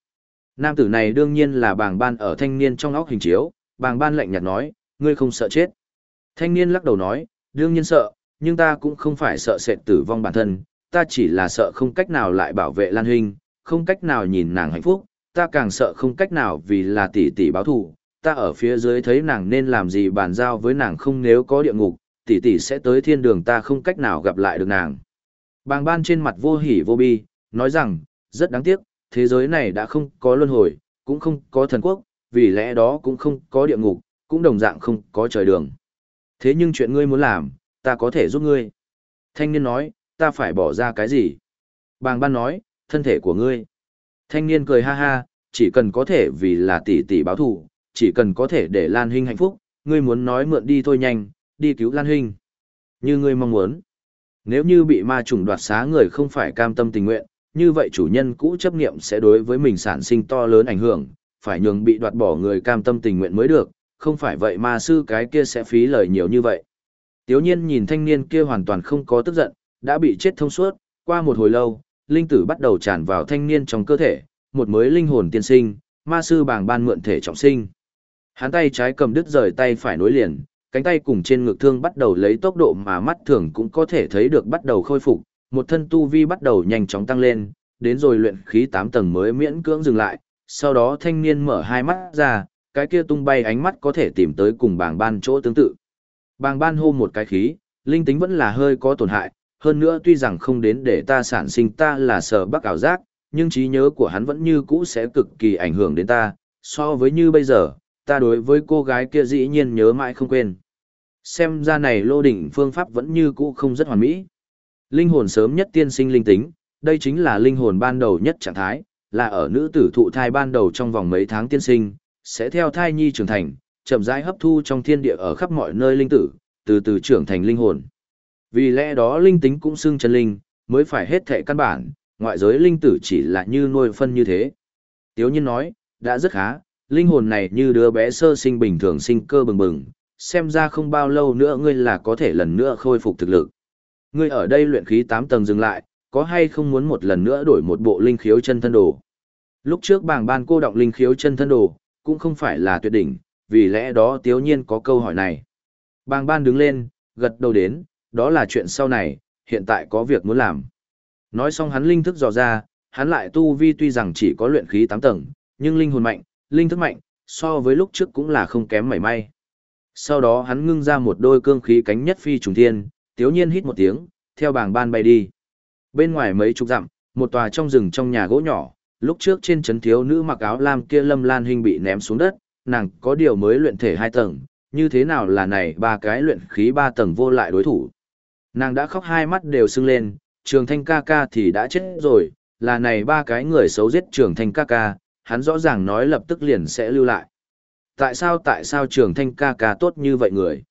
Nam tử này đương nhiên là bàng ban ở thanh niên trong óc hình chiếu, bàng ban lạnh nhạt nói, ngươi không sợ chết. Thanh niên lắc đầu nói, đương nhiên sợ, nhưng ta cũng không phải sợ sệt tử vong bản thân, ta chỉ là sợ không cách nào lại bảo vệ Lan Huynh, không cách nào nhìn nàng hạnh phúc, ta càng sợ không cách nào vì là tỷ tỷ báo thù, ta ở phía dưới thấy nàng nên làm gì bàn giao với nàng không nếu có địa ngục, tỷ tỷ sẽ tới thiên đường ta không cách nào gặp lại được nàng. Bàng ban trên mặt vô hỉ vô bi, nói rằng, rất đáng tiếc, thế giới này đã không có luân hồi, cũng không có thần quốc, vì lẽ đó cũng không có địa ngục, cũng đồng dạng không có trời đường. Thế nhưng chuyện ngươi muốn làm, ta có thể giúp ngươi. Thanh niên nói, ta phải bỏ ra cái gì? Bàng ban nói, thân thể của ngươi. Thanh niên cười ha ha, chỉ cần có thể vì là tỷ tỷ báo thù, chỉ cần có thể để Lan Hinh hạnh phúc, ngươi muốn nói mượn đi thôi nhanh, đi cứu Lan Hinh. Như ngươi mong muốn. Nếu như bị ma trùng đoạt xá người không phải cam tâm tình nguyện, như vậy chủ nhân cũ chấp niệm sẽ đối với mình sản sinh to lớn ảnh hưởng, phải nhường bị đoạt bỏ người cam tâm tình nguyện mới được, không phải vậy ma sư cái kia sẽ phí lời nhiều như vậy. Tiếu nhiên nhìn thanh niên kia hoàn toàn không có tức giận, đã bị chết thông suốt, qua một hồi lâu, linh tử bắt đầu tràn vào thanh niên trong cơ thể, một mới linh hồn tiên sinh, ma sư bàng ban mượn thể trọng sinh. Hắn tay trái cầm đứt rời tay phải nối liền, cánh tay cùng trên ngực thương bắt đầu lấy tốc độ mà mắt thường cũng có thể thấy được bắt đầu khôi phục, một thân tu vi bắt đầu nhanh chóng tăng lên, đến rồi luyện khí 8 tầng mới miễn cưỡng dừng lại, sau đó thanh niên mở hai mắt ra, cái kia tung bay ánh mắt có thể tìm tới cùng bàng ban chỗ tương tự. Bàng ban hô một cái khí, linh tính vẫn là hơi có tổn hại, hơn nữa tuy rằng không đến để ta sản sinh ta là sở bắc ảo giác, nhưng trí nhớ của hắn vẫn như cũ sẽ cực kỳ ảnh hưởng đến ta, so với như bây giờ, ta đối với cô gái kia dĩ nhiên nhớ mãi không quên. Xem ra này lô đỉnh phương pháp vẫn như cũ không rất hoàn mỹ. Linh hồn sớm nhất tiên sinh linh tính, đây chính là linh hồn ban đầu nhất trạng thái, là ở nữ tử thụ thai ban đầu trong vòng mấy tháng tiên sinh, sẽ theo thai nhi trưởng thành, chậm rãi hấp thu trong thiên địa ở khắp mọi nơi linh tử, từ từ trưởng thành linh hồn. Vì lẽ đó linh tính cũng xưng chân linh, mới phải hết thệ căn bản, ngoại giới linh tử chỉ là như nuôi phân như thế. Tiếu nhiên nói, đã rất khá, linh hồn này như đứa bé sơ sinh bình thường sinh cơ bừng bừng, xem ra không bao lâu nữa ngươi là có thể lần nữa khôi phục thực lực. Ngươi ở đây luyện khí 8 tầng dừng lại, có hay không muốn một lần nữa đổi một bộ linh khiếu chân thân đồ? Lúc trước bảng ban cô động linh khiếu chân thân đồ, cũng không phải là tuyệt đỉnh, vì lẽ đó tiếu nhiên có câu hỏi này. Bàng ban đứng lên, gật đầu đến, đó là chuyện sau này, hiện tại có việc muốn làm. Nói xong hắn linh thức dò ra, hắn lại tu vi tuy rằng chỉ có luyện khí 8 tầng, nhưng linh hồn mạnh, linh thức mạnh, so với lúc trước cũng là không kém mảy may. Sau đó hắn ngưng ra một đôi cương khí cánh nhất phi trùng thiên, tiếu nhiên hít một tiếng, theo bảng ban bay đi. Bên ngoài mấy chục dặm, một tòa trong rừng trong nhà gỗ nhỏ, lúc trước trên chấn thiếu nữ mặc áo lam kia lâm lan huynh bị ném xuống đất, nàng có điều mới luyện thể hai tầng, như thế nào là này ba cái luyện khí ba tầng vô lại đối thủ. Nàng đã khóc hai mắt đều sưng lên, trường thanh ca ca thì đã chết rồi, là này ba cái người xấu giết trường thanh ca ca, hắn rõ ràng nói lập tức liền sẽ lưu lại. Tại sao tại sao trường thanh ca ca tốt như vậy người?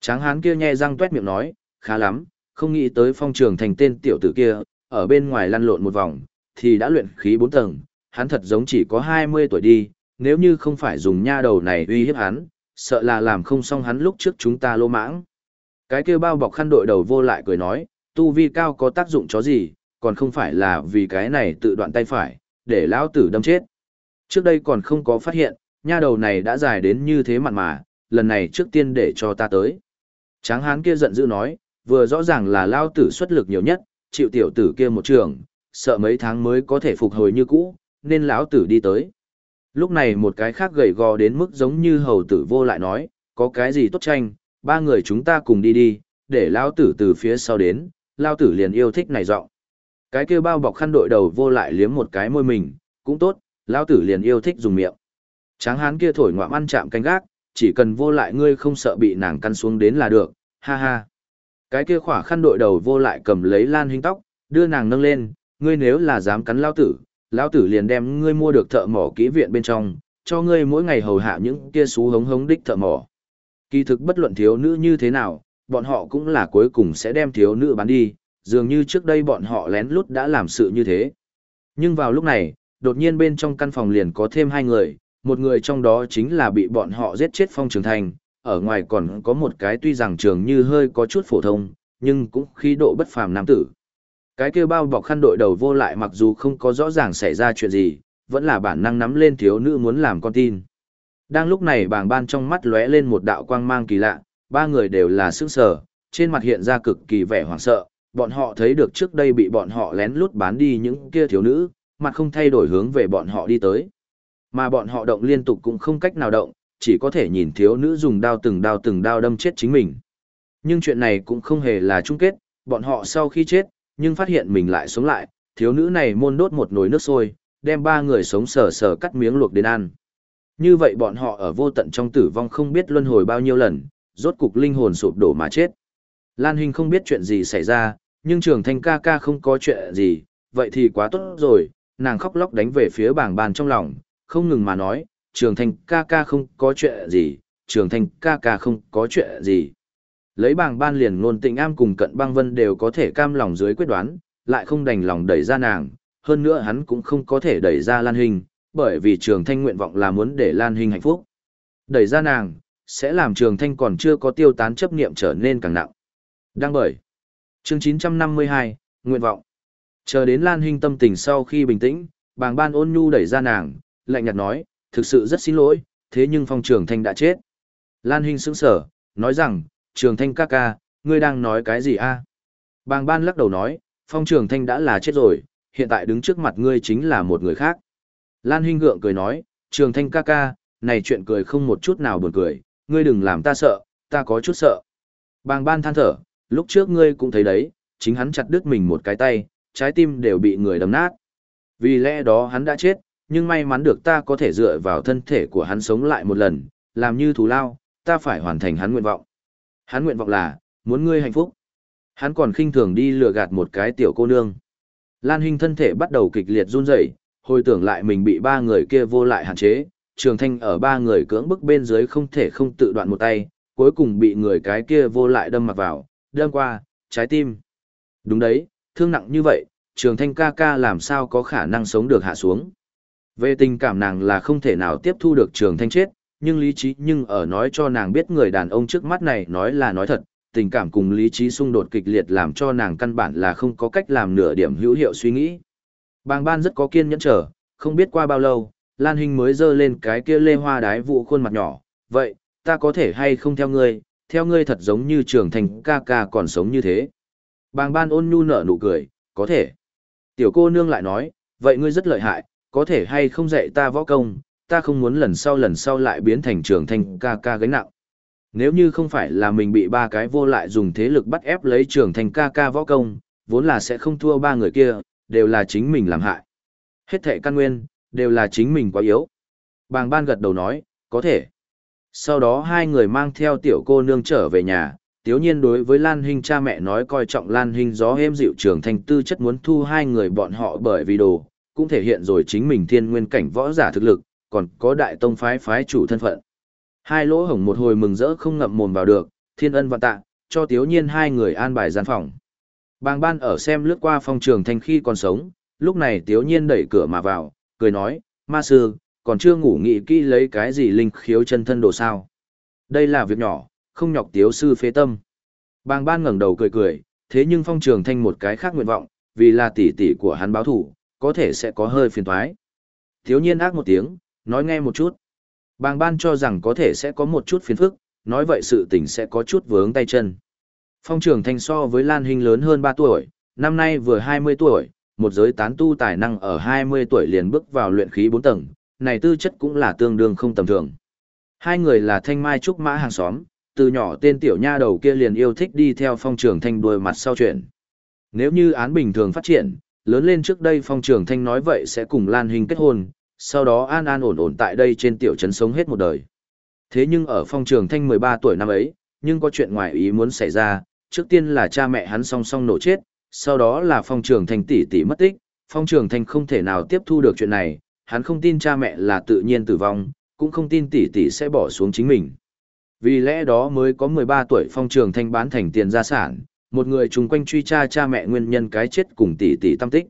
Tráng hán kia nhe răng tuét miệng nói, khá lắm, không nghĩ tới phong trường thành tên tiểu tử kia, ở bên ngoài lăn lộn một vòng, thì đã luyện khí bốn tầng, hắn thật giống chỉ có 20 tuổi đi, nếu như không phải dùng nha đầu này uy hiếp hắn, sợ là làm không xong hắn lúc trước chúng ta lô mãng. Cái kia bao bọc khăn đội đầu vô lại cười nói, tu vi cao có tác dụng chó gì, còn không phải là vì cái này tự đoạn tay phải, để lão tử đâm chết. Trước đây còn không có phát hiện, nha đầu này đã dài đến như thế mặn mà, lần này trước tiên để cho ta tới. Tráng hán kia giận dữ nói, vừa rõ ràng là lao tử xuất lực nhiều nhất, chịu tiểu tử kia một trường, sợ mấy tháng mới có thể phục hồi như cũ, nên lão tử đi tới. Lúc này một cái khác gầy gò đến mức giống như hầu tử vô lại nói, có cái gì tốt tranh, ba người chúng ta cùng đi đi, để lão tử từ phía sau đến, lão tử liền yêu thích này giọng. Cái kia bao bọc khăn đội đầu vô lại liếm một cái môi mình, cũng tốt, lão tử liền yêu thích dùng miệng. Tráng hán kia thổi ngoạm ăn chạm canh gác, chỉ cần vô lại ngươi không sợ bị nàng căn xuống đến là được, ha ha. Cái kia khỏa khăn đội đầu vô lại cầm lấy lan hình tóc, đưa nàng nâng lên, ngươi nếu là dám cắn lao tử, lao tử liền đem ngươi mua được thợ mỏ kỹ viện bên trong, cho ngươi mỗi ngày hầu hạ những kia xú hống hống đích thợ mỏ. Kỳ thực bất luận thiếu nữ như thế nào, bọn họ cũng là cuối cùng sẽ đem thiếu nữ bán đi, dường như trước đây bọn họ lén lút đã làm sự như thế. Nhưng vào lúc này, đột nhiên bên trong căn phòng liền có thêm hai người, một người trong đó chính là bị bọn họ giết chết phong trường thành, ở ngoài còn có một cái tuy rằng trường như hơi có chút phổ thông, nhưng cũng khí độ bất phàm nam tử. Cái kia bao bọc khăn đội đầu vô lại mặc dù không có rõ ràng xảy ra chuyện gì, vẫn là bản năng nắm lên thiếu nữ muốn làm con tin. Đang lúc này bàng ban trong mắt lóe lên một đạo quang mang kỳ lạ, ba người đều là sức sở, trên mặt hiện ra cực kỳ vẻ hoảng sợ, bọn họ thấy được trước đây bị bọn họ lén lút bán đi những kia thiếu nữ, mặt không thay đổi hướng về bọn họ đi tới. Mà bọn họ động liên tục cũng không cách nào động, chỉ có thể nhìn thiếu nữ dùng đao từng đao từng đao đâm chết chính mình. Nhưng chuyện này cũng không hề là chung kết, bọn họ sau khi chết, nhưng phát hiện mình lại sống lại, thiếu nữ này môn đốt một nồi nước sôi, đem ba người sống sờ sờ cắt miếng luộc đến ăn. Như vậy bọn họ ở vô tận trong tử vong không biết luân hồi bao nhiêu lần, rốt cục linh hồn sụp đổ mà chết. Lan Hinh không biết chuyện gì xảy ra, nhưng trường thanh ca ca không có chuyện gì, vậy thì quá tốt rồi, nàng khóc lóc đánh về phía bảng bàn trong lòng, không ngừng mà nói, trường thanh ca ca không có chuyện gì, trường thanh ca ca không có chuyện gì. Lấy bảng ban liền ngôn tịnh am cùng cận băng vân đều có thể cam lòng dưới quyết đoán, lại không đành lòng đẩy ra nàng, hơn nữa hắn cũng không có thể đẩy ra Lan Hinh bởi vì trường thanh nguyện vọng là muốn để Lan Hình hạnh phúc. Đẩy ra nàng, sẽ làm trường thanh còn chưa có tiêu tán chấp niệm trở nên càng nặng. Đang bởi. Chương 952, Nguyện vọng. Chờ đến Lan Hình tâm tình sau khi bình tĩnh, bàng ban ôn nhu đẩy ra nàng, lạnh nhạt nói, thực sự rất xin lỗi, thế nhưng phong trường thanh đã chết. Lan Hinh sững sở, nói rằng, trường thanh ca ca, ngươi đang nói cái gì a? Bàng ban lắc đầu nói, phong trường thanh đã là chết rồi, hiện tại đứng trước mặt ngươi chính là một người khác. Lan Hinh gượng cười nói, trường thanh ca ca, này chuyện cười không một chút nào buồn cười, ngươi đừng làm ta sợ, ta có chút sợ. Bàng ban than thở, lúc trước ngươi cũng thấy đấy, chính hắn chặt đứt mình một cái tay, trái tim đều bị người đâm nát. Vì lẽ đó hắn đã chết, nhưng may mắn được ta có thể dựa vào thân thể của hắn sống lại một lần, làm như thù lao, ta phải hoàn thành hắn nguyện vọng. Hắn nguyện vọng là, muốn ngươi hạnh phúc. Hắn còn khinh thường đi lừa gạt một cái tiểu cô nương. Lan Hinh thân thể bắt đầu kịch liệt run rẩy, hồi tưởng lại mình bị ba người kia vô lại hạn chế, Trường Thanh ở ba người cưỡng bức bên dưới không thể không tự đoạn một tay, cuối cùng bị người cái kia vô lại đâm mặt vào, đâm qua, trái tim. Đúng đấy, thương nặng như vậy, Trường Thanh ca ca làm sao có khả năng sống được hạ xuống. Về tình cảm nàng là không thể nào tiếp thu được trường thanh chết, nhưng lý trí nhưng ở nói cho nàng biết người đàn ông trước mắt này nói là nói thật, tình cảm cùng lý trí xung đột kịch liệt làm cho nàng căn bản là không có cách làm nửa điểm hữu hiệu suy nghĩ. Bàng ban rất có kiên nhẫn trở, không biết qua bao lâu, Lan Hinh mới dơ lên cái kia lê hoa đái vụ khuôn mặt nhỏ, vậy, ta có thể hay không theo ngươi, theo ngươi thật giống như trường thành ca ca còn sống như thế. Bàng ban ôn nhu nở nụ cười, có thể. Tiểu cô nương lại nói, vậy ngươi rất lợi hại, có thể hay không dạy ta võ công, ta không muốn lần sau lần sau lại biến thành trường Thành ca ca gánh nặng. Nếu như không phải là mình bị ba cái vô lại dùng thế lực bắt ép lấy trường Thành ca ca võ công, vốn là sẽ không thua ba người kia, đều là chính mình làm hại. Hết thệ căn nguyên, đều là chính mình quá yếu. Bàng ban gật đầu nói, có thể. Sau đó hai người mang theo tiểu cô nương trở về nhà, tiếu nhiên đối với Lan Hinh cha mẹ nói coi trọng Lan Hinh gió êm dịu trường thành tư chất muốn thu hai người bọn họ bởi vì đồ, cũng thể hiện rồi chính mình thiên nguyên cảnh võ giả thực lực, còn có đại tông phái phái chủ thân phận. Hai lỗ hổng một hồi mừng rỡ không ngậm mồm vào được, thiên ân và tạ, cho tiếu nhiên hai người an bài gian phòng. Bàng ban ở xem lướt qua phong trường thanh khi còn sống, lúc này tiếu nhiên đẩy cửa mà vào, cười nói, ma sư, còn chưa ngủ nghỉ kỹ lấy cái gì linh khiếu chân thân đồ sao. Đây là việc nhỏ, không nhọc tiếu sư phế tâm. Bàng ban ngẩng đầu cười cười, thế nhưng phong trường thanh một cái khác nguyện vọng, vì là tỷ tỷ của hắn báo thủ, có thể sẽ có hơi phiền toái. Tiếu nhiên ác một tiếng, nói nghe một chút. Bàng ban cho rằng có thể sẽ có một chút phiền phức, nói vậy sự tình sẽ có chút vướng tay chân. Phong trường thanh so với Lan Hinh lớn hơn 3 tuổi, năm nay vừa 20 tuổi, một giới tán tu tài năng ở 20 tuổi liền bước vào luyện khí 4 tầng, này tư chất cũng là tương đương không tầm thường. Hai người là thanh mai trúc mã hàng xóm, từ nhỏ tên tiểu nha đầu kia liền yêu thích đi theo phong trường thanh đuôi mặt sau chuyện. Nếu như án bình thường phát triển, lớn lên trước đây phong trường thanh nói vậy sẽ cùng Lan Hinh kết hôn, sau đó an an ổn ổn tại đây trên tiểu trấn sống hết một đời. Thế nhưng ở phong trường thanh 13 tuổi năm ấy, nhưng có chuyện ngoài ý muốn xảy ra, trước tiên là cha mẹ hắn song song nổ chết, sau đó là phong trường thành tỷ tỷ mất tích, phong trường thành không thể nào tiếp thu được chuyện này, hắn không tin cha mẹ là tự nhiên tử vong, cũng không tin tỷ tỷ sẽ bỏ xuống chính mình. Vì lẽ đó mới có 13 tuổi phong trường thanh bán thành tiền gia sản, một người chung quanh truy tra cha mẹ nguyên nhân cái chết cùng tỷ tỷ tâm tích.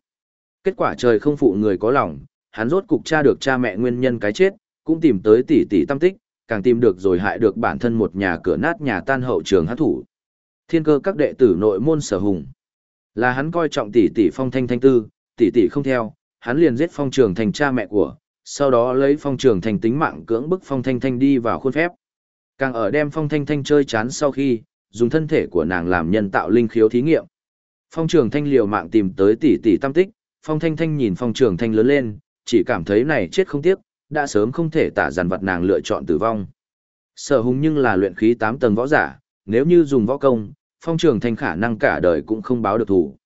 Kết quả trời không phụ người có lòng, hắn rốt cục tra được cha mẹ nguyên nhân cái chết, cũng tìm tới tỷ tỷ tâm tích, càng tìm được rồi hại được bản thân một nhà cửa nát nhà tan hậu trường hát thủ. Thiên cơ các đệ tử nội môn sở hùng. Là hắn coi trọng tỷ tỷ phong thanh thanh tư, tỷ tỷ không theo, hắn liền giết phong trường thành cha mẹ của, sau đó lấy phong trường thành tính mạng cưỡng bức phong thanh thanh đi vào khuôn phép. Càng ở đem phong thanh thanh chơi chán sau khi, dùng thân thể của nàng làm nhân tạo linh khiếu thí nghiệm. Phong trường thanh liều mạng tìm tới tỷ tỷ tâm tích, phong thanh thanh nhìn phong trường thanh lớn lên, chỉ cảm thấy này chết không tiếc, đã sớm không thể tả dàn vật nàng lựa chọn tử vong. Sở hùng nhưng là luyện khí 8 tầng võ giả, nếu như dùng võ công, phong trường thanh khả năng cả đời cũng không báo được thủ.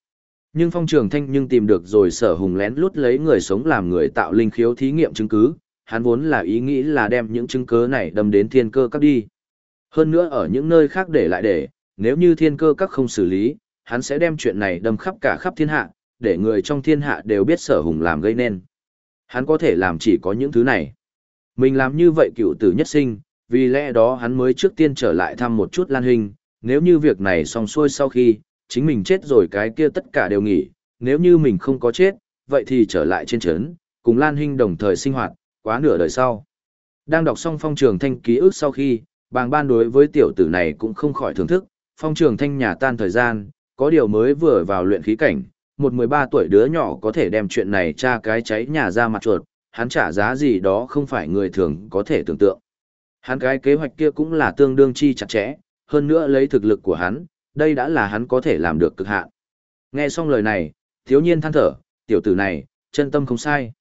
Nhưng phong trường thanh nhưng tìm được rồi sở hùng lén lút lấy người sống làm người tạo linh khiếu thí nghiệm chứng cứ, hắn vốn là ý nghĩ là đem những chứng cứ này đâm đến thiên cơ các đi. Hơn nữa ở những nơi khác để lại để, nếu như thiên cơ các không xử lý, hắn sẽ đem chuyện này đâm khắp cả khắp thiên hạ, để người trong thiên hạ đều biết sở hùng làm gây nên. Hắn có thể làm chỉ có những thứ này. Mình làm như vậy cựu tử nhất sinh, vì lẽ đó hắn mới trước tiên trở lại thăm một chút Lan Hình, nếu như việc này xong xuôi sau khi, chính mình chết rồi cái kia tất cả đều nghỉ, nếu như mình không có chết, vậy thì trở lại trên trấn, cùng Lan Hinh đồng thời sinh hoạt, quá nửa đời sau. Đang đọc xong phong trường thanh ký ức sau khi, bàng ban đối với tiểu tử này cũng không khỏi thưởng thức, phong trường thanh nhà tan thời gian, có điều mới vừa vào luyện khí cảnh, một 13 tuổi đứa nhỏ có thể đem chuyện này tra cái cháy nhà ra mặt chuột, hắn trả giá gì đó không phải người thường có thể tưởng tượng. Hắn cái kế hoạch kia cũng là tương đương chi chặt chẽ, hơn nữa lấy thực lực của hắn, đây đã là hắn có thể làm được cực hạn. Nghe xong lời này, thiếu nhiên than thở, tiểu tử này, chân tâm không sai.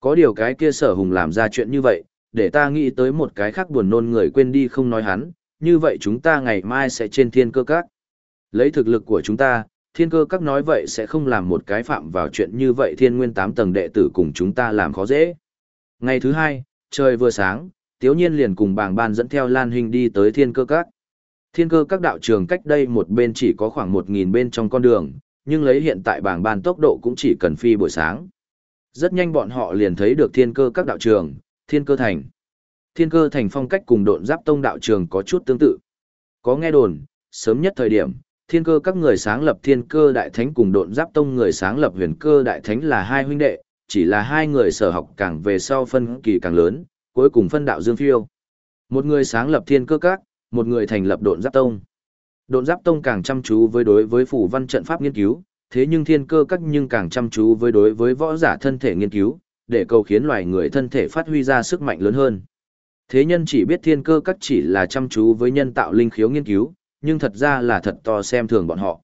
Có điều cái kia sở hùng làm ra chuyện như vậy, để ta nghĩ tới một cái khác buồn nôn người quên đi không nói hắn, như vậy chúng ta ngày mai sẽ trên thiên cơ các. Lấy thực lực của chúng ta, thiên cơ các nói vậy sẽ không làm một cái phạm vào chuyện như vậy thiên nguyên tám tầng đệ tử cùng chúng ta làm khó dễ. Ngày thứ hai, trời vừa sáng, tiếu nhiên liền cùng bảng ban dẫn theo Lan Hình đi tới thiên cơ các. Thiên cơ các đạo trường cách đây một bên chỉ có khoảng 1.000 bên trong con đường, nhưng lấy hiện tại bảng ban tốc độ cũng chỉ cần phi buổi sáng. Rất nhanh bọn họ liền thấy được thiên cơ các đạo trường, thiên cơ thành. Thiên cơ thành phong cách cùng độn giáp tông đạo trường có chút tương tự. Có nghe đồn, sớm nhất thời điểm, thiên cơ các người sáng lập thiên cơ đại thánh cùng độn giáp tông người sáng lập huyền cơ đại thánh là hai huynh đệ, chỉ là hai người sở học càng về sau phân kỳ càng lớn, cuối cùng phân đạo dương phiêu. Một người sáng lập thiên cơ các, một người thành lập độn giáp tông. Độn giáp tông càng chăm chú với đối với phủ văn trận pháp nghiên cứu, thế nhưng thiên cơ các nhưng càng chăm chú với đối với võ giả thân thể nghiên cứu, để cầu khiến loài người thân thể phát huy ra sức mạnh lớn hơn. Thế nhân chỉ biết thiên cơ các chỉ là chăm chú với nhân tạo linh khiếu nghiên cứu, nhưng thật ra là thật to xem thường bọn họ.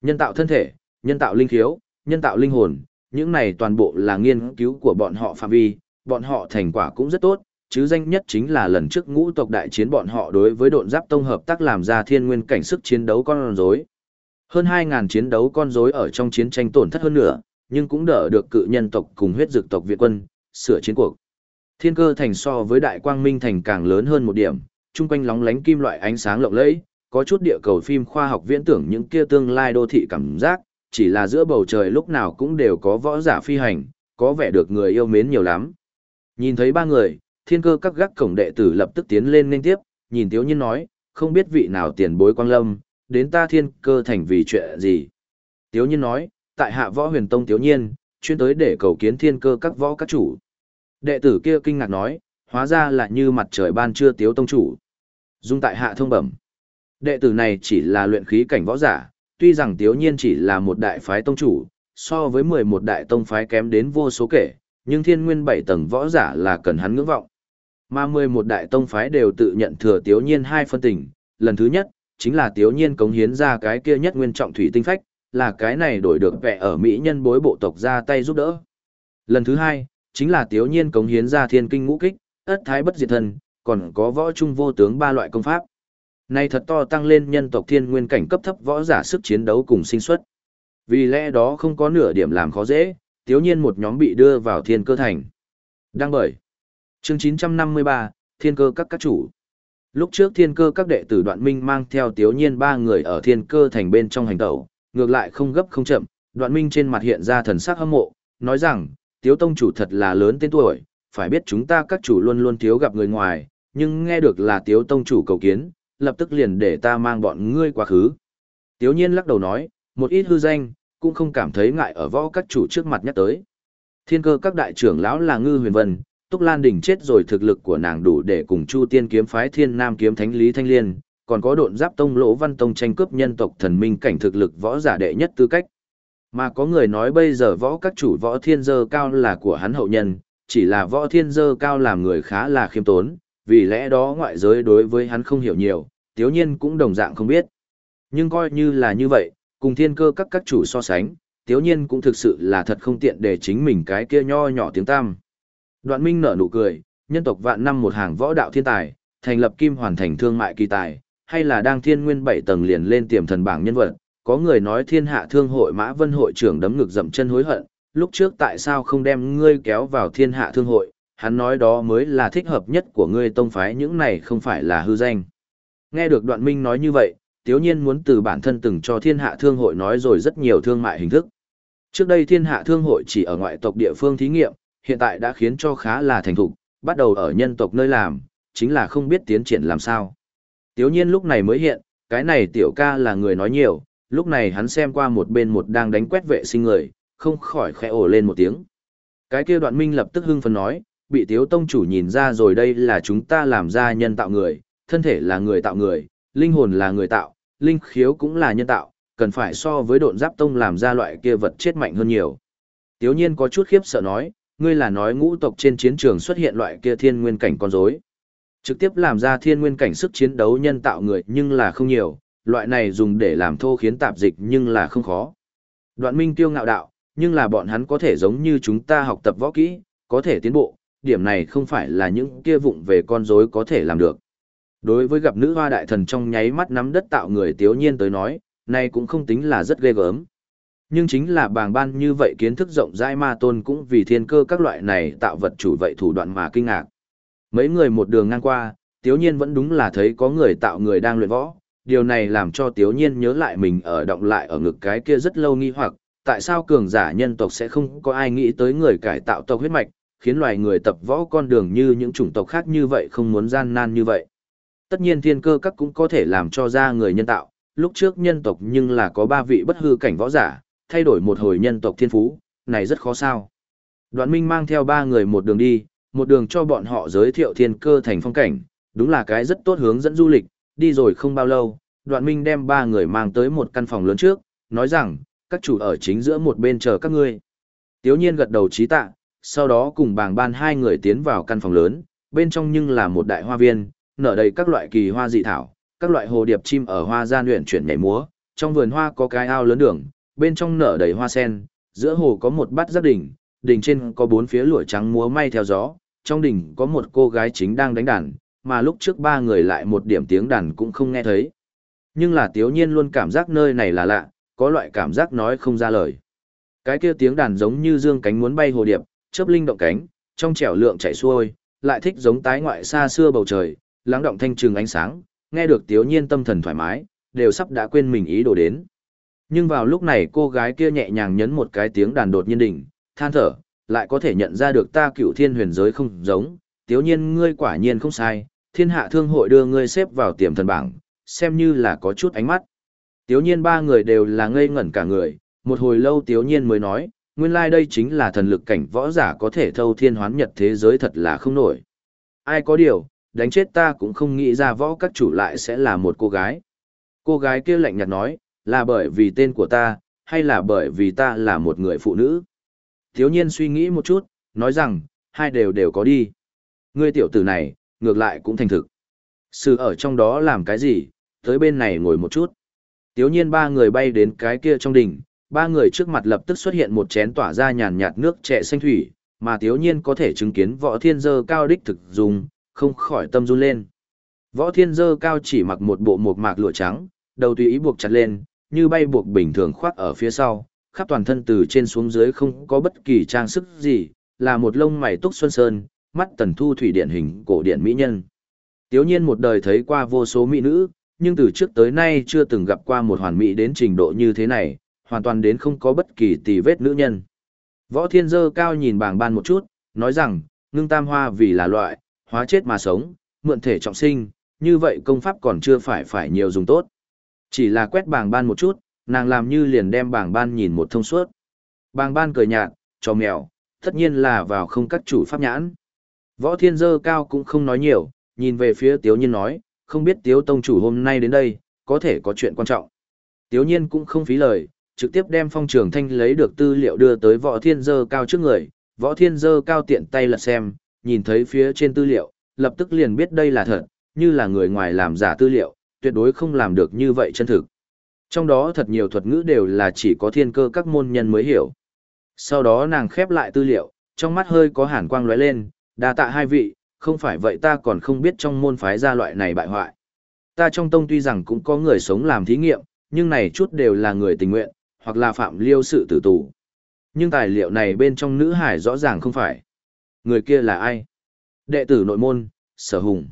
Nhân tạo thân thể, nhân tạo linh khiếu, nhân tạo linh hồn, những này toàn bộ là nghiên cứu của bọn họ phạm vi, bọn họ thành quả cũng rất tốt, chứ danh nhất chính là lần trước ngũ tộc đại chiến bọn họ đối với độn giáp tông hợp tác làm ra thiên nguyên cảnh sức chiến đấu con rối. Hơn 2.000 chiến đấu con rối ở trong chiến tranh tổn thất hơn nữa, nhưng cũng đỡ được cự nhân tộc cùng huyết dược tộc Việt quân, sửa chiến cuộc. Thiên cơ thành so với đại quang minh thành càng lớn hơn một điểm, chung quanh lóng lánh kim loại ánh sáng lộng lẫy, có chút địa cầu phim khoa học viễn tưởng những kia tương lai đô thị cảm giác, chỉ là giữa bầu trời lúc nào cũng đều có võ giả phi hành, có vẻ được người yêu mến nhiều lắm. Nhìn thấy ba người, thiên cơ các gác cổng đệ tử lập tức tiến lên nên tiếp, nhìn Tiếu Nhiên nói, không biết vị nào tiền bối quang lâm, đến ta thiên cơ thành vì chuyện gì. Tiếu Nhiên nói, tại hạ võ huyền tông Tiếu Nhiên, chuyên tới để cầu kiến thiên cơ các võ các chủ. Đệ tử kia kinh ngạc nói, hóa ra là như mặt trời ban trưa Tiếu Tông chủ. Dung tại hạ thông bẩm. Đệ tử này chỉ là luyện khí cảnh võ giả, tuy rằng Tiếu Nhiên chỉ là một đại phái tông chủ, so với 11 đại tông phái kém đến vô số kể, nhưng thiên nguyên 7 tầng võ giả là cần hắn ngưỡng vọng. Mà 11 đại tông phái đều tự nhận thừa Tiếu Nhiên hai phân tình, lần thứ nhất, chính là Tiếu Nhiên cống hiến ra cái kia nhất nguyên trọng thủy tinh phách, là cái này đổi được vẻ ở Mỹ nhân bối bộ tộc ra tay giúp đỡ. Lần thứ hai, chính là Tiếu Nhiên cống hiến ra thiên kinh ngũ kích, ất thái bất diệt thần, còn có võ trung vô tướng ba loại công pháp. Này thật to tăng lên nhân tộc thiên nguyên cảnh cấp thấp võ giả sức chiến đấu cùng sinh xuất. Vì lẽ đó không có nửa điểm làm khó dễ, tiếu nhiên một nhóm bị đưa vào thiên cơ thành. Đăng bởi. Chương 953, Thiên cơ các các chủ. Lúc trước thiên cơ các đệ tử đoạn minh mang theo tiếu nhiên ba người ở thiên cơ thành bên trong hành tẩu, ngược lại không gấp không chậm, đoạn minh trên mặt hiện ra thần sắc hâm mộ, nói rằng, tiếu tông chủ thật là lớn tên tuổi, phải biết chúng ta các chủ luôn luôn thiếu gặp người ngoài, nhưng nghe được là tiếu tông chủ cầu kiến, lập tức liền để ta mang bọn ngươi quá khứ. Tiếu nhiên lắc đầu nói, một ít hư danh, cũng không cảm thấy ngại ở võ các chủ trước mặt nhắc tới. Thiên cơ các đại trưởng lão là Ngư Huyền Vân, Túc Lan Đình chết rồi thực lực của nàng đủ để cùng Chu Tiên kiếm phái Thiên Nam kiếm thánh Lý Thanh Liên, còn có độn giáp tông Lỗ Văn Tông tranh cướp nhân tộc thần minh cảnh thực lực võ giả đệ nhất tư cách. Mà có người nói bây giờ võ các chủ võ thiên dơ cao là của hắn hậu nhân, chỉ là võ thiên dơ cao làm người khá là khiêm tốn, vì lẽ đó ngoại giới đối với hắn không hiểu nhiều, tiếu nhiên cũng đồng dạng không biết. Nhưng coi như là như vậy, cùng thiên cơ các các chủ so sánh, tiếu nhiên cũng thực sự là thật không tiện để chính mình cái kia nho nhỏ tiếng tam. Đoạn minh nở nụ cười, nhân tộc vạn năm một hàng võ đạo thiên tài, thành lập kim hoàn thành thương mại kỳ tài, hay là đang thiên nguyên bảy tầng liền lên tiềm thần bảng nhân vật, có người nói thiên hạ thương hội mã vân hội trưởng đấm ngực dậm chân hối hận, lúc trước tại sao không đem ngươi kéo vào thiên hạ thương hội, hắn nói đó mới là thích hợp nhất của ngươi tông phái những này không phải là hư danh. Nghe được đoạn minh nói như vậy, tiếu nhiên muốn từ bản thân từng cho thiên hạ thương hội nói rồi rất nhiều thương mại hình thức. Trước đây thiên hạ thương hội chỉ ở ngoại tộc địa phương thí nghiệm, hiện tại đã khiến cho khá là thành thục, bắt đầu ở nhân tộc nơi làm, chính là không biết tiến triển làm sao. Tiếu nhiên lúc này mới hiện, cái này tiểu ca là người nói nhiều, lúc này hắn xem qua một bên một đang đánh quét vệ sinh người, không khỏi khẽ ổ lên một tiếng. Cái kia đoạn minh lập tức hưng phấn nói, bị tiếu tông chủ nhìn ra rồi đây là chúng ta làm ra nhân tạo người, thân thể là người tạo người, linh hồn là người tạo, linh khiếu cũng là nhân tạo, cần phải so với độn giáp tông làm ra loại kia vật chết mạnh hơn nhiều. Tiếu nhiên có chút khiếp sợ nói, ngươi là nói ngũ tộc trên chiến trường xuất hiện loại kia thiên nguyên cảnh con rối. Trực tiếp làm ra thiên nguyên cảnh sức chiến đấu nhân tạo người nhưng là không nhiều, loại này dùng để làm thô khiến tạp dịch nhưng là không khó. Đoạn minh tiêu ngạo đạo, nhưng là bọn hắn có thể giống như chúng ta học tập võ kỹ, có thể tiến bộ, điểm này không phải là những kia vụng về con rối có thể làm được. Đối với gặp nữ hoa đại thần trong nháy mắt nắm đất tạo người tiếu nhiên tới nói, này cũng không tính là rất ghê gớm. Nhưng chính là bàng ban như vậy kiến thức rộng rãi ma tôn cũng vì thiên cơ các loại này tạo vật chủ vậy thủ đoạn mà kinh ngạc. Mấy người một đường ngang qua, tiếu nhiên vẫn đúng là thấy có người tạo người đang luyện võ, điều này làm cho tiếu nhiên nhớ lại mình ở động lại ở ngực cái kia rất lâu nghi hoặc, tại sao cường giả nhân tộc sẽ không có ai nghĩ tới người cải tạo tộc huyết mạch, khiến loài người tập võ con đường như những chủng tộc khác như vậy không muốn gian nan như vậy. Tất nhiên thiên cơ các cũng có thể làm cho ra người nhân tạo, lúc trước nhân tộc nhưng là có ba vị bất hư cảnh võ giả, thay đổi một hồi nhân tộc thiên phú, này rất khó sao. Đoạn minh mang theo ba người một đường đi, một đường cho bọn họ giới thiệu thiên cơ thành phong cảnh, đúng là cái rất tốt hướng dẫn du lịch, đi rồi không bao lâu, đoạn minh đem ba người mang tới một căn phòng lớn trước, nói rằng, các chủ ở chính giữa một bên chờ các ngươi. Tiếu nhiên gật đầu trí tạ, sau đó cùng bàng ban hai người tiến vào căn phòng lớn, bên trong nhưng là một đại hoa viên, nở đầy các loại kỳ hoa dị thảo, các loại hồ điệp chim ở hoa gian luyện chuyển nhảy múa, trong vườn hoa có cái ao lớn đường, bên trong nở đầy hoa sen, giữa hồ có một bát giác đỉnh, đỉnh trên có bốn phía lụa trắng múa may theo gió, trong đỉnh có một cô gái chính đang đánh đàn, mà lúc trước ba người lại một điểm tiếng đàn cũng không nghe thấy. Nhưng là tiếu nhiên luôn cảm giác nơi này là lạ, có loại cảm giác nói không ra lời. Cái kia tiếng đàn giống như dương cánh muốn bay hồ điệp, chớp linh động cánh, trong trẻo lượng chạy xuôi, lại thích giống tái ngoại xa xưa bầu trời, lắng động thanh trường ánh sáng, nghe được tiếu nhiên tâm thần thoải mái, đều sắp đã quên mình ý đồ đến. Nhưng vào lúc này cô gái kia nhẹ nhàng nhấn một cái tiếng đàn đột nhiên đỉnh, than thở, lại có thể nhận ra được ta cựu thiên huyền giới không giống, tiếu nhiên ngươi quả nhiên không sai, thiên hạ thương hội đưa ngươi xếp vào tiềm thần bảng, xem như là có chút ánh mắt. Tiếu nhiên ba người đều là ngây ngẩn cả người, một hồi lâu tiếu nhiên mới nói, nguyên lai like đây chính là thần lực cảnh võ giả có thể thâu thiên hoán nhật thế giới thật là không nổi. Ai có điều, đánh chết ta cũng không nghĩ ra võ các chủ lại sẽ là một cô gái. Cô gái kia lạnh nhạt nói, là bởi vì tên của ta, hay là bởi vì ta là một người phụ nữ. Thiếu nhiên suy nghĩ một chút, nói rằng, hai đều đều có đi. Ngươi tiểu tử này, ngược lại cũng thành thực. Sự ở trong đó làm cái gì, tới bên này ngồi một chút. Tiếu nhiên ba người bay đến cái kia trong đỉnh, ba người trước mặt lập tức xuất hiện một chén tỏa ra nhàn nhạt nước trẻ xanh thủy, mà tiếu nhiên có thể chứng kiến võ thiên dơ cao đích thực dùng, không khỏi tâm run lên. Võ thiên dơ cao chỉ mặc một bộ mộc mạc lụa trắng, đầu tùy ý buộc chặt lên, như bay buộc bình thường khoác ở phía sau, khắp toàn thân từ trên xuống dưới không có bất kỳ trang sức gì, là một lông mày túc xuân sơn, mắt tần thu thủy điển hình cổ điển mỹ nhân. Tiếu nhiên một đời thấy qua vô số mỹ nữ, nhưng từ trước tới nay chưa từng gặp qua một hoàn mỹ đến trình độ như thế này, hoàn toàn đến không có bất kỳ tì vết nữ nhân. Võ thiên dơ cao nhìn bảng ban một chút, nói rằng, ngưng tam hoa vì là loại, hóa chết mà sống, mượn thể trọng sinh, như vậy công pháp còn chưa phải phải nhiều dùng tốt. Chỉ là quét bảng ban một chút, nàng làm như liền đem bảng ban nhìn một thông suốt. Bảng ban cười nhạt, cho mèo, tất nhiên là vào không các chủ pháp nhãn. Võ thiên dơ cao cũng không nói nhiều, nhìn về phía tiếu nhiên nói, không biết tiếu tông chủ hôm nay đến đây, có thể có chuyện quan trọng. Tiếu nhiên cũng không phí lời, trực tiếp đem phong trường thanh lấy được tư liệu đưa tới võ thiên dơ cao trước người. Võ thiên dơ cao tiện tay lật xem, nhìn thấy phía trên tư liệu, lập tức liền biết đây là thật, như là người ngoài làm giả tư liệu, tuyệt đối không làm được như vậy chân thực. Trong đó thật nhiều thuật ngữ đều là chỉ có thiên cơ các môn nhân mới hiểu. Sau đó nàng khép lại tư liệu, trong mắt hơi có hàn quang lóe lên, đa tạ hai vị, không phải vậy ta còn không biết trong môn phái gia loại này bại hoại. Ta trong tông tuy rằng cũng có người sống làm thí nghiệm, nhưng này chút đều là người tình nguyện, hoặc là phạm liêu sự tử tù. Nhưng tài liệu này bên trong nữ hải rõ ràng không phải. Người kia là ai? Đệ tử nội môn, sở hùng.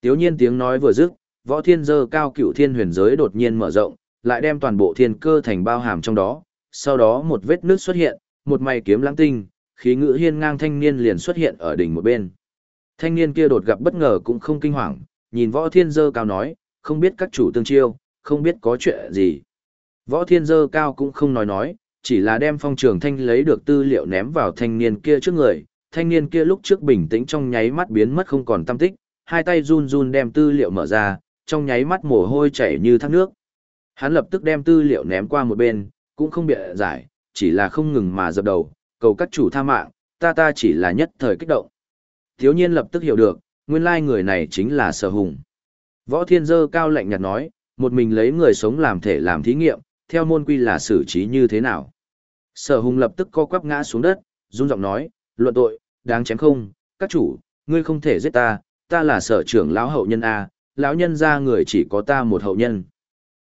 Tiếu nhiên tiếng nói vừa dứt, võ thiên dơ cao cựu thiên huyền giới đột nhiên mở rộng, lại đem toàn bộ thiên cơ thành bao hàm trong đó. Sau đó một vết nước xuất hiện, một mày kiếm lãng tinh, khí ngữ hiên ngang thanh niên liền xuất hiện ở đỉnh một bên. Thanh niên kia đột gặp bất ngờ cũng không kinh hoàng, nhìn võ thiên dơ cao nói, không biết các chủ tương chiêu, không biết có chuyện gì. Võ thiên dơ cao cũng không nói nói, chỉ là đem phong trường thanh lấy được tư liệu ném vào thanh niên kia trước người. Thanh niên kia lúc trước bình tĩnh trong nháy mắt biến mất không còn tâm tích, hai tay run run đem tư liệu mở ra, trong nháy mắt mồ hôi chảy như thác nước. Hắn lập tức đem tư liệu ném qua một bên, cũng không bịa giải, chỉ là không ngừng mà dập đầu, cầu các chủ tha mạng, ta ta chỉ là nhất thời kích động. Thiếu nhiên lập tức hiểu được, nguyên lai người này chính là sở hùng. Võ thiên dơ cao lạnh nhạt nói, một mình lấy người sống làm thể làm thí nghiệm, theo môn quy là xử trí như thế nào. Sở hùng lập tức co quắp ngã xuống đất, run giọng nói, luận tội, đáng chém không, các chủ, ngươi không thể giết ta, ta là sở trưởng lão hậu nhân A, lão nhân ra người chỉ có ta một hậu nhân.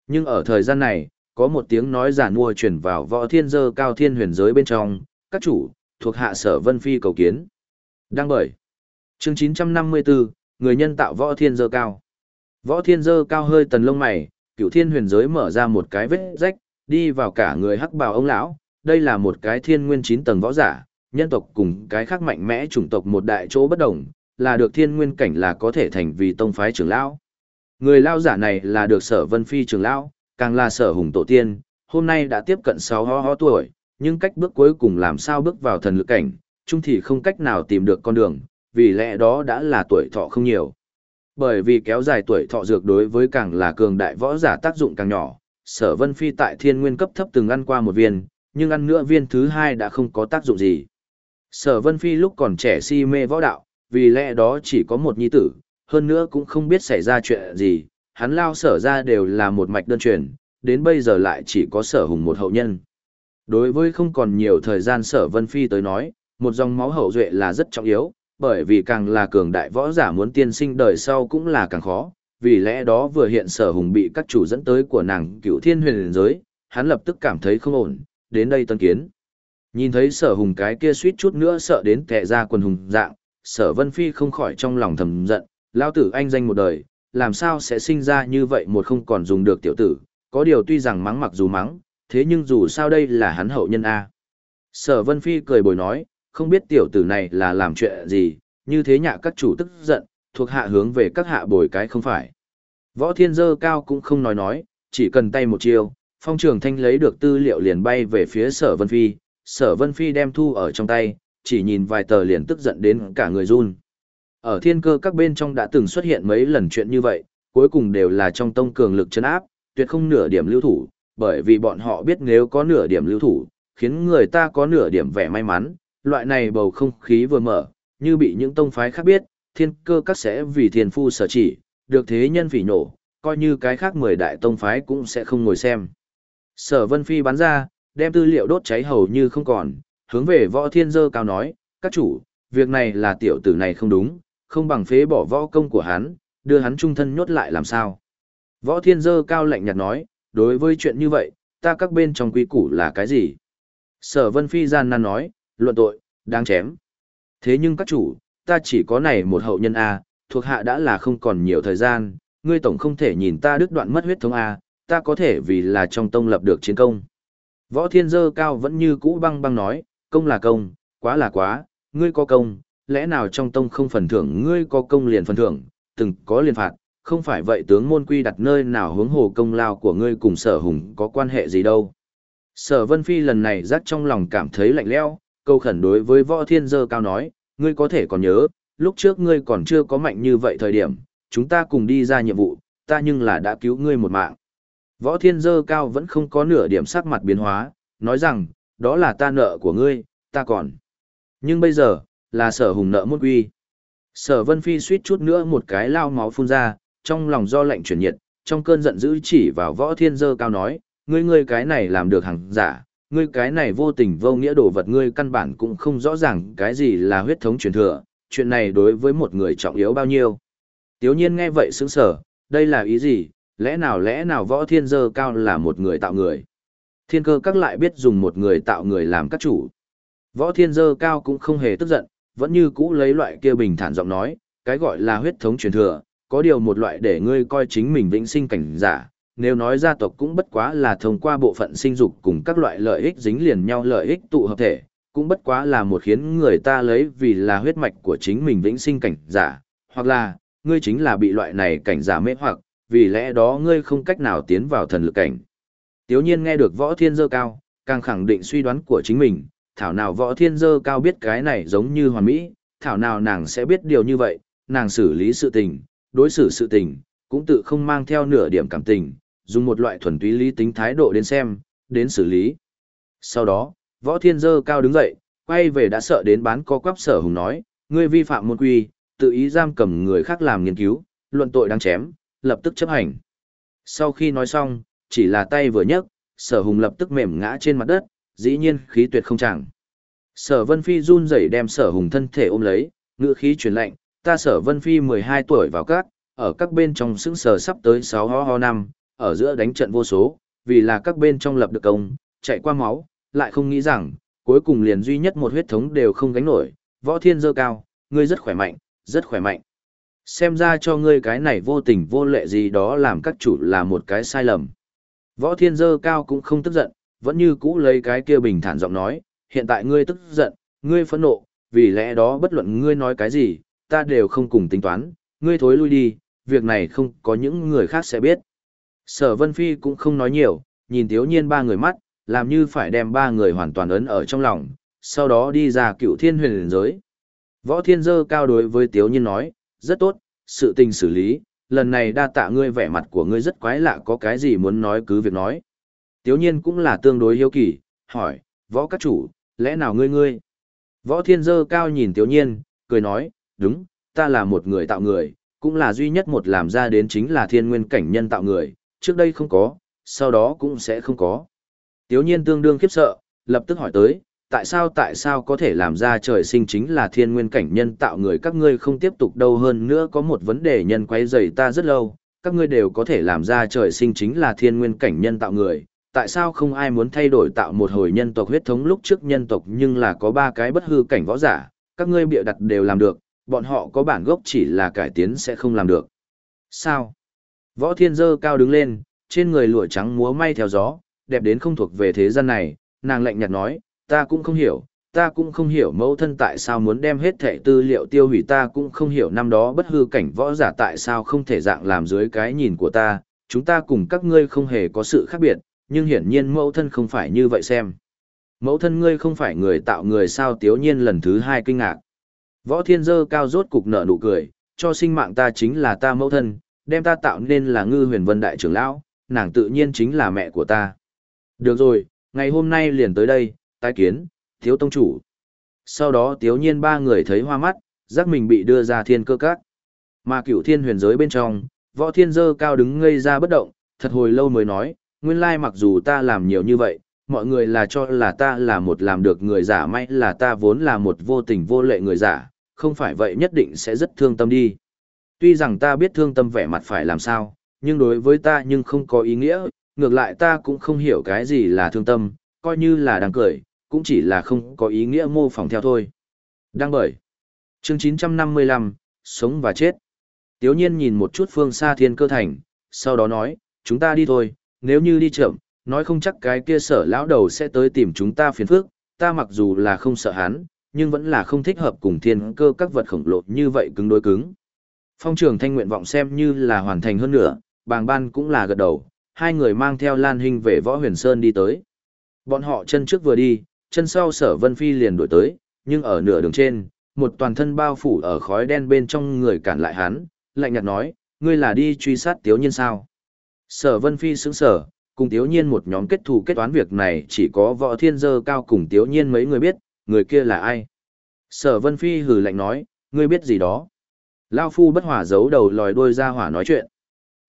Nhưng ở thời gian này, có một tiếng nói giả mua truyền vào võ thiên dơ cao thiên huyền giới bên trong, các chủ, thuộc hạ sở vân phi cầu kiến. Đăng bởi. Chương 954, người nhân tạo võ thiên dơ cao. Võ thiên dơ cao hơi tần lông mày, cửu thiên huyền giới mở ra một cái vết rách, đi vào cả người hắc bào ông lão. Đây là một cái thiên nguyên chín tầng võ giả, nhân tộc cùng cái khác mạnh mẽ chủng tộc một đại chỗ bất đồng, là được thiên nguyên cảnh là có thể thành vì tông phái trưởng lão. Người lao giả này là được sở vân phi trường lão, càng là sở hùng tổ tiên, hôm nay đã tiếp cận 6 ho ho tuổi, nhưng cách bước cuối cùng làm sao bước vào thần lực cảnh, chung thì không cách nào tìm được con đường, vì lẽ đó đã là tuổi thọ không nhiều. Bởi vì kéo dài tuổi thọ dược đối với càng là cường đại võ giả tác dụng càng nhỏ, sở vân phi tại thiên nguyên cấp thấp từng ăn qua một viên, nhưng ăn nữa viên thứ hai đã không có tác dụng gì. Sở vân phi lúc còn trẻ si mê võ đạo, vì lẽ đó chỉ có một nhi tử, hơn nữa cũng không biết xảy ra chuyện gì, hắn lao sở ra đều là một mạch đơn truyền, đến bây giờ lại chỉ có sở hùng một hậu nhân. Đối với không còn nhiều thời gian sở vân phi tới nói, một dòng máu hậu duệ là rất trọng yếu, bởi vì càng là cường đại võ giả muốn tiên sinh đời sau cũng là càng khó, vì lẽ đó vừa hiện sở hùng bị các chủ dẫn tới của nàng cựu thiên huyền giới, hắn lập tức cảm thấy không ổn, đến đây tân kiến. Nhìn thấy sở hùng cái kia suýt chút nữa sợ đến kẻ ra quần hùng dạng, sở vân phi không khỏi trong lòng thầm giận, lao tử anh danh một đời, làm sao sẽ sinh ra như vậy một không còn dùng được tiểu tử, có điều tuy rằng mắng mặc dù mắng, thế nhưng dù sao đây là hắn hậu nhân A. Sở vân phi cười bồi nói, không biết tiểu tử này là làm chuyện gì, như thế nhạ các chủ tức giận, thuộc hạ hướng về các hạ bồi cái không phải. Võ thiên dơ cao cũng không nói nói, chỉ cần tay một chiêu, phong trường thanh lấy được tư liệu liền bay về phía sở vân phi, sở vân phi đem thu ở trong tay, chỉ nhìn vài tờ liền tức giận đến cả người run. Ở thiên cơ các bên trong đã từng xuất hiện mấy lần chuyện như vậy, cuối cùng đều là trong tông cường lực chấn áp, tuyệt không nửa điểm lưu thủ, bởi vì bọn họ biết nếu có nửa điểm lưu thủ, khiến người ta có nửa điểm vẻ may mắn, loại này bầu không khí vừa mở, như bị những tông phái khác biết, thiên cơ các sẽ vì thiên phu sở chỉ, được thế nhân phỉ nổ, coi như cái khác mười đại tông phái cũng sẽ không ngồi xem. Sở Vân Phi bắn ra, đem tư liệu đốt cháy hầu như không còn, hướng về võ thiên dơ cao nói, các chủ, việc này là tiểu tử này không đúng, không bằng phế bỏ võ công của hắn, đưa hắn trung thân nhốt lại làm sao. Võ thiên dơ cao lạnh nhạt nói, đối với chuyện như vậy, ta các bên trong quy củ là cái gì? Sở Vân Phi gian nan nói, luận tội, đáng chém. Thế nhưng các chủ, ta chỉ có này một hậu nhân A, thuộc hạ đã là không còn nhiều thời gian, ngươi tổng không thể nhìn ta đứt đoạn mất huyết thống A, ta có thể vì là trong tông lập được chiến công. Võ thiên dơ cao vẫn như cũ băng băng nói, công là công, quá là quá, ngươi có công, lẽ nào trong tông không phần thưởng ngươi có công liền phần thưởng, từng có liền phạt, không phải vậy tướng môn quy đặt nơi nào hướng hồ công lao của ngươi cùng sở hùng có quan hệ gì đâu. Sở Vân Phi lần này rắc trong lòng cảm thấy lạnh lẽo, câu khẩn đối với võ thiên dơ cao nói, ngươi có thể còn nhớ, lúc trước ngươi còn chưa có mạnh như vậy thời điểm, chúng ta cùng đi ra nhiệm vụ, ta nhưng là đã cứu ngươi một mạng. Võ thiên dơ cao vẫn không có nửa điểm sắc mặt biến hóa, nói rằng, đó là ta nợ của ngươi, ta còn. Nhưng bây giờ, là sở hùng nợ môn quy. Sở vân phi suýt chút nữa một cái lao máu phun ra, trong lòng do lạnh chuyển nhiệt, trong cơn giận dữ chỉ vào võ thiên dơ cao nói, ngươi ngươi cái này làm được hàng giả, ngươi cái này vô tình vô nghĩa đồ vật ngươi căn bản cũng không rõ ràng cái gì là huyết thống truyền thừa, chuyện này đối với một người trọng yếu bao nhiêu. Tiếu nhiên nghe vậy sững sở, đây là ý gì, lẽ nào lẽ nào võ thiên dơ cao là một người tạo người. Thiên cơ các lại biết dùng một người tạo người làm các chủ. Võ thiên dơ cao cũng không hề tức giận, vẫn như cũ lấy loại kia bình thản giọng nói, cái gọi là huyết thống truyền thừa, có điều một loại để ngươi coi chính mình vĩnh sinh cảnh giả, nếu nói gia tộc cũng bất quá là thông qua bộ phận sinh dục cùng các loại lợi ích dính liền nhau lợi ích tụ hợp thể, cũng bất quá là một khiến người ta lấy vì là huyết mạch của chính mình vĩnh sinh cảnh giả, hoặc là, ngươi chính là bị loại này cảnh giả mê hoặc, vì lẽ đó ngươi không cách nào tiến vào thần lực cảnh. Tiếu nhiên nghe được võ thiên dơ cao, càng khẳng định suy đoán của chính mình, thảo nào võ thiên dơ cao biết cái này giống như hoàn mỹ, thảo nào nàng sẽ biết điều như vậy, nàng xử lý sự tình, đối xử sự tình, cũng tự không mang theo nửa điểm cảm tình, dùng một loại thuần túy lý tính thái độ đến xem, đến xử lý. Sau đó, võ thiên dơ cao đứng dậy, quay về đã sợ đến bán co quắp sở hùng nói, ngươi vi phạm môn quy, tự ý giam cầm người khác làm nghiên cứu, luận tội đang chém, lập tức chấp hành. Sau khi nói xong, chỉ là tay vừa nhấc, sở hùng lập tức mềm ngã trên mặt đất, dĩ nhiên khí tuyệt không chẳng. Sở Vân Phi run rẩy đem sở hùng thân thể ôm lấy, ngựa khí truyền lệnh, ta sở Vân Phi 12 tuổi vào các, ở các bên trong xứng sở sắp tới 6 ho ho năm, ở giữa đánh trận vô số, vì là các bên trong lập được công, chạy qua máu, lại không nghĩ rằng, cuối cùng liền duy nhất một huyết thống đều không gánh nổi, võ thiên dơ cao, ngươi rất khỏe mạnh, rất khỏe mạnh. Xem ra cho ngươi cái này vô tình vô lệ gì đó làm các chủ là một cái sai lầm. Võ thiên dơ cao cũng không tức giận, vẫn như cũ lấy cái kia bình thản giọng nói, hiện tại ngươi tức giận, ngươi phẫn nộ, vì lẽ đó bất luận ngươi nói cái gì, ta đều không cùng tính toán, ngươi thối lui đi, việc này không có những người khác sẽ biết. Sở Vân Phi cũng không nói nhiều, nhìn thiếu nhiên ba người mắt, làm như phải đem ba người hoàn toàn ấn ở trong lòng, sau đó đi ra cựu thiên huyền giới. Võ thiên dơ cao đối với tiếu nhiên nói, rất tốt, sự tình xử lý, lần này đa tạ ngươi vẻ mặt của ngươi rất quái lạ có cái gì muốn nói cứ việc nói. Tiếu nhiên cũng là tương đối hiếu kỳ, hỏi, võ các chủ, lẽ nào ngươi ngươi? Võ thiên dơ cao nhìn tiếu nhiên, cười nói, đúng, ta là một người tạo người, cũng là duy nhất một làm ra đến chính là thiên nguyên cảnh nhân tạo người, trước đây không có, sau đó cũng sẽ không có. Tiếu nhiên tương đương khiếp sợ, lập tức hỏi tới, tại sao tại sao có thể làm ra trời sinh chính là thiên nguyên cảnh nhân tạo người các ngươi không tiếp tục đâu hơn nữa có một vấn đề nhân quay dày ta rất lâu, các ngươi đều có thể làm ra trời sinh chính là thiên nguyên cảnh nhân tạo người, tại sao không ai muốn thay đổi tạo một hồi nhân tộc huyết thống lúc trước nhân tộc nhưng là có ba cái bất hư cảnh võ giả, các ngươi bịa đặt đều làm được, bọn họ có bản gốc chỉ là cải tiến sẽ không làm được. Sao? Võ thiên dơ cao đứng lên, trên người lụa trắng múa may theo gió, đẹp đến không thuộc về thế gian này, nàng lạnh nhạt nói, ta cũng không hiểu, ta cũng không hiểu mẫu thân tại sao muốn đem hết thẻ tư liệu tiêu hủy ta cũng không hiểu năm đó bất hư cảnh võ giả tại sao không thể dạng làm dưới cái nhìn của ta, chúng ta cùng các ngươi không hề có sự khác biệt, nhưng hiển nhiên mẫu thân không phải như vậy xem. Mẫu thân ngươi không phải người tạo người sao tiếu nhiên lần thứ hai kinh ngạc. Võ thiên dơ cao rốt cục nở nụ cười, cho sinh mạng ta chính là ta mẫu thân, đem ta tạo nên là ngư huyền vân đại trưởng lão, nàng tự nhiên chính là mẹ của ta. Được rồi, ngày hôm nay liền tới đây, tái kiến, thiếu tông chủ. Sau đó tiếu nhiên ba người thấy hoa mắt, giác mình bị đưa ra thiên cơ các. Mà cửu thiên huyền giới bên trong, võ thiên dơ cao đứng ngây ra bất động, thật hồi lâu mới nói, nguyên lai mặc dù ta làm nhiều như vậy, mọi người là cho là ta là một làm được người giả may là ta vốn là một vô tình vô lệ người giả, không phải vậy nhất định sẽ rất thương tâm đi. Tuy rằng ta biết thương tâm vẻ mặt phải làm sao, nhưng đối với ta nhưng không có ý nghĩa, ngược lại ta cũng không hiểu cái gì là thương tâm, coi như là đang cười, cũng chỉ là không có ý nghĩa mô phỏng theo thôi. Đang bởi. Chương 955, Sống và chết. Tiếu nhiên nhìn một chút phương xa thiên cơ thành, sau đó nói, chúng ta đi thôi, nếu như đi chậm, nói không chắc cái kia sở lão đầu sẽ tới tìm chúng ta phiền phức, ta mặc dù là không sợ hắn, nhưng vẫn là không thích hợp cùng thiên cơ các vật khổng lồ như vậy cứng đối cứng. Phong trường thanh nguyện vọng xem như là hoàn thành hơn nữa, bàng ban cũng là gật đầu, hai người mang theo Lan Hinh về Võ Huyền Sơn đi tới. Bọn họ chân trước vừa đi, chân sau sở Vân Phi liền đổi tới, nhưng ở nửa đường trên, một toàn thân bao phủ ở khói đen bên trong người cản lại hắn, lạnh nhạt nói, ngươi là đi truy sát tiếu nhiên sao. Sở Vân Phi sững sở, cùng tiếu nhiên một nhóm kết thù kết toán việc này chỉ có võ thiên dơ cao cùng tiếu nhiên mấy người biết, người kia là ai. Sở Vân Phi hừ lạnh nói, ngươi biết gì đó. Lao Phu bất hỏa giấu đầu lòi đuôi ra hỏa nói chuyện.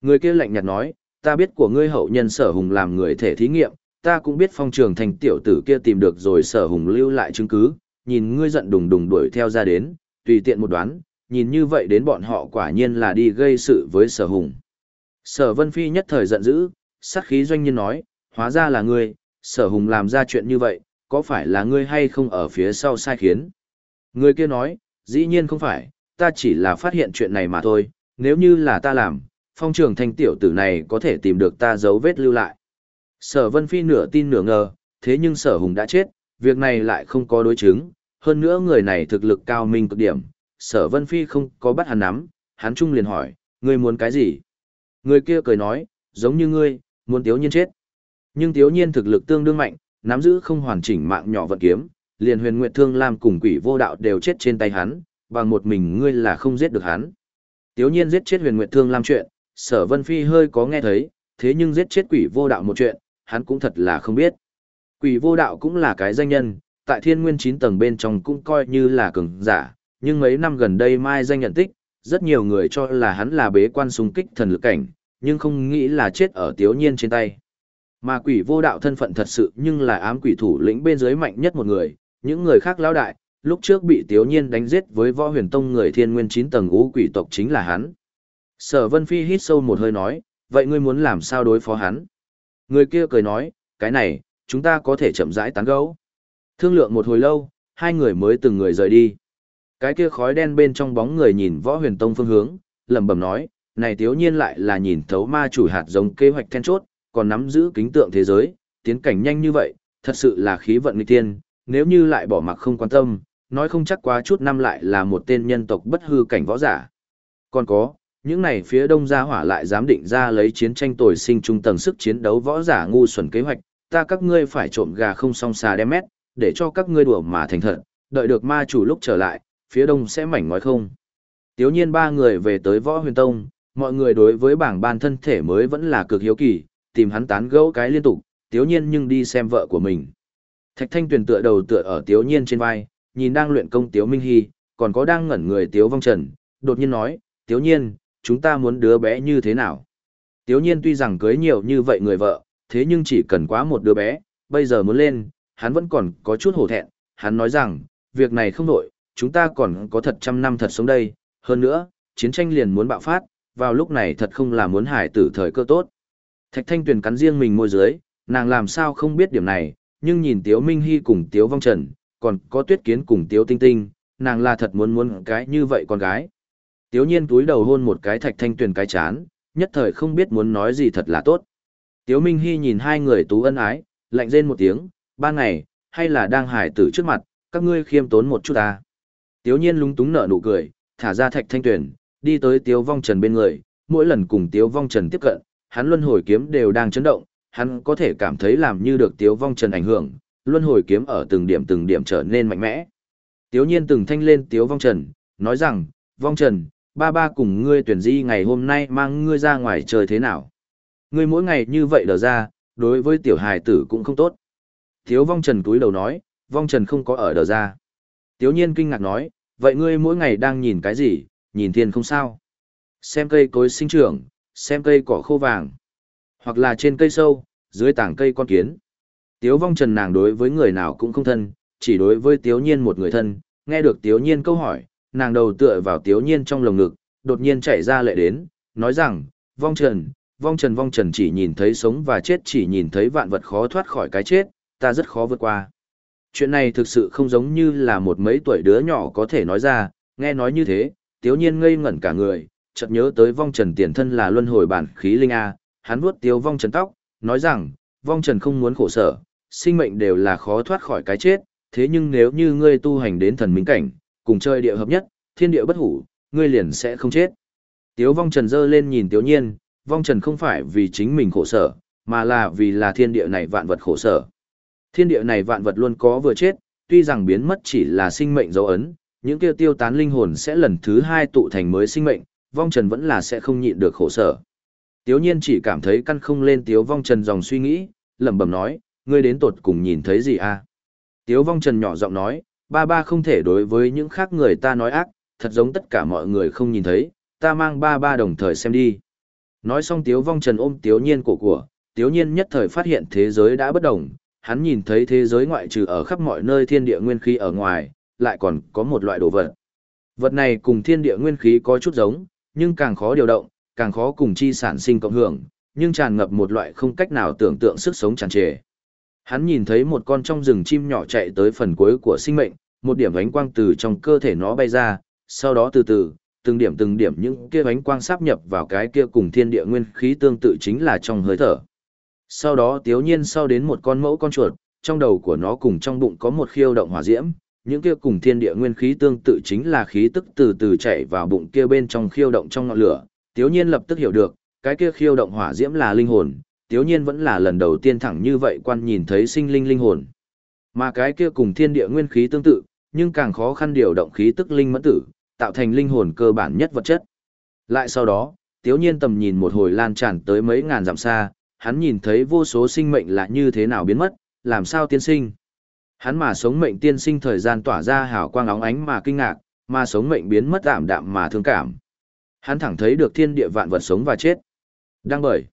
Người kia lạnh nhạt nói, ta biết của ngươi hậu nhân sở hùng làm người thể thí nghiệm, ta cũng biết phong trường thành tiểu tử kia tìm được rồi sở hùng lưu lại chứng cứ, nhìn ngươi giận đùng đùng đuổi theo ra đến, tùy tiện một đoán, nhìn như vậy đến bọn họ quả nhiên là đi gây sự với sở hùng. Sở Vân Phi nhất thời giận dữ, sát khí doanh nhân nói, hóa ra là ngươi, sở hùng làm ra chuyện như vậy, có phải là ngươi hay không ở phía sau sai khiến? Người kia nói, dĩ nhiên không phải, ta chỉ là phát hiện chuyện này mà thôi, nếu như là ta làm, phong trường thanh tiểu tử này có thể tìm được ta dấu vết lưu lại. Sở Vân Phi nửa tin nửa ngờ, thế nhưng sở hùng đã chết, việc này lại không có đối chứng, hơn nữa người này thực lực cao minh cực điểm, sở Vân Phi không có bắt hắn nắm, hắn trung liền hỏi, ngươi muốn cái gì? Người kia cười nói, giống như ngươi, muốn tiếu nhiên chết. Nhưng tiếu nhiên thực lực tương đương mạnh, nắm giữ không hoàn chỉnh mạng nhỏ vận kiếm, liền huyền nguyệt thương lam cùng quỷ vô đạo đều chết trên tay hắn, bằng một mình ngươi là không giết được hắn. Tiếu nhiên giết chết huyền nguyệt thương lam chuyện, sở vân phi hơi có nghe thấy, thế nhưng giết chết quỷ vô đạo một chuyện, hắn cũng thật là không biết. Quỷ vô đạo cũng là cái danh nhân, tại thiên nguyên 9 tầng bên trong cũng coi như là cường giả, nhưng mấy năm gần đây mai danh nhận tích, rất nhiều người cho là hắn là bế quan xung kích thần lực cảnh, nhưng không nghĩ là chết ở tiếu nhiên trên tay. Mà quỷ vô đạo thân phận thật sự nhưng là ám quỷ thủ lĩnh bên dưới mạnh nhất một người, những người khác lão đại, lúc trước bị tiếu nhiên đánh giết với võ huyền tông người thiên nguyên 9 tầng ú quỷ tộc chính là hắn. Sở Vân Phi hít sâu một hơi nói, vậy ngươi muốn làm sao đối phó hắn? Người kia cười nói, cái này, chúng ta có thể chậm rãi tán gẫu. Thương lượng một hồi lâu, hai người mới từng người rời đi. Cái kia khói đen bên trong bóng người nhìn võ huyền tông phương hướng, lẩm bẩm nói, này thiếu nhiên lại là nhìn thấu ma chủ hạt giống kế hoạch then chốt, còn nắm giữ kính tượng thế giới, tiến cảnh nhanh như vậy, thật sự là khí vận nghịch tiên, nếu như lại bỏ mặc không quan tâm, nói không chắc quá chút năm lại là một tên nhân tộc bất hư cảnh võ giả. Còn có, những này phía đông gia hỏa lại dám định ra lấy chiến tranh tồi sinh trung tầng sức chiến đấu võ giả ngu xuẩn kế hoạch, ta các ngươi phải trộm gà không song xà đem mét, để cho các ngươi đùa mà thành thật, đợi được ma chủ lúc trở lại, phía đông sẽ mảnh nói không. Tiếu nhiên ba người về tới võ huyền tông, mọi người đối với bảng ban thân thể mới vẫn là cực hiếu kỳ, tìm hắn tán gẫu cái liên tục, tiếu nhiên nhưng đi xem vợ của mình. Thạch thanh tuyền tựa đầu tựa ở tiếu nhiên trên vai, nhìn đang luyện công tiếu minh hy, còn có đang ngẩn người tiếu vong trần, đột nhiên nói, tiếu nhiên, chúng ta muốn đứa bé như thế nào? Tiếu nhiên tuy rằng cưới nhiều như vậy người vợ, thế nhưng chỉ cần quá một đứa bé, bây giờ muốn lên, hắn vẫn còn có chút hổ thẹn, hắn nói rằng, việc này không đổi, chúng ta còn có thật trăm năm thật sống đây, hơn nữa, chiến tranh liền muốn bạo phát, vào lúc này thật không là muốn hải tử thời cơ tốt. Thạch Thanh Tuyền cắn riêng mình môi dưới, nàng làm sao không biết điểm này, nhưng nhìn Tiếu Minh Hy cùng Tiếu Vong Trần, còn có Tuyết Kiến cùng Tiếu Tinh Tinh, nàng là thật muốn muốn cái như vậy con gái. Tiếu nhiên túi đầu hôn một cái thạch thanh tuyền cái chán, nhất thời không biết muốn nói gì thật là tốt. Tiếu Minh Hy nhìn hai người tú ân ái, lạnh rên một tiếng, ba ngày, hay là đang hải tử trước mặt, các ngươi khiêm tốn một chút ta. Tiếu nhiên lúng túng nở nụ cười, thả ra thạch thanh tuyển, đi tới tiếu vong trần bên người, mỗi lần cùng tiếu vong trần tiếp cận, hắn luân hồi kiếm đều đang chấn động, hắn có thể cảm thấy làm như được tiếu vong trần ảnh hưởng, luân hồi kiếm ở từng điểm từng điểm trở nên mạnh mẽ. Tiếu nhiên từng thanh lên tiếu vong trần, nói rằng, vong trần, ba ba cùng ngươi tuyển di ngày hôm nay mang ngươi ra ngoài trời thế nào. Ngươi mỗi ngày như vậy đờ ra, đối với tiểu hài tử cũng không tốt. Tiếu vong trần túi đầu nói, vong trần không có ở đờ ra. Tiếu nhiên kinh ngạc nói, vậy ngươi mỗi ngày đang nhìn cái gì, nhìn thiên không sao. Xem cây cối sinh trưởng, xem cây cỏ khô vàng. Hoặc là trên cây sâu, dưới tảng cây con kiến. Tiếu vong trần nàng đối với người nào cũng không thân, chỉ đối với tiếu nhiên một người thân, nghe được tiếu nhiên câu hỏi, nàng đầu tựa vào tiếu nhiên trong lồng ngực, đột nhiên chạy ra lệ đến, nói rằng, vong trần, vong trần vong trần chỉ nhìn thấy sống và chết chỉ nhìn thấy vạn vật khó thoát khỏi cái chết, ta rất khó vượt qua. Chuyện này thực sự không giống như là một mấy tuổi đứa nhỏ có thể nói ra, nghe nói như thế, tiếu nhiên ngây ngẩn cả người, chợt nhớ tới vong trần tiền thân là luân hồi bản khí linh A, hắn vuốt tiếu vong trần tóc, nói rằng, vong trần không muốn khổ sở, sinh mệnh đều là khó thoát khỏi cái chết, thế nhưng nếu như ngươi tu hành đến thần minh cảnh, cùng chơi địa hợp nhất, thiên địa bất hủ, ngươi liền sẽ không chết. Tiếu vong trần dơ lên nhìn tiếu nhiên, vong trần không phải vì chính mình khổ sở, mà là vì là thiên địa này vạn vật khổ sở. Thiên địa này vạn vật luôn có vừa chết, tuy rằng biến mất chỉ là sinh mệnh dấu ấn, những kia tiêu tán linh hồn sẽ lần thứ hai tụ thành mới sinh mệnh, vong trần vẫn là sẽ không nhịn được khổ sở. Tiếu nhiên chỉ cảm thấy căn không lên tiếu vong trần dòng suy nghĩ, lẩm bẩm nói, ngươi đến tột cùng nhìn thấy gì à? Tiếu vong trần nhỏ giọng nói, ba ba không thể đối với những khác người ta nói ác, thật giống tất cả mọi người không nhìn thấy, ta mang ba ba đồng thời xem đi. Nói xong tiếu vong trần ôm tiếu nhiên cổ của, tiếu nhiên nhất thời phát hiện thế giới đã bất đồng, hắn nhìn thấy thế giới ngoại trừ ở khắp mọi nơi thiên địa nguyên khí ở ngoài, lại còn có một loại đồ vật. Vật này cùng thiên địa nguyên khí có chút giống, nhưng càng khó điều động, càng khó cùng chi sản sinh cộng hưởng, nhưng tràn ngập một loại không cách nào tưởng tượng sức sống tràn trề. Hắn nhìn thấy một con trong rừng chim nhỏ chạy tới phần cuối của sinh mệnh, một điểm ánh quang từ trong cơ thể nó bay ra, sau đó từ từ, từng điểm từng điểm những kia ánh quang sáp nhập vào cái kia cùng thiên địa nguyên khí tương tự chính là trong hơi thở. Sau đó tiếu nhiên sau đến một con mẫu con chuột, trong đầu của nó cùng trong bụng có một khiêu động hỏa diễm, những kia cùng thiên địa nguyên khí tương tự chính là khí tức từ từ chạy vào bụng kia bên trong khiêu động trong ngọn lửa. Tiếu nhiên lập tức hiểu được, cái kia khiêu động hỏa diễm là linh hồn, tiếu nhiên vẫn là lần đầu tiên thẳng như vậy quan nhìn thấy sinh linh linh hồn. Mà cái kia cùng thiên địa nguyên khí tương tự, nhưng càng khó khăn điều động khí tức linh mẫn tử, tạo thành linh hồn cơ bản nhất vật chất. Lại sau đó, tiếu nhiên tầm nhìn một hồi lan tràn tới mấy ngàn dặm xa, hắn nhìn thấy vô số sinh mệnh là như thế nào biến mất, làm sao tiên sinh. Hắn mà sống mệnh tiên sinh thời gian tỏa ra hào quang óng ánh mà kinh ngạc, mà sống mệnh biến mất ảm đạm mà thương cảm. Hắn thẳng thấy được thiên địa vạn vật sống và chết. Đang bởi.